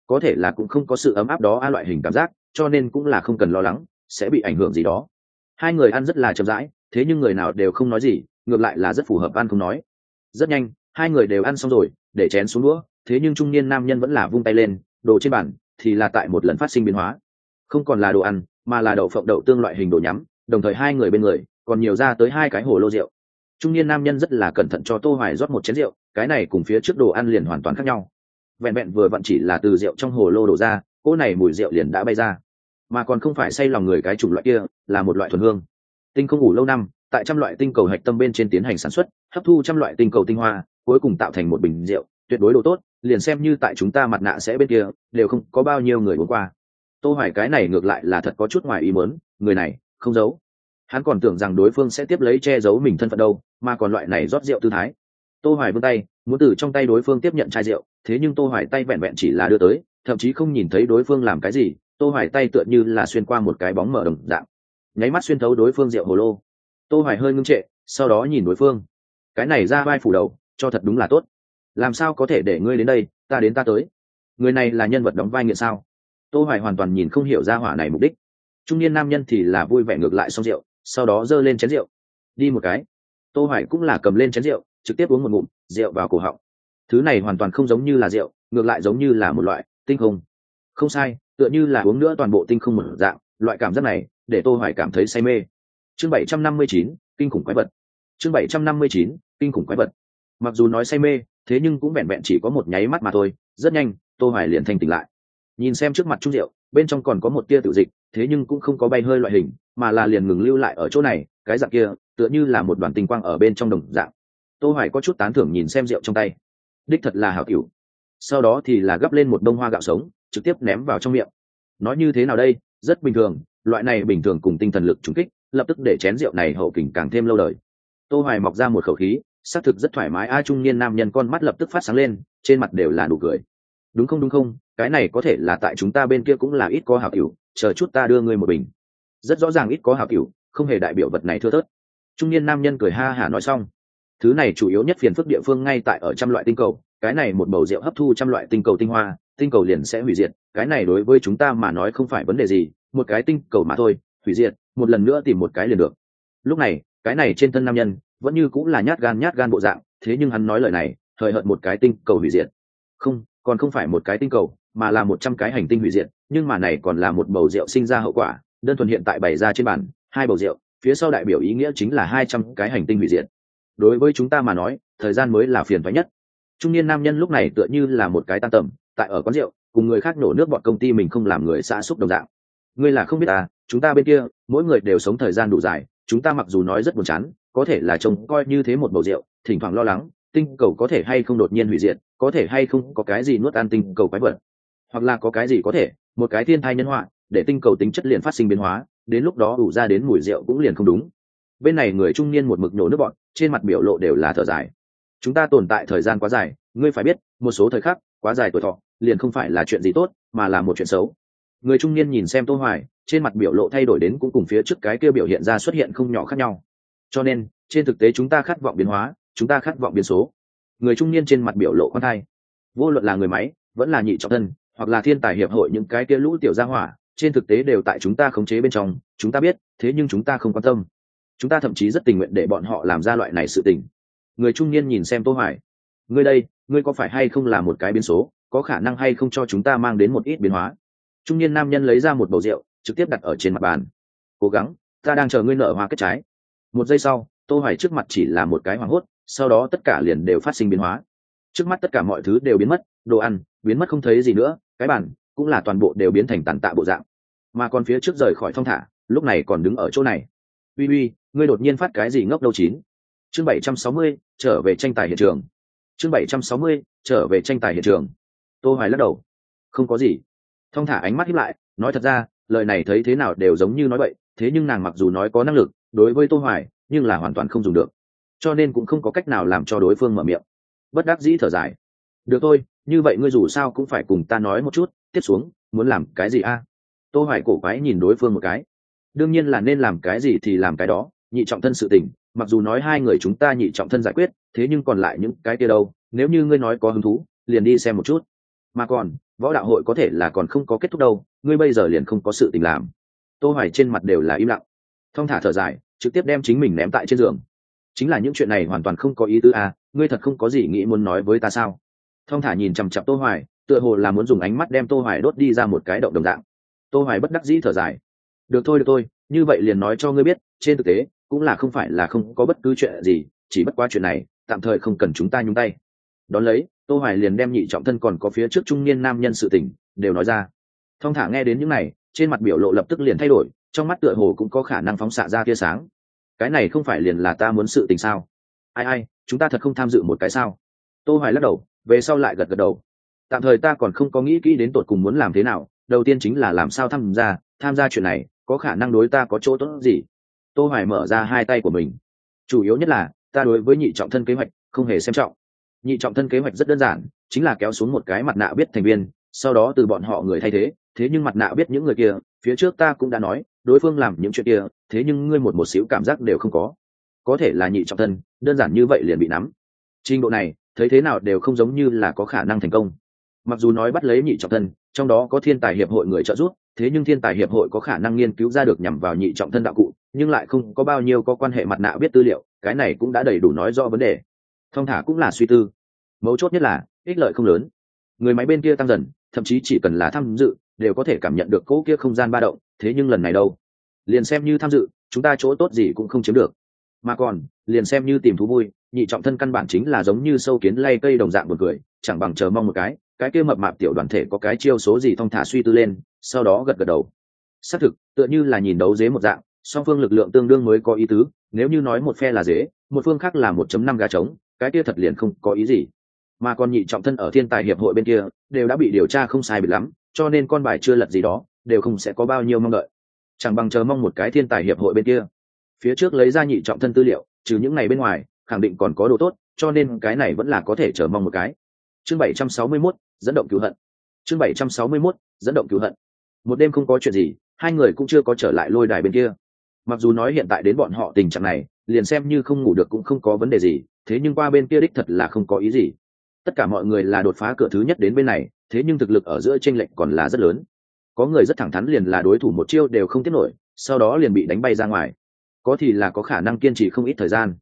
Có thể là cũng không có sự ấm áp đó a loại hình cảm giác, cho nên cũng là không cần lo lắng, sẽ bị ảnh hưởng gì đó. Hai người ăn rất là chậm rãi, thế nhưng người nào đều không nói gì, ngược lại là rất phù hợp ăn không nói. Rất nhanh, hai người đều ăn xong rồi, để chén xuống đũa, thế nhưng trung niên nam nhân vẫn là vung tay lên, đồ trên bàn thì là tại một lần phát sinh biến hóa. Không còn là đồ ăn, mà là đậu phộng, đậu tương loại hình đồ nhắm, đồng thời hai người bên người còn nhiều ra tới hai cái hồ lô rượu. Trung niên nam nhân rất là cẩn thận cho tô hoài rót một chén rượu, cái này cùng phía trước đồ ăn liền hoàn toàn khác nhau. Vẹn vẹn vừa vặn chỉ là từ rượu trong hồ lô đổ ra cô này mùi rượu liền đã bay ra. Mà còn không phải say lòng người cái chủng loại kia, là một loại thuần hương. Tinh không ngủ lâu năm, tại trăm loại tinh cầu hạch tâm bên trên tiến hành sản xuất, hấp thu trăm loại tinh cầu tinh hoa, cuối cùng tạo thành một bình rượu, tuyệt đối độ tốt, liền xem như tại chúng ta mặt nạ sẽ bên kia, đều không có bao nhiêu người uống qua. Tô hoài cái này ngược lại là thật có chút ngoài ý muốn, người này, không giấu hắn còn tưởng rằng đối phương sẽ tiếp lấy che giấu mình thân phận đâu, mà còn loại này rót rượu tư thái. Tô hoài vươn tay, muốn từ trong tay đối phương tiếp nhận chai rượu, thế nhưng tô hoài tay vẹn vẹn chỉ là đưa tới, thậm chí không nhìn thấy đối phương làm cái gì, tô hoài tay tựa như là xuyên qua một cái bóng mở đồng dạng. Nháy mắt xuyên thấu đối phương rượu hồ lô. Tô hoài hơi ngưng trệ, sau đó nhìn đối phương. Cái này ra vai phủ đầu, cho thật đúng là tốt. Làm sao có thể để ngươi đến đây, ta đến ta tới. Người này là nhân vật đóng vai nghiện sao? Tô hoài hoàn toàn nhìn không hiểu ra hỏa này mục đích. Trung niên nam nhân thì là vui vẻ ngược lại xong rượu sau đó giơ lên chén rượu. Đi một cái. Tô hoài cũng là cầm lên chén rượu trực tiếp uống một ngụm rượu vào cổ họng. Thứ này hoàn toàn không giống như là rượu ngược lại giống như là một loại tinh không. Không sai tựa như là uống nữa toàn bộ tinh không một dạng loại cảm giác này để tô hoài cảm thấy say mê. Chương 759, kinh khủng quái vật. Chương 759, kinh khủng quái vật. Mặc dù nói say mê thế nhưng cũng vẹn vẹn chỉ có một nháy mắt mà thôi rất nhanh tô hoài liền thanh tỉnh lại. Nhìn xem trước mặt trung rượu bên trong còn có một tia tự dịch, thế nhưng cũng không có bay hơi loại hình, mà là liền ngừng lưu lại ở chỗ này, cái dạng kia, tựa như là một đoàn tinh quang ở bên trong đồng dạng. Tô hoài có chút tán thưởng nhìn xem rượu trong tay. Đích thật là hảo cửu sau đó thì là gấp lên một đông hoa gạo sống, trực tiếp ném vào trong miệng. Nói như thế nào đây? Rất bình thường, loại này bình thường cùng tinh thần lực trúng kích, lập tức để chén rượu này hậu kình càng thêm lâu đời. Tô hoài mọc ra một khẩu khí, xác thực rất thoải mái a trung niên nam nhân con mắt lập tức phát sáng lên, trên mặt đều là nụ cười đúng không đúng không? Cái này có thể là tại chúng ta bên kia cũng là ít có hảo cửu chờ chút ta đưa ngươi một bình. Rất rõ ràng ít có hảo cửu không hề đại biểu vật này thưa thớt. Trung niên nam nhân cười ha hả nói xong. Thứ này chủ yếu nhất phiền phức địa phương ngay tại ở trăm loại tinh cầu, cái này một bầu rượu hấp thu trăm loại tinh cầu tinh hoa, tinh cầu liền sẽ hủy diệt, cái này đối với chúng ta mà nói không phải vấn đề gì, một cái tinh cầu mà thôi, hủy diệt, một lần nữa tìm một cái liền được. Lúc này, cái này trên thân nam nhân, vẫn như cũng là nhát gan nhát gan bộ dạng, thế nhưng hắn nói lời này thời hợt một cái tinh cầu hủy diệt. Không còn không phải một cái tinh cầu, mà là một trăm cái hành tinh hủy diệt, nhưng mà này còn là một bầu rượu sinh ra hậu quả, đơn thuần hiện tại bày ra trên bàn, hai bầu rượu, phía sau đại biểu ý nghĩa chính là hai trăm cái hành tinh hủy diệt. Đối với chúng ta mà nói, thời gian mới là phiền thoái nhất. Trung niên nam nhân lúc này tựa như là một cái tan tầm, tại ở quán rượu, cùng người khác nổ nước bọn công ty mình không làm người xã xúc đồng dạng. Ngươi là không biết à chúng ta bên kia, mỗi người đều sống thời gian đủ dài, chúng ta mặc dù nói rất buồn chán, có thể là trông coi như thế một bầu rượu, thỉnh thoảng lo lắng tinh cầu có thể hay không đột nhiên hủy diệt, có thể hay không có cái gì nuốt ăn tinh cầu quái vật. Hoặc là có cái gì có thể, một cái thiên thai nhân họa, để tinh cầu tính chất liền phát sinh biến hóa, đến lúc đó ủ ra đến mùi rượu cũng liền không đúng. Bên này người trung niên một mực nhổ nước bọn, trên mặt biểu lộ đều là thở dài. Chúng ta tồn tại thời gian quá dài, ngươi phải biết, một số thời khắc, quá dài tuổi thọ, liền không phải là chuyện gì tốt, mà là một chuyện xấu. Người trung niên nhìn xem tô hoài, trên mặt biểu lộ thay đổi đến cũng cùng phía trước cái kia biểu hiện ra xuất hiện không nhỏ khác nhau. Cho nên, trên thực tế chúng ta khát vọng biến hóa chúng ta khát vọng biến số. Người trung niên trên mặt biểu lộ khoan thai. Vô luận là người máy, vẫn là nhị trọng thân, hoặc là thiên tài hiệp hội những cái kia lũ tiểu gia hỏa, trên thực tế đều tại chúng ta khống chế bên trong, chúng ta biết, thế nhưng chúng ta không quan tâm. Chúng ta thậm chí rất tình nguyện để bọn họ làm ra loại này sự tình. Người trung niên nhìn xem tô hoài. Ngươi đây, ngươi có phải hay không là một cái biến số, có khả năng hay không cho chúng ta mang đến một ít biến hóa? Trung niên nam nhân lấy ra một bầu rượu, trực tiếp đặt ở trên mặt bàn. Cố gắng, ta đang chờ ngươi nở hoa kết trái. Một giây sau, tô hoài trước mặt chỉ là một cái hoảng hốt sau đó tất cả liền đều phát sinh biến hóa. Trước mắt tất cả mọi thứ đều biến mất đồ ăn biến mất không thấy gì nữa cái bàn cũng là toàn bộ đều biến thành tàn tạ bộ dạng. Mà còn phía trước rời khỏi thong thả lúc này còn đứng ở chỗ này. Uy uy ngươi đột nhiên phát cái gì ngốc đâu chín? Chương 760, trở về tranh tài hiện trường. Chương 760, trở về tranh tài hiện trường. Tô hoài lắc đầu. Không có gì. Thong thả ánh mắt hiếp lại nói thật ra lời này thấy thế nào đều giống như nói vậy thế nhưng nàng mặc dù nói có năng lực đối với tô hoài nhưng là hoàn toàn không dùng được cho nên cũng không có cách nào làm cho đối phương mở miệng. Bất đắc dĩ thở dài. Được thôi, như vậy ngươi dù sao cũng phải cùng ta nói một chút, tiếp xuống, muốn làm cái gì a? Tô hoài cổ quái nhìn đối phương một cái. Đương nhiên là nên làm cái gì thì làm cái đó, nhị trọng thân sự tình, mặc dù nói hai người chúng ta nhị trọng thân giải quyết, thế nhưng còn lại những cái kia đâu, nếu như ngươi nói có hứng thú, liền đi xem một chút. Mà còn, võ đạo hội có thể là còn không có kết thúc đâu, ngươi bây giờ liền không có sự tình làm. Tô hoài trên mặt đều là im lặng. Thong thả thở dài, trực tiếp đem chính mình ném tại trên giường chính là những chuyện này hoàn toàn không có ý tứ à ngươi thật không có gì nghĩ muốn nói với ta sao? Thong thả nhìn chằm chặp tô hoài, tựa hồ là muốn dùng ánh mắt đem tô hoài đốt đi ra một cái động đồng dạng. Tô hoài bất đắc dĩ thở dài. Được thôi được thôi, như vậy liền nói cho ngươi biết, trên thực tế, cũng là không phải là không có bất cứ chuyện gì, chỉ bất quá chuyện này, tạm thời không cần chúng ta nhúng tay. Đón lấy, tô hoài liền đem nhị trọng thân còn có phía trước trung niên nam nhân sự tình, đều nói ra. Thong thả nghe đến những này, trên mặt biểu lộ lập tức liền thay đổi, trong mắt tựa hồ cũng có khả năng phóng xạ ra tia sáng cái này không phải liền là ta muốn sự tình sao? Ai ai, chúng ta thật không tham dự một cái sao? Tô hoài lắc đầu, về sau lại gật gật đầu. Tạm thời ta còn không có nghĩ kỹ đến tột cùng muốn làm thế nào, đầu tiên chính là làm sao tham gia tham gia chuyện này, có khả năng đối ta có chỗ tốt gì? Tô hoài mở ra hai tay của mình. Chủ yếu nhất là, ta đối với nhị trọng thân kế hoạch không hề xem trọng. Nhị trọng thân kế hoạch rất đơn giản, chính là kéo xuống một cái mặt nạ biết thành viên, sau đó từ bọn họ người thay thế. Thế nhưng mặt nạ biết những người kia, phía trước ta cũng đã nói đối phương làm những chuyện kia, thế nhưng ngươi một một xíu cảm giác đều không có. Có thể là nhị trọng thân, đơn giản như vậy liền bị nắm. Trình độ này, thấy thế nào đều không giống như là có khả năng thành công. Mặc dù nói bắt lấy nhị trọng thân, trong đó có thiên tài hiệp hội người trợ giúp, thế nhưng thiên tài hiệp hội có khả năng nghiên cứu ra được nhằm vào nhị trọng thân đạo cụ, nhưng lại không có bao nhiêu có quan hệ mặt nạ biết tư liệu, cái này cũng đã đầy đủ nói rõ vấn đề. Thong thả cũng là suy tư. Mấu chốt nhất là, ích lợi không lớn. Người máy bên kia tăng dần, thậm chí chỉ cần là tham dự đều có thể cảm nhận được cỗ kia không gian ba động, thế nhưng lần này đâu? Liền xem như tham dự, chúng ta chỗ tốt gì cũng không chiếm được. Mà còn, liền xem như tìm thú vui, nhị trọng thân căn bản chính là giống như sâu kiến lay cây đồng dạng một cười, chẳng bằng chờ mong một cái cái kia mập mạp tiểu đoàn thể có cái chiêu số gì thong thả suy tư lên, sau đó gật gật đầu. Xác thực, tựa như là nhìn đấu dế một dạng, song phương lực lượng tương đương mới có ý tứ, nếu như nói một phe là dế, một phương khác là một chấm năm gà trống, cái kia thật liền không có ý gì. Mà còn nhị trọng thân ở thiên tài hiệp hội bên kia, đều đã bị điều tra không sai biệt lắm cho nên con bài chưa lật gì đó đều không sẽ có bao nhiêu mong đợi. Chẳng bằng chờ mong một cái thiên tài hiệp hội bên kia. Phía trước lấy ra nhị trọng thân tư liệu trừ những ngày bên ngoài khẳng định còn có đồ tốt cho nên cái này vẫn là có thể chờ mong một cái. Chương 761, dẫn động cứu hận. Chương 761, dẫn động cứu hận. Một đêm không có chuyện gì hai người cũng chưa có trở lại lôi đài bên kia. Mặc dù nói hiện tại đến bọn họ tình trạng này liền xem như không ngủ được cũng không có vấn đề gì thế nhưng qua bên kia đích thật là không có ý gì. Tất cả mọi người là đột phá cửa thứ nhất đến bên này thế nhưng thực lực ở giữa tranh lệch còn là rất lớn. Có người rất thẳng thắn liền là đối thủ một chiêu đều không tiếp nổi, sau đó liền bị đánh bay ra ngoài. Có thì là có khả năng kiên trì không ít thời gian.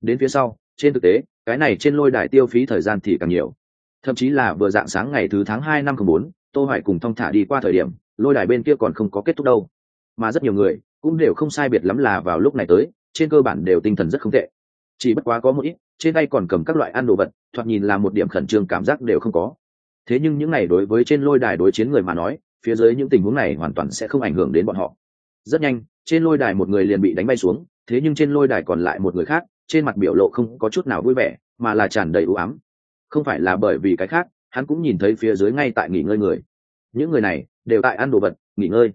Đến phía sau, trên thực tế, cái này trên lôi đài tiêu phí thời gian thì càng nhiều. Thậm chí là vừa dạng sáng ngày thứ tháng hai năm bốn, tô hoài cùng thong thả đi qua thời điểm, lôi đài bên kia còn không có kết thúc đâu. Mà rất nhiều người cũng đều không sai biệt lắm là vào lúc này tới, trên cơ bản đều tinh thần rất không tệ. Chỉ bất quá có một ít, trên tay còn cầm các loại ăn đồ vật, thoạt nhìn là một điểm khẩn trương cảm giác đều không có thế nhưng những này đối với trên lôi đài đối chiến người mà nói, phía dưới những tình huống này hoàn toàn sẽ không ảnh hưởng đến bọn họ. Rất nhanh, trên lôi đài một người liền bị đánh bay xuống, thế nhưng trên lôi đài còn lại một người khác, trên mặt biểu lộ không có chút nào vui vẻ, mà là tràn đầy ưu ám. Không phải là bởi vì cái khác, hắn cũng nhìn thấy phía dưới ngay tại nghỉ ngơi người. Những người này đều tại ăn đồ vật, nghỉ ngơi.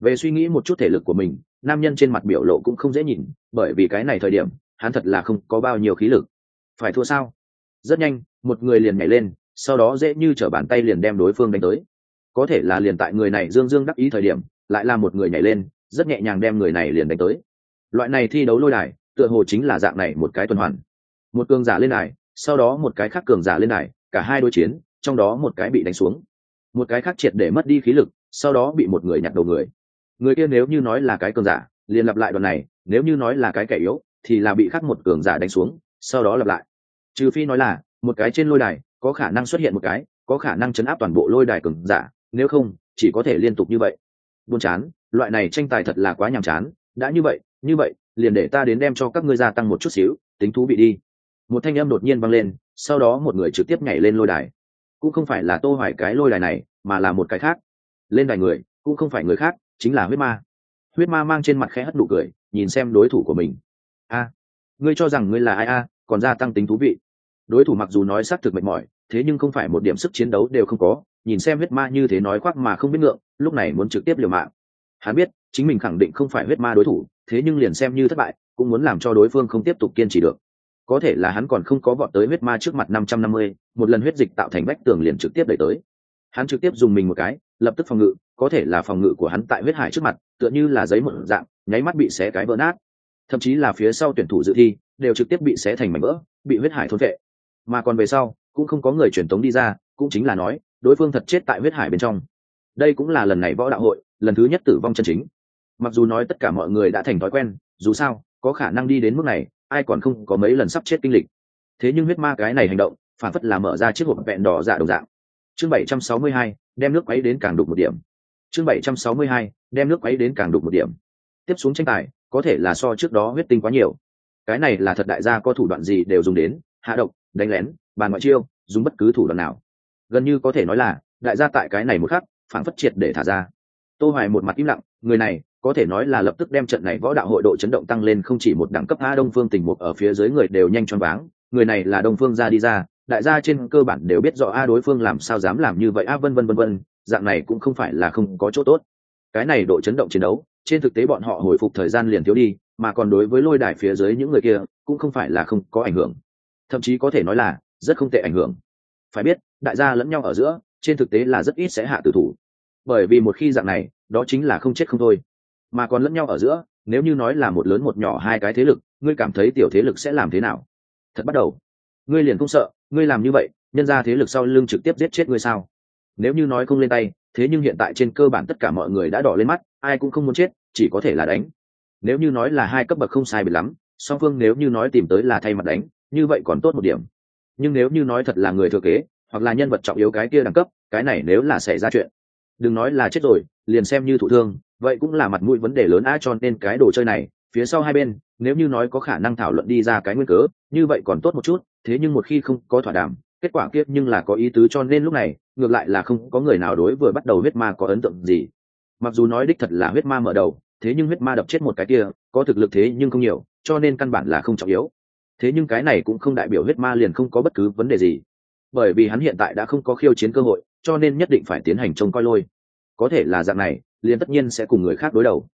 Về suy nghĩ một chút thể lực của mình, nam nhân trên mặt biểu lộ cũng không dễ nhìn, bởi vì cái này thời điểm, hắn thật là không có bao nhiêu khí lực. Phải thua sao? Rất nhanh, một người liền nhảy lên sau đó dễ như t bàn tay liền đem đối phương đánh tới. Có thể là liền tại người này dương dương đắc ý thời điểm, lại là một người nhảy lên, rất nhẹ nhàng đem người này liền đánh tới. Loại này thi đấu lôi đài, tựa hồ chính là dạng này một cái tuần hoàn. Một cường giả lên đài, sau đó một cái khác cường giả lên đài, cả hai đối chiến, trong đó một cái bị đánh xuống. Một cái khác triệt để mất đi khí lực, sau đó bị một người nhặt đầu người. Người kia nếu như nói là cái cường giả, liền lặp lại đoạn này, nếu như nói là cái kẻ yếu, thì là bị khắc một cường giả đánh xuống, sau đó lặp lại. Trừ phi nói là, một cái trên lôi đài có khả năng xuất hiện một cái, có khả năng chấn áp toàn bộ lôi đài cường giả, nếu không, chỉ có thể liên tục như vậy. Buồn chán, loại này tranh tài thật là quá nhàm chán. Đã như vậy như vậy, liền để ta đến đem cho các ngươi gia tăng một chút xíu, tính thú vị đi. Một thanh âm đột nhiên vang lên, sau đó một người trực tiếp nhảy lên lôi đài. Cũng không phải là tô hoài cái lôi đài này, mà là một cái khác. Lên đài người, cũng không phải người khác, chính là huyết ma. Huyết ma mang trên mặt khẽ hất nụ cười, nhìn xem đối thủ của mình. A, ngươi cho rằng ngươi là ai a? Còn gia tăng tính thú vị đối thủ mặc dù nói xác thực mệt mỏi, thế nhưng không phải một điểm sức chiến đấu đều không có, nhìn xem huyết ma như thế nói khoác mà không biết ngượng, lúc này muốn trực tiếp liều mạng. Hắn biết, chính mình khẳng định không phải huyết ma đối thủ, thế nhưng liền xem như thất bại, cũng muốn làm cho đối phương không tiếp tục kiên trì được. Có thể là hắn còn không có vọt tới huyết ma trước mặt năm trăm năm mươi, một lần huyết dịch tạo thành vách tường liền trực tiếp đẩy tới. Hắn trực tiếp dùng mình một cái, lập tức phòng ngự, có thể là phòng ngự của hắn tại huyết hải trước mặt, tựa như là giấy một dạng, nháy mắt bị xé cái vỡ nát. Thậm chí là phía sau tuyển thủ dự thi, đều trực tiếp bị xé thành mảnh vỡ, bị huyết hải thôn vệ mà còn về sau, cũng không có người truyền tống đi ra, cũng chính là nói, đối phương thật chết tại huyết hải bên trong. Đây cũng là lần này võ đạo hội, lần thứ nhất tử vong chân chính. Mặc dù nói tất cả mọi người đã thành thói quen, dù sao, có khả năng đi đến mức này, ai còn không có mấy lần sắp chết kinh lịch. Thế nhưng huyết ma cái này hành động, phản phất là mở ra chiếc hộp vẹn đỏ dạ đồng dạng. Chương bảy trăm sáu mươi hai, đem nước quấy đến càng đục một điểm. Chương bảy trăm sáu mươi hai, đem nước quấy đến càng đục một điểm. Tiếp xuống tranh tài, có thể là so trước đó huyết tinh quá nhiều. Cái này là thật đại gia có thủ đoạn gì đều dùng đến, hạ độc đánh lén bàn ngoại chiêu, dùng bất cứ thủ đoạn nào. Gần như có thể nói là, đại gia tại cái này một khắc, phản phất triệt để thả ra. Tô hoài một mặt im lặng, người này, có thể nói là lập tức đem trận này võ đạo hội độ chấn động tăng lên không chỉ một đẳng cấp a đông phương tình mục ở phía dưới người đều nhanh choáng váng, người này là đông phương ra đi ra, đại gia trên cơ bản đều biết rõ a đối phương làm sao dám làm như vậy, a vân vân vân vân, dạng này cũng không phải là không có chỗ tốt. Cái này độ chấn động chiến đấu, trên thực tế bọn họ hồi phục thời gian liền thiếu đi, mà còn đối với lôi đài phía dưới những người kia, cũng không phải là không có ảnh hưởng thậm chí có thể nói là rất không tệ ảnh hưởng. Phải biết, đại gia lẫn nhau ở giữa, trên thực tế là rất ít sẽ hạ tử thủ. Bởi vì một khi dạng này, đó chính là không chết không thôi. Mà còn lẫn nhau ở giữa, nếu như nói là một lớn một nhỏ hai cái thế lực, ngươi cảm thấy tiểu thế lực sẽ làm thế nào? Thật bắt đầu. Ngươi liền không sợ, ngươi làm như vậy, nhân ra thế lực sau lưng trực tiếp giết chết ngươi sao? Nếu như nói không lên tay, thế nhưng hiện tại trên cơ bản tất cả mọi người đã đỏ lên mắt, ai cũng không muốn chết, chỉ có thể là đánh. Nếu như nói là hai cấp bậc không sai biệt lắm, song phương nếu như nói tìm tới là thay mặt đánh như vậy còn tốt một điểm. Nhưng nếu như nói thật là người thừa kế, hoặc là nhân vật trọng yếu cái kia đẳng cấp, cái này nếu là xảy ra chuyện, đừng nói là chết rồi, liền xem như thụ thương, vậy cũng là mặt mũi vấn đề lớn a cho nên cái đồ chơi này, phía sau hai bên, nếu như nói có khả năng thảo luận đi ra cái nguyên cớ, như vậy còn tốt một chút, thế nhưng một khi không có thỏa đàm, kết quả kiếp nhưng là có ý tứ cho nên lúc này, ngược lại là không có người nào đối vừa bắt đầu huyết ma có ấn tượng gì. Mặc dù nói đích thật là huyết ma mở đầu, thế nhưng huyết ma đập chết một cái kia, có thực lực thế nhưng không nhiều, cho nên căn bản là không trọng yếu thế nhưng cái này cũng không đại biểu huyết ma liền không có bất cứ vấn đề gì. Bởi vì hắn hiện tại đã không có khiêu chiến cơ hội, cho nên nhất định phải tiến hành trông coi lôi. Có thể là dạng này, liền tất nhiên sẽ cùng người khác đối đầu.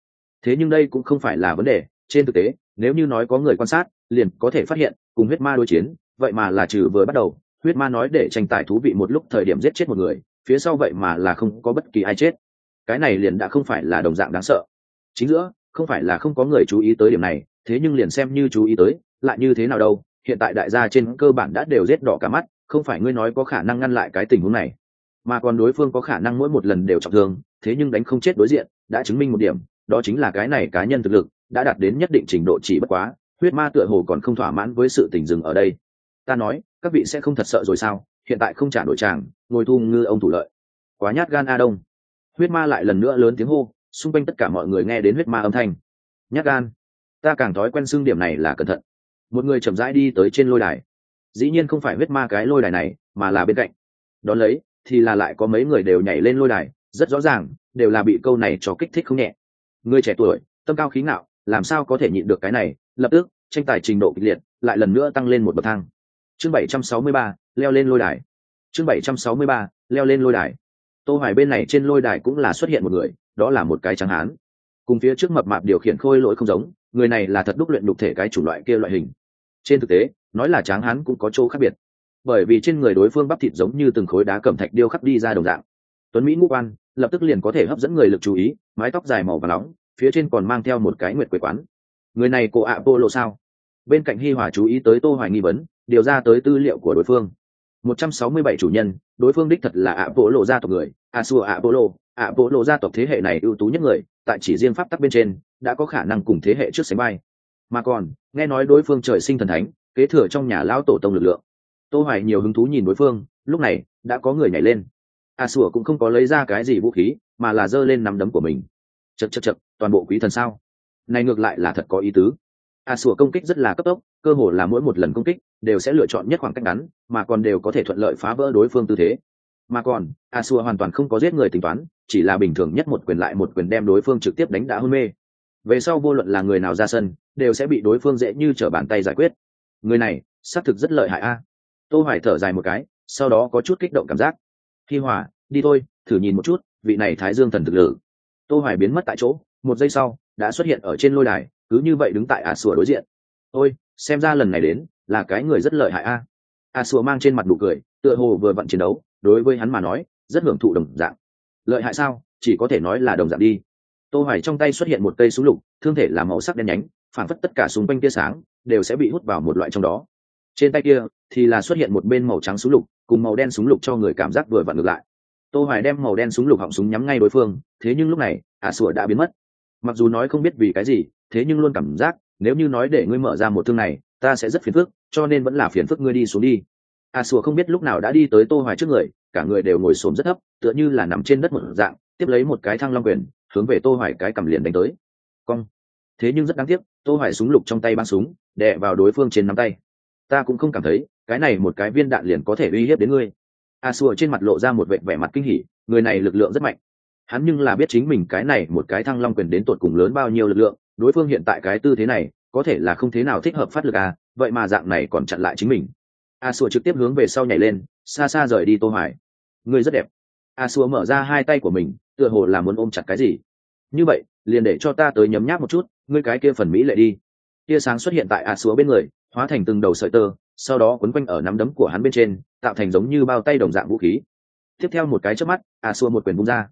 Thế nhưng đây cũng không phải là vấn đề, trên thực tế, nếu như nói có người quan sát, liền có thể phát hiện, cùng huyết ma đối chiến, vậy mà là trừ vừa bắt đầu, huyết ma nói để tranh tài thú vị một lúc thời điểm giết chết một người, phía sau vậy mà là không có bất kỳ ai chết. Cái này liền đã không phải là đồng dạng đáng sợ. Chính giữa, không phải là không có người chú ý tới điểm này, thế nhưng liền xem như chú ý tới lại như thế nào đâu, hiện tại đại gia trên cơ bản đã đều rết đỏ cả mắt, không phải ngươi nói có khả năng ngăn lại cái tình huống này. Mà còn đối phương có khả năng mỗi một lần đều trọng thương, thế nhưng đánh không chết đối diện, đã chứng minh một điểm, đó chính là cái này cá nhân thực lực, đã đạt đến nhất định trình độ chỉ bất quá, huyết ma tựa hồ còn không thỏa mãn với sự tình dừng ở đây. Ta nói, các vị sẽ không thật sợ rồi sao? Hiện tại không trả đổi tràng ngồi thu ngư ông thủ lợi. Quá nhát gan a đông. Huyết ma lại lần nữa lớn tiếng hô, xung quanh tất cả mọi người nghe đến huyết ma âm thanh. Nhát gan. Ta càng thói quen xương điểm này là cẩn thận một người chậm rãi đi tới trên lôi đài. Dĩ nhiên không phải huyết ma cái lôi đài này mà là bên cạnh. Đón lấy thì là lại có mấy người đều nhảy lên lôi đài rất rõ ràng đều là bị câu này cho kích thích không nhẹ. Người trẻ tuổi tâm cao khí ngạo làm sao có thể nhịn được cái này lập tức tranh tài trình độ kịch liệt lại lần nữa tăng lên một bậc thang. Chương 763, leo lên lôi đài. Chương 763, leo lên lôi đài. Tô hoài bên này trên lôi đài cũng là xuất hiện một người đó là một cái trắng hán cùng phía trước mập mạp điều khiển khôi lỗi không giống, người này là thật đúc luyện đục thể cái chủ loại kia loại hình. Trên thực tế, nói là tráng hán cũng có chỗ khác biệt. Bởi vì trên người đối phương bắp thịt giống như từng khối đá cẩm thạch điêu khắc đi ra đồng dạng. Tuấn mỹ ngũ quan, lập tức liền có thể hấp dẫn người lực chú ý, mái tóc dài màu và nóng, phía trên còn mang theo một cái nguyệt quế quán. Người này cổ ạ vô lộ sao? Bên cạnh hi hòa chú ý tới tô hoài nghi vấn, điều ra tới tư liệu của đối phương. 167 chủ nhân, đối phương đích thật là ạ bộ lộ gia tộc người a xua ạ bộ lộ ạ bộ lộ gia tộc thế hệ này ưu tú nhất người, tại chỉ riêng pháp tắc bên trên, đã có khả năng cùng thế hệ trước sánh bay mà còn, nghe nói đối phương trời sinh thần thánh, kế thừa trong nhà lão tổ tông lực lượng. Tô hoài nhiều hứng thú nhìn đối phương, lúc này, đã có người nhảy lên. A sủa cũng không có lấy ra cái gì vũ khí, mà là giơ lên nắm đấm của mình. Chật chật chật toàn bộ quý thần sao? Này ngược lại là thật có ý tứ a sủa công kích rất là cấp tốc, cơ hồ là mỗi một lần công kích đều sẽ lựa chọn nhất khoảng cách ngắn, mà còn đều có thể thuận lợi phá vỡ đối phương tư thế. Mà còn a sủa hoàn toàn không có giết người tính toán, chỉ là bình thường nhất một quyền lại một quyền đem đối phương trực tiếp đánh đá hôn mê. Về sau vô luận là người nào ra sân, đều sẽ bị đối phương dễ như trở bàn tay giải quyết. Người này, xác thực rất lợi hại a. Tô hoài thở dài một cái, sau đó có chút kích động cảm giác. Khi hòa, đi thôi, thử nhìn một chút, vị này thái dương thần thực lử tô hoài biến mất tại chỗ, một giây sau, đã xuất hiện ở trên lôi đài cứ như vậy đứng tại a sùa đối diện. Ôi, xem ra lần này đến là cái người rất lợi hại a. A sùa mang trên mặt nụ cười, tựa hồ vừa vặn chiến đấu, đối với hắn mà nói, rất hưởng thụ đồng dạng. Lợi hại sao? Chỉ có thể nói là đồng dạng đi. Tô hoài trong tay xuất hiện một cây súng lục, thương thể là màu sắc đen nhánh phản phất tất cả xung quanh tia sáng đều sẽ bị hút vào một loại trong đó. Trên tay kia thì là xuất hiện một bên màu trắng súng lục, cùng màu đen súng lục cho người cảm giác vừa vặn ngược lại. Tô hoài đem màu đen súng lục họng súng nhắm ngay đối phương, thế nhưng lúc này, ả sủa đã biến mất. Mặc dù nói không biết vì cái gì thế nhưng luôn cảm giác, nếu như nói để ngươi mở ra một thương này, ta sẽ rất phiền phức, cho nên vẫn là phiền phức ngươi đi xuống đi. A sùa không biết lúc nào đã đi tới tô hoài trước người, cả người đều ngồi xổm rất thấp, tựa như là nằm trên đất một dạng, tiếp lấy một cái thăng long quyền, hướng về tô hoài cái cầm liền đánh tới. Cong. Thế nhưng rất đáng tiếc, tô hoài súng lục trong tay băng súng, đè vào đối phương trên nắm tay. Ta cũng không cảm thấy, cái này một cái viên đạn liền có thể uy hiếp đến ngươi. A xua trên mặt lộ ra một vẻ vẻ mặt kinh hỉ, người này lực lượng rất mạnh. Hắn nhưng là biết chính mình cái này một cái thăng long quyền đến tột cùng lớn bao nhiêu lực lượng đối phương hiện tại cái tư thế này, có thể là không thế nào thích hợp phát lực à vậy mà dạng này còn chặn lại chính mình. A xua trực tiếp hướng về sau nhảy lên, xa xa rời đi tô hoài. Người rất đẹp. A xua mở ra hai tay của mình, tựa hồ là muốn ôm chặt cái gì. Như vậy, liền để cho ta tới nhấm nháp một chút, ngươi cái kia phần mỹ lệ đi. Tia sáng xuất hiện tại a xua bên người, hóa thành từng đầu sợi tơ, sau đó quấn quanh ở nắm đấm của hắn bên trên, tạo thành giống như bao tay đồng dạng vũ khí. Tiếp theo một cái chớp mắt, a xua một quyền bung ra.